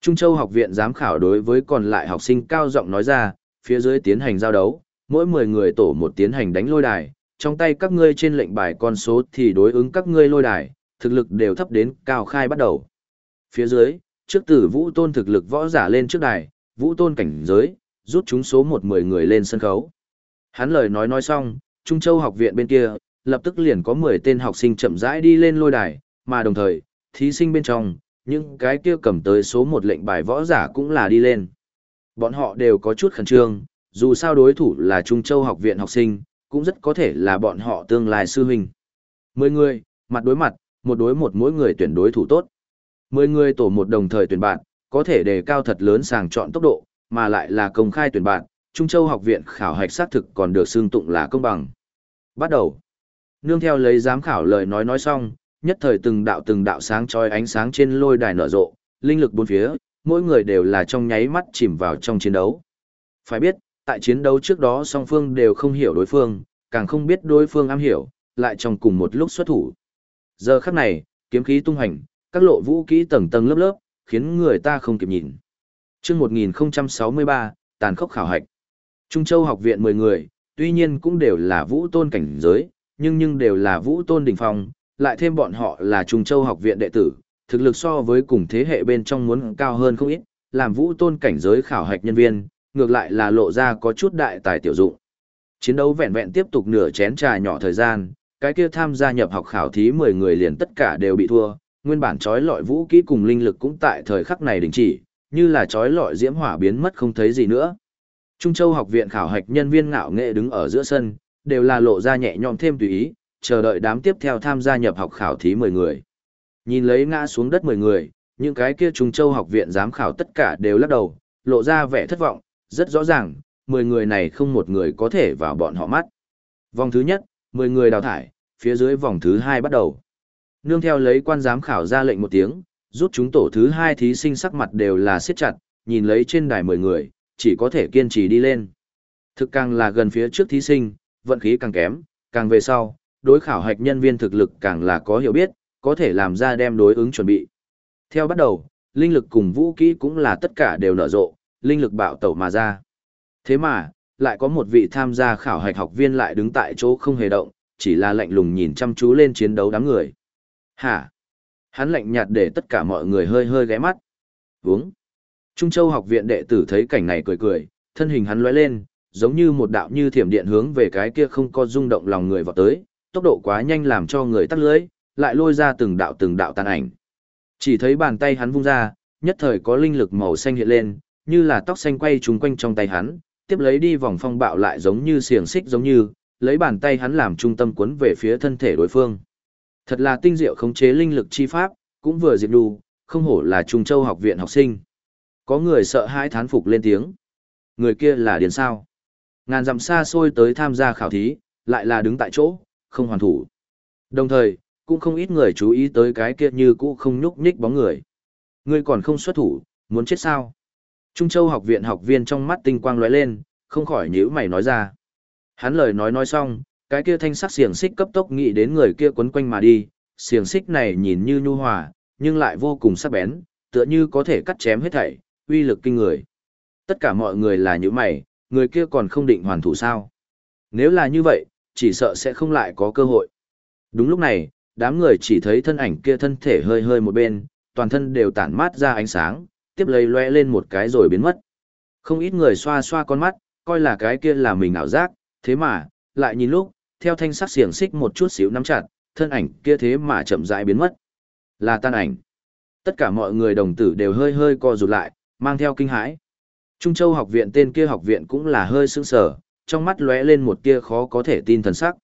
Trung Châu học viện giám khảo đối với còn lại học sinh cao giọng nói ra, phía dưới tiến hành giao đấu, mỗi 10 người tổ một tiến hành đánh lôi đài, trong tay các ngươi trên lệnh bài con số thì đối ứng các ngươi lôi đài, thực lực đều thấp đến cao khai bắt đầu. Phía dưới, trước tử vũ tôn thực lực võ giả lên trước đài, vũ tôn cảnh giới, rút chúng số một mười người lên sân khấu. Hắn lời nói nói xong, Trung Châu học viện bên kia, lập tức liền có 10 tên học sinh chậm rãi đi lên lôi đài, mà đồng thời, thí sinh bên trong, những cái kia cầm tới số một lệnh bài võ giả cũng là đi lên. Bọn họ đều có chút khẩn trương, dù sao đối thủ là Trung Châu học viện học sinh, cũng rất có thể là bọn họ tương lai sư huynh. Mười người, mặt đối mặt, một đối một mỗi người tuyển đối thủ tốt. Mười người tổ một đồng thời tuyển bạn, có thể đề cao thật lớn sàng chọn tốc độ, mà lại là công khai tuyển bạn. Trung Châu học viện khảo hạch xác thực còn được xương tụng là công bằng. Bắt đầu. Nương theo lấy giám khảo lời nói nói xong, nhất thời từng đạo từng đạo sáng chói ánh sáng trên lôi đài nở rộ, linh lực bốn phía, mỗi người đều là trong nháy mắt chìm vào trong chiến đấu. Phải biết, tại chiến đấu trước đó song phương đều không hiểu đối phương, càng không biết đối phương am hiểu, lại trong cùng một lúc xuất thủ. Giờ khắc này, kiếm khí tung hành, các lộ vũ kỹ tầng tầng lớp lớp, khiến người ta không kịp nhìn. Chương 1063, tàn khốc khảo hạch. Trung Châu học viện 10 người, tuy nhiên cũng đều là vũ tôn cảnh giới, nhưng nhưng đều là vũ tôn đỉnh phong, lại thêm bọn họ là Trung Châu học viện đệ tử, thực lực so với cùng thế hệ bên trong muốn cao hơn không ít, làm vũ tôn cảnh giới khảo hạch nhân viên, ngược lại là lộ ra có chút đại tài tiểu dụng. Chiến đấu vẹn vẹn tiếp tục nửa chén trà nhỏ thời gian, cái kia tham gia nhập học khảo thí 10 người liền tất cả đều bị thua, nguyên bản trói lọi vũ kỹ cùng linh lực cũng tại thời khắc này đình chỉ, như là trói lọi diễm hỏa biến mất không thấy gì nữa. Trung Châu học viện khảo hạch nhân viên ngạo nghệ đứng ở giữa sân, đều là lộ ra nhẹ nhõm thêm tùy ý, chờ đợi đám tiếp theo tham gia nhập học khảo thí 10 người. Nhìn lấy ngã xuống đất 10 người, những cái kia Trung Châu học viện giám khảo tất cả đều lắc đầu, lộ ra vẻ thất vọng, rất rõ ràng, 10 người này không một người có thể vào bọn họ mắt. Vòng thứ nhất, 10 người đào thải, phía dưới vòng thứ hai bắt đầu. Nương theo lấy quan giám khảo ra lệnh một tiếng, rút chúng tổ thứ hai thí sinh sắc mặt đều là siết chặt, nhìn lấy trên đài 10 người, chỉ có thể kiên trì đi lên. Thực càng là gần phía trước thí sinh, vận khí càng kém, càng về sau, đối khảo hạch nhân viên thực lực càng là có hiểu biết, có thể làm ra đem đối ứng chuẩn bị. Theo bắt đầu, linh lực cùng vũ kỹ cũng là tất cả đều nở rộ, linh lực bạo tẩu mà ra. Thế mà, lại có một vị tham gia khảo hạch học viên lại đứng tại chỗ không hề động, chỉ là lạnh lùng nhìn chăm chú lên chiến đấu đám người. Hả? Hắn lạnh nhạt để tất cả mọi người hơi hơi ghé mắt. Uống. Trung Châu học viện đệ tử thấy cảnh này cười cười, thân hình hắn lóe lên, giống như một đạo như thiểm điện hướng về cái kia không có rung động lòng người vào tới, tốc độ quá nhanh làm cho người tắt lưới, lại lôi ra từng đạo từng đạo tàn ảnh. Chỉ thấy bàn tay hắn vung ra, nhất thời có linh lực màu xanh hiện lên, như là tóc xanh quay trúng quanh trong tay hắn, tiếp lấy đi vòng phong bạo lại giống như xiềng xích giống như, lấy bàn tay hắn làm trung tâm cuốn về phía thân thể đối phương. Thật là tinh diệu khống chế linh lực chi pháp, cũng vừa diệt đù, không hổ là Trung Châu học viện học sinh. Có người sợ hãi thán phục lên tiếng. Người kia là điền sao. Ngàn dặm xa xôi tới tham gia khảo thí, lại là đứng tại chỗ, không hoàn thủ. Đồng thời, cũng không ít người chú ý tới cái kia như cũ không nhúc nhích bóng người. Ngươi còn không xuất thủ, muốn chết sao? Trung Châu học viện học viên trong mắt tinh quang lóe lên, không khỏi nhíu mày nói ra. Hắn lời nói nói xong, cái kia thanh sắc xiềng xích cấp tốc nghĩ đến người kia quấn quanh mà đi, xiềng xích này nhìn như nhu hòa, nhưng lại vô cùng sắc bén, tựa như có thể cắt chém hết thảy, uy lực kinh người. Tất cả mọi người là những mày, người kia còn không định hoàn thủ sao? Nếu là như vậy, chỉ sợ sẽ không lại có cơ hội. Đúng lúc này, đám người chỉ thấy thân ảnh kia thân thể hơi hơi một bên, toàn thân đều tản mát ra ánh sáng, tiếp lấy lóe lên một cái rồi biến mất. Không ít người xoa xoa con mắt, coi là cái kia là mình ảo giác, thế mà, lại nhìn lúc, theo thanh sắc xiềng xích một chút xíu nắm chặt, thân ảnh kia thế mà chậm rãi biến mất. Là tan ảnh. Tất cả mọi người đồng tử đều hơi hơi co rụt lại, mang theo kinh hãi. Trung Châu học viện tên kia học viện cũng là hơi sững sờ, trong mắt lóe lên một tia khó có thể tin thần sắc.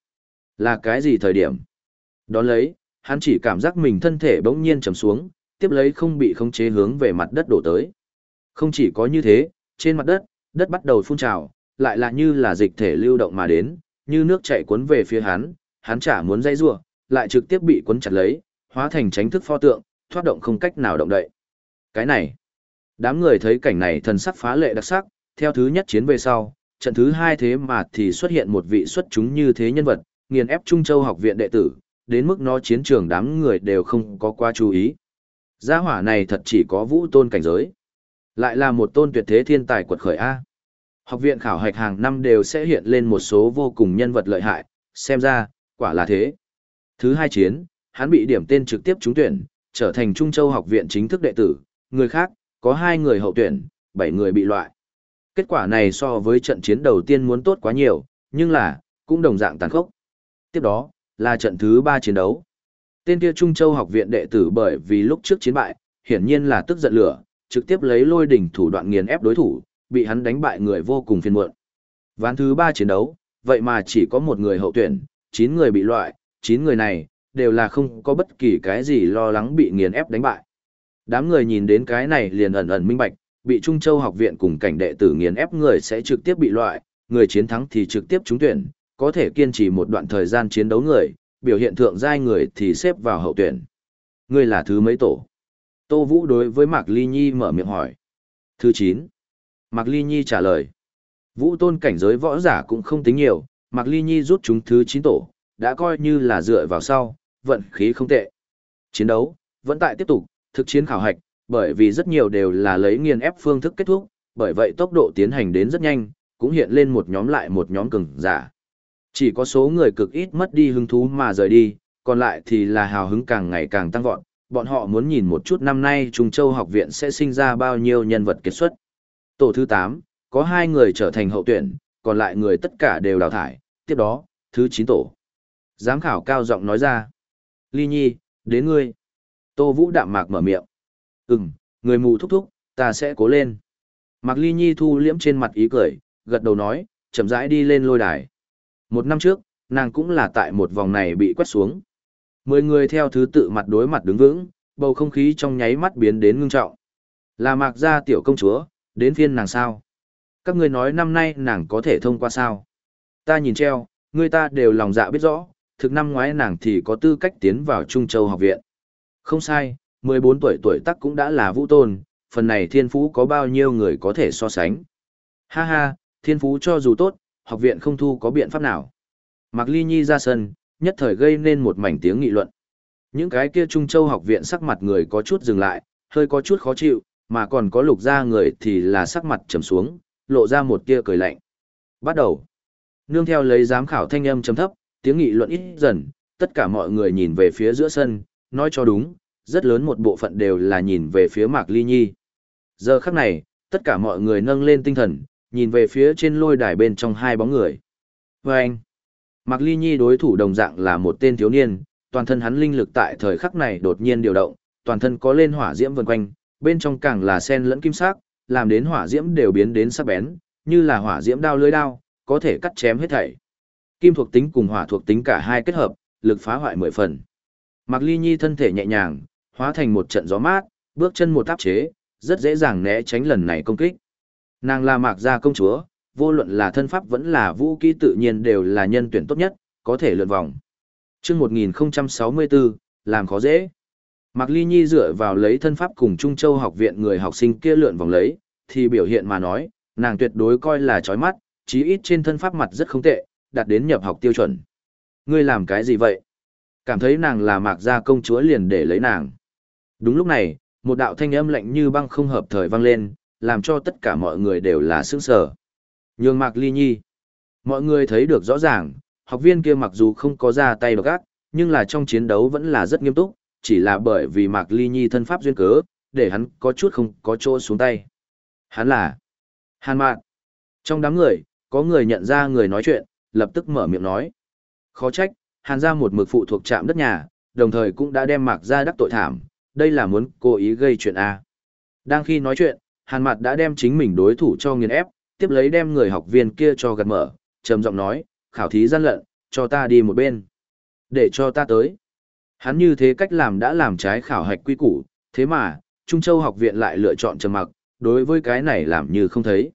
Là cái gì thời điểm? Đón lấy, hắn chỉ cảm giác mình thân thể bỗng nhiên trầm xuống, tiếp lấy không bị khống chế hướng về mặt đất đổ tới. Không chỉ có như thế, trên mặt đất, đất bắt đầu phun trào, lại là như là dịch thể lưu động mà đến, như nước chảy cuốn về phía hắn, hắn chả muốn dây rủa, lại trực tiếp bị cuốn chặt lấy, hóa thành tránh thức pho tượng, thoát động không cách nào động đậy. Cái này, đám người thấy cảnh này thần sắc phá lệ đặc sắc, theo thứ nhất chiến về sau, trận thứ hai thế mà thì xuất hiện một vị xuất chúng như thế nhân vật, nghiền ép Trung Châu học viện đệ tử, đến mức nó chiến trường đám người đều không có qua chú ý. Gia hỏa này thật chỉ có vũ tôn cảnh giới. Lại là một tôn tuyệt thế thiên tài quật khởi A. Học viện khảo hạch hàng năm đều sẽ hiện lên một số vô cùng nhân vật lợi hại, xem ra, quả là thế. Thứ hai chiến, hắn bị điểm tên trực tiếp trúng tuyển, trở thành Trung Châu học viện chính thức đệ tử, người khác, có hai người hậu tuyển, bảy người bị loại. Kết quả này so với trận chiến đầu tiên muốn tốt quá nhiều, nhưng là, cũng đồng dạng tàn khốc. Tiếp đó, là trận thứ ba chiến đấu. Tên kia Trung Châu học viện đệ tử bởi vì lúc trước chiến bại, hiển nhiên là tức giận lửa, trực tiếp lấy lôi đỉnh thủ đoạn nghiền ép đối thủ, bị hắn đánh bại người vô cùng phiền muộn. Ván thứ ba chiến đấu, vậy mà chỉ có một người hậu tuyển, 9 người bị loại, 9 người này, đều là không có bất kỳ cái gì lo lắng bị nghiền ép đánh bại. Đám người nhìn đến cái này liền ẩn ẩn minh bạch, bị Trung Châu học viện cùng cảnh đệ tử nghiền ép người sẽ trực tiếp bị loại, người chiến thắng thì trực tiếp trúng tuyển, có thể kiên trì một đoạn thời gian chiến đấu người, biểu hiện thượng giai người thì xếp vào hậu tuyển. Ngươi là thứ mấy tổ? Tô Vũ đối với Mạc Ly Nhi mở miệng hỏi. Thứ 9. Mạc Ly Nhi trả lời. Vũ tôn cảnh giới võ giả cũng không tính nhiều, Mạc Ly Nhi rút chúng thứ 9 tổ, đã coi như là dựa vào sau, vận khí không tệ. Chiến đấu, vẫn tại tiếp tục, thực chiến khảo hạch, bởi vì rất nhiều đều là lấy nghiền ép phương thức kết thúc, bởi vậy tốc độ tiến hành đến rất nhanh, cũng hiện lên một nhóm lại một nhóm cường giả. Chỉ có số người cực ít mất đi hứng thú mà rời đi, còn lại thì là hào hứng càng ngày càng tăng vọt, bọn họ muốn nhìn một chút năm nay Trung Châu học viện sẽ sinh ra bao nhiêu nhân vật kết xuất. Tổ thứ 8, có hai người trở thành hậu tuyển, còn lại người tất cả đều đào thải, tiếp đó, thứ 9 tổ. Giám khảo cao giọng nói ra. Ly Nhi, đến ngươi. Tô Vũ đạm mạc mở miệng. Ừm, người mù thúc thúc, ta sẽ cố lên. Mạc Ly Nhi thu liễm trên mặt ý cười, gật đầu nói, chậm rãi đi lên lôi đài. Một năm trước, nàng cũng là tại một vòng này bị quét xuống. Mười người theo thứ tự mặt đối mặt đứng vững, bầu không khí trong nháy mắt biến đến ngưng trọng. Là mạc gia tiểu công chúa, đến phiên nàng sao? Các người nói năm nay nàng có thể thông qua sao? Ta nhìn treo, người ta đều lòng dạ biết rõ, thực năm ngoái nàng thì có tư cách tiến vào Trung Châu học viện. Không sai, 14 tuổi tuổi tác cũng đã là vũ tôn, phần này thiên phú có bao nhiêu người có thể so sánh. Ha ha, thiên phú cho dù tốt, học viện không thu có biện pháp nào. Mạc Ly Nhi ra sân, nhất thời gây nên một mảnh tiếng nghị luận. Những cái kia Trung Châu học viện sắc mặt người có chút dừng lại, hơi có chút khó chịu, mà còn có lục ra người thì là sắc mặt trầm xuống, lộ ra một tia cười lạnh. Bắt đầu. Nương theo lấy giám khảo thanh âm trầm thấp, tiếng nghị luận ít dần, tất cả mọi người nhìn về phía giữa sân, nói cho đúng, rất lớn một bộ phận đều là nhìn về phía Mạc Ly Nhi. Giờ khắc này, tất cả mọi người nâng lên tinh thần, nhìn về phía trên lôi đài bên trong hai bóng người. Và anh, Mạc Ly Nhi đối thủ đồng dạng là một tên thiếu niên, toàn thân hắn linh lực tại thời khắc này đột nhiên điều động, toàn thân có lên hỏa diễm vần quanh, bên trong càng là sen lẫn kim sắc, làm đến hỏa diễm đều biến đến sắc bén, như là hỏa diễm đao lưới đao, có thể cắt chém hết thảy. Kim thuộc tính cùng hỏa thuộc tính cả hai kết hợp, lực phá hoại mười phần. Mạc Ly Nhi thân thể nhẹ nhàng, hóa thành một trận gió mát, bước chân một áp chế, rất dễ dàng né tránh lần này công kích. Nàng là Mạc gia công chúa, vô luận là thân pháp vẫn là vũ kỹ tự nhiên đều là nhân tuyển tốt nhất, có thể lượn vòng. Trước 1064, làm khó dễ. Mạc Ly Nhi dựa vào lấy thân pháp cùng Trung Châu học viện người học sinh kia lượn vòng lấy, thì biểu hiện mà nói, nàng tuyệt đối coi là chói mắt, chí ít trên thân pháp mặt rất không tệ, đạt đến nhập học tiêu chuẩn. Ngươi làm cái gì vậy? Cảm thấy nàng là Mạc gia công chúa liền để lấy nàng. Đúng lúc này, một đạo thanh âm lạnh như băng không hợp thời vang lên, làm cho tất cả mọi người đều là sững sờ. Nhường Mạc Ly Nhi. Mọi người thấy được rõ ràng, học viên kia mặc dù không có ra tay độc ác, nhưng là trong chiến đấu vẫn là rất nghiêm túc, chỉ là bởi vì Mạc Ly Nhi thân pháp duyên cớ, để hắn có chút không có chỗ xuống tay. Hắn là Hàn Mạn. Trong đám người, có người nhận ra người nói chuyện, lập tức mở miệng nói. Khó trách, Hàn ra một mực phụ thuộc trạm đất nhà, đồng thời cũng đã đem Mạc ra đắc tội thảm, đây là muốn cố ý gây chuyện A. Đang khi nói chuyện, Hàn Mạt đã đem chính mình đối thủ cho nghiền ép, tiếp lấy đem người học viên kia cho gật mở, trầm giọng nói, khảo thí gian lận, cho ta đi một bên. Để cho ta tới. Hắn như thế cách làm đã làm trái khảo hạch quy củ, thế mà, Trung Châu học viện lại lựa chọn trầm mặc, đối với cái này làm như không thấy.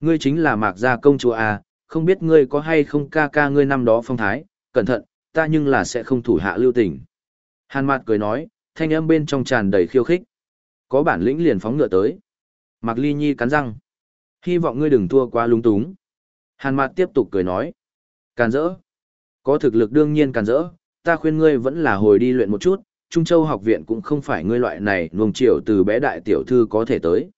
Ngươi chính là Mạc Gia công chúa A, không biết ngươi có hay không ca ca ngươi năm đó phong thái, cẩn thận, ta nhưng là sẽ không thủ hạ lưu tình. Hàn Mạt cười nói, thanh âm bên trong tràn đầy khiêu khích. Có bản lĩnh liền phóng ngựa tới. Mạc Ly Nhi cắn răng. Hy vọng ngươi đừng thua quá lung túng. Hàn Mạt tiếp tục cười nói. Càn rỡ. Có thực lực đương nhiên càn rỡ, ta khuyên ngươi vẫn là hồi đi luyện một chút, Trung Châu học viện cũng không phải ngươi loại này nuông chiều từ bé đại tiểu thư có thể tới.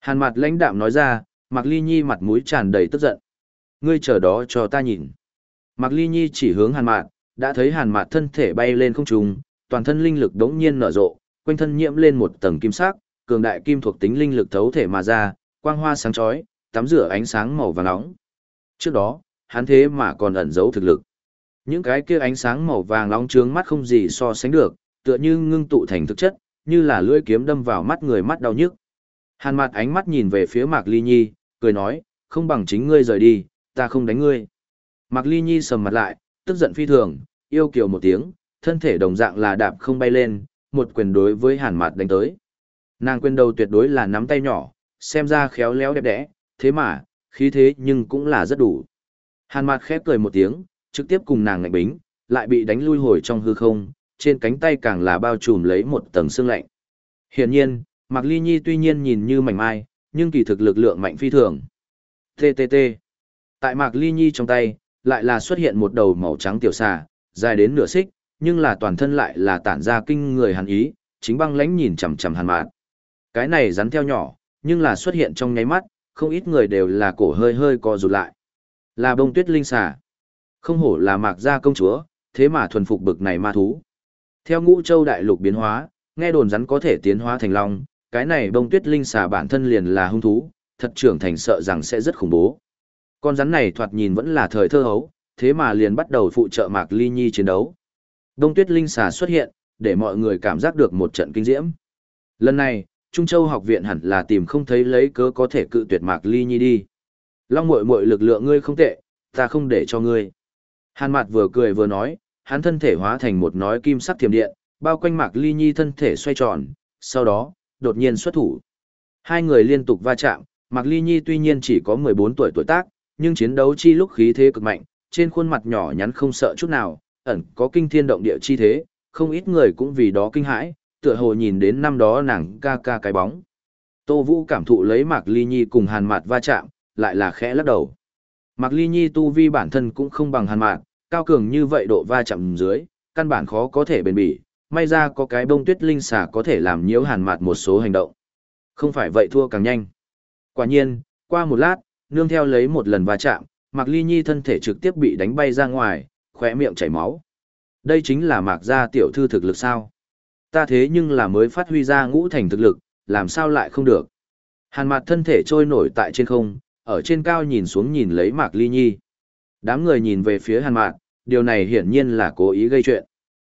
Hàn Mạt lãnh đạm nói ra, Mạc Ly Nhi mặt mũi tràn đầy tức giận. Ngươi chờ đó cho ta nhìn. Mạc Ly Nhi chỉ hướng Hàn Mạt, đã thấy Hàn Mạt thân thể bay lên không trung, toàn thân linh lực đống nhiên nở rộ, quanh thân nhiễm lên một tầng kim sắc, cường đại kim thuộc tính linh lực thấu thể mà ra, quang hoa sáng chói, tắm rửa ánh sáng màu vàng nóng. Trước đó, hắn thế mà còn ẩn giấu thực lực. Những cái kia ánh sáng màu vàng nóng trướng mắt không gì so sánh được, tựa như ngưng tụ thành thực chất, như là lưỡi kiếm đâm vào mắt người mắt đau nhức. Hàn Mạt ánh mắt nhìn về phía Mạc Ly Nhi, cười nói, không bằng chính ngươi rời đi, ta không đánh ngươi. Mạc Ly Nhi sầm mặt lại, tức giận phi thường, yêu kiều một tiếng, thân thể đồng dạng là đạp không bay lên, một quyền đối với Hàn mặt đánh tới. Nàng quyền đầu tuyệt đối là nắm tay nhỏ, xem ra khéo léo đẹp đẽ, thế mà, khí thế nhưng cũng là rất đủ. Hàn mặt khép cười một tiếng, trực tiếp cùng nàng ngạnh bính, lại bị đánh lui hồi trong hư không, trên cánh tay càng là bao trùm lấy một tầng xương lạnh. Hiển nhiên, Mạc Ly Nhi tuy nhiên nhìn như mảnh mai, nhưng kỳ thực lực lượng mạnh phi thường. TTT. Tại Mạc Ly Nhi trong tay, lại là xuất hiện một đầu màu trắng tiểu xà, dài đến nửa xích, nhưng là toàn thân lại là tản ra kinh người hàn ý, chính băng lãnh nhìn chằm chằm hàn mạn. Cái này rắn theo nhỏ, nhưng là xuất hiện trong nháy mắt, không ít người đều là cổ hơi hơi co rụt lại. Là bông tuyết linh xà. Không hổ là mạc gia công chúa, thế mà thuần phục bực này ma thú. Theo ngũ châu đại lục biến hóa, nghe đồn rắn có thể tiến hóa thành long, cái này bông tuyết linh xà bản thân liền là hung thú, thật trưởng thành sợ rằng sẽ rất khủng bố. Con rắn này thoạt nhìn vẫn là thời thơ hấu, thế mà liền bắt đầu phụ trợ Mạc Ly Nhi chiến đấu. Đông tuyết linh xà xuất hiện, để mọi người cảm giác được một trận kinh diễm. Lần này, Trung Châu học viện hẳn là tìm không thấy lấy cớ có thể cự tuyệt Mạc Ly Nhi đi. Long muội muội lực lượng ngươi không tệ, ta không để cho ngươi. Hàn Mạt vừa cười vừa nói, hắn thân thể hóa thành một nói kim sắc thiểm điện, bao quanh Mạc Ly Nhi thân thể xoay tròn, sau đó, đột nhiên xuất thủ. Hai người liên tục va chạm, Mạc Ly Nhi tuy nhiên chỉ có 14 tuổi tuổi tác, nhưng chiến đấu chi lúc khí thế cực mạnh, trên khuôn mặt nhỏ nhắn không sợ chút nào, ẩn có kinh thiên động địa chi thế, không ít người cũng vì đó kinh hãi, tựa hồ nhìn đến năm đó nàng ca ca cái bóng. Tô Vũ cảm thụ lấy Mạc Ly Nhi cùng Hàn Mạt va chạm, lại là khẽ lắc đầu. Mạc Ly Nhi tu vi bản thân cũng không bằng Hàn Mạt, cao cường như vậy độ va chạm dưới, căn bản khó có thể bền bỉ, may ra có cái bông tuyết linh xà có thể làm nhiễu Hàn Mạt một số hành động. Không phải vậy thua càng nhanh. Quả nhiên, qua một lát, nương theo lấy một lần va chạm, Mạc Ly Nhi thân thể trực tiếp bị đánh bay ra ngoài, khỏe miệng chảy máu. Đây chính là Mạc gia tiểu thư thực lực sao? Ta thế nhưng là mới phát huy ra ngũ thành thực lực, làm sao lại không được? Hàn Mạt thân thể trôi nổi tại trên không, ở trên cao nhìn xuống nhìn lấy Mạc Ly Nhi. Đám người nhìn về phía Hàn Mạt, điều này hiển nhiên là cố ý gây chuyện.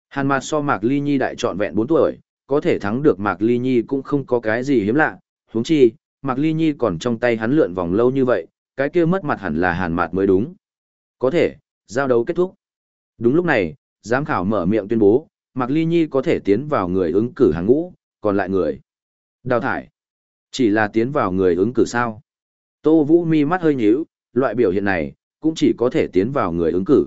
Hàn Mạt so Mạc Ly Nhi đại trọn vẹn 4 tuổi, có thể thắng được Mạc Ly Nhi cũng không có cái gì hiếm lạ, huống chi, Mạc Ly Nhi còn trong tay hắn lượn vòng lâu như vậy, cái kia mất mặt hẳn là Hàn Mạt mới đúng. Có thể, giao đấu kết thúc. Đúng lúc này, giám khảo mở miệng tuyên bố, Mạc Ly Nhi có thể tiến vào người ứng cử hàng ngũ, còn lại người. Đào thải. Chỉ là tiến vào người ứng cử sao. Tô Vũ mi mắt hơi nhíu, loại biểu hiện này, cũng chỉ có thể tiến vào người ứng cử.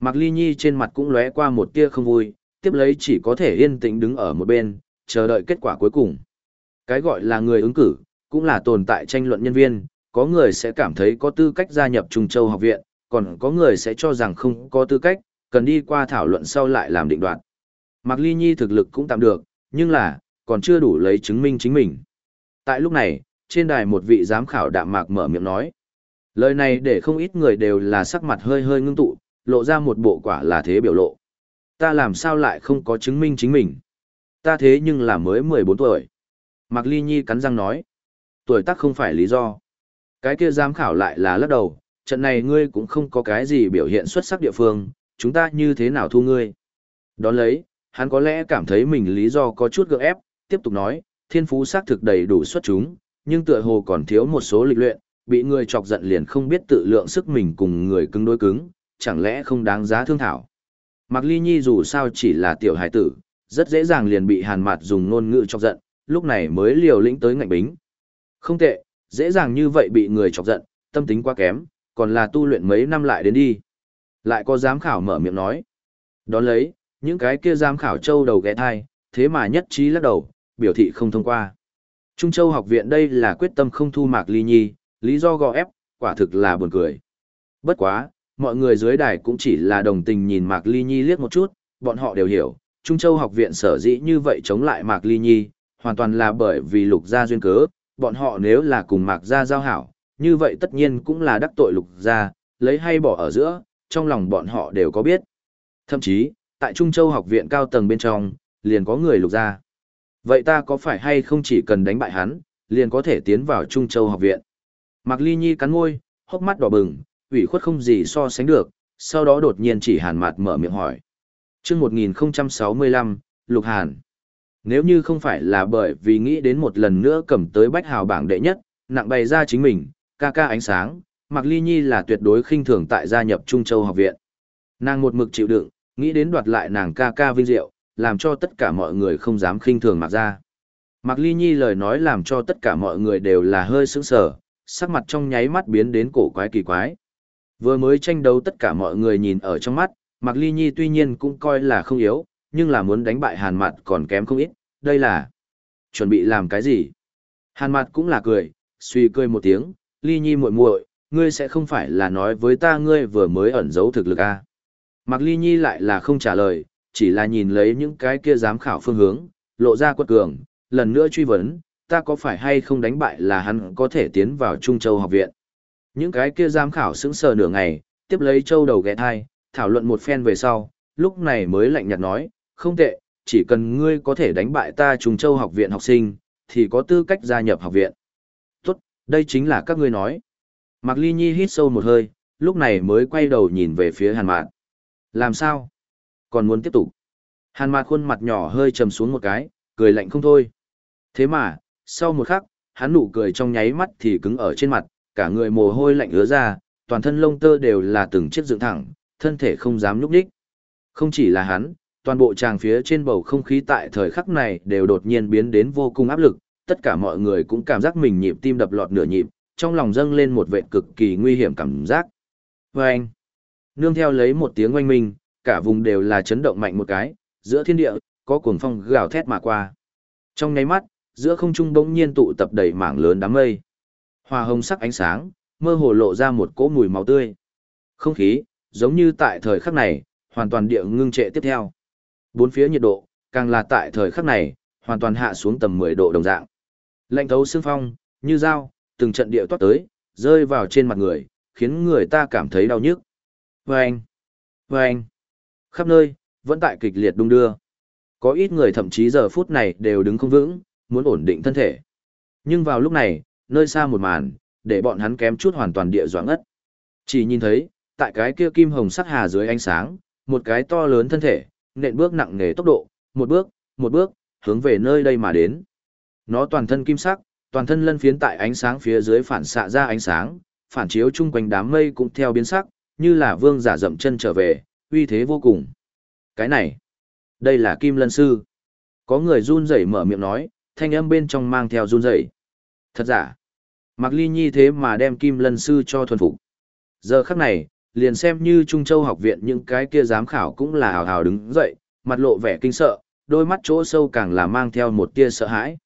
Mạc Ly Nhi trên mặt cũng lóe qua một tia không vui, tiếp lấy chỉ có thể yên tĩnh đứng ở một bên, chờ đợi kết quả cuối cùng. Cái gọi là người ứng cử, cũng là tồn tại tranh luận nhân viên, có người sẽ cảm thấy có tư cách gia nhập Trung Châu học viện, còn có người sẽ cho rằng không có tư cách, cần đi qua thảo luận sau lại làm định đoạt. Mạc Ly Nhi thực lực cũng tạm được, nhưng là, còn chưa đủ lấy chứng minh chính mình. Tại lúc này, trên đài một vị giám khảo đạm mạc mở miệng nói. Lời này để không ít người đều là sắc mặt hơi hơi ngưng tụ, lộ ra một bộ quả là thế biểu lộ. Ta làm sao lại không có chứng minh chính mình? Ta thế nhưng là mới 14 tuổi. Mạc Ly Nhi cắn răng nói. Tuổi tác không phải lý do. Cái kia giám khảo lại là lắc đầu, trận này ngươi cũng không có cái gì biểu hiện xuất sắc địa phương, chúng ta như thế nào thu ngươi? Đón lấy, hắn có lẽ cảm thấy mình lý do có chút gượng ép, tiếp tục nói, thiên phú xác thực đầy đủ xuất chúng, nhưng tựa hồ còn thiếu một số lịch luyện, bị người chọc giận liền không biết tự lượng sức mình cùng người cứng đối cứng, chẳng lẽ không đáng giá thương thảo. Mạc Ly Nhi dù sao chỉ là tiểu hải tử, rất dễ dàng liền bị hàn mặt dùng ngôn ngữ chọc giận, lúc này mới liều lĩnh tới ngạnh bính. Không tệ, dễ dàng như vậy bị người chọc giận, tâm tính quá kém, còn là tu luyện mấy năm lại đến đi. Lại có giám khảo mở miệng nói. Đón lấy, những cái kia giám khảo châu đầu ghé thai, thế mà nhất trí lắc đầu, biểu thị không thông qua. Trung Châu học viện đây là quyết tâm không thu Mạc Ly Nhi, lý do gò ép, quả thực là buồn cười. Bất quá, mọi người dưới đài cũng chỉ là đồng tình nhìn Mạc Ly Nhi liếc một chút, bọn họ đều hiểu, Trung Châu học viện sở dĩ như vậy chống lại Mạc Ly Nhi, hoàn toàn là bởi vì lục gia duyên cớ, bọn họ nếu là cùng Mạc gia giao hảo, như vậy tất nhiên cũng là đắc tội lục gia, lấy hay bỏ ở giữa, trong lòng bọn họ đều có biết. Thậm chí, tại Trung Châu học viện cao tầng bên trong, liền có người lục ra, Vậy ta có phải hay không chỉ cần đánh bại hắn, liền có thể tiến vào Trung Châu học viện? Mạc Ly Nhi cắn môi, hốc mắt đỏ bừng, ủy khuất không gì so sánh được, sau đó đột nhiên chỉ hàn mặt mở miệng hỏi. chương 1065, Lục Hàn. Nếu như không phải là bởi vì nghĩ đến một lần nữa cầm tới bách hào bảng đệ nhất, nặng bày ra chính mình, ca ca ánh sáng, Mạc Ly Nhi là tuyệt đối khinh thường tại gia nhập Trung Châu học viện. Nàng một mực chịu đựng, nghĩ đến đoạt lại nàng ca ca vinh diệu, làm cho tất cả mọi người không dám khinh thường Mạc ra. Mạc Ly Nhi lời nói làm cho tất cả mọi người đều là hơi sững sờ, sắc mặt trong nháy mắt biến đến cổ quái kỳ quái. Vừa mới tranh đấu tất cả mọi người nhìn ở trong mắt, Mạc Ly Nhi tuy nhiên cũng coi là không yếu, nhưng là muốn đánh bại Hàn Mạt còn kém không ít, đây là chuẩn bị làm cái gì? Hàn Mạt cũng là cười, suy cười một tiếng, Ly Nhi muội muội, ngươi sẽ không phải là nói với ta ngươi vừa mới ẩn giấu thực lực à? Mạc Ly Nhi lại là không trả lời, chỉ là nhìn lấy những cái kia giám khảo phương hướng, lộ ra quật cường, lần nữa truy vấn, ta có phải hay không đánh bại là hắn có thể tiến vào Trung Châu học viện. Những cái kia giám khảo sững sờ nửa ngày, tiếp lấy châu đầu ghé thai, thảo luận một phen về sau, lúc này mới lạnh nhạt nói, không tệ, chỉ cần ngươi có thể đánh bại ta Trung Châu học viện học sinh, thì có tư cách gia nhập học viện. Tốt, đây chính là các ngươi nói. Mạc Ly Nhi hít sâu một hơi, lúc này mới quay đầu nhìn về phía Hàn Mạn. Làm sao? Còn muốn tiếp tục? Hàn Mạn khuôn mặt nhỏ hơi trầm xuống một cái, cười lạnh không thôi. Thế mà, sau một khắc, hắn nụ cười trong nháy mắt thì cứng ở trên mặt, cả người mồ hôi lạnh ứa ra, toàn thân lông tơ đều là từng chiếc dựng thẳng, thân thể không dám nhúc nhích. Không chỉ là hắn, toàn bộ tràng phía trên bầu không khí tại thời khắc này đều đột nhiên biến đến vô cùng áp lực, tất cả mọi người cũng cảm giác mình nhịp tim đập lọt nửa nhịp, trong lòng dâng lên một vệ cực kỳ nguy hiểm cảm giác. Và anh, nương theo lấy một tiếng oanh minh, cả vùng đều là chấn động mạnh một cái, giữa thiên địa, có cuồng phong gào thét mà qua. Trong nháy mắt, giữa không trung bỗng nhiên tụ tập đầy mảng lớn đám mây. hòa hồng sắc ánh sáng, mơ hồ lộ ra một cỗ mùi máu tươi. Không khí, giống như tại thời khắc này, hoàn toàn địa ngưng trệ tiếp theo. Bốn phía nhiệt độ, càng là tại thời khắc này, hoàn toàn hạ xuống tầm 10 độ đồng dạng. Lạnh thấu xương phong, như dao, từng trận địa toát tới, rơi vào trên mặt người, khiến người ta cảm thấy đau nhức. Vâng! Vâng! Khắp nơi, vẫn tại kịch liệt đung đưa. Có ít người thậm chí giờ phút này đều đứng không vững, muốn ổn định thân thể. Nhưng vào lúc này, nơi xa một màn, để bọn hắn kém chút hoàn toàn địa doãn ất. Chỉ nhìn thấy, tại cái kia kim hồng sắc hà dưới ánh sáng, một cái to lớn thân thể, nện bước nặng nề tốc độ, một bước, một bước, hướng về nơi đây mà đến. Nó toàn thân kim sắc, toàn thân lân phiến tại ánh sáng phía dưới phản xạ ra ánh sáng, phản chiếu chung quanh đám mây cũng theo biến sắc, như là vương giả dậm chân trở về, uy thế vô cùng. Cái này, đây là Kim Lân Sư. Có người run rẩy mở miệng nói, thanh âm bên trong mang theo run rẩy. Thật giả, Mạc Ly Nhi thế mà đem Kim Lân Sư cho thuần phục. Giờ khắc này, liền xem như Trung Châu học viện những cái kia giám khảo cũng là hào hào đứng dậy, mặt lộ vẻ kinh sợ, đôi mắt chỗ sâu càng là mang theo một tia sợ hãi.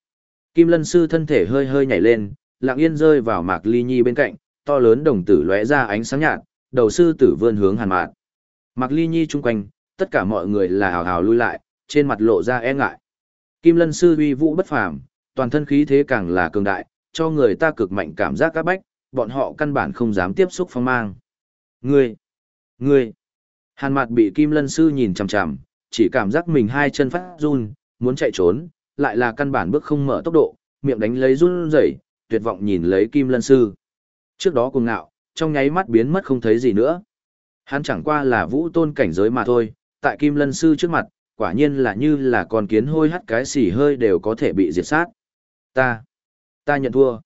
Kim Lân sư thân thể hơi hơi nhảy lên, lặng yên rơi vào Mạc Ly Nhi bên cạnh, to lớn đồng tử lóe ra ánh sáng nhạt, đầu sư tử vươn hướng Hàn Mạn. Mạc Ly Nhi chung quanh, tất cả mọi người là hào hào lui lại, trên mặt lộ ra e ngại. Kim Lân sư uy vũ bất phàm, toàn thân khí thế càng là cường đại, cho người ta cực mạnh cảm giác các bách, bọn họ căn bản không dám tiếp xúc phong mang. Ngươi! Ngươi! Hàn mặt bị Kim Lân sư nhìn chằm chằm, chỉ cảm giác mình hai chân phát run, muốn chạy trốn, lại là căn bản bước không mở tốc độ, miệng đánh lấy run rẩy, tuyệt vọng nhìn lấy Kim Lân sư. Trước đó cuồng ngạo, trong nháy mắt biến mất không thấy gì nữa. Hắn chẳng qua là vũ tôn cảnh giới mà thôi, tại Kim Lân sư trước mặt, quả nhiên là như là con kiến hôi hắt cái xỉ hơi đều có thể bị diệt sát. Ta, ta nhận thua.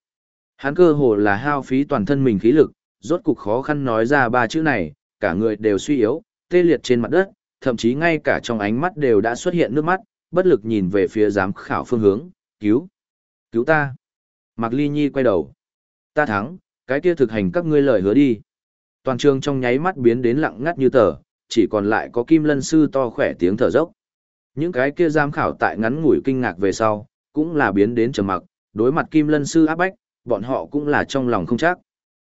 Hắn cơ hồ là hao phí toàn thân mình khí lực, rốt cục khó khăn nói ra ba chữ này, cả người đều suy yếu, tê liệt trên mặt đất, thậm chí ngay cả trong ánh mắt đều đã xuất hiện nước mắt, bất lực nhìn về phía giám khảo phương hướng, cứu, cứu ta. Mạc Ly Nhi quay đầu. Ta thắng, cái kia thực hành các ngươi lời hứa đi. Toàn trường trong nháy mắt biến đến lặng ngắt như tờ, chỉ còn lại có Kim Lân Sư to khỏe tiếng thở dốc. Những cái kia giám khảo tại ngắn ngủi kinh ngạc về sau, cũng là biến đến trầm mặc, đối mặt Kim Lân Sư áp bách, bọn họ cũng là trong lòng không chắc.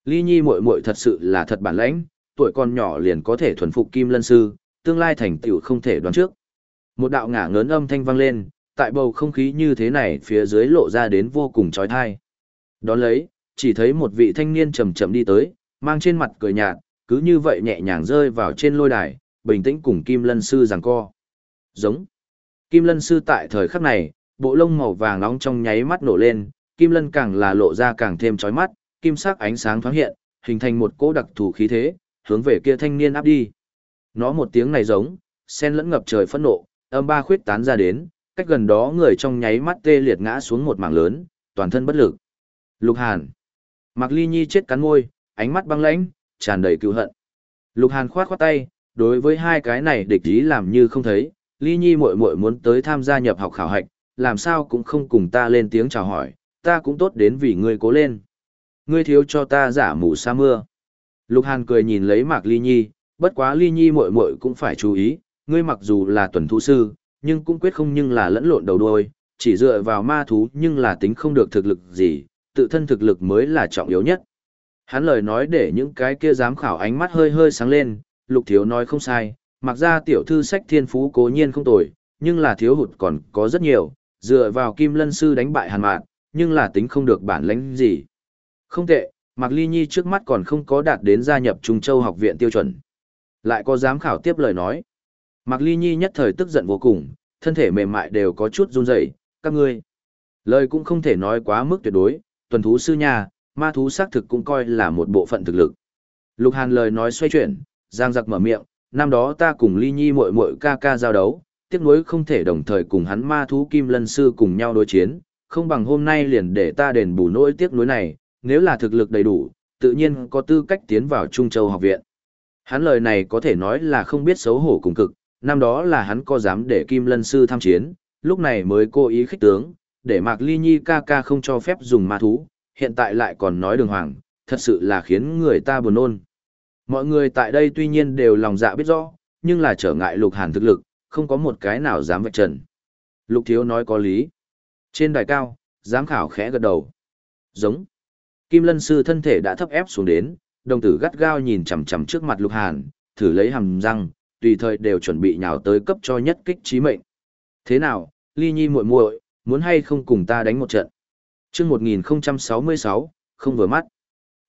Ly Nhi muội muội thật sự là thật bản lãnh, tuổi còn nhỏ liền có thể thuần phục Kim Lân Sư, tương lai thành tựu không thể đoán trước. Một đạo ngả ngớn âm thanh vang lên, tại bầu không khí như thế này phía dưới lộ ra đến vô cùng trói thai. Đón lấy, chỉ thấy một vị thanh niên chậm chậm đi tới, mang trên mặt cười nhạt, cứ như vậy nhẹ nhàng rơi vào trên lôi đài, bình tĩnh cùng Kim Lân Sư giằng co. Giống. Kim Lân Sư tại thời khắc này, bộ lông màu vàng nóng trong nháy mắt nổ lên, Kim Lân càng là lộ ra càng thêm chói mắt, kim sắc ánh sáng thoáng hiện, hình thành một cỗ đặc thù khí thế, hướng về kia thanh niên áp đi. Nó một tiếng này giống, sen lẫn ngập trời phẫn nộ, âm ba khuyết tán ra đến, cách gần đó người trong nháy mắt tê liệt ngã xuống một mảng lớn, toàn thân bất lực. Lục Hàn. Mạc Ly Nhi chết cắn môi, ánh mắt băng lãnh, tràn đầy cừu hận. Lục Hàn khoát khoát tay, đối với hai cái này địch ý làm như không thấy, Ly Nhi muội muội muốn tới tham gia nhập học khảo hạch, làm sao cũng không cùng ta lên tiếng chào hỏi, ta cũng tốt đến vì ngươi cố lên. Ngươi thiếu cho ta giả mù sa mưa. Lục Hàn cười nhìn lấy Mạc Ly Nhi, bất quá Ly Nhi muội muội cũng phải chú ý, ngươi mặc dù là tuần thú sư, nhưng cũng quyết không nhưng là lẫn lộn đầu đuôi, chỉ dựa vào ma thú nhưng là tính không được thực lực gì, tự thân thực lực mới là trọng yếu nhất. Hắn lời nói để những cái kia giám khảo ánh mắt hơi hơi sáng lên, lục thiếu nói không sai, mặc ra tiểu thư sách thiên phú cố nhiên không tồi, nhưng là thiếu hụt còn có rất nhiều, dựa vào kim lân sư đánh bại hàn mạn, nhưng là tính không được bản lãnh gì. Không tệ, Mạc Ly Nhi trước mắt còn không có đạt đến gia nhập Trung Châu học viện tiêu chuẩn. Lại có giám khảo tiếp lời nói. Mạc Ly Nhi nhất thời tức giận vô cùng, thân thể mềm mại đều có chút run rẩy, các ngươi. Lời cũng không thể nói quá mức tuyệt đối, tuần thú sư nhà, ma thú xác thực cũng coi là một bộ phận thực lực. Lục Hàn lời nói xoay chuyển, giang giặc mở miệng, năm đó ta cùng Ly Nhi muội muội ca ca giao đấu, tiếc nuối không thể đồng thời cùng hắn ma thú kim lân sư cùng nhau đối chiến, không bằng hôm nay liền để ta đền bù nỗi tiếc nuối này, nếu là thực lực đầy đủ, tự nhiên có tư cách tiến vào Trung Châu học viện. Hắn lời này có thể nói là không biết xấu hổ cùng cực, năm đó là hắn có dám để Kim Lân Sư tham chiến, lúc này mới cố ý khích tướng, để Mạc Ly Nhi ca ca không cho phép dùng ma thú, hiện tại lại còn nói đường hoàng, thật sự là khiến người ta buồn nôn. Mọi người tại đây tuy nhiên đều lòng dạ biết rõ, nhưng là trở ngại lục hàn thực lực, không có một cái nào dám vạch trần. Lục thiếu nói có lý. Trên đài cao, giám khảo khẽ gật đầu. Giống. Kim lân sư thân thể đã thấp ép xuống đến, đồng tử gắt gao nhìn chằm chằm trước mặt lục hàn, thử lấy hàm răng, tùy thời đều chuẩn bị nhào tới cấp cho nhất kích trí mệnh. Thế nào, ly nhi muội muội muốn hay không cùng ta đánh một trận? Trước 1066, không vừa mắt.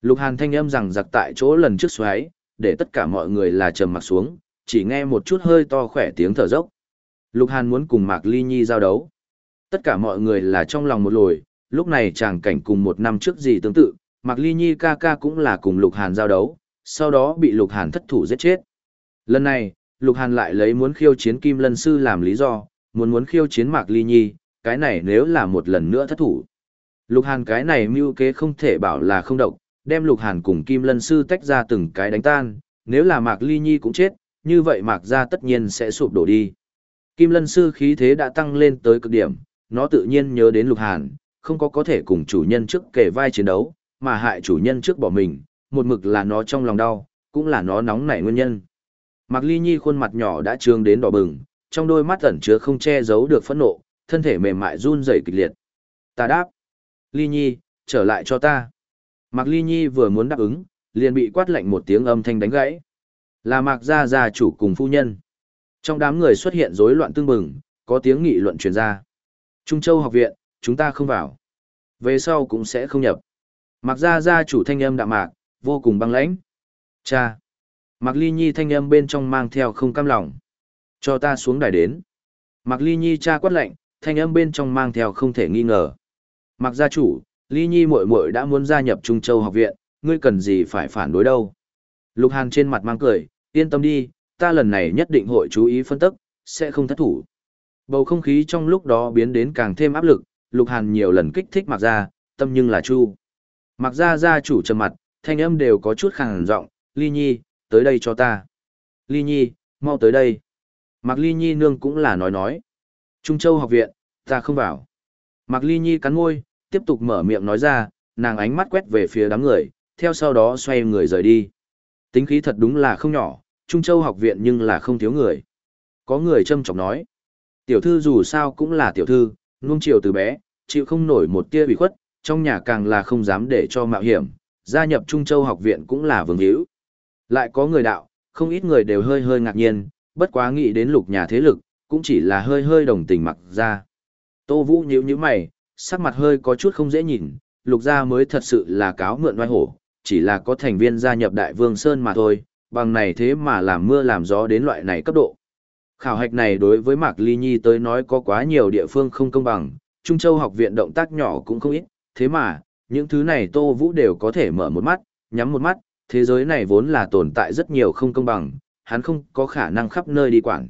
Lục hàn thanh âm rằng giặc tại chỗ lần trước xoáy, để tất cả mọi người là trầm mặt xuống, chỉ nghe một chút hơi to khỏe tiếng thở dốc. Lục hàn muốn cùng Mạc Ly Nhi giao đấu. Tất cả mọi người là trong lòng một lồi, lúc này chàng cảnh cùng một năm trước gì tương tự, Mạc Ly Nhi ca ca cũng là cùng Lục Hàn giao đấu, sau đó bị Lục Hàn thất thủ giết chết. Lần này, Lục Hàn lại lấy muốn khiêu chiến Kim Lân Sư làm lý do, muốn muốn khiêu chiến Mạc Ly Nhi, cái này nếu là một lần nữa thất thủ. Lục Hàn cái này mưu kế không thể bảo là không độc, đem Lục Hàn cùng Kim Lân Sư tách ra từng cái đánh tan, nếu là Mạc Ly Nhi cũng chết, như vậy Mạc gia tất nhiên sẽ sụp đổ đi. Kim Lân Sư khí thế đã tăng lên tới cực điểm, nó tự nhiên nhớ đến Lục Hàn, không có có thể cùng chủ nhân trước kể vai chiến đấu, mà hại chủ nhân trước bỏ mình, một mực là nó trong lòng đau, cũng là nó nóng nảy nguyên nhân. Mạc Ly Nhi khuôn mặt nhỏ đã trương đến đỏ bừng, trong đôi mắt ẩn chứa không che giấu được phẫn nộ, thân thể mềm mại run rẩy kịch liệt. Ta đáp. Ly Nhi, trở lại cho ta. Mạc Ly Nhi vừa muốn đáp ứng, liền bị quát lạnh một tiếng âm thanh đánh gãy. Là Mạc Gia Gia chủ cùng phu nhân. Trong đám người xuất hiện rối loạn tương bừng, có tiếng nghị luận truyền ra. Trung Châu học viện, chúng ta không vào. Về sau cũng sẽ không nhập. Mạc Gia Gia chủ thanh âm đạm mạc, vô cùng băng lãnh. Cha. Mạc Ly Nhi thanh âm bên trong mang theo không cam lòng. Cho ta xuống đài đến. Mạc Ly Nhi cha quát lạnh, thanh âm bên trong mang theo không thể nghi ngờ. Mạc gia chủ, Ly Nhi muội muội đã muốn gia nhập Trung Châu học viện, ngươi cần gì phải phản đối đâu. Lục Hàn trên mặt mang cười, yên tâm đi, ta lần này nhất định hội chú ý phân tích, sẽ không thất thủ. Bầu không khí trong lúc đó biến đến càng thêm áp lực, Lục Hàn nhiều lần kích thích Mạc gia, tâm nhưng là chu. Mạc gia gia chủ trầm mặt, thanh âm đều có chút khàn giọng, Ly Nhi, tới đây cho ta. Ly Nhi, mau tới đây. Mạc Ly Nhi nương cũng là nói nói. Trung Châu học viện, ta không vào. Mạc Ly Nhi cắn môi, tiếp tục mở miệng nói ra, nàng ánh mắt quét về phía đám người, theo sau đó xoay người rời đi. Tính khí thật đúng là không nhỏ, Trung Châu học viện nhưng là không thiếu người. Có người châm trọng nói, tiểu thư dù sao cũng là tiểu thư, nuông chiều từ bé, chịu không nổi một tia bị khuất, trong nhà càng là không dám để cho mạo hiểm, gia nhập Trung Châu học viện cũng là vương hữu. Lại có người đạo, không ít người đều hơi hơi ngạc nhiên, bất quá nghĩ đến lục nhà thế lực, cũng chỉ là hơi hơi đồng tình mặc ra. Tô Vũ nhíu nhíu mày, sắc mặt hơi có chút không dễ nhìn, lục gia mới thật sự là cáo mượn oai hổ, chỉ là có thành viên gia nhập Đại Vương Sơn mà thôi, bằng này thế mà làm mưa làm gió đến loại này cấp độ. Khảo hạch này đối với Mạc Ly Nhi tới nói có quá nhiều địa phương không công bằng, Trung Châu học viện động tác nhỏ cũng không ít, thế mà, những thứ này Tô Vũ đều có thể mở một mắt, nhắm một mắt, thế giới này vốn là tồn tại rất nhiều không công bằng, hắn không có khả năng khắp nơi đi quản.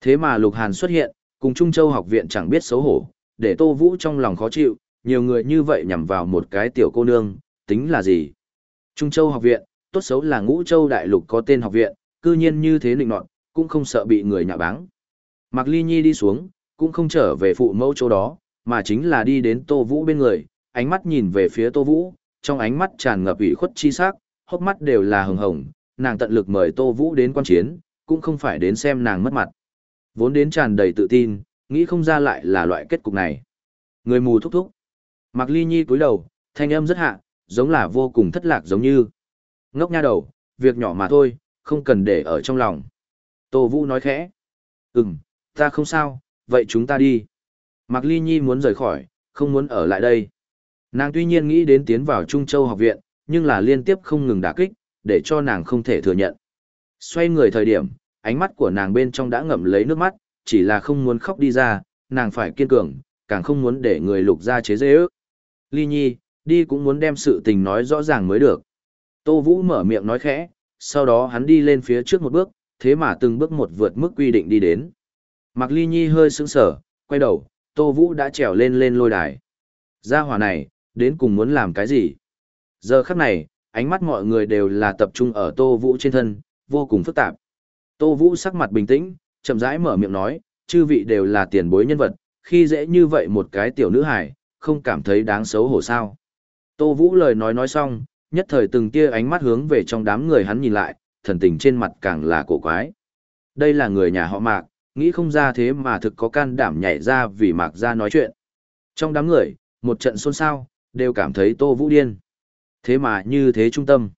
Thế mà Lục Hàn xuất hiện, cùng Trung Châu học viện chẳng biết xấu hổ, để Tô Vũ trong lòng khó chịu, nhiều người như vậy nhằm vào một cái tiểu cô nương, tính là gì? Trung Châu học viện, tốt xấu là ngũ châu đại lục có tên học viện, cư nhiên như thế định nọt, cũng không sợ bị người nhạ báng. Mạc Ly Nhi đi xuống, cũng không trở về phụ mẫu chỗ đó, mà chính là đi đến Tô Vũ bên người, ánh mắt nhìn về phía Tô Vũ, trong ánh mắt tràn ngập ủy khuất chi sắc, hốc mắt đều là hồng hồng, nàng tận lực mời Tô Vũ đến quan chiến, cũng không phải đến xem nàng mất mặt. Vốn đến tràn đầy tự tin, nghĩ không ra lại là loại kết cục này. Người mù thúc thúc. Mạc Ly Nhi cúi đầu, thanh âm rất hạ, giống là vô cùng thất lạc giống như. Ngốc nha đầu, việc nhỏ mà thôi, không cần để ở trong lòng. Tô Vũ nói khẽ. Ừm, ta không sao, vậy chúng ta đi. Mạc Ly Nhi muốn rời khỏi, không muốn ở lại đây. Nàng tuy nhiên nghĩ đến tiến vào Trung Châu học viện, nhưng là liên tiếp không ngừng đả kích, để cho nàng không thể thừa nhận. Xoay người thời điểm, ánh mắt của nàng bên trong đã ngậm lấy nước mắt, chỉ là không muốn khóc đi ra, nàng phải kiên cường, càng không muốn để người lục ra chế dễ ước. Ly Nhi, đi cũng muốn đem sự tình nói rõ ràng mới được. Tô Vũ mở miệng nói khẽ, sau đó hắn đi lên phía trước một bước, thế mà từng bước một vượt mức quy định đi đến. Mạc Ly Nhi hơi sững sở, quay đầu, Tô Vũ đã trèo lên lên lôi đài. Gia hỏa này, đến cùng muốn làm cái gì? Giờ khắc này, ánh mắt mọi người đều là tập trung ở Tô Vũ trên thân, vô cùng phức tạp. Tô Vũ sắc mặt bình tĩnh, chậm rãi mở miệng nói, chư vị đều là tiền bối nhân vật, khi dễ như vậy một cái tiểu nữ hài, không cảm thấy đáng xấu hổ sao. Tô Vũ lời nói nói xong, nhất thời từng tia ánh mắt hướng về trong đám người hắn nhìn lại, thần tình trên mặt càng là cổ quái. Đây là người nhà họ Mạc, nghĩ không ra thế mà thực có can đảm nhảy ra vì Mạc ra nói chuyện. Trong đám người, một trận xôn xao, đều cảm thấy Tô Vũ điên. Thế mà như thế trung tâm.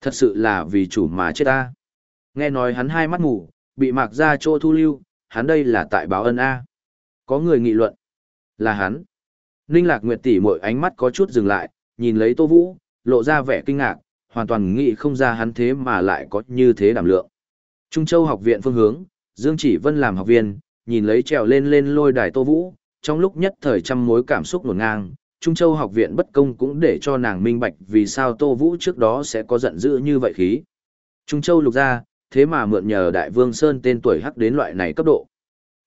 Thật sự là vì chủ mà chết ta. Nghe nói hắn hai mắt mù, bị mạc ra chỗ thu lưu, hắn đây là tại báo ân A. Có người nghị luận. Là hắn. Ninh Lạc Nguyệt tỷ mỗi ánh mắt có chút dừng lại, nhìn lấy Tô Vũ, lộ ra vẻ kinh ngạc, hoàn toàn nghĩ không ra hắn thế mà lại có như thế đảm lượng. Trung Châu học viện phương hướng, Dương Chỉ Vân làm học viên, nhìn lấy trèo lên lên lôi đài Tô Vũ, trong lúc nhất thời trăm mối cảm xúc nổn ngang, Trung Châu học viện bất công cũng để cho nàng minh bạch vì sao Tô Vũ trước đó sẽ có giận dữ như vậy khí. Trung Châu lục ra, thế mà mượn nhờ Đại Vương Sơn tên tuổi hắc đến loại này cấp độ.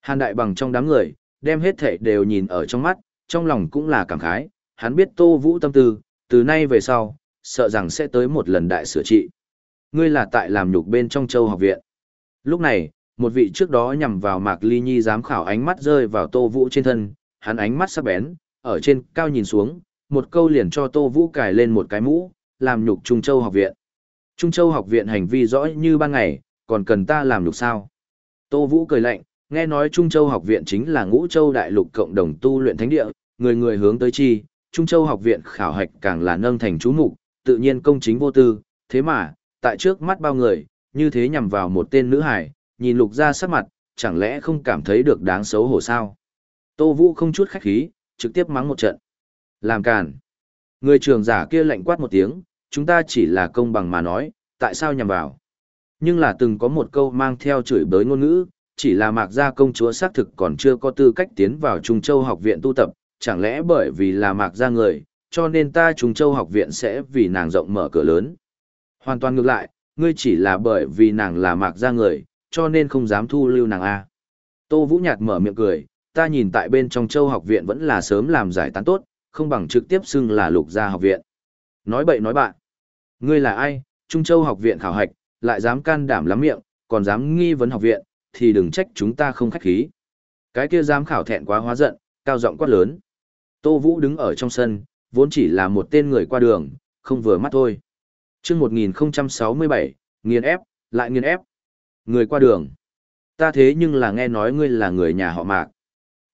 Hàn Đại bằng trong đám người, đem hết thể đều nhìn ở trong mắt, trong lòng cũng là cảm khái, hắn biết Tô Vũ tâm tư, từ nay về sau, sợ rằng sẽ tới một lần đại sửa trị. Ngươi là tại làm nhục bên trong châu học viện. Lúc này, một vị trước đó nhằm vào Mạc Ly Nhi giám khảo ánh mắt rơi vào Tô Vũ trên thân, hắn ánh mắt sắc bén, ở trên cao nhìn xuống, một câu liền cho Tô Vũ cài lên một cái mũ, làm nhục Trung Châu học viện. Trung Châu học viện hành vi rõ như ban ngày, còn cần ta làm nhục sao? Tô Vũ cười lạnh, nghe nói Trung Châu học viện chính là ngũ châu đại lục cộng đồng tu luyện thánh địa, người người hướng tới chi, Trung Châu học viện khảo hạch càng là nâng thành chú mục, tự nhiên công chính vô tư, thế mà, tại trước mắt bao người, như thế nhằm vào một tên nữ hải, nhìn lục ra sắc mặt, chẳng lẽ không cảm thấy được đáng xấu hổ sao? Tô Vũ không chút khách khí, trực tiếp mắng một trận. Làm càn. Người trường giả kia lạnh quát một tiếng, chúng ta chỉ là công bằng mà nói, tại sao nhằm vào? Nhưng là từng có một câu mang theo chửi bới ngôn ngữ, chỉ là mạc gia công chúa xác thực còn chưa có tư cách tiến vào Trung Châu học viện tu tập, chẳng lẽ bởi vì là mạc gia người, cho nên ta Trung Châu học viện sẽ vì nàng rộng mở cửa lớn. Hoàn toàn ngược lại, ngươi chỉ là bởi vì nàng là mạc gia người, cho nên không dám thu lưu nàng A. Tô Vũ Nhạt mở miệng cười, ta nhìn tại bên trong Châu học viện vẫn là sớm làm giải tán tốt, không bằng trực tiếp xưng là lục gia học viện. Nói bậy nói bạn. Ngươi là ai, Trung Châu học viện khảo hạch, lại dám can đảm lắm miệng, còn dám nghi vấn học viện, thì đừng trách chúng ta không khách khí. Cái kia dám khảo thẹn quá hóa giận, cao giọng quát lớn. Tô Vũ đứng ở trong sân, vốn chỉ là một tên người qua đường, không vừa mắt thôi. chương 1067, nghiền ép, lại nghiền ép. Người qua đường. Ta thế nhưng là nghe nói ngươi là người nhà họ Mạc.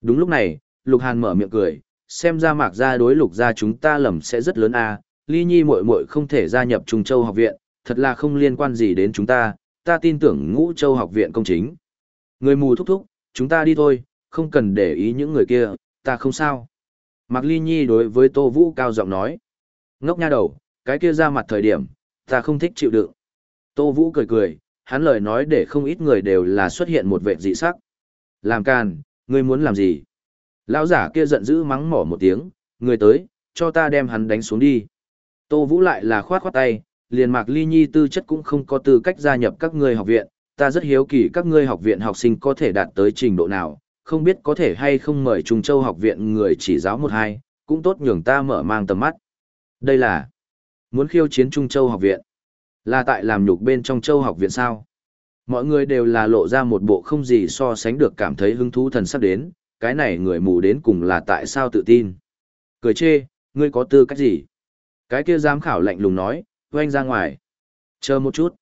Đúng lúc này, Lục Hàn mở miệng cười, xem ra Mạc gia đối Lục gia chúng ta lầm sẽ rất lớn à, a. Ly Nhi muội muội không thể gia nhập Trung Châu học viện, thật là không liên quan gì đến chúng ta, ta tin tưởng Ngũ Châu học viện công chính. Người mù thúc thúc, chúng ta đi thôi, không cần để ý những người kia, ta không sao. Mạc Ly Nhi đối với Tô Vũ cao giọng nói. Ngốc nha đầu, cái kia ra mặt thời điểm, ta không thích chịu đựng. Tô Vũ cười cười, hắn lời nói để không ít người đều là xuất hiện một vệ dị sắc. Làm càn, ngươi muốn làm gì? Lão giả kia giận dữ mắng mỏ một tiếng, người tới, cho ta đem hắn đánh xuống đi. Tô Vũ lại là khoát khoát tay, liền Mạc Ly Nhi tư chất cũng không có tư cách gia nhập các ngươi học viện, ta rất hiếu kỳ các ngươi học viện học sinh có thể đạt tới trình độ nào, không biết có thể hay không mời Trung Châu học viện người chỉ giáo một hai, cũng tốt nhường ta mở mang tầm mắt. Đây là muốn khiêu chiến Trung Châu học viện. Là tại làm nhục bên trong Châu học viện sao? Mọi người đều là lộ ra một bộ không gì so sánh được cảm thấy hứng thú thần sắp đến, cái này người mù đến cùng là tại sao tự tin. Cười chê, ngươi có tư cách gì? Cái kia giám khảo lạnh lùng nói, oanh ra ngoài. Chờ một chút.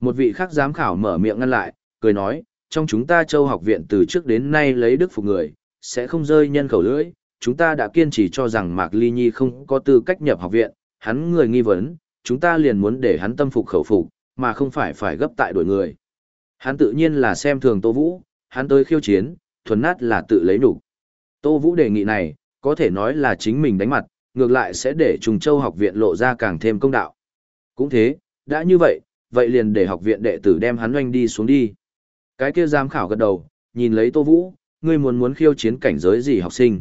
Một vị khác giám khảo mở miệng ngăn lại, cười nói, trong chúng ta châu học viện từ trước đến nay lấy đức phục người, sẽ không rơi nhân khẩu lưỡi. Chúng ta đã kiên trì cho rằng Mạc Ly Nhi không có tư cách nhập học viện, hắn người nghi vấn, chúng ta liền muốn để hắn tâm phục khẩu phục, mà không phải phải gấp tại đuổi người. Hắn tự nhiên là xem thường Tô Vũ, hắn tới khiêu chiến, thuần nát là tự lấy đủ. Tô Vũ đề nghị này, có thể nói là chính mình đánh mặt, ngược lại sẽ để Trùng Châu học viện lộ ra càng thêm công đạo. Cũng thế, đã như vậy, vậy liền để học viện đệ tử đem hắn oanh đi xuống đi. Cái kia giám khảo gật đầu, nhìn lấy Tô Vũ, ngươi muốn muốn khiêu chiến cảnh giới gì học sinh.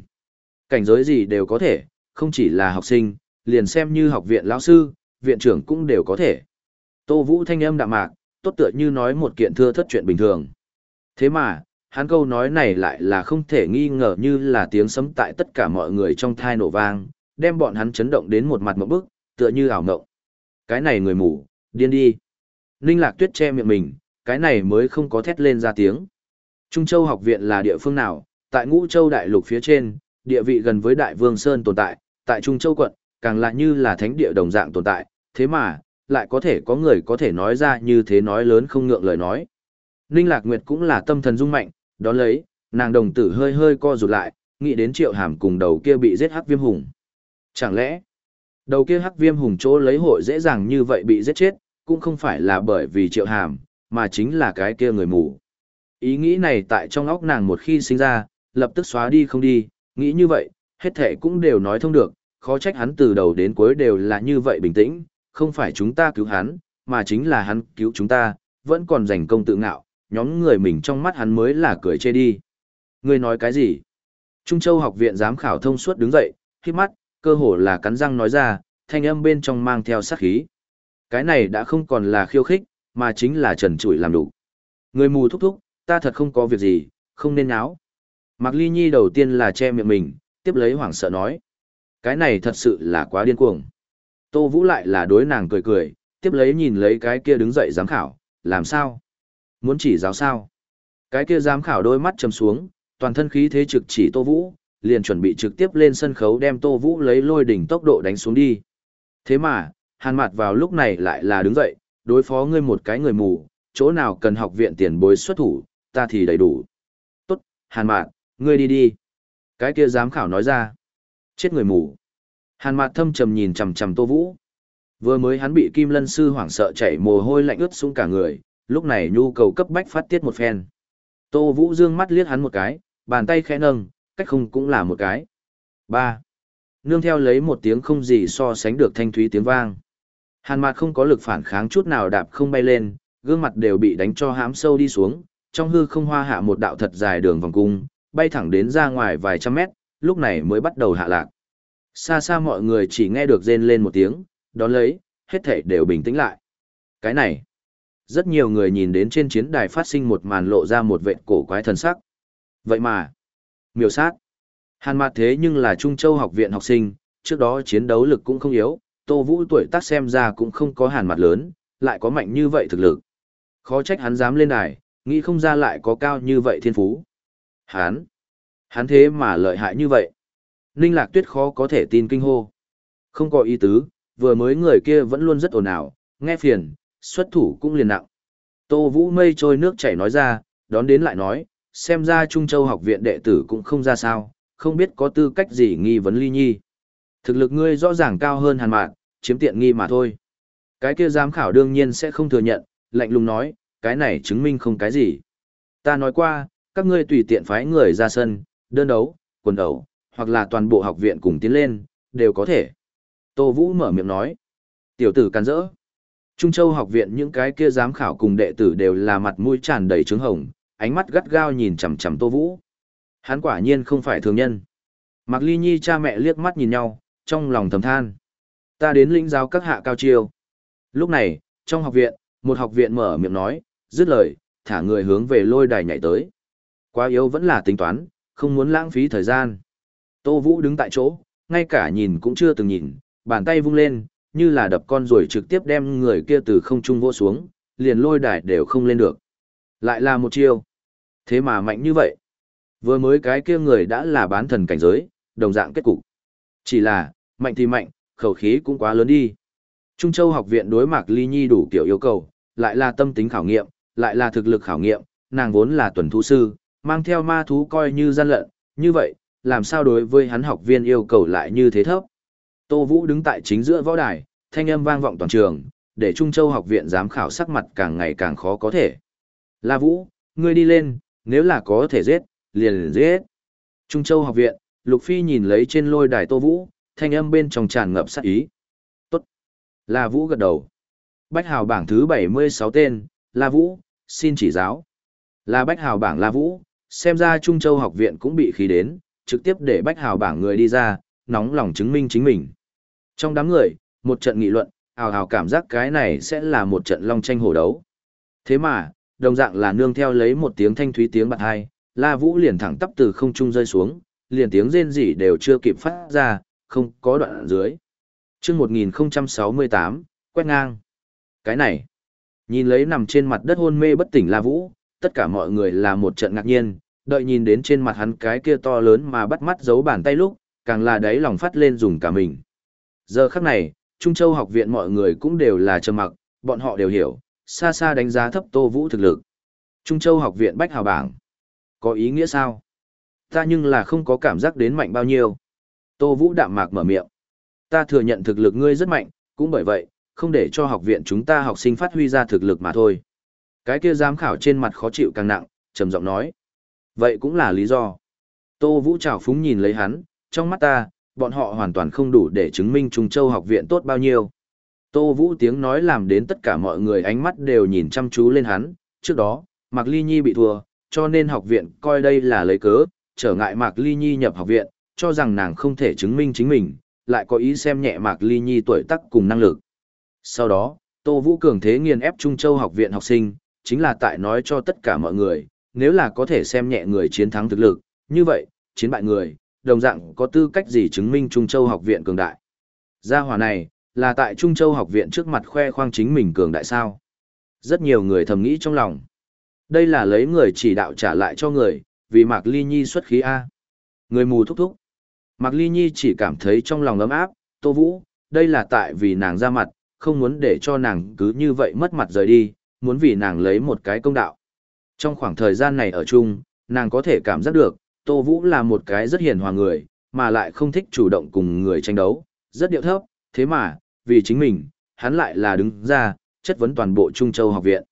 Cảnh giới gì đều có thể, không chỉ là học sinh, liền xem như học viện lão sư, viện trưởng cũng đều có thể. Tô Vũ thanh âm đạm mạc, tốt tựa như nói một kiện thưa thất chuyện bình thường. Thế mà, hắn câu nói này lại là không thể nghi ngờ như là tiếng sấm tại tất cả mọi người trong thai nổ vang, đem bọn hắn chấn động đến một mặt một bức, tựa như ảo ngộng. Cái này người mù, điên đi. Ninh Lạc Tuyết che miệng mình, cái này mới không có thét lên ra tiếng. Trung Châu học viện là địa phương nào? Tại Ngũ Châu đại lục phía trên, địa vị gần với Đại Vương Sơn tồn tại, tại Trung Châu quận, càng lại như là thánh địa đồng dạng tồn tại, thế mà, lại có thể có người có thể nói ra như thế nói lớn không ngượng lời nói. Ninh Lạc Nguyệt cũng là tâm thần dung mạnh, đón lấy, nàng đồng tử hơi hơi co rụt lại, nghĩ đến triệu hàm cùng đầu kia bị giết hắc viêm hùng. Chẳng lẽ, đầu kia hắc viêm hùng chỗ lấy hội dễ dàng như vậy bị giết chết, cũng không phải là bởi vì triệu hàm, mà chính là cái kia người mù. Ý nghĩ này tại trong óc nàng một khi sinh ra, lập tức xóa đi không đi, nghĩ như vậy, hết thể cũng đều nói thông được, khó trách hắn từ đầu đến cuối đều là như vậy bình tĩnh, không phải chúng ta cứu hắn, mà chính là hắn cứu chúng ta, vẫn còn giành công tự ngạo, nhóm người mình trong mắt hắn mới là cười chê đi. Người nói cái gì? Trung Châu học viện giám khảo thông suốt đứng dậy, khi mắt, cơ hồ là cắn răng nói ra, thanh âm bên trong mang theo sát khí. Cái này đã không còn là khiêu khích, mà chính là trần trụi làm đủ. Người mù thúc thúc, ta thật không có việc gì, không nên áo. Mạc Ly Nhi đầu tiên là che miệng mình, tiếp lấy hoảng sợ nói. Cái này thật sự là quá điên cuồng. Tô Vũ lại là đối nàng cười cười, tiếp lấy nhìn lấy cái kia đứng dậy giám khảo, làm sao? Muốn chỉ giáo sao? Cái kia giám khảo đôi mắt trầm xuống, toàn thân khí thế trực chỉ Tô Vũ, liền chuẩn bị trực tiếp lên sân khấu đem Tô Vũ lấy lôi đỉnh tốc độ đánh xuống đi. Thế mà, hàn mặt vào lúc này lại là đứng dậy, đối phó ngươi một cái người mù, chỗ nào cần học viện tiền bối xuất thủ, ta thì đầy đủ. Tốt, Hàn Mạn, ngươi đi đi. Cái kia giám khảo nói ra. Chết người mù. Hàn Mạn thâm trầm nhìn chằm chằm Tô Vũ. Vừa mới hắn bị Kim Lân sư hoảng sợ chảy mồ hôi lạnh ướt xuống cả người, lúc này nhu cầu cấp bách phát tiết một phen. Tô Vũ dương mắt liếc hắn một cái, bàn tay khẽ nâng, cách không cũng là một cái. ba Nương theo lấy một tiếng không gì so sánh được thanh thúy tiếng vang. Hàn Mạt không có lực phản kháng chút nào đạp không bay lên, gương mặt đều bị đánh cho hãm sâu đi xuống, trong hư không hoa hạ một đạo thật dài đường vòng cung, bay thẳng đến ra ngoài vài trăm mét, lúc này mới bắt đầu hạ lạc. Xa xa mọi người chỉ nghe được rên lên một tiếng, đón lấy, hết thảy đều bình tĩnh lại. Cái này, rất nhiều người nhìn đến trên chiến đài phát sinh một màn lộ ra một vệt cổ quái thần sắc. Vậy mà, miêu sát. Hàn mặt thế nhưng là Trung Châu học viện học sinh, trước đó chiến đấu lực cũng không yếu, Tô Vũ tuổi tác xem ra cũng không có Hàn mặt lớn, lại có mạnh như vậy thực lực. Khó trách hắn dám lên đài, nghĩ không ra lại có cao như vậy thiên phú. Hắn, hắn thế mà lợi hại như vậy. Ninh Lạc Tuyết khó có thể tin kinh hô. Không có ý tứ, vừa mới người kia vẫn luôn rất ồn ào, nghe phiền, xuất thủ cũng liền nặng. Tô Vũ mây trôi nước chảy nói ra, đón đến lại nói, xem ra Trung Châu học viện đệ tử cũng không ra sao, không biết có tư cách gì nghi vấn ly nhi. Thực lực ngươi rõ ràng cao hơn hàn mạn, chiếm tiện nghi mà thôi. Cái kia giám khảo đương nhiên sẽ không thừa nhận, lạnh lùng nói, cái này chứng minh không cái gì. Ta nói qua, các ngươi tùy tiện phái người ra sân, đơn đấu, quần đấu, hoặc là toàn bộ học viện cùng tiến lên, đều có thể. Tô Vũ mở miệng nói. Tiểu tử can rỡ. Trung Châu học viện những cái kia giám khảo cùng đệ tử đều là mặt mũi tràn đầy trứng hồng, ánh mắt gắt gao nhìn chằm chằm Tô Vũ. Hắn quả nhiên không phải thường nhân. Mạc Ly Nhi cha mẹ liếc mắt nhìn nhau, trong lòng thầm than. Ta đến lĩnh giáo các hạ cao chiêu. Lúc này, trong học viện, một học viện mở miệng nói, dứt lời, thả người hướng về lôi đài nhảy tới. Quá yếu vẫn là tính toán, không muốn lãng phí thời gian. Tô Vũ đứng tại chỗ, ngay cả nhìn cũng chưa từng nhìn, bàn tay vung lên, như là đập con rồi trực tiếp đem người kia từ không trung vô xuống, liền lôi đài đều không lên được. Lại là một chiêu. Thế mà mạnh như vậy. Vừa mới cái kia người đã là bán thần cảnh giới, đồng dạng kết cục. Chỉ là, mạnh thì mạnh, khẩu khí cũng quá lớn đi. Trung Châu học viện đối mặt Ly Nhi đủ kiểu yêu cầu, lại là tâm tính khảo nghiệm, lại là thực lực khảo nghiệm, nàng vốn là tuần thú sư, mang theo ma thú coi như gian lận, như vậy, làm sao đối với hắn học viên yêu cầu lại như thế thấp. Tô Vũ đứng tại chính giữa võ đài, thanh âm vang vọng toàn trường, để Trung Châu học viện giám khảo sắc mặt càng ngày càng khó có thể. La Vũ, ngươi đi lên, nếu là có thể giết, liền giết. Trung Châu học viện, Lục Phi nhìn lấy trên lôi đài Tô Vũ, thanh âm bên trong tràn ngập sát ý. Tốt. La Vũ gật đầu. Bách Hào bảng thứ 76 tên, La Vũ, xin chỉ giáo. Là Bách Hào bảng La Vũ, xem ra Trung Châu học viện cũng bị khí đến, trực tiếp để Bách Hào bảng người đi ra, nóng lòng chứng minh chính mình. Trong đám người, một trận nghị luận, hào hào cảm giác cái này sẽ là một trận long tranh hổ đấu. Thế mà, đồng dạng là nương theo lấy một tiếng thanh thúy tiếng bạc hai, La Vũ liền thẳng tắp từ không trung rơi xuống, liền tiếng rên rỉ đều chưa kịp phát ra, không có đoạn ở dưới. Trước 1068, quét ngang. Cái này, nhìn lấy nằm trên mặt đất hôn mê bất tỉnh La Vũ, tất cả mọi người là một trận ngạc nhiên, đợi nhìn đến trên mặt hắn cái kia to lớn mà bắt mắt giấu bàn tay lúc, càng là đáy lòng phát lên dùng cả mình. Giờ khắc này, Trung Châu học viện mọi người cũng đều là trầm mặc, bọn họ đều hiểu, xa xa đánh giá thấp Tô Vũ thực lực. Trung Châu học viện Bách Hào Bảng. Có ý nghĩa sao? Ta nhưng là không có cảm giác đến mạnh bao nhiêu. Tô Vũ đạm mạc mở miệng. Ta thừa nhận thực lực ngươi rất mạnh, cũng bởi vậy, không để cho học viện chúng ta học sinh phát huy ra thực lực mà thôi. Cái kia giám khảo trên mặt khó chịu càng nặng, trầm giọng nói. Vậy cũng là lý do. Tô Vũ trào phúng nhìn lấy hắn, trong mắt ta, bọn họ hoàn toàn không đủ để chứng minh Trung Châu học viện tốt bao nhiêu. Tô Vũ tiếng nói làm đến tất cả mọi người ánh mắt đều nhìn chăm chú lên hắn, trước đó, Mạc Ly Nhi bị thua, cho nên học viện coi đây là lấy cớ, trở ngại Mạc Ly Nhi nhập học viện, cho rằng nàng không thể chứng minh chính mình, lại có ý xem nhẹ Mạc Ly Nhi tuổi tác cùng năng lực. Sau đó, Tô Vũ cường thế nghiền ép Trung Châu học viện học sinh, chính là tại nói cho tất cả mọi người, nếu là có thể xem nhẹ người chiến thắng thực lực, như vậy, chiến bại người, đồng dạng có tư cách gì chứng minh Trung Châu học viện cường đại. Gia hỏa này, là tại Trung Châu học viện trước mặt khoe khoang chính mình cường đại sao. Rất nhiều người thầm nghĩ trong lòng. Đây là lấy người chỉ đạo trả lại cho người, vì Mạc Ly Nhi xuất khí A. Người mù thúc thúc. Mạc Ly Nhi chỉ cảm thấy trong lòng ấm áp, Tô Vũ, đây là tại vì nàng ra mặt, không muốn để cho nàng cứ như vậy mất mặt rời đi, muốn vì nàng lấy một cái công đạo. Trong khoảng thời gian này ở chung, nàng có thể cảm giác được, Tô Vũ là một cái rất hiền hòa người, mà lại không thích chủ động cùng người tranh đấu, rất điệu thấp, thế mà, vì chính mình, hắn lại là đứng ra, chất vấn toàn bộ Trung Châu học viện.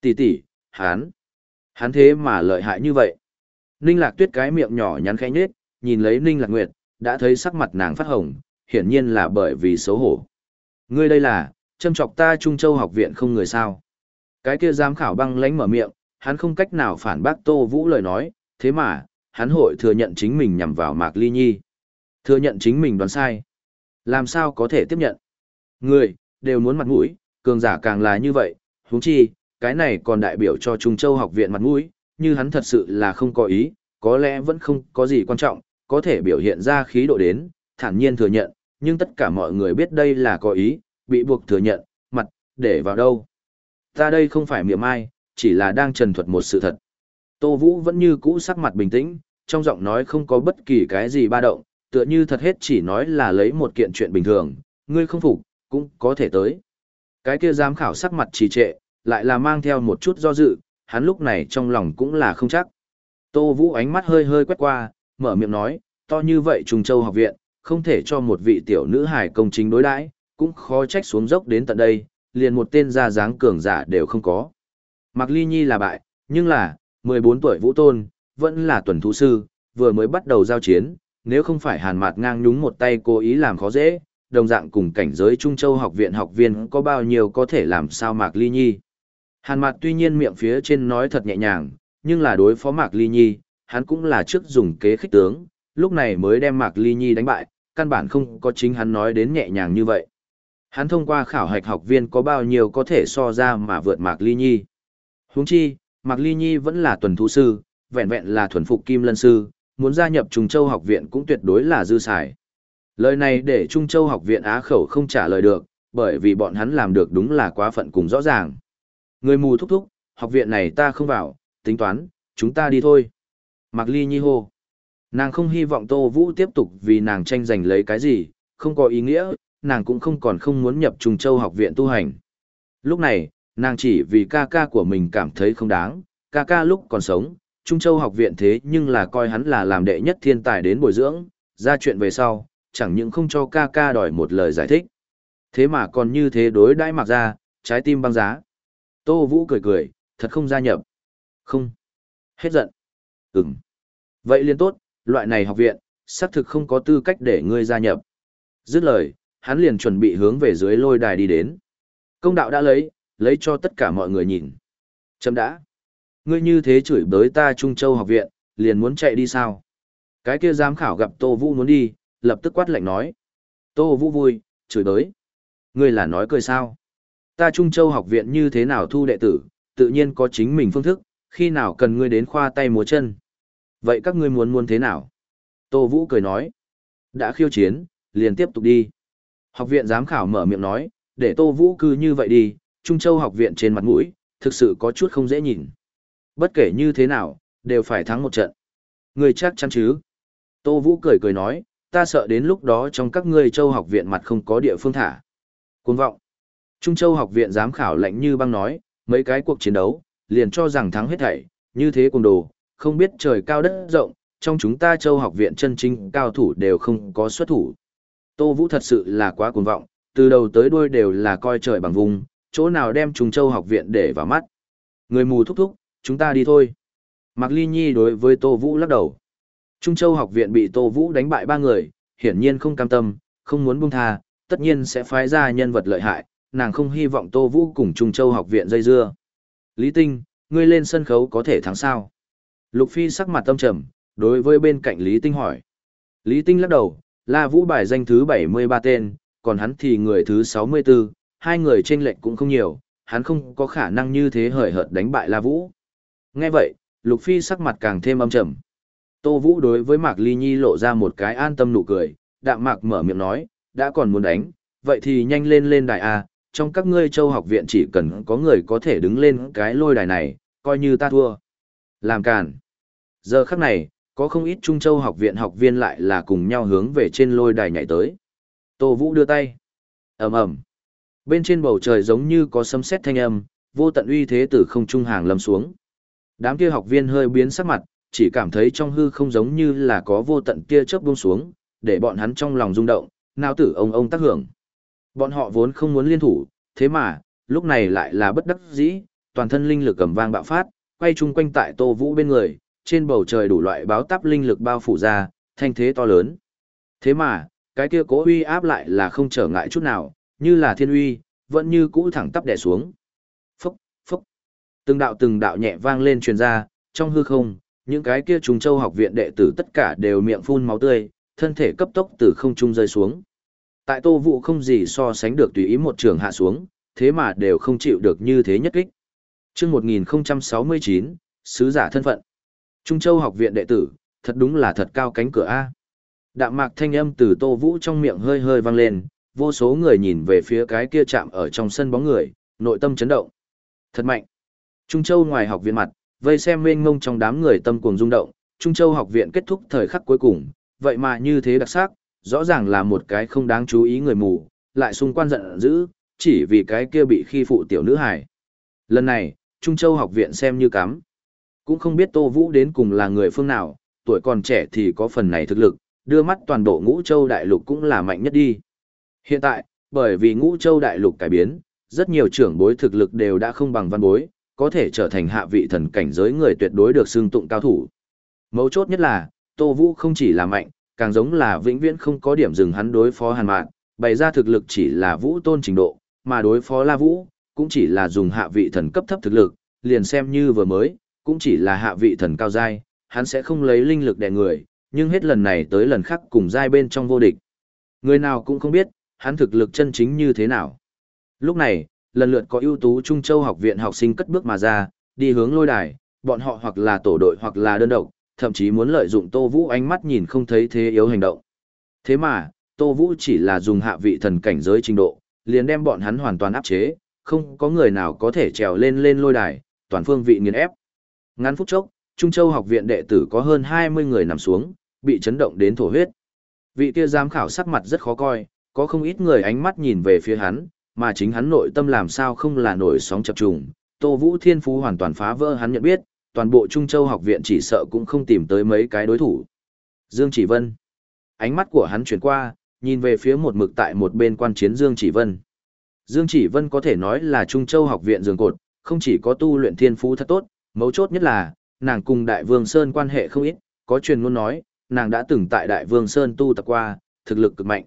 Tỷ tỷ, hắn, hắn thế mà lợi hại như vậy. Ninh Lạc Tuyết cái miệng nhỏ nhắn khẽ nhếch, nhìn lấy Ninh Lạc Nguyệt, đã thấy sắc mặt nàng phát hồng, hiển nhiên là bởi vì xấu hổ. Ngươi đây là, châm chọc ta Trung Châu học viện không người sao. Cái kia giám khảo băng lánh mở miệng, hắn không cách nào phản bác Tô Vũ lời nói, thế mà, hắn hội thừa nhận chính mình nhằm vào Mạc Ly Nhi. Thừa nhận chính mình đoán sai. Làm sao có thể tiếp nhận? Người, đều muốn mặt mũi, cường giả càng là như vậy, huống chi, cái này còn đại biểu cho Trung Châu học viện mặt mũi, như hắn thật sự là không có ý, có lẽ vẫn không có gì quan trọng, có thể biểu hiện ra khí độ đến, thản nhiên thừa nhận, nhưng tất cả mọi người biết đây là có ý, bị buộc thừa nhận, mặt, để vào đâu. Ta đây không phải miệng ai, chỉ là đang trần thuật một sự thật. Tô Vũ vẫn như cũ sắc mặt bình tĩnh, trong giọng nói không có bất kỳ cái gì ba động, tựa như thật hết chỉ nói là lấy một kiện chuyện bình thường, ngươi không phục, cũng có thể tới. Cái kia giám khảo sắc mặt trì trệ, lại là mang theo một chút do dự, hắn lúc này trong lòng cũng là không chắc. Tô Vũ ánh mắt hơi hơi quét qua, mở miệng nói, to như vậy trùng Châu học viện, không thể cho một vị tiểu nữ hài công chính đối đãi, cũng khó trách xuống dốc đến tận đây, liền một tên ra dáng cường giả đều không có. Mạc Ly Nhi là bại, nhưng là, 14 tuổi Vũ Tôn, vẫn là tuần thú sư, vừa mới bắt đầu giao chiến, nếu không phải hàn mạt ngang nhúng một tay cố ý làm khó dễ, đồng dạng cùng cảnh giới Trung Châu học viện học viên có bao nhiêu có thể làm sao Mạc Ly Nhi. Hàn mạt tuy nhiên miệng phía trên nói thật nhẹ nhàng, nhưng là đối phó Mạc Ly Nhi, hắn cũng là trước dùng kế khích tướng, lúc này mới đem Mạc Ly Nhi đánh bại, căn bản không có chính hắn nói đến nhẹ nhàng như vậy. Hắn thông qua khảo hạch học viên có bao nhiêu có thể so ra mà vượt Mạc Ly Nhi. Huống chi, Mạc Ly Nhi vẫn là tuần thú sư, vẹn vẹn là thuần phục kim lân sư, muốn gia nhập Trung Châu học viện cũng tuyệt đối là dư xài. Lời này để Trung Châu học viện á khẩu không trả lời được, bởi vì bọn hắn làm được đúng là quá phận cùng rõ ràng. Người mù thúc thúc, học viện này ta không vào, tính toán, chúng ta đi thôi. Mạc Ly Nhi hô. Nàng không hy vọng Tô Vũ tiếp tục vì nàng tranh giành lấy cái gì, không có ý nghĩa, nàng cũng không còn không muốn nhập Trung Châu học viện tu hành. Lúc này, nàng chỉ vì ca ca của mình cảm thấy không đáng, ca ca lúc còn sống, Trung Châu học viện thế nhưng là coi hắn là làm đệ nhất thiên tài đến bồi dưỡng, ra chuyện về sau, chẳng những không cho ca ca đòi một lời giải thích. Thế mà còn như thế đối đãi mặc ra, trái tim băng giá. Tô Vũ cười cười, thật không gia nhập. Không. Hết giận. Ừm. Vậy liên tốt, loại này học viện, xác thực không có tư cách để ngươi gia nhập. Dứt lời, hắn liền chuẩn bị hướng về dưới lôi đài đi đến. Công đạo đã lấy, lấy cho tất cả mọi người nhìn. Chấm đã. Ngươi như thế chửi bới ta Trung Châu học viện, liền muốn chạy đi sao? Cái kia giám khảo gặp Tô Vũ muốn đi, lập tức quát lạnh nói. Tô Vũ vui, chửi bới. Ngươi là nói cười sao? Ta Trung Châu học viện như thế nào thu đệ tử, tự nhiên có chính mình phương thức, khi nào cần ngươi đến khoa tay múa chân. Vậy các ngươi muốn muốn thế nào? Tô Vũ cười nói. Đã khiêu chiến, liền tiếp tục đi. Học viện giám khảo mở miệng nói, để Tô Vũ cứ như vậy đi, Trung Châu học viện trên mặt mũi, thực sự có chút không dễ nhìn. Bất kể như thế nào, đều phải thắng một trận. Người chắc chắn chứ? Tô Vũ cười cười nói, ta sợ đến lúc đó trong các ngươi Châu học viện mặt không có địa phương thả. Cuồng vọng. Trung Châu học viện giám khảo lạnh như băng nói, mấy cái cuộc chiến đấu, liền cho rằng thắng hết thảy, như thế cùng đồ, không biết trời cao đất rộng, trong chúng ta Châu học viện chân chính cao thủ đều không có xuất thủ. Tô Vũ thật sự là quá cuồng vọng, từ đầu tới đuôi đều là coi trời bằng vùng, chỗ nào đem Trung Châu học viện để vào mắt. Người mù thúc thúc, chúng ta đi thôi. Mạc Ly Nhi đối với Tô Vũ lắc đầu. Trung Châu học viện bị Tô Vũ đánh bại ba người, hiển nhiên không cam tâm, không muốn buông tha, tất nhiên sẽ phái ra nhân vật lợi hại, nàng không hy vọng Tô Vũ cùng Trung Châu học viện dây dưa. Lý Tinh, ngươi lên sân khấu có thể thắng sao? Lục Phi sắc mặt tâm trầm, đối với bên cạnh Lý Tinh hỏi. Lý Tinh lắc đầu, La Vũ bài danh thứ 73 tên, còn hắn thì người thứ 64, hai người trên lệch cũng không nhiều, hắn không có khả năng như thế hời hợt đánh bại La Vũ. Nghe vậy, Lục Phi sắc mặt càng thêm âm trầm. Tô Vũ đối với Mạc Ly Nhi lộ ra một cái an tâm nụ cười, đạm mạc mở miệng nói, đã còn muốn đánh, vậy thì nhanh lên lên đài A, trong các ngươi châu học viện chỉ cần có người có thể đứng lên cái lôi đài này, coi như ta thua. Làm càn. Giờ khắc này, có không ít Trung Châu học viện học viên lại là cùng nhau hướng về trên lôi đài nhảy tới. Tô Vũ đưa tay. ầm ầm Bên trên bầu trời giống như có sấm sét thanh âm, vô tận uy thế từ không trung hàng lâm xuống. Đám kia học viên hơi biến sắc mặt, chỉ cảm thấy trong hư không giống như là có vô tận kia chớp buông xuống, để bọn hắn trong lòng rung động, nào tử ông ông tác hưởng. Bọn họ vốn không muốn liên thủ, thế mà, lúc này lại là bất đắc dĩ, toàn thân linh lực cầm vang bạo phát, quay chung quanh tại Tô Vũ bên người, trên bầu trời đủ loại báo táp linh lực bao phủ ra, thanh thế to lớn. Thế mà, cái kia cố uy áp lại là không trở ngại chút nào, như là thiên uy, vẫn như cũ thẳng tắp đè xuống. Phúc, phúc. Từng đạo từng đạo nhẹ vang lên truyền ra, trong hư không, những cái kia trùng châu học viện đệ tử tất cả đều miệng phun máu tươi, thân thể cấp tốc từ không trung rơi xuống. Tại Tô Vũ không gì so sánh được tùy ý một trường hạ xuống, thế mà đều không chịu được như thế nhất kích. Chương 1069, sứ giả thân phận. Trung Châu học viện đệ tử, thật đúng là thật cao cánh cửa a. Đạm mạc thanh âm từ Tô Vũ trong miệng hơi hơi vang lên, vô số người nhìn về phía cái kia chạm ở trong sân bóng người, nội tâm chấn động. Thật mạnh. Trung Châu ngoài học viện mặt, vây xem mênh ngông trong đám người tâm cuồng rung động, Trung Châu học viện kết thúc thời khắc cuối cùng, vậy mà như thế đặc sắc, rõ ràng là một cái không đáng chú ý người mù, lại xung quanh giận dữ, chỉ vì cái kia bị khi phụ tiểu nữ hải. Lần này, Trung Châu học viện xem như cắm. Cũng không biết Tô Vũ đến cùng là người phương nào, tuổi còn trẻ thì có phần này thực lực, đưa mắt toàn bộ ngũ châu đại lục cũng là mạnh nhất đi. Hiện tại, bởi vì ngũ châu đại lục cải biến, rất nhiều trưởng bối thực lực đều đã không bằng văn bối, có thể trở thành hạ vị thần cảnh giới người tuyệt đối được xưng tụng cao thủ. Mấu chốt nhất là, Tô Vũ không chỉ là mạnh, càng giống là vĩnh viễn không có điểm dừng hắn đối phó Hàn Mạn, bày ra thực lực chỉ là Vũ tôn trình độ, mà đối phó La Vũ, cũng chỉ là dùng hạ vị thần cấp thấp thực lực, liền xem như vừa mới, cũng chỉ là hạ vị thần cao giai, hắn sẽ không lấy linh lực đè người, nhưng hết lần này tới lần khác cùng giai bên trong vô địch. Người nào cũng không biết, hắn thực lực chân chính như thế nào. Lúc này, lần lượt có ưu tú Trung Châu học viện học sinh cất bước mà ra, đi hướng lôi đài, bọn họ hoặc là tổ đội hoặc là đơn độc, thậm chí muốn lợi dụng Tô Vũ ánh mắt nhìn không thấy thế yếu hành động. Thế mà, Tô Vũ chỉ là dùng hạ vị thần cảnh giới trình độ, liền đem bọn hắn hoàn toàn áp chế, không có người nào có thể trèo lên lên lôi đài, toàn phương vị nghiền ép. Ngắn phút chốc, Trung Châu học viện đệ tử có hơn 20 người nằm xuống, bị chấn động đến thổ huyết. Vị kia giám khảo sắc mặt rất khó coi, có không ít người ánh mắt nhìn về phía hắn, mà chính hắn nội tâm làm sao không là nổi sóng chập trùng. Tô Vũ Thiên Phú hoàn toàn phá vỡ hắn nhận biết, toàn bộ Trung Châu học viện chỉ sợ cũng không tìm tới mấy cái đối thủ. Dương Chỉ Vân. Ánh mắt của hắn chuyển qua, nhìn về phía một mực tại một bên quan chiến Dương Chỉ Vân. Dương Chỉ Vân có thể nói là Trung Châu học viện dường cột, không chỉ có tu luyện thiên phú thật tốt, mấu chốt nhất là, nàng cùng Đại Vương Sơn quan hệ không ít, có truyền ngôn nói, nàng đã từng tại Đại Vương Sơn tu tập qua, thực lực cực mạnh.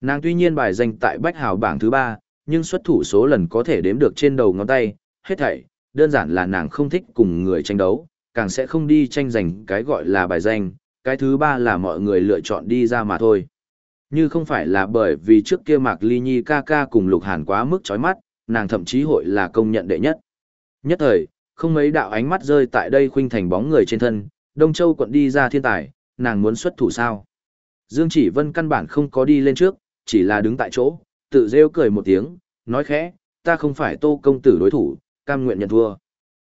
Nàng tuy nhiên bài danh tại Bách Hào bảng thứ ba, nhưng xuất thủ số lần có thể đếm được trên đầu ngón tay, hết thảy, đơn giản là nàng không thích cùng người tranh đấu, càng sẽ không đi tranh giành cái gọi là bài danh, cái thứ ba là mọi người lựa chọn đi ra mà thôi. Như không phải là bởi vì trước kia Mạc Ly Nhi ca ca cùng Lục Hàn quá mức chói mắt, nàng thậm chí hội là công nhận đệ nhất. Nhất thời, không mấy đạo ánh mắt rơi tại đây khuynh thành bóng người trên thân, Đông Châu quận đi ra thiên tài, nàng muốn xuất thủ sao. Dương Chỉ Vân căn bản không có đi lên trước, chỉ là đứng tại chỗ, tự rêu cười một tiếng, nói khẽ, ta không phải tô công tử đối thủ, cam nguyện nhận thua.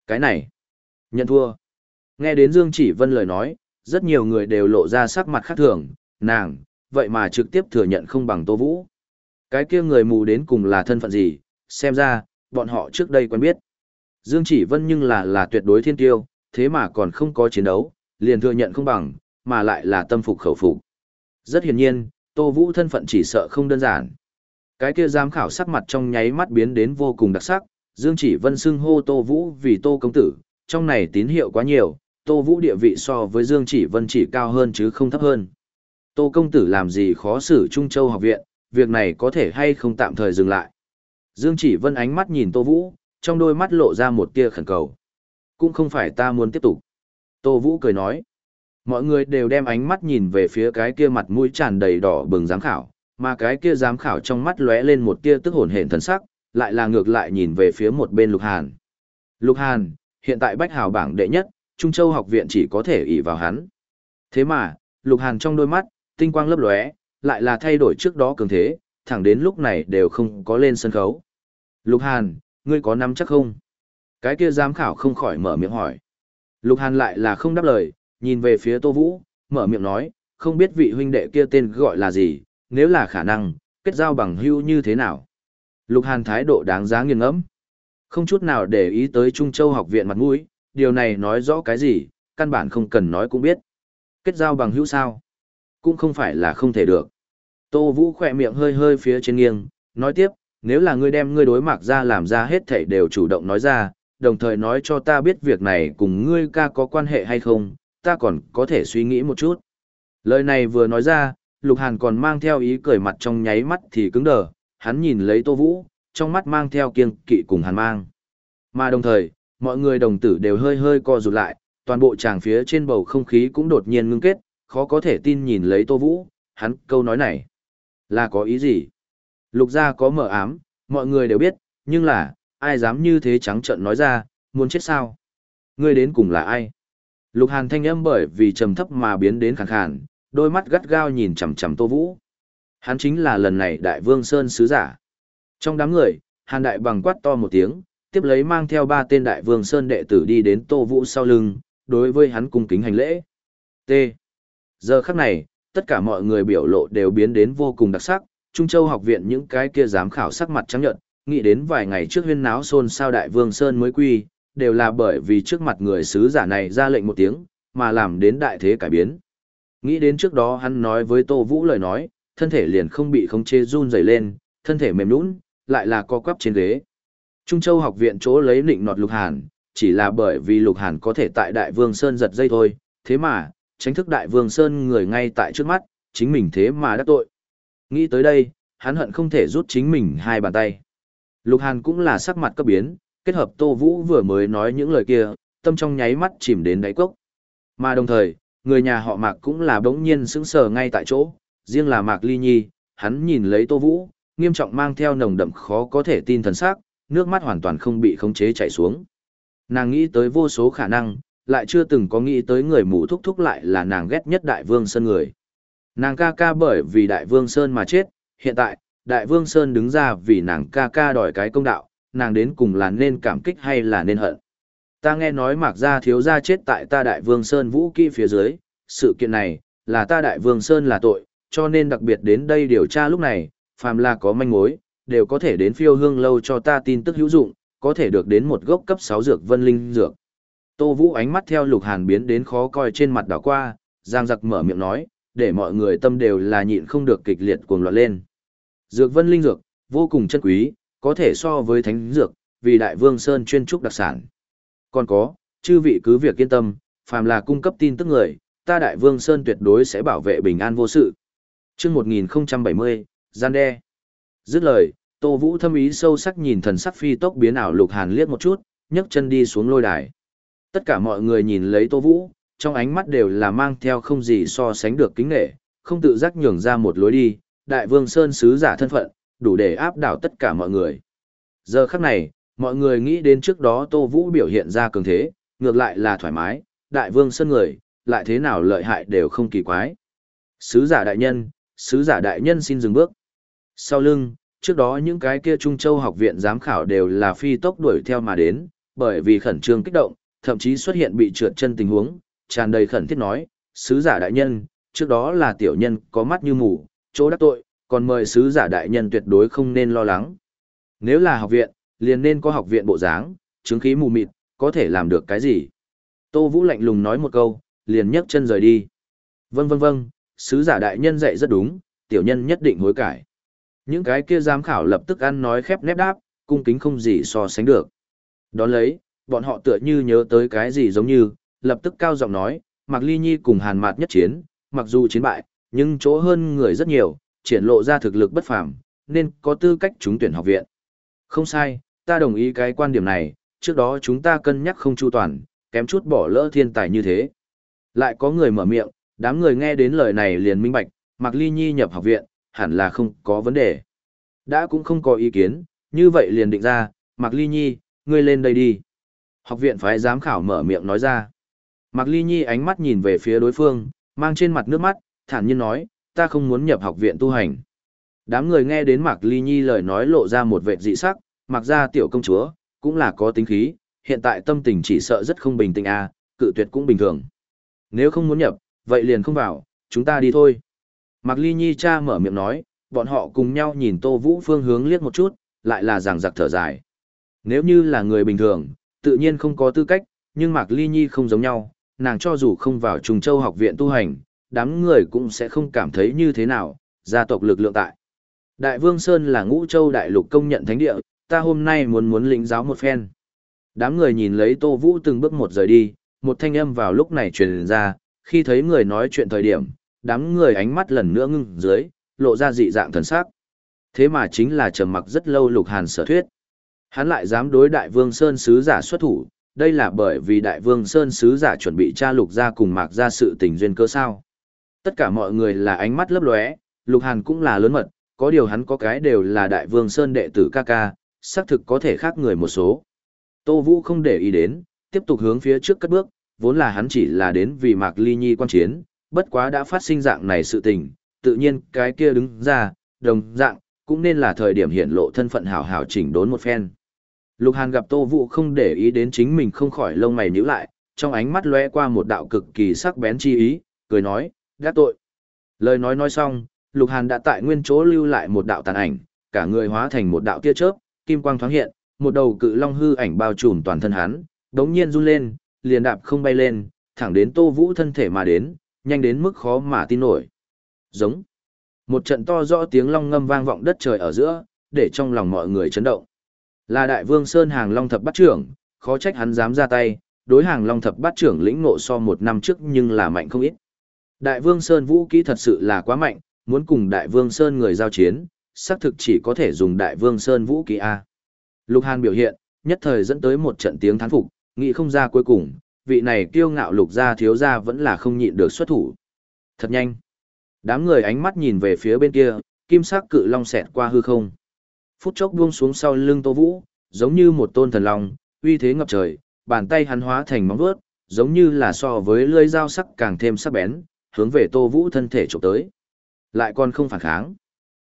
Cái này, nhận thua. Nghe đến Dương Chỉ Vân lời nói, rất nhiều người đều lộ ra sắc mặt khác thường, nàng, vậy mà trực tiếp thừa nhận không bằng Tô Vũ. Cái kia người mù đến cùng là thân phận gì, xem ra, bọn họ trước đây quen biết. Dương Chỉ Vân nhưng là là tuyệt đối thiên tiêu, thế mà còn không có chiến đấu, liền thừa nhận không bằng, mà lại là tâm phục khẩu phục. Rất hiển nhiên, Tô Vũ thân phận chỉ sợ không đơn giản. Cái kia giám khảo sắc mặt trong nháy mắt biến đến vô cùng đặc sắc, Dương Chỉ Vân xưng hô Tô Vũ vì Tô công tử, trong này tín hiệu quá nhiều, Tô Vũ địa vị so với Dương Chỉ Vân chỉ cao hơn chứ không thấp hơn. Tô công tử làm gì khó xử Trung Châu học viện, việc này có thể hay không tạm thời dừng lại. Dương Chỉ Vân ánh mắt nhìn Tô Vũ, trong đôi mắt lộ ra một tia khẩn cầu. Cũng không phải ta muốn tiếp tục. Tô Vũ cười nói. Mọi người đều đem ánh mắt nhìn về phía cái kia mặt mũi tràn đầy đỏ bừng giám khảo, mà cái kia giám khảo trong mắt lóe lên một tia tức hồn hển thần sắc, lại là ngược lại nhìn về phía một bên Lục Hàn. Lục Hàn, hiện tại Bách Hào bảng đệ nhất, Trung Châu học viện chỉ có thể ỷ vào hắn. Thế mà, Lục Hàn trong đôi mắt, tinh quang lấp lóe, lại là thay đổi trước đó cường thế, thẳng đến lúc này đều không có lên sân khấu. Lục Hàn, ngươi có nắm chắc không? Cái kia giám khảo không khỏi mở miệng hỏi. Lục Hàn lại là không đáp lời, nhìn về phía Tô Vũ, mở miệng nói, không biết vị huynh đệ kia tên gọi là gì, nếu là khả năng, kết giao bằng hữu như thế nào. Lục Hàn thái độ đáng giá nghiêng ngẫm. Không chút nào để ý tới Trung Châu học viện mặt mũi, điều này nói rõ cái gì, căn bản không cần nói cũng biết. Kết giao bằng hữu sao? Cũng không phải là không thể được. Tô Vũ khỏe miệng hơi hơi phía trên nghiêng, nói tiếp, nếu là ngươi đem ngươi đối mặt ra làm ra hết thảy đều chủ động nói ra, đồng thời nói cho ta biết việc này cùng ngươi ca có quan hệ hay không, ta còn có thể suy nghĩ một chút. Lời này vừa nói ra, Lục Hàn còn mang theo ý cười mặt trong nháy mắt thì cứng đờ, hắn nhìn lấy Tô Vũ, trong mắt mang theo kiêng kỵ cùng hàn mang. Mà đồng thời, mọi người đồng tử đều hơi hơi co rụt lại, toàn bộ tràng phía trên bầu không khí cũng đột nhiên ngưng kết, khó có thể tin nhìn lấy Tô Vũ, hắn câu nói này là có ý gì? Lục gia có mở ám, mọi người đều biết, nhưng là, ai dám như thế trắng trợn nói ra, muốn chết sao? Ngươi đến cùng là ai? Lục Hàn thanh âm bởi vì trầm thấp mà biến đến khàn khàn, đôi mắt gắt gao nhìn chằm chằm Tô Vũ. Hắn chính là lần này Đại Vương Sơn sứ giả. Trong đám người, Hàn Đại bằng quát to một tiếng, tiếp lấy mang theo ba tên Đại Vương Sơn đệ tử đi đến Tô Vũ sau lưng, đối với hắn cung kính hành lễ. T. Giờ khắc này, tất cả mọi người biểu lộ đều biến đến vô cùng đặc sắc, Trung Châu học viện những cái kia giám khảo sắc mặt trắng nhợt, nghĩ đến vài ngày trước huyên náo xôn xao Đại Vương Sơn mới quy, đều là bởi vì trước mặt người sứ giả này ra lệnh một tiếng, mà làm đến đại thế cải biến. Nghĩ đến trước đó hắn nói với Tô Vũ lời nói, thân thể liền không bị khống chế run rẩy lên, thân thể mềm nhũn, lại là co quắp trên ghế. Trung Châu học viện chỗ lấy định nọt Lục Hàn, chỉ là bởi vì Lục Hàn có thể tại Đại Vương Sơn giật dây thôi, thế mà, tránh thức Đại Vương Sơn người ngay tại trước mắt, chính mình thế mà đắc tội. Nghĩ tới đây, hắn hận không thể rút chính mình hai bàn tay. Lục Hàn cũng là sắc mặt cấp biến, kết hợp Tô Vũ vừa mới nói những lời kia, tâm trong nháy mắt chìm đến đáy cốc. Mà đồng thời, người nhà họ Mạc cũng là bỗng nhiên sững sờ ngay tại chỗ, riêng là Mạc Ly Nhi, hắn nhìn lấy Tô Vũ, nghiêm trọng mang theo nồng đậm khó có thể tin thần sắc, nước mắt hoàn toàn không bị khống chế chảy xuống. Nàng nghĩ tới vô số khả năng, lại chưa từng có nghĩ tới người mù thúc thúc lại là nàng ghét nhất Đại Vương Sơn người. Nàng ca ca bởi vì Đại Vương Sơn mà chết, hiện tại, Đại Vương Sơn đứng ra vì nàng ca ca đòi cái công đạo, nàng đến cùng là nên cảm kích hay là nên hận. Ta nghe nói Mạc Gia thiếu gia chết tại ta Đại Vương Sơn vũ kỹ phía dưới, sự kiện này, là ta Đại Vương Sơn là tội, cho nên đặc biệt đến đây điều tra lúc này, phàm là có manh mối, đều có thể đến phiêu hương lâu cho ta tin tức hữu dụng, có thể được đến một gốc cấp 6 dược vân linh dược. Tô Vũ ánh mắt theo Lục Hàn biến đến khó coi trên mặt đảo qua, Giang giặc mở miệng nói, để mọi người tâm đều là nhịn không được kịch liệt cuồng loạn lên. Dược vân linh dược, vô cùng chân quý, có thể so với thánh dược, vì Đại Vương Sơn chuyên trúc đặc sản. Còn có, chư vị cứ việc yên tâm, phàm là cung cấp tin tức người, ta Đại Vương Sơn tuyệt đối sẽ bảo vệ bình an vô sự. chương 1070, Gian Đe. Dứt lời, Tô Vũ thâm ý sâu sắc nhìn thần sắc phi tốc biến ảo lục hàn liếc một chút, nhấc chân đi xuống lôi đài. Tất cả mọi người nhìn lấy Tô Vũ, trong ánh mắt đều là mang theo không gì so sánh được kính nghệ, không tự giác nhường ra một lối đi, Đại Vương Sơn sứ giả thân phận, đủ để áp đảo tất cả mọi người. Giờ khắc này, mọi người nghĩ đến trước đó Tô Vũ biểu hiện ra cường thế, ngược lại là thoải mái, đại vương sân người, lại thế nào lợi hại đều không kỳ quái. Sứ giả đại nhân, sứ giả đại nhân xin dừng bước. Sau lưng, trước đó những cái kia Trung Châu học viện giám khảo đều là phi tốc đuổi theo mà đến, bởi vì khẩn trương kích động, thậm chí xuất hiện bị trượt chân tình huống, tràn đầy khẩn thiết nói, sứ giả đại nhân, trước đó là tiểu nhân có mắt như mù, chỗ đắc tội, còn mời sứ giả đại nhân tuyệt đối không nên lo lắng. Nếu là học viện, liền nên có học viện bộ dáng, chứng khí mù mịt, có thể làm được cái gì? Tô Vũ lạnh lùng nói một câu, liền nhấc chân rời đi. Vâng vâng vâng, sứ giả đại nhân dạy rất đúng, tiểu nhân nhất định hối cải. Những cái kia giám khảo lập tức ăn nói khép nép đáp, cung kính không gì so sánh được. Đón lấy, bọn họ tựa như nhớ tới cái gì giống như, lập tức cao giọng nói, Mạc Ly Nhi cùng Hàn Mạt nhất chiến, mặc dù chiến bại, nhưng chỗ hơn người rất nhiều, triển lộ ra thực lực bất phàm, nên có tư cách trúng tuyển học viện. Không sai, ta đồng ý cái quan điểm này, trước đó chúng ta cân nhắc không chu toàn, kém chút bỏ lỡ thiên tài như thế. Lại có người mở miệng, đám người nghe đến lời này liền minh bạch, Mạc Ly Nhi nhập học viện, hẳn là không có vấn đề. Đã cũng không có ý kiến, như vậy liền định ra, Mạc Ly Nhi, ngươi lên đây đi. Học viện phái giám khảo mở miệng nói ra. Mạc Ly Nhi ánh mắt nhìn về phía đối phương, mang trên mặt nước mắt, thản nhiên nói, ta không muốn nhập học viện tu hành. Đám người nghe đến Mạc Ly Nhi lời nói lộ ra một vệt dị sắc, mặc ra tiểu công chúa, cũng là có tính khí, hiện tại tâm tình chỉ sợ rất không bình tĩnh à, cự tuyệt cũng bình thường. Nếu không muốn nhập, vậy liền không vào, chúng ta đi thôi. Mạc Ly Nhi cha mở miệng nói, bọn họ cùng nhau nhìn Tô Vũ phương hướng liếc một chút, lại là giằng giặc thở dài. Nếu như là người bình thường, tự nhiên không có tư cách, nhưng Mạc Ly Nhi không giống nhau, nàng cho dù không vào Trùng Châu học viện tu hành, đám người cũng sẽ không cảm thấy như thế nào, gia tộc lực lượng tại. Đại Vương Sơn là ngũ châu đại lục công nhận thánh địa, ta hôm nay muốn muốn lĩnh giáo một phen. Đám người nhìn lấy Tô Vũ từng bước một rời đi, một thanh âm vào lúc này truyền ra, khi thấy người nói chuyện thời điểm, đám người ánh mắt lần nữa ngưng dưới, lộ ra dị dạng thần sắc. Thế mà chính là trầm mặc rất lâu Lục Hàn sở thuyết. Hắn lại dám đối Đại Vương Sơn sứ giả xuất thủ, đây là bởi vì Đại Vương Sơn sứ giả chuẩn bị tra Lục ra cùng Mạc ra sự tình duyên cơ sao. Tất cả mọi người là ánh mắt lấp lóe, Lục Hàn cũng là lớn mật, có điều hắn có cái đều là Đại Vương Sơn đệ tử ca ca, xác thực có thể khác người một số. Tô Vũ không để ý đến, tiếp tục hướng phía trước cất bước, vốn là hắn chỉ là đến vì Mạc Ly Nhi quan chiến, bất quá đã phát sinh dạng này sự tình, tự nhiên cái kia đứng ra, đồng dạng, cũng nên là thời điểm hiện lộ thân phận hảo hảo chỉnh đốn một phen. Lục Hàn gặp Tô Vũ không để ý đến chính mình không khỏi lông mày nhíu lại, trong ánh mắt lóe qua một đạo cực kỳ sắc bén chi ý, cười nói, gác tội. Lời nói nói xong, Lục Hàn đã tại nguyên chỗ lưu lại một đạo tàn ảnh, cả người hóa thành một đạo tia chớp, kim quang thoáng hiện, một đầu cự long hư ảnh bao trùm toàn thân hắn, đống nhiên run lên, liền đạp không bay lên, thẳng đến Tô Vũ thân thể mà đến, nhanh đến mức khó mà tin nổi. Giống. Một trận to rõ tiếng long ngâm vang vọng đất trời ở giữa, để trong lòng mọi người chấn động. Là đại vương Sơn hàng long thập bát trưởng, khó trách hắn dám ra tay, đối hàng long thập bát trưởng lĩnh ngộ so một năm trước nhưng là mạnh không ít. Đại vương Sơn vũ kỹ thật sự là quá mạnh, muốn cùng đại vương Sơn người giao chiến, xác thực chỉ có thể dùng đại vương Sơn vũ kỹ A. Lục Hàn biểu hiện, nhất thời dẫn tới một trận tiếng thán phục, nghĩ không ra cuối cùng, vị này kiêu ngạo lục gia thiếu gia vẫn là không nhịn được xuất thủ. Thật nhanh. Đám người ánh mắt nhìn về phía bên kia, kim sắc cự long xẹt qua hư không. Phút chốc buông xuống sau lưng Tô Vũ, giống như một tôn thần long, uy thế ngập trời, bàn tay hắn hóa thành móng vuốt, giống như là so với lưỡi dao sắc càng thêm sắc bén, hướng về Tô Vũ thân thể chụp tới. Lại còn không phản kháng.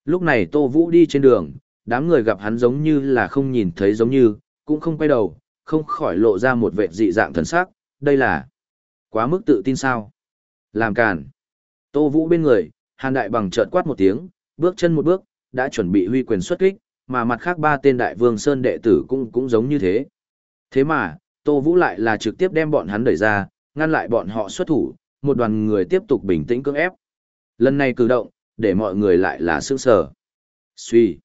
Lúc này Tô Vũ đi trên đường, đám người gặp hắn giống như là không nhìn thấy giống như, cũng không quay đầu, không khỏi lộ ra một vẻ dị dạng thần sắc, đây là quá mức tự tin sao. Làm cản Tô Vũ bên người, Hàn Đại bằng chợt quát một tiếng, bước chân một bước, đã chuẩn bị huy quyền xuất kích, mà mặt khác ba tên Đại Vương Sơn đệ tử cũng cũng giống như thế. Thế mà, Tô Vũ lại là trực tiếp đem bọn hắn đẩy ra, ngăn lại bọn họ xuất thủ, một đoàn người tiếp tục bình tĩnh cưỡng ép. Lần này cử động, để mọi người lại là sững sờ. Suy.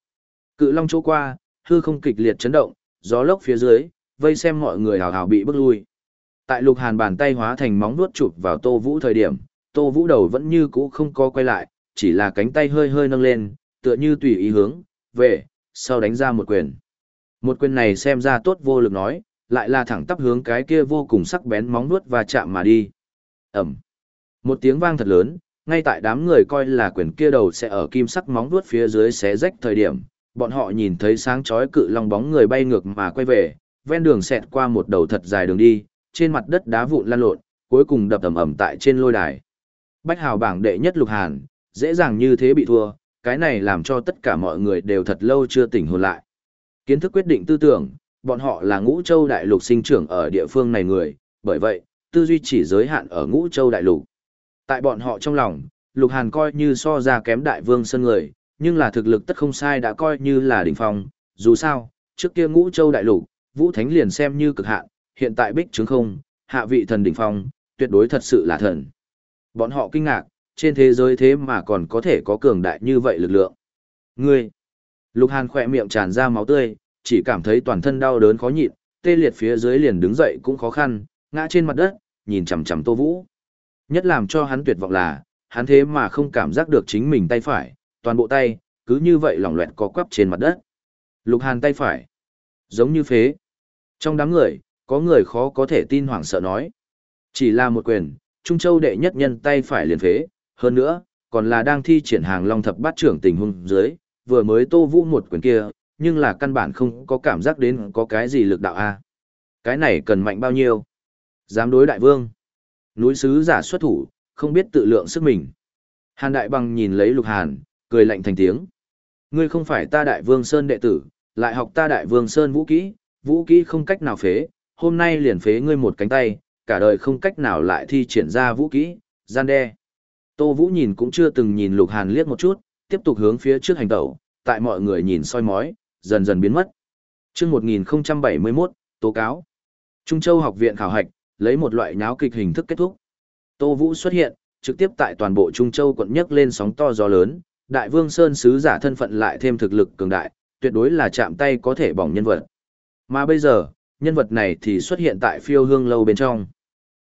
Cự long chỗ qua, hư không kịch liệt chấn động, gió lốc phía dưới, vây xem mọi người hào hào bị bước lui. Tại lục hàn bàn tay hóa thành móng vuốt chụp vào tô vũ thời điểm, tô vũ đầu vẫn như cũ không có quay lại, chỉ là cánh tay hơi hơi nâng lên, tựa như tùy ý hướng, về, sau đánh ra một quyền. Một quyền này xem ra tốt vô lực nói, lại là thẳng tắp hướng cái kia vô cùng sắc bén móng vuốt và chạm mà đi. Ẩm. Một tiếng vang thật lớn, ngay tại đám người coi là quyền kia đầu sẽ ở kim sắc móng vuốt phía dưới xé rách thời điểm, bọn họ nhìn thấy sáng chói cự long bóng người bay ngược mà quay về, ven đường xẹt qua một đầu thật dài đường đi, trên mặt đất đá vụn lăn lộn, cuối cùng đập ầm ầm tại trên lôi đài. Bách Hào bảng đệ nhất Lục Hàn, dễ dàng như thế bị thua, cái này làm cho tất cả mọi người đều thật lâu chưa tỉnh hồn lại. Kiến thức quyết định tư tưởng, bọn họ là Ngũ Châu đại lục sinh trưởng ở địa phương này người, bởi vậy, tư duy chỉ giới hạn ở Ngũ Châu đại lục. Tại bọn họ trong lòng, Lục Hàn coi như so ra kém đại vương sân người, nhưng là thực lực tất không sai đã coi như là đỉnh phong, dù sao, trước kia ngũ châu đại lục, vũ thánh liền xem như cực hạn, hiện tại bích chứng không, hạ vị thần đỉnh phong, tuyệt đối thật sự là thần. Bọn họ kinh ngạc, trên thế giới thế mà còn có thể có cường đại như vậy lực lượng. Ngươi! Lục Hàn khỏe miệng tràn ra máu tươi, chỉ cảm thấy toàn thân đau đớn khó nhịn, tê liệt phía dưới liền đứng dậy cũng khó khăn, ngã trên mặt đất, nhìn chằm chằm Tô Vũ. Nhất làm cho hắn tuyệt vọng là, hắn thế mà không cảm giác được chính mình tay phải, toàn bộ tay, cứ như vậy lỏng loẹt có quắp trên mặt đất. Lục Hàn tay phải, giống như phế. Trong đám người, có người khó có thể tin hoảng sợ nói. Chỉ là một quyền, Trung Châu đệ nhất nhân tay phải liền phế, hơn nữa, còn là đang thi triển hàng long thập bát trưởng tình hung dưới, vừa mới tô vũ một quyền kia, nhưng là căn bản không có cảm giác đến có cái gì lực đạo a. Cái này cần mạnh bao nhiêu? Dám đối đại vương. Núi sứ giả xuất thủ, không biết tự lượng sức mình. Hàn Đại Bằng nhìn lấy Lục Hàn, cười lạnh thành tiếng. Ngươi không phải ta Đại Vương Sơn đệ tử, lại học ta Đại Vương Sơn vũ kỹ, vũ kỹ không cách nào phế, hôm nay liền phế ngươi một cánh tay, cả đời không cách nào lại thi triển ra vũ kỹ, gian đe. Tô Vũ nhìn cũng chưa từng nhìn Lục Hàn liếc một chút, tiếp tục hướng phía trước hành tẩu, tại mọi người nhìn soi mói, dần dần biến mất. Chương 1071, tố cáo. Trung Châu học viện khảo hạch, lấy một loại nháo kịch hình thức kết thúc. Tô Vũ xuất hiện, trực tiếp tại toàn bộ Trung Châu quận nhấc lên sóng to gió lớn, Đại Vương Sơn sứ giả thân phận lại thêm thực lực cường đại, tuyệt đối là chạm tay có thể bỏng nhân vật. Mà bây giờ, nhân vật này thì xuất hiện tại phiêu hương lâu bên trong.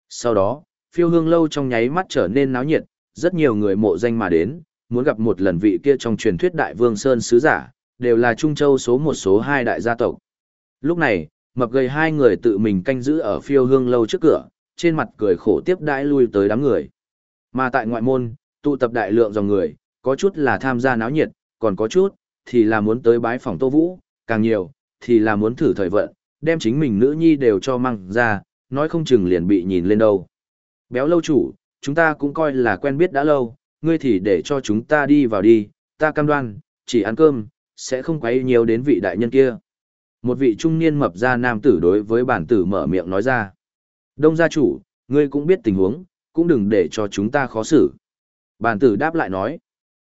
Sau đó, phiêu hương lâu trong nháy mắt trở nên náo nhiệt, rất nhiều người mộ danh mà đến, muốn gặp một lần vị kia trong truyền thuyết Đại Vương Sơn sứ giả, đều là Trung Châu số một số hai đại gia tộc. Lúc này, mập gầy hai người tự mình canh giữ ở phiêu hương lâu trước cửa, trên mặt cười khổ tiếp đãi lui tới đám người. Mà tại ngoại môn, tụ tập đại lượng dòng người, có chút là tham gia náo nhiệt, còn có chút, thì là muốn tới bái phòng Tô Vũ, càng nhiều, thì là muốn thử thời vận, đem chính mình nữ nhi đều cho mang ra, nói không chừng liền bị nhìn lên đâu. Béo lâu chủ, chúng ta cũng coi là quen biết đã lâu, ngươi thì để cho chúng ta đi vào đi, ta cam đoan, chỉ ăn cơm, sẽ không quấy nhiều đến vị đại nhân kia. Một vị trung niên mập ra nam tử đối với bản tử mở miệng nói ra. Đông gia chủ, ngươi cũng biết tình huống, cũng đừng để cho chúng ta khó xử. Bản tử đáp lại nói.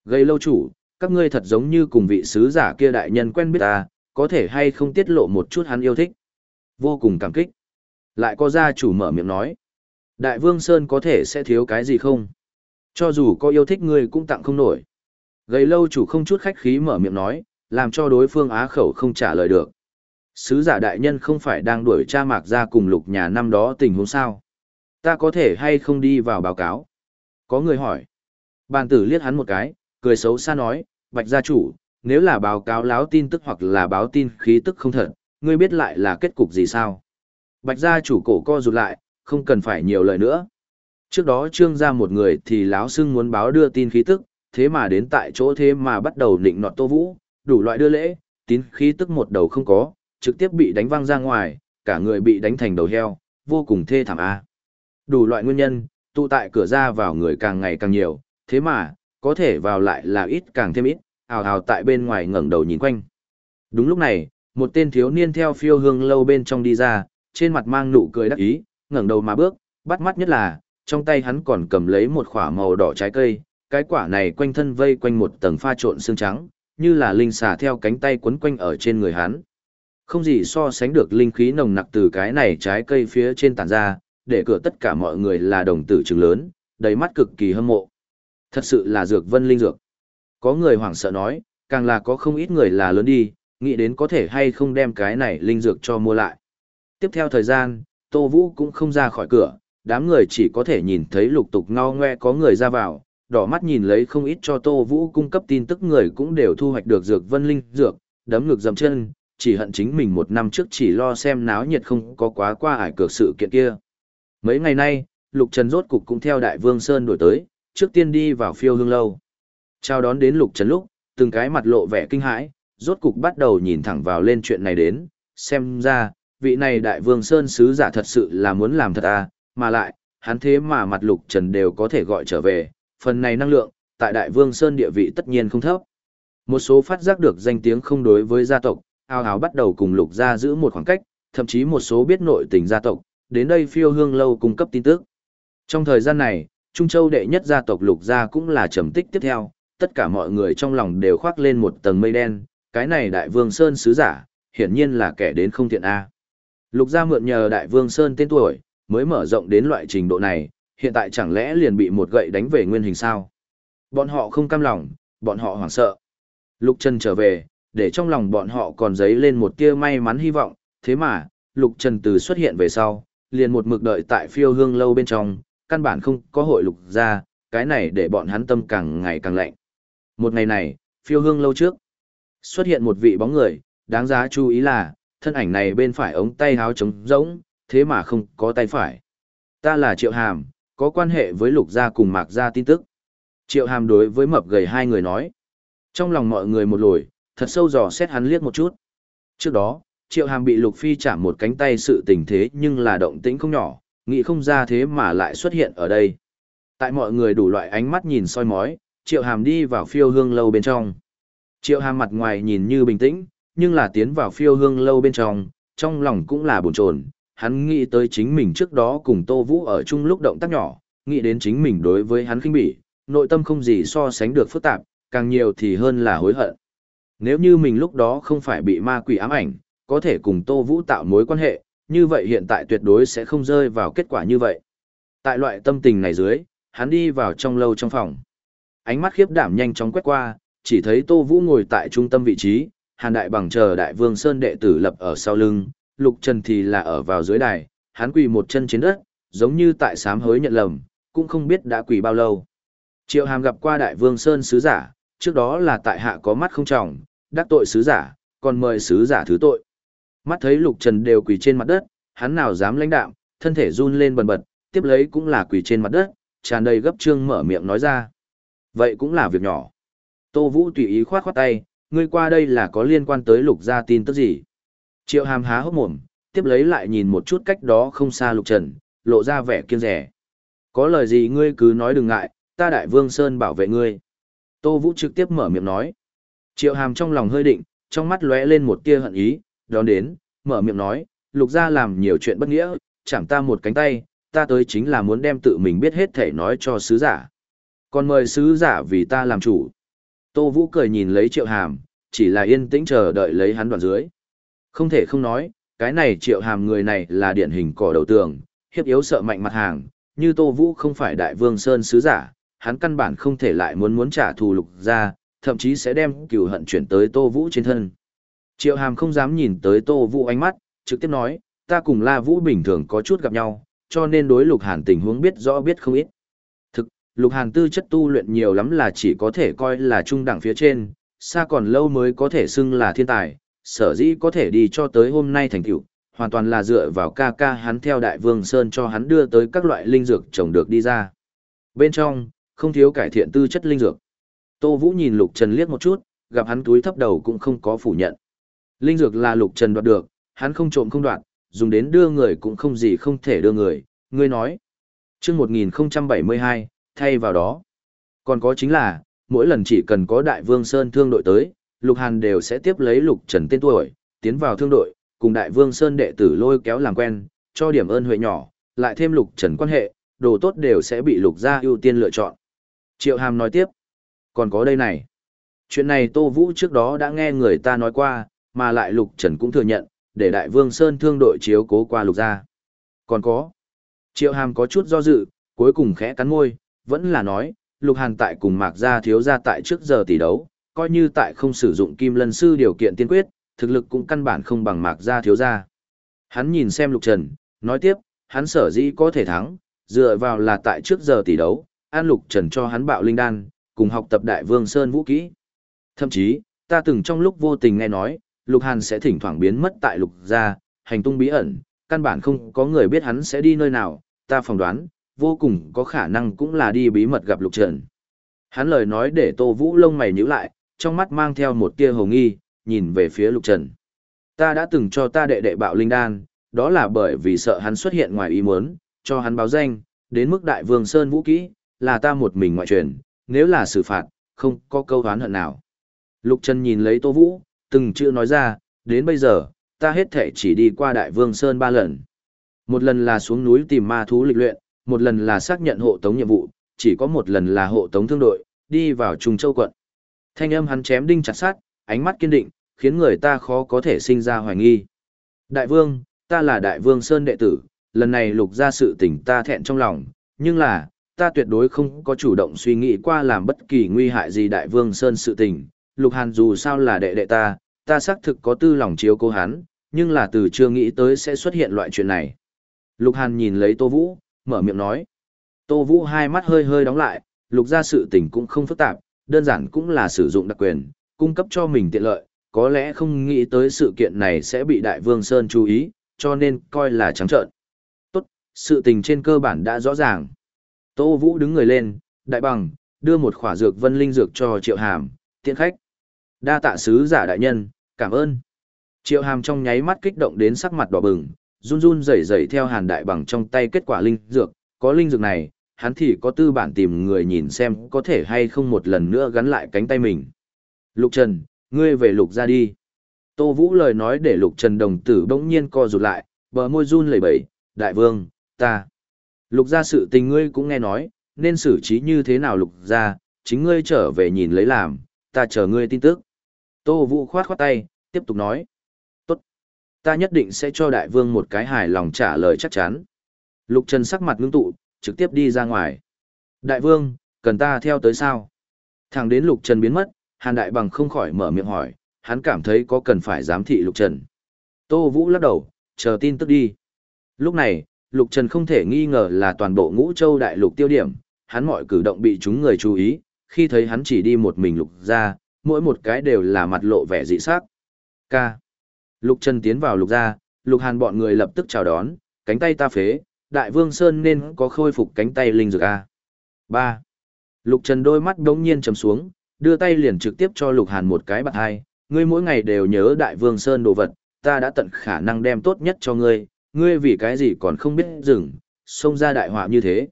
Gây lâu chủ, các ngươi thật giống như cùng vị sứ giả kia đại nhân quen biết ta, có thể hay không tiết lộ một chút hắn yêu thích. Vô cùng cảm kích. Lại có gia chủ mở miệng nói. Đại vương Sơn có thể sẽ thiếu cái gì không? Cho dù có yêu thích ngươi cũng tặng không nổi. Gây lâu chủ không chút khách khí mở miệng nói, làm cho đối phương á khẩu không trả lời được. Sứ giả đại nhân không phải đang đuổi cha mạc ra cùng lục nhà năm đó tình huống sao. Ta có thể hay không đi vào báo cáo? Có người hỏi. Bàn tử liếc hắn một cái, cười xấu xa nói, bạch gia chủ, nếu là báo cáo láo tin tức hoặc là báo tin khí tức không thật, ngươi biết lại là kết cục gì sao? Bạch gia chủ cổ co rụt lại, không cần phải nhiều lời nữa. Trước đó trương ra một người thì láo xưng muốn báo đưa tin khí tức, thế mà đến tại chỗ thế mà bắt đầu định nọt tô vũ, đủ loại đưa lễ, tín khí tức một đầu không có, trực tiếp bị đánh văng ra ngoài, cả người bị đánh thành đầu heo, vô cùng thê thảm a. Đủ loại nguyên nhân, tụ tại cửa ra vào người càng ngày càng nhiều, thế mà, có thể vào lại là ít càng thêm ít, ào ào tại bên ngoài ngẩng đầu nhìn quanh. Đúng lúc này, một tên thiếu niên theo phiêu hương lâu bên trong đi ra, trên mặt mang nụ cười đắc ý, ngẩng đầu mà bước, bắt mắt nhất là, trong tay hắn còn cầm lấy một quả màu đỏ trái cây, cái quả này quanh thân vây quanh một tầng pha trộn xương trắng, như là linh xà theo cánh tay quấn quanh ở trên người hắn. Không gì so sánh được linh khí nồng nặc từ cái này trái cây phía trên tản ra, để cửa tất cả mọi người là đồng tử trừng lớn, đầy mắt cực kỳ hâm mộ. Thật sự là dược vân linh dược. Có người hoảng sợ nói, càng là có không ít người là lớn đi, nghĩ đến có thể hay không đem cái này linh dược cho mua lại. Tiếp theo thời gian, Tô Vũ cũng không ra khỏi cửa, đám người chỉ có thể nhìn thấy lục tục ngao ngoe có người ra vào, đỏ mắt nhìn lấy không ít cho Tô Vũ cung cấp tin tức người cũng đều thu hoạch được dược vân linh dược, đấm ngực dầm chân, chỉ hận chính mình một năm trước chỉ lo xem náo nhiệt không có quá qua ải cược sự kiện kia. Mấy ngày nay, Lục Trần rốt cục cũng theo Đại Vương Sơn đổi tới, trước tiên đi vào phiêu hương lâu. Chào đón đến Lục Trần lúc, từng cái mặt lộ vẻ kinh hãi, rốt cục bắt đầu nhìn thẳng vào lên chuyện này đến, xem ra, vị này Đại Vương Sơn sứ giả thật sự là muốn làm thật à, mà lại, hắn thế mà mặt Lục Trần đều có thể gọi trở về, phần này năng lượng, tại Đại Vương Sơn địa vị tất nhiên không thấp. Một số phát giác được danh tiếng không đối với gia tộc, ao ào bắt đầu cùng lục gia giữ một khoảng cách, thậm chí một số biết nội tình gia tộc, đến đây phiêu hương lâu cung cấp tin tức. Trong thời gian này, Trung Châu đệ nhất gia tộc lục gia cũng là trầm tích tiếp theo, tất cả mọi người trong lòng đều khoác lên một tầng mây đen, cái này đại vương Sơn sứ giả, hiển nhiên là kẻ đến không thiện A. Lục gia mượn nhờ đại vương Sơn tên tuổi, mới mở rộng đến loại trình độ này, hiện tại chẳng lẽ liền bị một gậy đánh về nguyên hình sao? Bọn họ không cam lòng, bọn họ hoảng sợ. Lục Trần trở về, để trong lòng bọn họ còn dấy lên một tia may mắn hy vọng, thế mà, Lục Trần từ xuất hiện về sau, liền một mực đợi tại phiêu hương lâu bên trong, căn bản không có hội lục ra, cái này để bọn hắn tâm càng ngày càng lạnh. Một ngày này, phiêu hương lâu trước, xuất hiện một vị bóng người, đáng giá chú ý là, thân ảnh này bên phải ống tay háo trống rỗng, thế mà không có tay phải. Ta là Triệu Hàm, có quan hệ với lục gia cùng mạc gia tin tức. Triệu Hàm đối với mập gầy hai người nói. Trong lòng mọi người một lồi, thật sâu dò xét hắn liếc một chút. Trước đó, Triệu Hàm bị Lục Phi chạm một cánh tay sự tình thế nhưng là động tĩnh không nhỏ, nghĩ không ra thế mà lại xuất hiện ở đây. Tại mọi người đủ loại ánh mắt nhìn soi mói, Triệu Hàm đi vào phiêu hương lâu bên trong. Triệu Hàm mặt ngoài nhìn như bình tĩnh, nhưng là tiến vào phiêu hương lâu bên trong, trong lòng cũng là buồn chồn. Hắn nghĩ tới chính mình trước đó cùng Tô Vũ ở chung lúc động tác nhỏ, nghĩ đến chính mình đối với hắn khinh bỉ, nội tâm không gì so sánh được phức tạp, càng nhiều thì hơn là hối hận. Nếu như mình lúc đó không phải bị ma quỷ ám ảnh, có thể cùng Tô Vũ tạo mối quan hệ, như vậy hiện tại tuyệt đối sẽ không rơi vào kết quả như vậy. Tại loại tâm tình này dưới, hắn đi vào trong lâu trong phòng. Ánh mắt khiếp đảm nhanh chóng quét qua, chỉ thấy Tô Vũ ngồi tại trung tâm vị trí, Hàn Đại bằng chờ Đại Vương Sơn đệ tử lập ở sau lưng, Lục Trần thì là ở vào dưới đài, hắn quỳ một chân trên đất, giống như tại sám hối nhận lầm, cũng không biết đã quỳ bao lâu. Triệu Hàm gặp qua Đại Vương Sơn sứ giả, trước đó là tại hạ có mắt không trọng, đắc tội sứ giả, còn mời sứ giả thứ tội. Mắt thấy Lục Trần đều quỳ trên mặt đất, hắn nào dám lãnh đạm, thân thể run lên bần bật, tiếp lấy cũng là quỳ trên mặt đất, tràn đầy gấp trương mở miệng nói ra. Vậy cũng là việc nhỏ. Tô Vũ tùy ý khoát khoát tay, ngươi qua đây là có liên quan tới lục gia tin tức gì? Triệu hàm há hốc mồm, tiếp lấy lại nhìn một chút cách đó không xa lục trần, lộ ra vẻ kiêng rẻ. Có lời gì ngươi cứ nói đừng ngại, ta đại vương Sơn bảo vệ ngươi. Tô Vũ trực tiếp mở miệng nói. Triệu hàm trong lòng hơi định, trong mắt lóe lên một tia hận ý, đón đến, mở miệng nói, lục gia làm nhiều chuyện bất nghĩa, chẳng ta một cánh tay, ta tới chính là muốn đem tự mình biết hết thể nói cho sứ giả. Còn mời sứ giả vì ta làm chủ. Tô Vũ cười nhìn lấy triệu hàm, chỉ là yên tĩnh chờ đợi lấy hắn đoạn dưới. Không thể không nói, cái này triệu hàm người này là điển hình cỏ đầu tường, hiếp yếu sợ mạnh mặt hàng, như Tô Vũ không phải đại vương Sơn sứ giả, hắn căn bản không thể lại muốn muốn trả thù lục ra, thậm chí sẽ đem cửu hận chuyển tới Tô Vũ trên thân. Triệu hàm không dám nhìn tới Tô Vũ ánh mắt, trực tiếp nói, ta cùng La Vũ bình thường có chút gặp nhau, cho nên đối lục hàn tình huống biết rõ biết không ít. Thực, lục hàn tư chất tu luyện nhiều lắm là chỉ có thể coi là trung đẳng phía trên, xa còn lâu mới có thể xưng là thiên tài, sở dĩ có thể đi cho tới hôm nay thành tựu hoàn toàn là dựa vào ca ca hắn theo đại vương Sơn cho hắn đưa tới các loại linh dược trồng được đi ra. Bên trong, không thiếu cải thiện tư chất linh dược. Tô Vũ nhìn Lục Trần liếc một chút, gặp hắn túi thấp đầu cũng không có phủ nhận. Linh dược là Lục Trần đoạt được, hắn không trộm không đoạt, dùng đến đưa người cũng không gì không thể đưa người, ngươi nói. chương 1072, thay vào đó. Còn có chính là, mỗi lần chỉ cần có Đại Vương Sơn thương đội tới, Lục Hàn đều sẽ tiếp lấy Lục Trần tên tuổi, tiến vào thương đội, cùng Đại Vương Sơn đệ tử lôi kéo làm quen, cho điểm ơn huệ nhỏ, lại thêm Lục Trần quan hệ, đồ tốt đều sẽ bị Lục gia ưu tiên lựa chọn. Triệu Hàm nói tiếp, còn có đây này. Chuyện này Tô Vũ trước đó đã nghe người ta nói qua, mà lại Lục Trần cũng thừa nhận, để Đại Vương Sơn thương đội chiếu cố qua Lục gia. Còn có. Triệu Hàm có chút do dự, cuối cùng khẽ cắn môi, vẫn là nói, Lục Hàn tại cùng Mạc Gia thiếu gia tại trước giờ tỷ đấu, coi như tại không sử dụng Kim Lân Sư điều kiện tiên quyết, thực lực cũng căn bản không bằng Mạc Gia thiếu gia. Hắn nhìn xem Lục Trần, nói tiếp, hắn sở dĩ có thể thắng, dựa vào là tại trước giờ tỷ đấu, An Lục Trần cho hắn bạo linh đan, cùng học tập Đại Vương Sơn vũ kỹ. Thậm chí, ta từng trong lúc vô tình nghe nói, Lục Hàn sẽ thỉnh thoảng biến mất tại Lục Gia, hành tung bí ẩn, căn bản không có người biết hắn sẽ đi nơi nào, ta phỏng đoán, vô cùng có khả năng cũng là đi bí mật gặp Lục Trần. Hắn lời nói để Tô Vũ lông mày nhíu lại, trong mắt mang theo một tia hồng nghi, nhìn về phía Lục Trần. Ta đã từng cho ta đệ đệ bạo linh đan, đó là bởi vì sợ hắn xuất hiện ngoài ý muốn, cho hắn báo danh, đến mức đại vương Sơn vũ kỹ, là ta một mình ngoại truyền, nếu là xử phạt, không có câu hán hận nào. Lục Trần nhìn lấy Tô Vũ, từng chữ nói ra, đến bây giờ, ta hết thể chỉ đi qua đại vương Sơn ba lần. Một lần là xuống núi tìm ma thú lịch luyện, một lần là xác nhận hộ tống nhiệm vụ, chỉ có một lần là hộ tống thương đội, đi vào Trung Châu quận. Thanh âm hắn chém đinh chặt sát, ánh mắt kiên định, khiến người ta khó có thể sinh ra hoài nghi. Đại vương, ta là đại vương Sơn đệ tử, lần này lục ra sự tình ta thẹn trong lòng, nhưng là, ta tuyệt đối không có chủ động suy nghĩ qua làm bất kỳ nguy hại gì đại vương Sơn sự tình. Lục Hàn dù sao là đệ đệ ta, ta xác thực có tư lòng chiếu cố hắn, nhưng là từ chưa nghĩ tới sẽ xuất hiện loại chuyện này. Lục Hàn nhìn lấy Tô Vũ, mở miệng nói. Tô Vũ hai mắt hơi hơi đóng lại, lục ra sự tình cũng không phức tạp, đơn giản cũng là sử dụng đặc quyền, cung cấp cho mình tiện lợi, có lẽ không nghĩ tới sự kiện này sẽ bị Đại Vương Sơn chú ý, cho nên coi là trắng trợn. Tốt, sự tình trên cơ bản đã rõ ràng. Tô Vũ đứng người lên, đại bằng, đưa một khỏa dược vân linh dược cho Triệu Hàm, tiện khách. Đa tạ sứ giả đại nhân, cảm ơn. Triệu Hàm trong nháy mắt kích động đến sắc mặt đỏ bừng, run run rẩy rẩy theo hàn đại bằng trong tay kết quả linh dược, có linh dược này, hắn thì có tư bản tìm người nhìn xem có thể hay không một lần nữa gắn lại cánh tay mình. Lục Trần, ngươi về lục ra đi. Tô Vũ lời nói để lục Trần đồng tử bỗng nhiên co rụt lại, bờ môi run lẩy bẩy, đại vương, ta. Lục gia sự tình ngươi cũng nghe nói, nên xử trí như thế nào lục gia, chính ngươi trở về nhìn lấy làm, ta chờ ngươi tin tức. Tô Vũ khoát khoát tay, tiếp tục nói. Tốt. Ta nhất định sẽ cho đại vương một cái hài lòng trả lời chắc chắn. Lục Trần sắc mặt ngưng tụ, trực tiếp đi ra ngoài. Đại vương, cần ta theo tới sao? Thẳng đến Lục Trần biến mất, Hàn Đại Bằng không khỏi mở miệng hỏi, hắn cảm thấy có cần phải giám thị Lục Trần. Tô Vũ lắc đầu, chờ tin tức đi. Lúc này, Lục Trần không thể nghi ngờ là toàn bộ ngũ châu đại lục tiêu điểm, hắn mọi cử động bị chúng người chú ý, khi thấy hắn chỉ đi một mình lục ra, mỗi một cái đều là mặt lộ vẻ dị sắc. K. Lục Trần tiến vào lục ra, lục hàn bọn người lập tức chào đón, cánh tay ta phế, đại vương Sơn nên có khôi phục cánh tay linh dược A. 3. Lục Trần đôi mắt đống nhiên trầm xuống, đưa tay liền trực tiếp cho lục hàn một cái bạc hai, ngươi mỗi ngày đều nhớ đại vương Sơn đồ vật, ta đã tận khả năng đem tốt nhất cho ngươi, ngươi vì cái gì còn không biết dừng, xông ra đại họa như thế.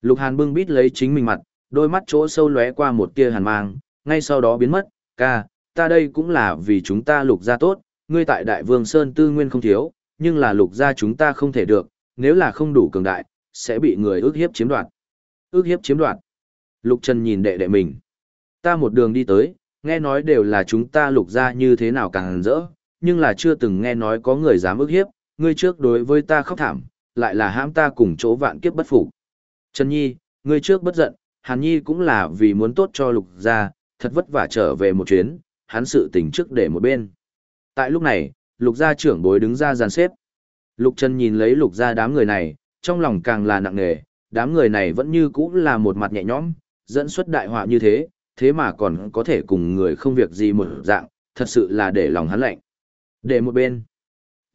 Lục Hàn bưng bít lấy chính mình mặt, đôi mắt chỗ sâu lóe qua một tia hàn mang, ngay sau đó biến mất, ca, ta đây cũng là vì chúng ta lục gia tốt, ngươi tại đại vương Sơn tư nguyên không thiếu, nhưng là lục gia chúng ta không thể được, nếu là không đủ cường đại, sẽ bị người ước hiếp chiếm đoạt. Ước hiếp chiếm đoạt. Lục Trần nhìn đệ đệ mình. Ta một đường đi tới, nghe nói đều là chúng ta lục gia như thế nào càng rỡ, nhưng là chưa từng nghe nói có người dám ước hiếp, ngươi trước đối với ta khóc thảm, lại là hãm ta cùng chỗ vạn kiếp bất phục. Trần Nhi, ngươi trước bất giận, Hàn Nhi cũng là vì muốn tốt cho lục gia, thật vất vả trở về một chuyến, hắn sự tình trước để một bên. Tại lúc này, lục gia trưởng bối đứng ra dàn xếp. Lục Trần nhìn lấy lục gia đám người này, trong lòng càng là nặng nề, đám người này vẫn như cũ là một mặt nhẹ nhõm, dẫn xuất đại họa như thế, thế mà còn có thể cùng người không việc gì một dạng, thật sự là để lòng hắn lạnh. Để một bên.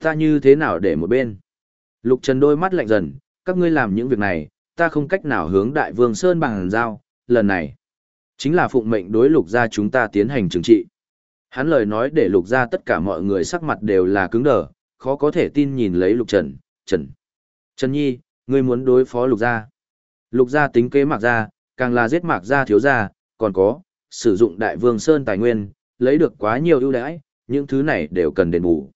Ta như thế nào để một bên? Lục Trần đôi mắt lạnh dần, các ngươi làm những việc này, ta không cách nào hướng Đại Vương Sơn bằng giao, lần này. Chính là phụng mệnh đối lục gia chúng ta tiến hành trừng trị. Hắn lời nói để lục gia tất cả mọi người sắc mặt đều là cứng đờ, khó có thể tin nhìn lấy lục trần, trần. Trần Nhi, ngươi muốn đối phó lục gia. Lục gia tính kế mạc gia, càng là giết mạc gia thiếu gia, còn có, sử dụng đại vương sơn tài nguyên, lấy được quá nhiều ưu đãi, những thứ này đều cần đền bù.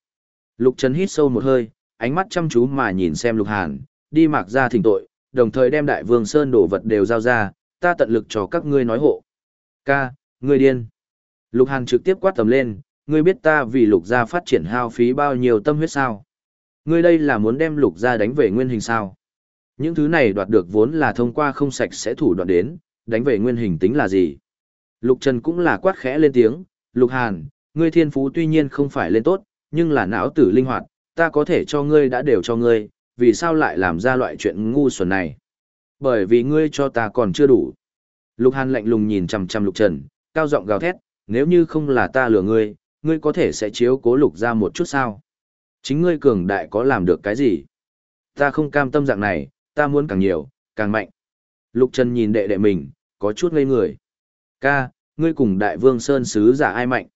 Lục Trần hít sâu một hơi, ánh mắt chăm chú mà nhìn xem Lục Hàn, đi mạc ra thỉnh tội, đồng thời đem đại vương sơn đổ vật đều giao ra, ta tận lực cho các ngươi nói hộ. Ca, ngươi điên. Lục Hàn trực tiếp quát tầm lên, ngươi biết ta vì lục gia phát triển hao phí bao nhiêu tâm huyết sao? Ngươi đây là muốn đem lục gia đánh về nguyên hình sao? Những thứ này đoạt được vốn là thông qua không sạch sẽ thủ đoạn đến, đánh về nguyên hình tính là gì? Lục Trần cũng là quát khẽ lên tiếng, Lục Hàn, ngươi thiên phú tuy nhiên không phải lên tốt, nhưng là não tử linh hoạt, ta có thể cho ngươi đã đều cho ngươi, vì sao lại làm ra loại chuyện ngu xuẩn này? Bởi vì ngươi cho ta còn chưa đủ. Lục Hàn lạnh lùng nhìn chằm chằm Lục Trần, cao giọng gào thét, nếu như không là ta lừa ngươi, ngươi có thể sẽ chiếu cố Lục ra một chút sao? Chính ngươi cường đại có làm được cái gì? Ta không cam tâm dạng này, ta muốn càng nhiều, càng mạnh. Lục Trần nhìn đệ đệ mình, có chút ngây người. Ca, ngươi cùng đại vương Sơn Sứ giả ai mạnh?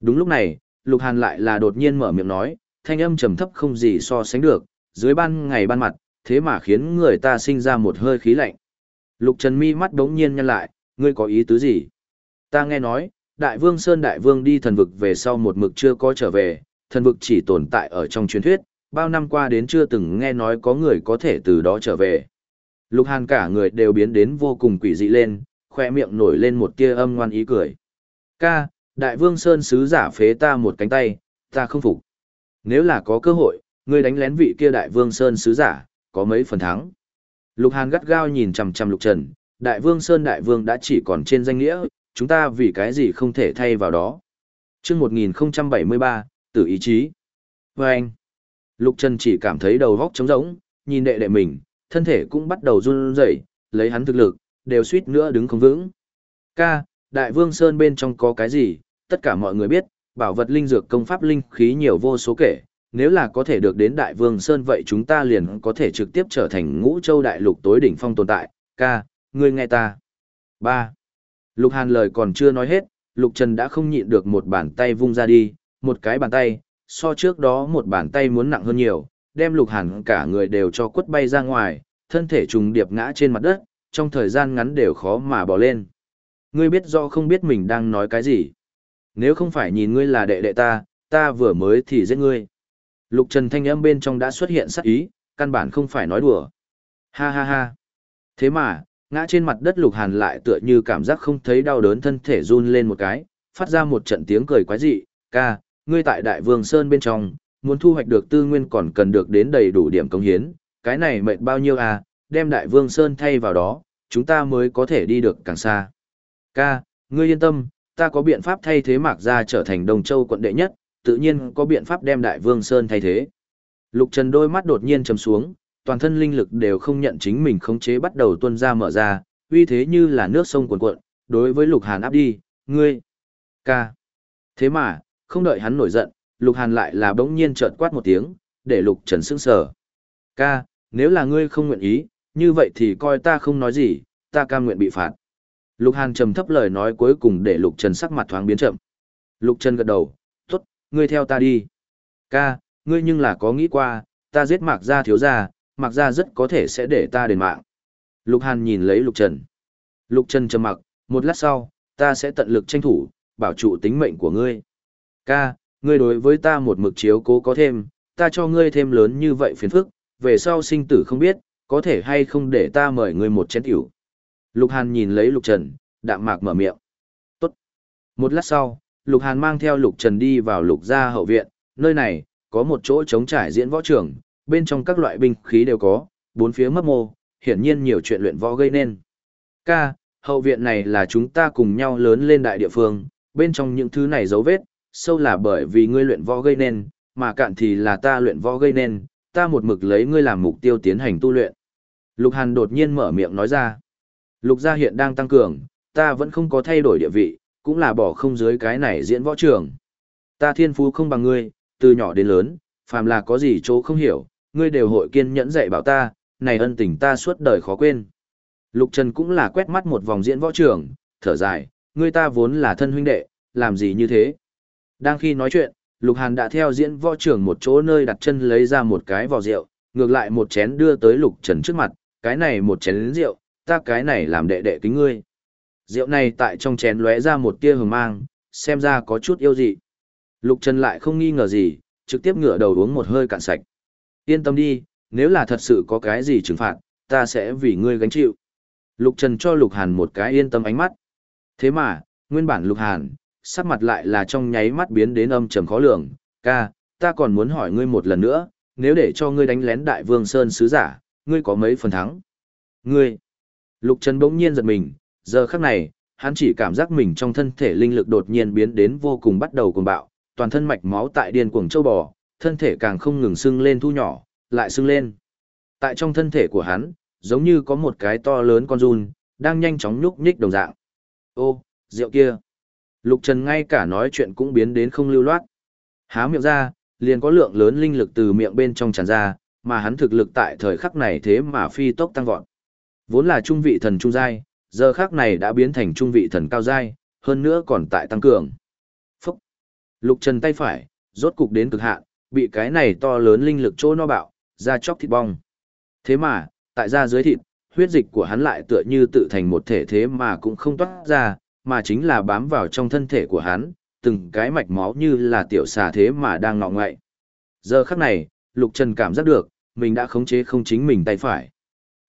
Đúng lúc này, Lục Hàn lại là đột nhiên mở miệng nói, thanh âm trầm thấp không gì so sánh được, dưới ban ngày ban mặt, thế mà khiến người ta sinh ra một hơi khí lạnh. Lục Trần mi mắt đống nhiên nhăn lại, ngươi có ý tứ gì? Ta nghe nói, Đại Vương Sơn Đại Vương đi thần vực về sau một mực chưa có trở về, thần vực chỉ tồn tại ở trong truyền thuyết, bao năm qua đến chưa từng nghe nói có người có thể từ đó trở về. Lục Hàn cả người đều biến đến vô cùng quỷ dị lên, khoe miệng nổi lên một tia âm ngoan ý cười. Ca, Đại Vương Sơn sứ giả phế ta một cánh tay, ta không phục. Nếu là có cơ hội, ngươi đánh lén vị kia Đại Vương Sơn sứ giả, có mấy phần thắng. Lục Hàn gắt gao nhìn chằm chằm Lục Trần, Đại Vương Sơn Đại Vương đã chỉ còn trên danh nghĩa, chúng ta vì cái gì không thể thay vào đó. Trước 1073, tử ý chí. Và anh, Lục Trần chỉ cảm thấy đầu góc trống rỗng, nhìn đệ đệ mình, thân thể cũng bắt đầu run rẩy, lấy hắn thực lực, đều suýt nữa đứng không vững. Ca, Đại Vương Sơn bên trong có cái gì, tất cả mọi người biết, bảo vật linh dược công pháp linh khí nhiều vô số kể, nếu là có thể được đến Đại Vương Sơn vậy chúng ta liền có thể trực tiếp trở thành ngũ châu đại lục tối đỉnh phong tồn tại, ca, ngươi nghe ta. 3. Lục Hàn lời còn chưa nói hết, Lục Trần đã không nhịn được một bàn tay vung ra đi, một cái bàn tay, so trước đó một bàn tay muốn nặng hơn nhiều, đem Lục Hàn cả người đều cho quất bay ra ngoài, thân thể trùng điệp ngã trên mặt đất, trong thời gian ngắn đều khó mà bỏ lên. Ngươi biết do không biết mình đang nói cái gì. Nếu không phải nhìn ngươi là đệ đệ ta, ta vừa mới thì giết ngươi. Lục Trần thanh âm bên trong đã xuất hiện sắc ý, căn bản không phải nói đùa. Ha ha ha. Thế mà, ngã trên mặt đất Lục Hàn lại tựa như cảm giác không thấy đau đớn thân thể run lên một cái, phát ra một trận tiếng cười quái dị, ca, ngươi tại Đại Vương Sơn bên trong, muốn thu hoạch được tư nguyên còn cần được đến đầy đủ điểm công hiến, cái này mệt bao nhiêu à, đem Đại Vương Sơn thay vào đó, chúng ta mới có thể đi được càng xa. Ca, ngươi yên tâm, ta có biện pháp thay thế Mạc Gia trở thành Đồng Châu quận đệ nhất, tự nhiên có biện pháp đem Đại Vương Sơn thay thế. Lục Trần đôi mắt đột nhiên trầm xuống, toàn thân linh lực đều không nhận chính mình khống chế bắt đầu tuôn ra mở ra, uy thế như là nước sông cuồn cuộn, đối với Lục Hàn áp đi, ngươi, ca. Thế mà, không đợi hắn nổi giận, Lục Hàn lại là bỗng nhiên chợt quát một tiếng, để Lục Trần sững sờ. Ca, nếu là ngươi không nguyện ý, như vậy thì coi ta không nói gì, ta cam nguyện bị phạt. Lục Hàn trầm thấp lời nói cuối cùng để Lục Trần sắc mặt thoáng biến chậm. Lục Trần gật đầu, tốt, ngươi theo ta đi. Ca, ngươi nhưng là có nghĩ qua, ta giết Mạc Gia thiếu gia, Mạc Gia rất có thể sẽ để ta đền mạng. Lục Hàn nhìn lấy Lục Trần. Lục Trần trầm mặc, một lát sau, ta sẽ tận lực tranh thủ, bảo trụ tính mệnh của ngươi. Ca, ngươi đối với ta một mực chiếu cố có thêm, ta cho ngươi thêm lớn như vậy phiền phức, về sau sinh tử không biết, có thể hay không để ta mời ngươi một chén tiểu. Lục Hàn nhìn lấy Lục Trần, đạm mạc mở miệng. Tốt. Một lát sau, Lục Hàn mang theo Lục Trần đi vào Lục gia hậu viện, nơi này, có một chỗ trống trải diễn võ trường, bên trong các loại binh khí đều có, bốn phía mấp mô, hiển nhiên nhiều chuyện luyện võ gây nên. Ca, hậu viện này là chúng ta cùng nhau lớn lên đại địa phương, bên trong những thứ này dấu vết, sâu là bởi vì ngươi luyện võ gây nên, mà cạn thì là ta luyện võ gây nên, ta một mực lấy ngươi làm mục tiêu tiến hành tu luyện. Lục Hàn đột nhiên mở miệng nói ra. Lục gia hiện đang tăng cường, ta vẫn không có thay đổi địa vị, cũng là bỏ không dưới cái này diễn võ trường. Ta thiên phú không bằng ngươi, từ nhỏ đến lớn, phàm là có gì chỗ không hiểu, ngươi đều hội kiên nhẫn dạy bảo ta, này ân tình ta suốt đời khó quên. Lục Trần cũng là quét mắt một vòng diễn võ trường, thở dài, ngươi ta vốn là thân huynh đệ, làm gì như thế. Đang khi nói chuyện, Lục Hàn đã theo diễn võ trường một chỗ nơi đặt chân lấy ra một cái vò rượu, ngược lại một chén đưa tới Lục Trần trước mặt, cái này một chén rượu, ta cái này làm đệ đệ kính ngươi. Rượu này tại trong chén lóe ra một tia hừng mang, xem ra có chút yêu dị. Lục Trần lại không nghi ngờ gì, trực tiếp ngửa đầu uống một hơi cạn sạch. Yên tâm đi, nếu là thật sự có cái gì trừng phạt, ta sẽ vì ngươi gánh chịu. Lục Trần cho Lục Hàn một cái yên tâm ánh mắt. Thế mà, nguyên bản Lục Hàn, sắc mặt lại là trong nháy mắt biến đến âm trầm khó lường. Ca, ta còn muốn hỏi ngươi một lần nữa, nếu để cho ngươi đánh lén Đại Vương Sơn sứ giả, ngươi có mấy phần thắng? Ngươi! Lục Trần bỗng nhiên giật mình, giờ khắc này, hắn chỉ cảm giác mình trong thân thể linh lực đột nhiên biến đến vô cùng bắt đầu cuồng bạo, toàn thân mạch máu tại điên cuồng châu bò, thân thể càng không ngừng sưng lên thu nhỏ, lại sưng lên. Tại trong thân thể của hắn, giống như có một cái to lớn con run, đang nhanh chóng nhúc nhích đồng dạng. Ô, rượu kia. Lục Trần ngay cả nói chuyện cũng biến đến không lưu loát. Há miệng ra, liền có lượng lớn linh lực từ miệng bên trong tràn ra, mà hắn thực lực tại thời khắc này thế mà phi tốc tăng vọt. Vốn là trung vị thần trung giai, giờ khắc này đã biến thành trung vị thần cao giai, hơn nữa còn tại tăng cường. Phúc! Lục Trần tay phải, rốt cục đến cực hạn, bị cái này to lớn linh lực chỗ no bạo, ra chóc thịt bong. Thế mà, tại da dưới thịt, huyết dịch của hắn lại tựa như tự thành một thể thế mà cũng không toát ra, mà chính là bám vào trong thân thể của hắn, từng cái mạch máu như là tiểu xà thế mà đang ngọ ngậy. Giờ khắc này, Lục Trần cảm giác được, mình đã khống chế không chính mình tay phải.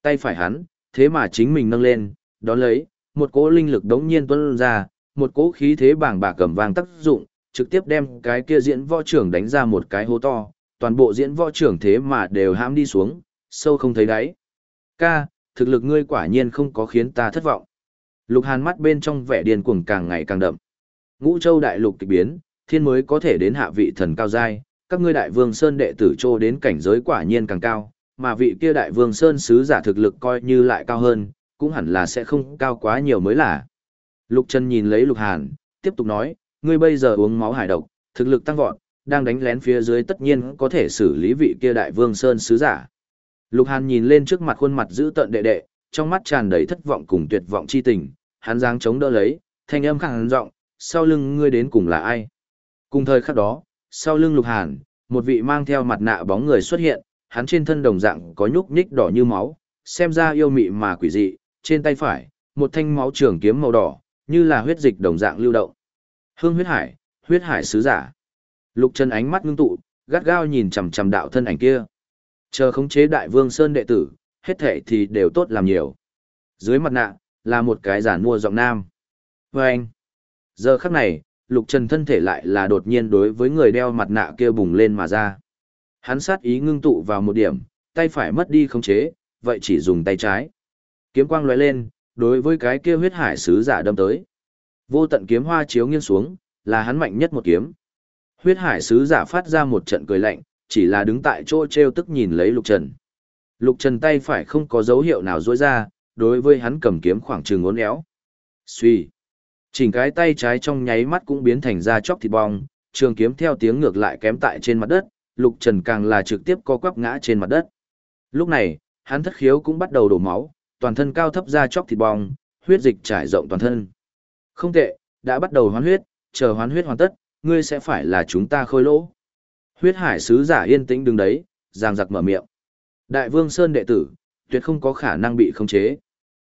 Tay phải hắn, thế mà chính mình nâng lên, đón lấy, một cỗ linh lực đống nhiên tuôn ra, một cỗ khí thế bảng bạc cầm vang tác dụng, trực tiếp đem cái kia diễn võ trưởng đánh ra một cái hố to, toàn bộ diễn võ trưởng thế mà đều hãm đi xuống, sâu không thấy đáy. Ca, thực lực ngươi quả nhiên không có khiến ta thất vọng. Lục Hàn mắt bên trong vẻ điên cuồng càng ngày càng đậm. Ngũ Châu đại lục kịch biến, thiên mới có thể đến hạ vị thần cao giai, các ngươi đại vương sơn đệ tử trô đến cảnh giới quả nhiên càng cao, mà vị kia đại vương sơn sứ giả thực lực coi như lại cao hơn, cũng hẳn là sẽ không cao quá nhiều mới là. Lục Trần nhìn lấy Lục Hàn, tiếp tục nói, ngươi bây giờ uống máu hải độc, thực lực tăng vọt, đang đánh lén phía dưới tất nhiên có thể xử lý vị kia đại vương sơn sứ giả. Lục Hàn nhìn lên trước mặt khuôn mặt giữ tợn đệ đệ, trong mắt tràn đầy thất vọng cùng tuyệt vọng chi tình, hắn giáng chống đỡ lấy, thanh âm khàn giọng, sau lưng ngươi đến cùng là ai? Cùng thời khắc đó, sau lưng Lục Hàn, một vị mang theo mặt nạ bóng người xuất hiện, hắn trên thân đồng dạng có nhúc nhích đỏ như máu, xem ra yêu mị mà quỷ dị, trên tay phải, một thanh máu trường kiếm màu đỏ, như là huyết dịch đồng dạng lưu động. Hương huyết hải, huyết hải sứ giả. Lục Trần ánh mắt ngưng tụ, gắt gao nhìn chằm chằm đạo thân ảnh kia. Chờ khống chế đại vương sơn đệ tử, hết thệ thì đều tốt làm nhiều. Dưới mặt nạ, là một cái giản mua giọng nam. Và anh, giờ khắc này, lục trần thân thể lại là đột nhiên đối với người đeo mặt nạ kia bùng lên mà ra. Hắn sát ý ngưng tụ vào một điểm, tay phải mất đi khống chế, vậy chỉ dùng tay trái. Kiếm quang lóe lên, đối với cái kia huyết hải sứ giả đâm tới. Vô tận kiếm hoa chiếu nghiêng xuống, là hắn mạnh nhất một kiếm. Huyết hải sứ giả phát ra một trận cười lạnh, chỉ là đứng tại chỗ treo tức nhìn lấy lục trần. Lục trần tay phải không có dấu hiệu nào rối ra, đối với hắn cầm kiếm khoảng trường ngốn éo. Xuy. Chỉnh cái tay trái trong nháy mắt cũng biến thành da chóc thịt bong, trường kiếm theo tiếng ngược lại kém tại trên mặt đất, lục trần càng là trực tiếp co quắp ngã trên mặt đất. Lúc này, hắn thất khiếu cũng bắt đầu đổ máu, toàn thân cao thấp ra chóc thịt bong, huyết dịch trải rộng toàn thân. Không tệ, đã bắt đầu hoán huyết, chờ hoán huyết hoàn tất, ngươi sẽ phải là chúng ta khôi lỗ. Huyết hải sứ giả yên tĩnh đứng đấy, giang giặc mở miệng. Đại vương Sơn đệ tử, tuyệt không có khả năng bị khống chế.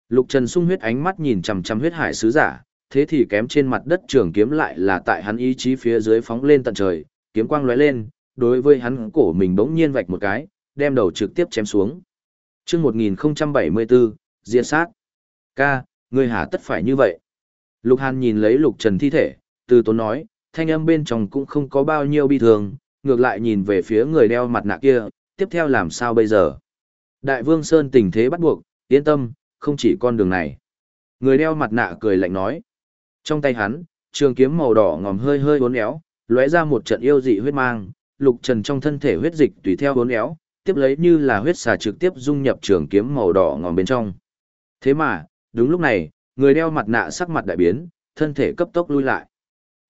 Lục Trần sung huyết ánh mắt nhìn chằm chằm huyết hải sứ giả, thế thì kém trên mặt đất trường kiếm lại là tại hắn ý chí phía dưới phóng lên tận trời, kiếm quang lóe lên, đối với hắn cổ mình bỗng nhiên vạch một cái, đem đầu trực tiếp chém xuống. Chương 1074, diệt sát. Ca, ngươi hà tất phải như vậy. Lục Hàn nhìn lấy Lục Trần thi thể, từ tốn nói, thanh âm bên trong cũng không có bao nhiêu bi thường, ngược lại nhìn về phía người đeo mặt nạ kia, tiếp theo làm sao bây giờ. Đại Vương Sơn tình thế bắt buộc, yên tâm, không chỉ con đường này. Người đeo mặt nạ cười lạnh nói. Trong tay hắn, trường kiếm màu đỏ ngòm hơi hơi uốn éo, lóe ra một trận yêu dị huyết mang, lục trần trong thân thể huyết dịch tùy theo uốn éo, tiếp lấy như là huyết xà trực tiếp dung nhập trường kiếm màu đỏ ngòm bên trong. Thế mà, đúng lúc này, người đeo mặt nạ sắc mặt đại biến, thân thể cấp tốc lui lại.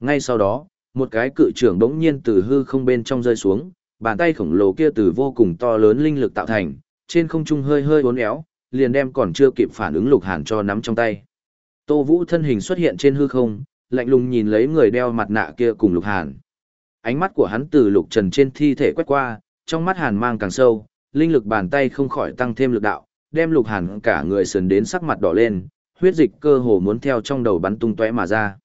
Ngay sau đó, một cái cự trưởng bỗng nhiên từ hư không bên trong rơi xuống, bàn tay khổng lồ kia từ vô cùng to lớn linh lực tạo thành, trên không trung hơi hơi uốn éo, liền đem còn chưa kịp phản ứng Lục Hàn cho nắm trong tay. Tô Vũ thân hình xuất hiện trên hư không, lạnh lùng nhìn lấy người đeo mặt nạ kia cùng Lục Hàn. Ánh mắt của hắn từ Lục Trần trên thi thể quét qua, trong mắt Hàn mang càng sâu, linh lực bàn tay không khỏi tăng thêm lực đạo, đem Lục Hàn cả người sườn đến sắc mặt đỏ lên, huyết dịch cơ hồ muốn theo trong đầu bắn tung tóe mà ra.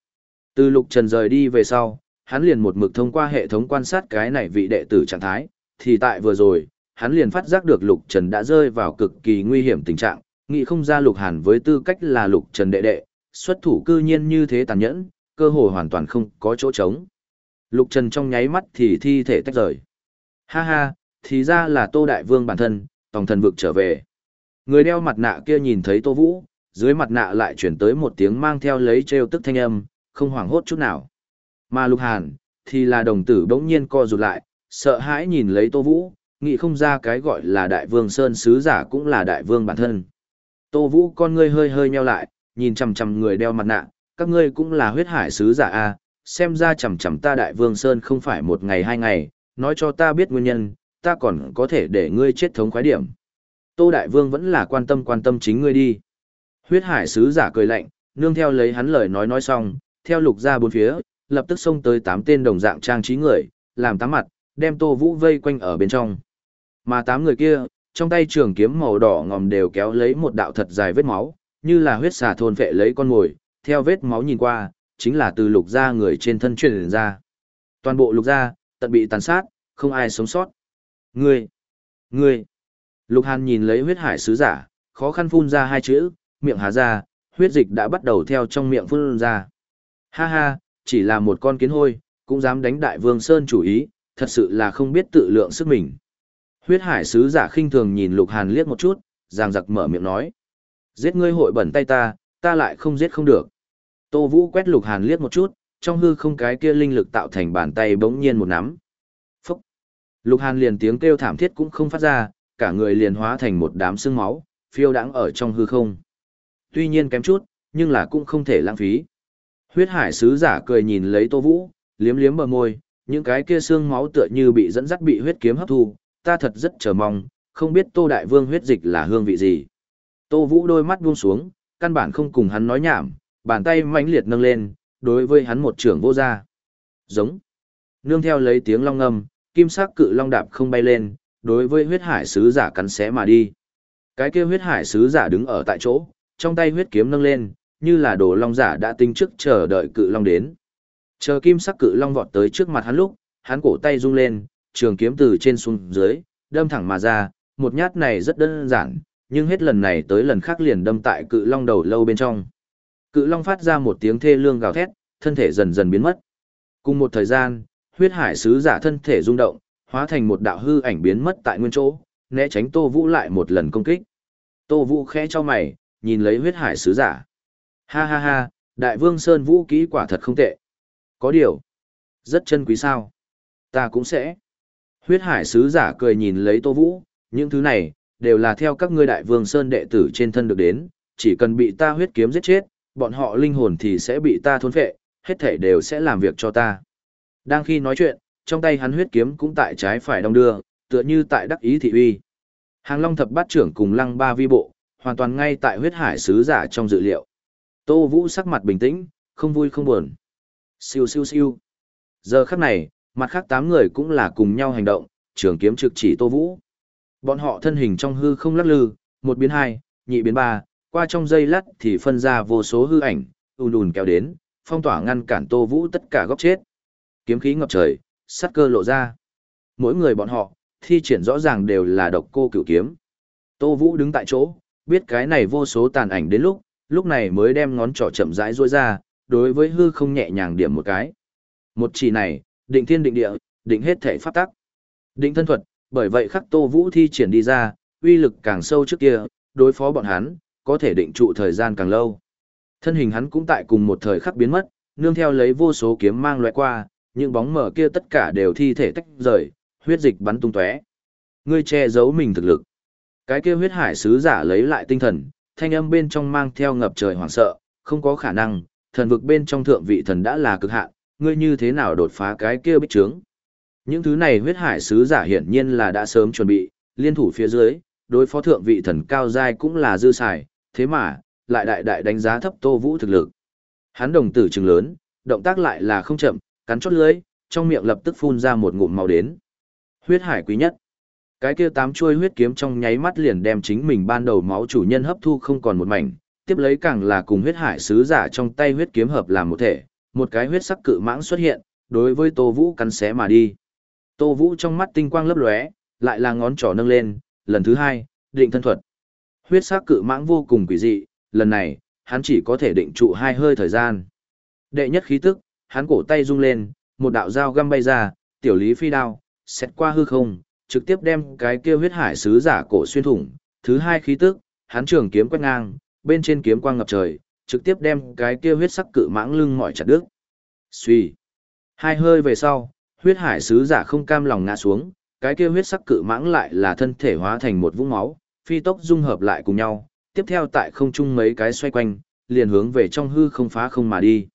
Từ Lục Trần rời đi về sau, hắn liền một mực thông qua hệ thống quan sát cái này vị đệ tử trạng thái, thì tại vừa rồi, hắn liền phát giác được Lục Trần đã rơi vào cực kỳ nguy hiểm tình trạng, nghĩ không ra Lục Hàn với tư cách là Lục Trần đệ đệ, xuất thủ cư nhiên như thế tàn nhẫn, cơ hồ hoàn toàn không có chỗ trống. Lục Trần trong nháy mắt thì thi thể tách rời. Ha ha, thì ra là Tô Đại Vương bản thân, tòng thần vực trở về. Người đeo mặt nạ kia nhìn thấy Tô Vũ, dưới mặt nạ lại chuyển tới một tiếng mang theo lấy treo tức thanh âm, không hoảng hốt chút nào. Mà Lục Hàn, thì là đồng tử bỗng nhiên co rụt lại, sợ hãi nhìn lấy Tô Vũ, nghĩ không ra cái gọi là Đại Vương Sơn Sứ Giả cũng là Đại Vương bản thân. Tô Vũ con ngươi hơi hơi nheo lại, nhìn chằm chằm người đeo mặt nạ, các ngươi cũng là huyết hải sứ giả a, xem ra chằm chằm ta Đại Vương Sơn không phải một ngày hai ngày, nói cho ta biết nguyên nhân, ta còn có thể để ngươi chết thống khoái điểm. Tô Đại Vương vẫn là quan tâm quan tâm chính ngươi đi. Huyết hải sứ giả cười lạnh, nương theo lấy hắn lời nói nói xong, theo lục ra bốn phía, lập tức xông tới tám tên đồng dạng trang trí người, làm tám mặt, đem Tô Vũ vây quanh ở bên trong. Mà tám người kia, trong tay trường kiếm màu đỏ ngòm đều kéo lấy một đạo thật dài vết máu, như là huyết xà thôn vệ lấy con mồi, theo vết máu nhìn qua, chính là từ lục gia người trên thân truyền ra. Toàn bộ lục gia tận bị tàn sát, không ai sống sót. Ngươi! Ngươi! Lục Hàn nhìn lấy huyết hải sứ giả, khó khăn phun ra hai chữ, miệng há ra, huyết dịch đã bắt đầu theo trong miệng phun ra. Ha ha, chỉ là một con kiến hôi, cũng dám đánh đại vương Sơn chủ ý, thật sự là không biết tự lượng sức mình. Huyết hải sứ giả khinh thường nhìn Lục Hàn liếc một chút, giang giặc mở miệng nói. Giết ngươi hội bẩn tay ta, ta lại không giết không được. Tô Vũ quét Lục Hàn liếc một chút, trong hư không cái kia linh lực tạo thành bàn tay bỗng nhiên một nắm. Phúc! Lục Hàn liền tiếng kêu thảm thiết cũng không phát ra, cả người liền hóa thành một đám xương máu, phiêu đãng ở trong hư không. Tuy nhiên kém chút, nhưng là cũng không thể lãng phí. Huyết hải sứ giả cười nhìn lấy Tô Vũ, liếm liếm bờ môi, những cái kia xương máu tựa như bị dẫn dắt bị huyết kiếm hấp thu, ta thật rất chờ mong, không biết Tô Đại Vương huyết dịch là hương vị gì. Tô Vũ đôi mắt buông xuống, căn bản không cùng hắn nói nhảm, bàn tay mãnh liệt nâng lên, đối với hắn một trưởng vô ra. Giống. Nương theo lấy tiếng long ngâm, kim sắc cự long đạp không bay lên, đối với huyết hải sứ giả cắn xé mà đi. Cái kia huyết hải sứ giả đứng ở tại chỗ, trong tay huyết kiếm nâng lên, như là đồ long giả đã tinh trước chờ đợi cự long đến. Chờ kim sắc cự long vọt tới trước mặt hắn lúc, hắn cổ tay rung lên, trường kiếm từ trên xuống dưới, đâm thẳng mà ra, một nhát này rất đơn giản, nhưng hết lần này tới lần khác liền đâm tại cự long đầu lâu bên trong. Cự long phát ra một tiếng thê lương gào thét, thân thể dần dần biến mất. Cùng một thời gian, huyết hải sứ giả thân thể rung động, hóa thành một đạo hư ảnh biến mất tại nguyên chỗ, né tránh Tô Vũ lại một lần công kích. Tô Vũ khẽ cho mày, nhìn lấy huyết hải sứ giả. Ha ha ha, đại vương Sơn Vũ kỹ quả thật không tệ. Có điều, rất chân quý sao. Ta cũng sẽ. Huyết hải sứ giả cười nhìn lấy Tô Vũ, những thứ này, đều là theo các ngươi đại vương Sơn đệ tử trên thân được đến, chỉ cần bị ta huyết kiếm giết chết, bọn họ linh hồn thì sẽ bị ta thôn phệ, hết thể đều sẽ làm việc cho ta. Đang khi nói chuyện, trong tay hắn huyết kiếm cũng tại trái phải đong đưa, tựa như tại đắc ý thị uy. Hàng Long thập bát trưởng cùng Lăng Ba vi bộ, hoàn toàn ngay tại huyết hải sứ giả trong dự liệu. Tô Vũ sắc mặt bình tĩnh, không vui không buồn. Siêu siêu siêu. Giờ khắc này, mặt khác tám người cũng là cùng nhau hành động, trường kiếm trực chỉ Tô Vũ. Bọn họ thân hình trong hư không lắc lư, một biến hai, nhị biến ba, qua trong giây lát thì phân ra vô số hư ảnh, ùn ùn kéo đến, phong tỏa ngăn cản Tô Vũ tất cả góc chết. Kiếm khí ngập trời, sắt cơ lộ ra. Mỗi người bọn họ, thi triển rõ ràng đều là độc cô cửu kiếm. Tô Vũ đứng tại chỗ, biết cái này vô số tàn ảnh đến lúc, lúc này mới đem ngón trỏ chậm rãi duỗi ra, đối với hư không nhẹ nhàng điểm một cái. Một chỉ này, định thiên định địa, định hết thể pháp tắc. Định thân thuật, bởi vậy khắc Tô Vũ thi triển đi ra, uy lực càng sâu trước kia, đối phó bọn hắn, có thể định trụ thời gian càng lâu. Thân hình hắn cũng tại cùng một thời khắc biến mất, nương theo lấy vô số kiếm mang loại qua, những bóng mở kia tất cả đều thi thể tách rời, huyết dịch bắn tung tóe. Ngươi che giấu mình thực lực. Cái kia huyết hải sứ giả lấy lại tinh thần, thanh âm bên trong mang theo ngập trời hoảng sợ, không có khả năng, thần vực bên trong thượng vị thần đã là cực hạn, ngươi như thế nào đột phá cái kia bích trướng. Những thứ này huyết hải sứ giả hiển nhiên là đã sớm chuẩn bị, liên thủ phía dưới, đối phó thượng vị thần cao giai cũng là dư xài, thế mà, lại đại đại đánh giá thấp Tô Vũ thực lực. Hắn đồng tử trừng lớn, động tác lại là không chậm, cắn chốt lưỡi, trong miệng lập tức phun ra một ngụm màu đến. Huyết hải quý nhất. Cái kia tám chuôi huyết kiếm trong nháy mắt liền đem chính mình ban đầu máu chủ nhân hấp thu không còn một mảnh, tiếp lấy càng là cùng huyết hải sứ giả trong tay huyết kiếm hợp làm một thể, một cái huyết sắc cự mãng xuất hiện, đối với Tô Vũ cắn xé mà đi. Tô Vũ trong mắt tinh quang lấp lóe, lại là ngón trỏ nâng lên, lần thứ hai, định thân thuật. Huyết sắc cự mãng vô cùng quỷ dị, lần này, hắn chỉ có thể định trụ hai hơi thời gian. Đệ nhất khí tức, hắn cổ tay rung lên, một đạo dao găm bay ra, tiểu lý phi đao, xét qua hư không, trực tiếp đem cái kia huyết hải sứ giả cổ xuyên thủng. Thứ hai khí tức, hắn trường kiếm quét ngang, bên trên kiếm quang ngập trời, trực tiếp đem cái kia huyết sắc cự mãng lưng mỏi chặt đứt. Suy. Hai hơi về sau, huyết hải sứ giả không cam lòng ngã xuống, cái kia huyết sắc cự mãng lại là thân thể hóa thành một vũng máu, phi tốc dung hợp lại cùng nhau, tiếp theo tại không trung mấy cái xoay quanh, liền hướng về trong hư không phá không mà đi.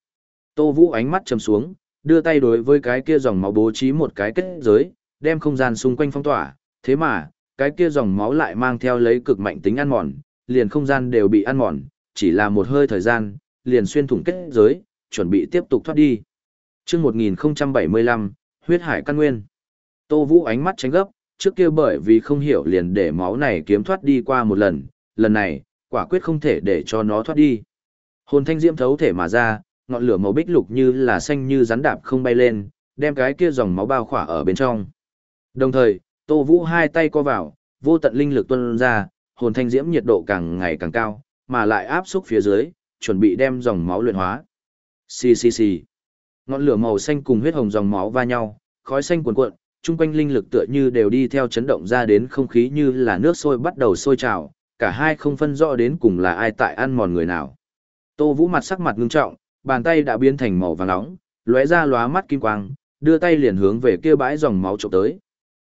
Tô Vũ ánh mắt trầm xuống, đưa tay đối với cái kia dòng máu bố trí một cái kết giới, đem không gian xung quanh phong tỏa, thế mà, cái kia dòng máu lại mang theo lấy cực mạnh tính ăn mòn, liền không gian đều bị ăn mòn, chỉ là một hơi thời gian, liền xuyên thủng kết giới, chuẩn bị tiếp tục thoát đi. Chương 1075, huyết hải căn nguyên. Tô Vũ ánh mắt tránh gấp, trước kia bởi vì không hiểu liền để máu này kiếm thoát đi qua một lần, lần này, quả quyết không thể để cho nó thoát đi. Hồn thanh diễm thấu thể mà ra, ngọn lửa màu bích lục như là xanh như rắn đạp không bay lên, đem cái kia dòng máu bao khỏa ở bên trong. Đồng thời, Tô Vũ hai tay co vào, vô tận linh lực tuôn ra, hồn thanh diễm nhiệt độ càng ngày càng cao, mà lại áp xúc phía dưới, chuẩn bị đem dòng máu luyện hóa. Xì xì xì. Ngọn lửa màu xanh cùng huyết hồng dòng máu va nhau, khói xanh cuồn cuộn, chung quanh linh lực tựa như đều đi theo chấn động ra đến không khí như là nước sôi bắt đầu sôi trào, cả hai không phân rõ đến cùng là ai tại ăn mòn người nào. Tô Vũ mặt sắc mặt ngưng trọng, bàn tay đã biến thành màu vàng nóng, lóe ra lóa mắt kim quang, đưa tay liền hướng về kia bãi dòng máu chụp tới.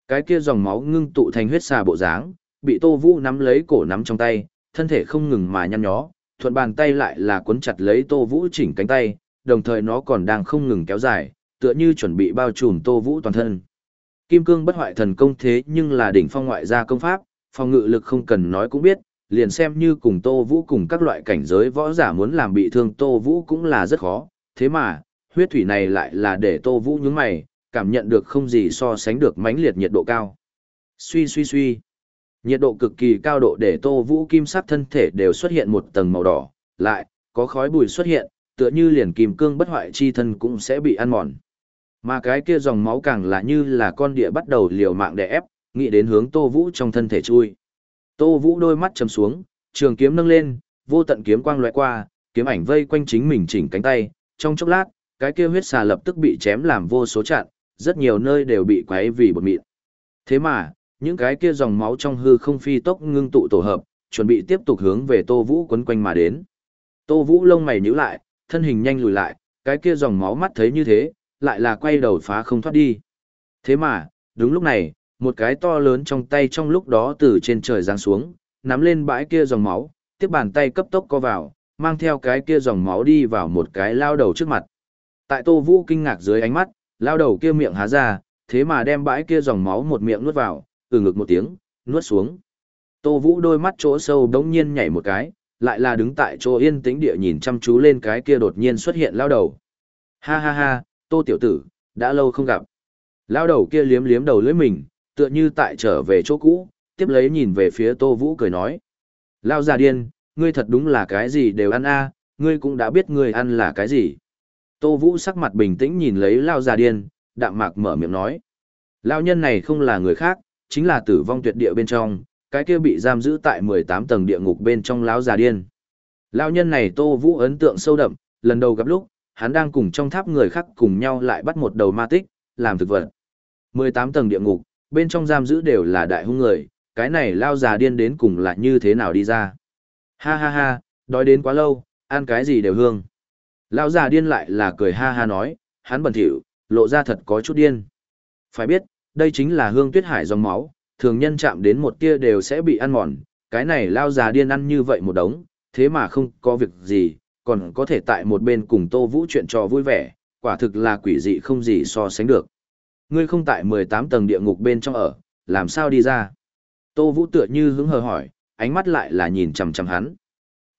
Cái kia dòng máu ngưng tụ thành huyết xà bộ dáng, bị Tô Vũ nắm lấy cổ nắm trong tay, thân thể không ngừng mà nhăn nhó, thuận bàn tay lại là cuốn chặt lấy Tô Vũ chỉnh cánh tay, đồng thời nó còn đang không ngừng kéo dài, tựa như chuẩn bị bao trùm Tô Vũ toàn thân. Kim cương bất hoại thần công thế nhưng là đỉnh phong ngoại gia công pháp, phòng ngự lực không cần nói cũng biết, liền xem như cùng Tô Vũ cùng các loại cảnh giới võ giả muốn làm bị thương Tô Vũ cũng là rất khó, thế mà, huyết thủy này lại là để Tô Vũ nhướng mày, cảm nhận được không gì so sánh được mãnh liệt nhiệt độ cao. Suy suy suy. Nhiệt độ cực kỳ cao độ để Tô Vũ kim sắc thân thể đều xuất hiện một tầng màu đỏ, lại có khói bụi xuất hiện, tựa như liền kim cương bất hoại chi thân cũng sẽ bị ăn mòn. Mà cái kia dòng máu càng là như là con địa bắt đầu liều mạng để ép, nghĩ đến hướng Tô Vũ trong thân thể chui. Tô Vũ đôi mắt chầm xuống, trường kiếm nâng lên, vô tận kiếm quang lóe qua, kiếm ảnh vây quanh chính mình chỉnh cánh tay, trong chốc lát, cái kia huyết xà lập tức bị chém làm vô số chặn, rất nhiều nơi đều bị quấy vì bột mịn. Thế mà, những cái kia dòng máu trong hư không phi tốc ngưng tụ tổ hợp, chuẩn bị tiếp tục hướng về Tô Vũ quấn quanh mà đến. Tô Vũ lông mày nhíu lại, thân hình nhanh lùi lại, cái kia dòng máu mắt thấy như thế, lại là quay đầu phá không thoát đi. Thế mà, đúng lúc này, một cái to lớn trong tay trong lúc đó từ trên trời giáng xuống, nắm lên bãi kia dòng máu, tiếp bàn tay cấp tốc co vào, mang theo cái kia dòng máu đi vào một cái lao đầu trước mặt. Tại Tô Vũ kinh ngạc dưới ánh mắt, lao đầu kia miệng há ra, thế mà đem bãi kia dòng máu một miệng nuốt vào, từ ngực một tiếng, nuốt xuống. Tô Vũ đôi mắt chỗ sâu đống nhiên nhảy một cái, lại là đứng tại chỗ yên tĩnh địa nhìn chăm chú lên cái kia đột nhiên xuất hiện lao đầu. Ha ha ha, Tô tiểu tử, đã lâu không gặp. Lao đầu kia liếm liếm đầu lưỡi mình, tựa như tại trở về chỗ cũ, tiếp lấy nhìn về phía Tô Vũ cười nói. Lao già điên, ngươi thật đúng là cái gì đều ăn a ngươi cũng đã biết ngươi ăn là cái gì. Tô Vũ sắc mặt bình tĩnh nhìn lấy Lao già điên, đạm mạc mở miệng nói. Lao nhân này không là người khác, chính là tử vong tuyệt địa bên trong, cái kia bị giam giữ tại 18 tầng địa ngục bên trong lão già điên. Lão nhân này Tô Vũ ấn tượng sâu đậm, lần đầu gặp lúc, hắn đang cùng trong tháp người khác cùng nhau lại bắt một đầu ma tích, làm thực vật. 18 tầng địa ngục, bên trong giam giữ đều là đại hung người, cái này lao già điên đến cùng là như thế nào đi ra. Ha ha ha, đói đến quá lâu, ăn cái gì đều hương. Lão già điên lại là cười ha ha nói, hắn bẩn thỉu, lộ ra thật có chút điên. Phải biết, đây chính là hương tuyết hải dòng máu, thường nhân chạm đến một tia đều sẽ bị ăn mòn, cái này lao già điên ăn như vậy một đống, thế mà không có việc gì, còn có thể tại một bên cùng Tô Vũ chuyện trò vui vẻ, quả thực là quỷ dị không gì so sánh được. Ngươi không tại 18 tầng địa ngục bên trong ở, làm sao đi ra? Tô Vũ tựa như hứng hờ hỏi, ánh mắt lại là nhìn chằm chằm hắn.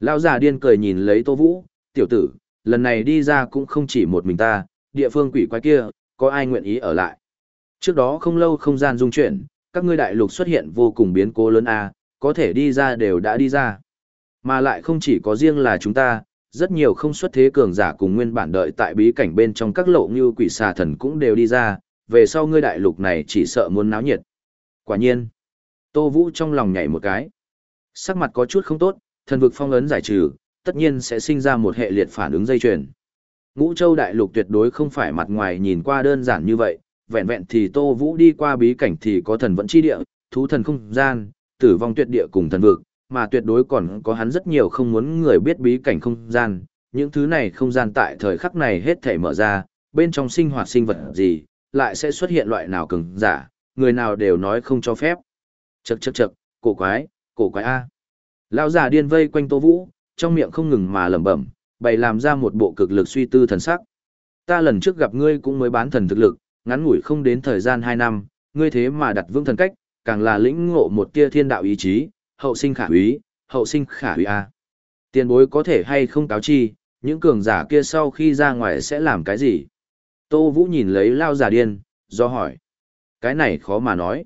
Lao già điên cười nhìn lấy Tô Vũ, tiểu tử, lần này đi ra cũng không chỉ một mình ta, địa phương quỷ quái kia, có ai nguyện ý ở lại. Trước đó không lâu không gian dung chuyển, các ngươi đại lục xuất hiện vô cùng biến cố lớn a, có thể đi ra đều đã đi ra. Mà lại không chỉ có riêng là chúng ta, rất nhiều không xuất thế cường giả cùng nguyên bản đợi tại bí cảnh bên trong các lộ như quỷ xà thần cũng đều đi ra, về sau ngươi đại lục này chỉ sợ muốn náo nhiệt. Quả nhiên, Tô Vũ trong lòng nhảy một cái. Sắc mặt có chút không tốt, thần vực phong ấn giải trừ, tất nhiên sẽ sinh ra một hệ liệt phản ứng dây chuyền. Ngũ Châu đại lục tuyệt đối không phải mặt ngoài nhìn qua đơn giản như vậy, vẹn vẹn thì Tô Vũ đi qua bí cảnh thì có thần vận chi địa, thú thần không gian, tử vong tuyệt địa cùng thần vực, mà tuyệt đối còn có hắn rất nhiều không muốn người biết bí cảnh không gian. Những thứ này không gian tại thời khắc này hết thể mở ra, bên trong sinh hoạt sinh vật gì, lại sẽ xuất hiện loại nào cứng giả, người nào đều nói không cho phép. Chậc chậc chậc, cổ quái, cổ quái A. Lão giả điên vây quanh Tô Vũ, trong miệng không ngừng mà lẩm bẩm, bày làm ra một bộ cực lực suy tư thần sắc. Ta lần trước gặp ngươi cũng mới bán thần thực lực, ngắn ngủi không đến thời gian 2 năm, ngươi thế mà đặt vương thần cách, càng là lĩnh ngộ một tia thiên đạo ý chí, hậu sinh khả úy, hậu sinh khả úy a. À. Tiền bối có thể hay không cáo chi, những cường giả kia sau khi ra ngoài sẽ làm cái gì? Tô Vũ nhìn lấy lao giả điên, do hỏi. Cái này khó mà nói.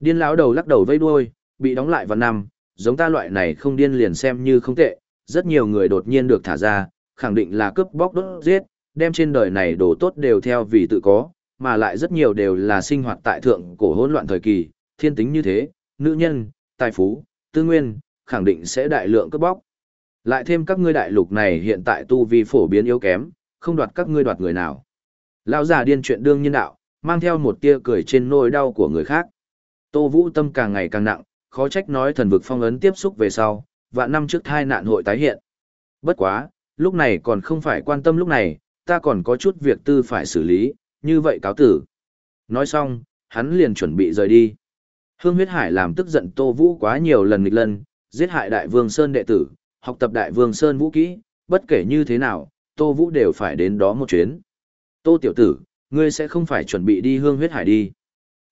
Điên lão đầu lắc đầu vây đuôi, bị đóng lại vào năm, giống ta loại này không điên liền xem như không tệ, rất nhiều người đột nhiên được thả ra, khẳng định là cướp bóc đốt giết, đem trên đời này đồ tốt đều theo vì tự có, mà lại rất nhiều đều là sinh hoạt tại thượng cổ hỗn loạn thời kỳ, thiên tính như thế, nữ nhân, tài phú, tư nguyên, khẳng định sẽ đại lượng cướp bóc. Lại thêm các ngươi đại lục này hiện tại tu vi phổ biến yếu kém, không đoạt các ngươi đoạt người nào. Lão già điên chuyện đương nhiên đạo, mang theo một tia cười trên nỗi đau của người khác. Tô Vũ tâm càng ngày càng nặng, khó trách nói thần vực phong ấn tiếp xúc về sau, và năm trước thai nạn hội tái hiện. Bất quá, lúc này còn không phải quan tâm lúc này, ta còn có chút việc tư phải xử lý, như vậy cáo tử. Nói xong, hắn liền chuẩn bị rời đi. Hương huyết hải làm tức giận Tô Vũ quá nhiều lần nghịch lần, giết hại Đại Vương Sơn đệ tử, học tập Đại Vương Sơn vũ kỹ, bất kể như thế nào, Tô Vũ đều phải đến đó một chuyến. Tô tiểu tử, ngươi sẽ không phải chuẩn bị đi hương huyết hải đi.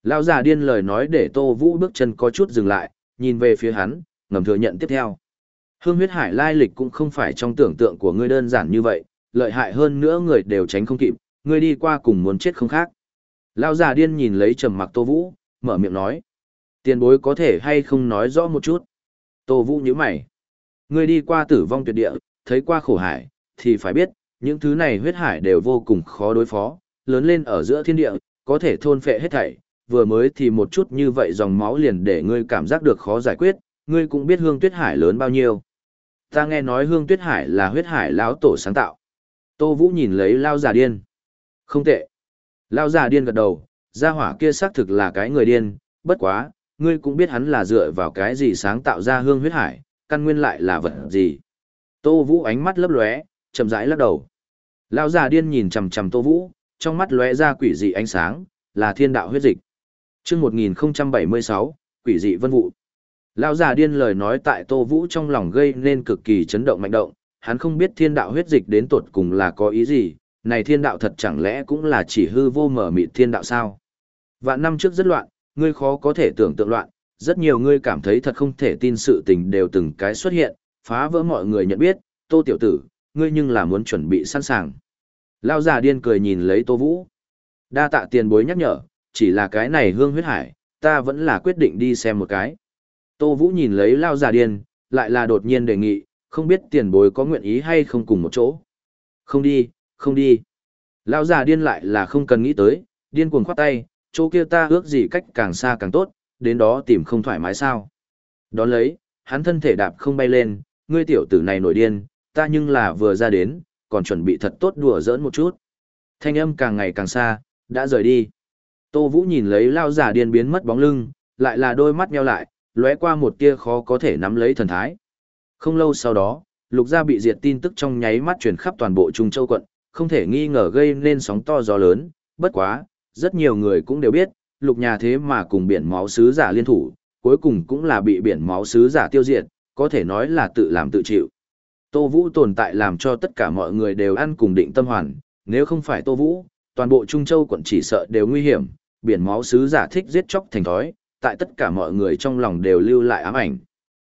Lão già điên lời nói để Tô Vũ bước chân có chút dừng lại, nhìn về phía hắn, ngầm thừa nhận tiếp theo. Hương huyết hải lai lịch cũng không phải trong tưởng tượng của ngươi đơn giản như vậy, lợi hại hơn nữa người đều tránh không kịp, ngươi đi qua cùng muốn chết không khác. Lão già điên nhìn lấy trầm mặc Tô Vũ, mở miệng nói. Tiền bối có thể hay không nói rõ một chút. Tô Vũ nhíu mày. Ngươi đi qua tử vong tuyệt địa, thấy qua khổ hải, thì phải biết, những thứ này huyết hải đều vô cùng khó đối phó, lớn lên ở giữa thiên địa, có thể thôn phệ hết thảy, vừa mới thì một chút như vậy dòng máu liền để ngươi cảm giác được khó giải quyết, ngươi cũng biết hương tuyết hải lớn bao nhiêu. Ta nghe nói hương tuyết hải là huyết hải lão tổ sáng tạo. Tô Vũ nhìn lấy lao giả điên. Không tệ. Lao giả điên gật đầu, gia hỏa kia xác thực là cái người điên, bất quá, ngươi cũng biết hắn là dựa vào cái gì sáng tạo ra hương huyết hải, căn nguyên lại là vật gì. Tô Vũ ánh mắt lấp lóe, chậm rãi lắc đầu. Lão già điên nhìn chằm chằm Tô Vũ, trong mắt lóe ra quỷ dị ánh sáng, là thiên đạo huyết dịch. Chương 1076, quỷ dị vân vụ. Lão già điên lời nói tại Tô Vũ trong lòng gây nên cực kỳ chấn động mạnh động, hắn không biết thiên đạo huyết dịch đến tột cùng là có ý gì, này thiên đạo thật chẳng lẽ cũng là chỉ hư vô mở mịt thiên đạo sao? Vạn năm trước rất loạn, ngươi khó có thể tưởng tượng loạn, rất nhiều ngươi cảm thấy thật không thể tin sự tình đều từng cái xuất hiện, phá vỡ mọi người nhận biết, tô tiểu tử, ngươi nhưng là muốn chuẩn bị sẵn sàng. Lao già điên cười nhìn lấy tô vũ. Đa tạ tiền bối nhắc nhở, chỉ là cái này hương huyết hải, ta vẫn là quyết định đi xem một cái. Tô vũ nhìn lấy lao già điên, lại là đột nhiên đề nghị, không biết tiền bối có nguyện ý hay không cùng một chỗ. Không đi, không đi. Lão già điên lại là không cần nghĩ tới, điên cuồng khoát tay, chỗ kia ta ước gì cách càng xa càng tốt, đến đó tìm không thoải mái sao. Đón lấy, hắn thân thể đạp không bay lên, ngươi tiểu tử này nổi điên, ta nhưng là vừa ra đến, còn chuẩn bị thật tốt đùa giỡn một chút. Thanh âm càng ngày càng xa, đã rời đi. Tô Vũ nhìn lấy lao giả điên biến mất bóng lưng, lại là đôi mắt nheo lại, lóe qua một tia khó có thể nắm lấy thần thái. Không lâu sau đó, lục gia bị diệt tin tức trong nháy mắt truyền khắp toàn bộ Trung Châu quận, không thể nghi ngờ gây nên sóng to gió lớn, bất quá, rất nhiều người cũng đều biết, lục nhà thế mà cùng biển máu sứ giả liên thủ, cuối cùng cũng là bị biển máu sứ giả tiêu diệt, có thể nói là tự làm tự chịu. Tô Vũ tồn tại làm cho tất cả mọi người đều ăn cùng định tâm hoàn, nếu không phải Tô Vũ, toàn bộ Trung Châu quận chỉ sợ đều nguy hiểm, biển máu sứ giả thích giết chóc thành thói, tại tất cả mọi người trong lòng đều lưu lại ám ảnh.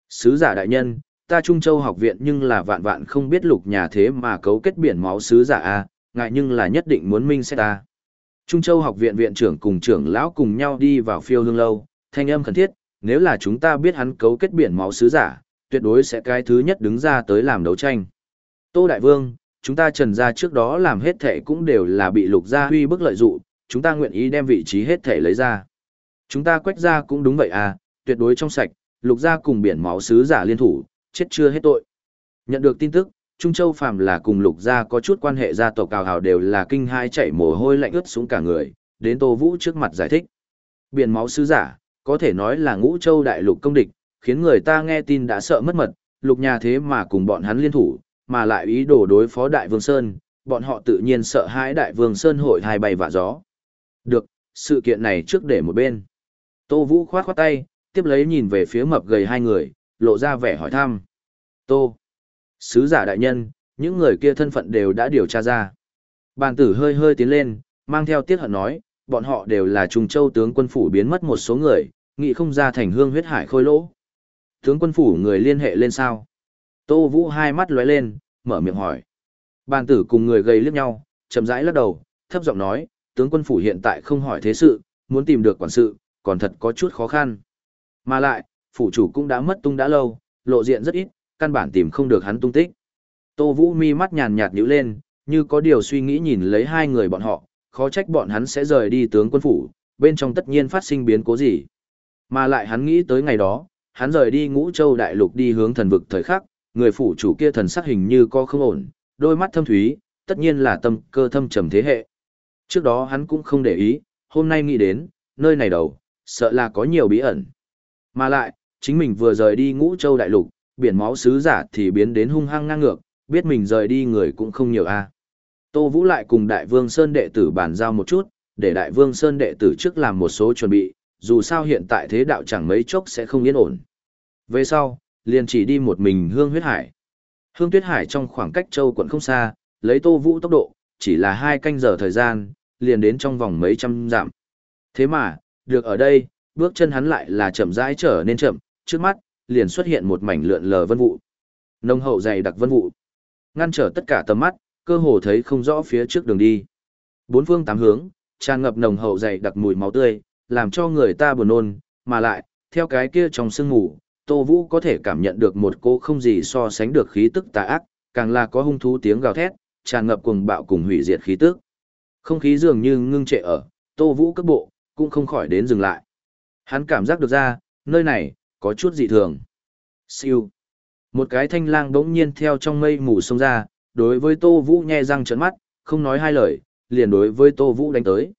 Sứ giả đại nhân, ta Trung Châu học viện nhưng là vạn vạn không biết lục nhà thế mà cấu kết biển máu sứ giả A, ngại nhưng là nhất định muốn minh xét ta. Trung Châu học viện viện trưởng cùng trưởng lão cùng nhau đi vào phiêu hương lâu, thanh âm khẩn thiết, nếu là chúng ta biết hắn cấu kết biển máu sứ giả, tuyệt đối sẽ cái thứ nhất đứng ra tới làm đấu tranh. Tô Đại Vương, chúng ta trần ra trước đó làm hết thể cũng đều là bị lục gia huy bức lợi dụ, chúng ta nguyện ý đem vị trí hết thể lấy ra. Chúng ta quách ra cũng đúng vậy à, tuyệt đối trong sạch, lục gia cùng biển máu sứ giả liên thủ, chết chưa hết tội. Nhận được tin tức, Trung Châu Phạm là cùng lục gia có chút quan hệ gia tộc cào hào đều là kinh hai chảy mồ hôi lạnh ướt xuống cả người, đến Tô Vũ trước mặt giải thích. Biển máu sứ giả, có thể nói là ngũ châu đại lục công địch, khiến người ta nghe tin đã sợ mất mật, lục nhà thế mà cùng bọn hắn liên thủ, mà lại ý đồ đối phó đại vương Sơn, bọn họ tự nhiên sợ hãi đại vương Sơn hội hai bay vạ gió. Được, sự kiện này trước để một bên. Tô Vũ khoát khoát tay, tiếp lấy nhìn về phía mập gầy hai người, lộ ra vẻ hỏi thăm. Tô. Sứ giả đại nhân, những người kia thân phận đều đã điều tra ra. Bàn tử hơi hơi tiến lên, mang theo tiết hận nói, bọn họ đều là trùng Châu tướng quân phủ biến mất một số người, nghị không ra thành hương huyết hải khôi lỗ. Tướng quân phủ người liên hệ lên sao? Tô Vũ hai mắt lóe lên, mở miệng hỏi. Bàn tử cùng người gầy liếc nhau, chậm rãi lắc đầu, thấp giọng nói, tướng quân phủ hiện tại không hỏi thế sự, muốn tìm được quản sự, còn thật có chút khó khăn. Mà lại, phủ chủ cũng đã mất tung đã lâu, lộ diện rất ít, căn bản tìm không được hắn tung tích. Tô Vũ mi mắt nhàn nhạt nhíu lên, như có điều suy nghĩ nhìn lấy hai người bọn họ, khó trách bọn hắn sẽ rời đi tướng quân phủ, bên trong tất nhiên phát sinh biến cố gì. Mà lại hắn nghĩ tới ngày đó, hắn rời đi ngũ châu đại lục đi hướng thần vực thời khắc, người phủ chủ kia thần sắc hình như có không ổn, đôi mắt thâm thúy, tất nhiên là tâm cơ thâm trầm thế hệ. Trước đó hắn cũng không để ý, hôm nay nghĩ đến, nơi này đầu, sợ là có nhiều bí ẩn. Mà lại, chính mình vừa rời đi ngũ châu đại lục, biển máu sứ giả thì biến đến hung hăng ngang ngược, biết mình rời đi người cũng không nhiều a. Tô Vũ lại cùng Đại Vương Sơn đệ tử bàn giao một chút, để Đại Vương Sơn đệ tử trước làm một số chuẩn bị, dù sao hiện tại thế đạo chẳng mấy chốc sẽ không yên ổn. Về sau, liền chỉ đi một mình Hương Huyết Hải. Hương Tuyết Hải trong khoảng cách châu quận không xa, lấy Tô Vũ tốc độ, chỉ là hai canh giờ thời gian, liền đến trong vòng mấy trăm dặm. Thế mà, được ở đây, bước chân hắn lại là chậm rãi trở nên chậm, trước mắt, liền xuất hiện một mảnh lượn lờ vân vụ. Nông hậu dày đặc vân vụ, ngăn trở tất cả tầm mắt, cơ hồ thấy không rõ phía trước đường đi. Bốn phương tám hướng, tràn ngập nồng hậu dày đặc mùi máu tươi, làm cho người ta buồn nôn, mà lại, theo cái kia trong sương ngủ, Tô Vũ có thể cảm nhận được một cô không gì so sánh được khí tức tà ác, càng là có hung thú tiếng gào thét, tràn ngập cuồng bạo cùng hủy diệt khí tức. Không khí dường như ngưng trệ ở, Tô Vũ cất bộ, cũng không khỏi đến dừng lại. Hắn cảm giác được ra, nơi này, có chút dị thường. Siêu. Một cái thanh lang đống nhiên theo trong mây mù sông ra, đối với Tô Vũ nhe răng trợn mắt, không nói hai lời, liền đối với Tô Vũ đánh tới.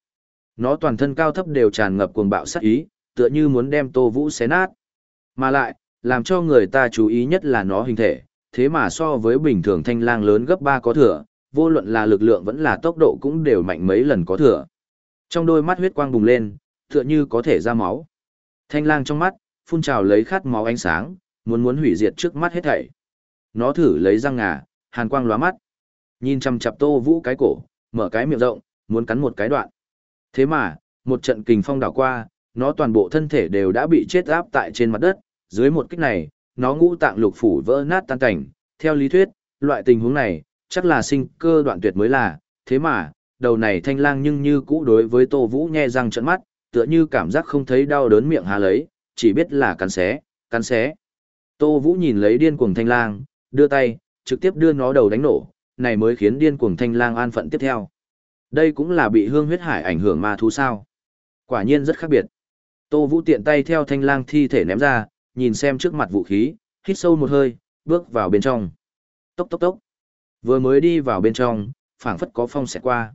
Nó toàn thân cao thấp đều tràn ngập cuồng bạo sát ý, tựa như muốn đem Tô Vũ xé nát. Mà lại, làm cho người ta chú ý nhất là nó hình thể, thế mà so với bình thường thanh lang lớn gấp 3 có thừa, vô luận là lực lượng vẫn là tốc độ cũng đều mạnh mấy lần có thừa. Trong đôi mắt huyết quang bùng lên, tựa như có thể ra máu. Thanh lang trong mắt, phun trào lấy khát máu ánh sáng, muốn muốn hủy diệt trước mắt hết thảy. Nó thử lấy răng ngà, hàn quang lóa mắt. Nhìn chằm chằm Tô Vũ cái cổ, mở cái miệng rộng, muốn cắn một cái đoạn. Thế mà, một trận kình phong đảo qua, nó toàn bộ thân thể đều đã bị chết áp tại trên mặt đất, dưới một kích này, nó ngũ tạng lục phủ vỡ nát tan cảnh. Theo lý thuyết, loại tình huống này, chắc là sinh cơ đoạn tuyệt mới là, thế mà, đầu này thanh lang nhưng như cũ đối với Tô Vũ nhe răng trận mắt, tựa như cảm giác không thấy đau đớn miệng há lấy, chỉ biết là cắn xé, cắn xé. Tô Vũ nhìn lấy điên cuồng thanh lang, đưa tay, trực tiếp đưa nó đầu đánh nổ, này mới khiến điên cuồng thanh lang an phận tiếp theo. Đây cũng là bị hương huyết hải ảnh hưởng ma thú sao. Quả nhiên rất khác biệt. Tô Vũ tiện tay theo thanh lang thi thể ném ra, nhìn xem trước mặt vũ khí, hít sâu một hơi, bước vào bên trong. Tốc tốc tốc. Vừa mới đi vào bên trong, phảng phất có phong sẽ qua.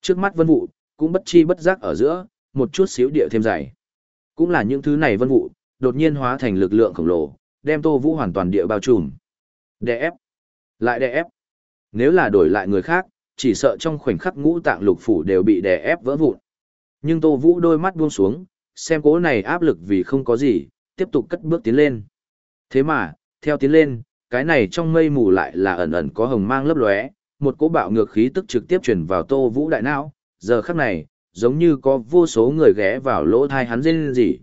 Trước mắt vân vụ, cũng bất chi bất giác ở giữa, một chút xíu địa thêm dày. Cũng là những thứ này vân vụ, đột nhiên hóa thành lực lượng khổng lồ, đem Tô Vũ hoàn toàn địa bao trùm. Đè ép. Lại đè ép. Nếu là đổi lại người khác, chỉ sợ trong khoảnh khắc ngũ tạng lục phủ đều bị đè ép vỡ vụn. Nhưng Tô Vũ đôi mắt buông xuống, xem cố này áp lực vì không có gì, tiếp tục cất bước tiến lên. Thế mà, theo tiến lên, cái này trong mây mù lại là ẩn ẩn có hồng mang lấp lóe, một cỗ bạo ngược khí tức trực tiếp truyền vào Tô Vũ đại não, giờ khắc này, giống như có vô số người ghé vào lỗ thai hắn rên rỉ.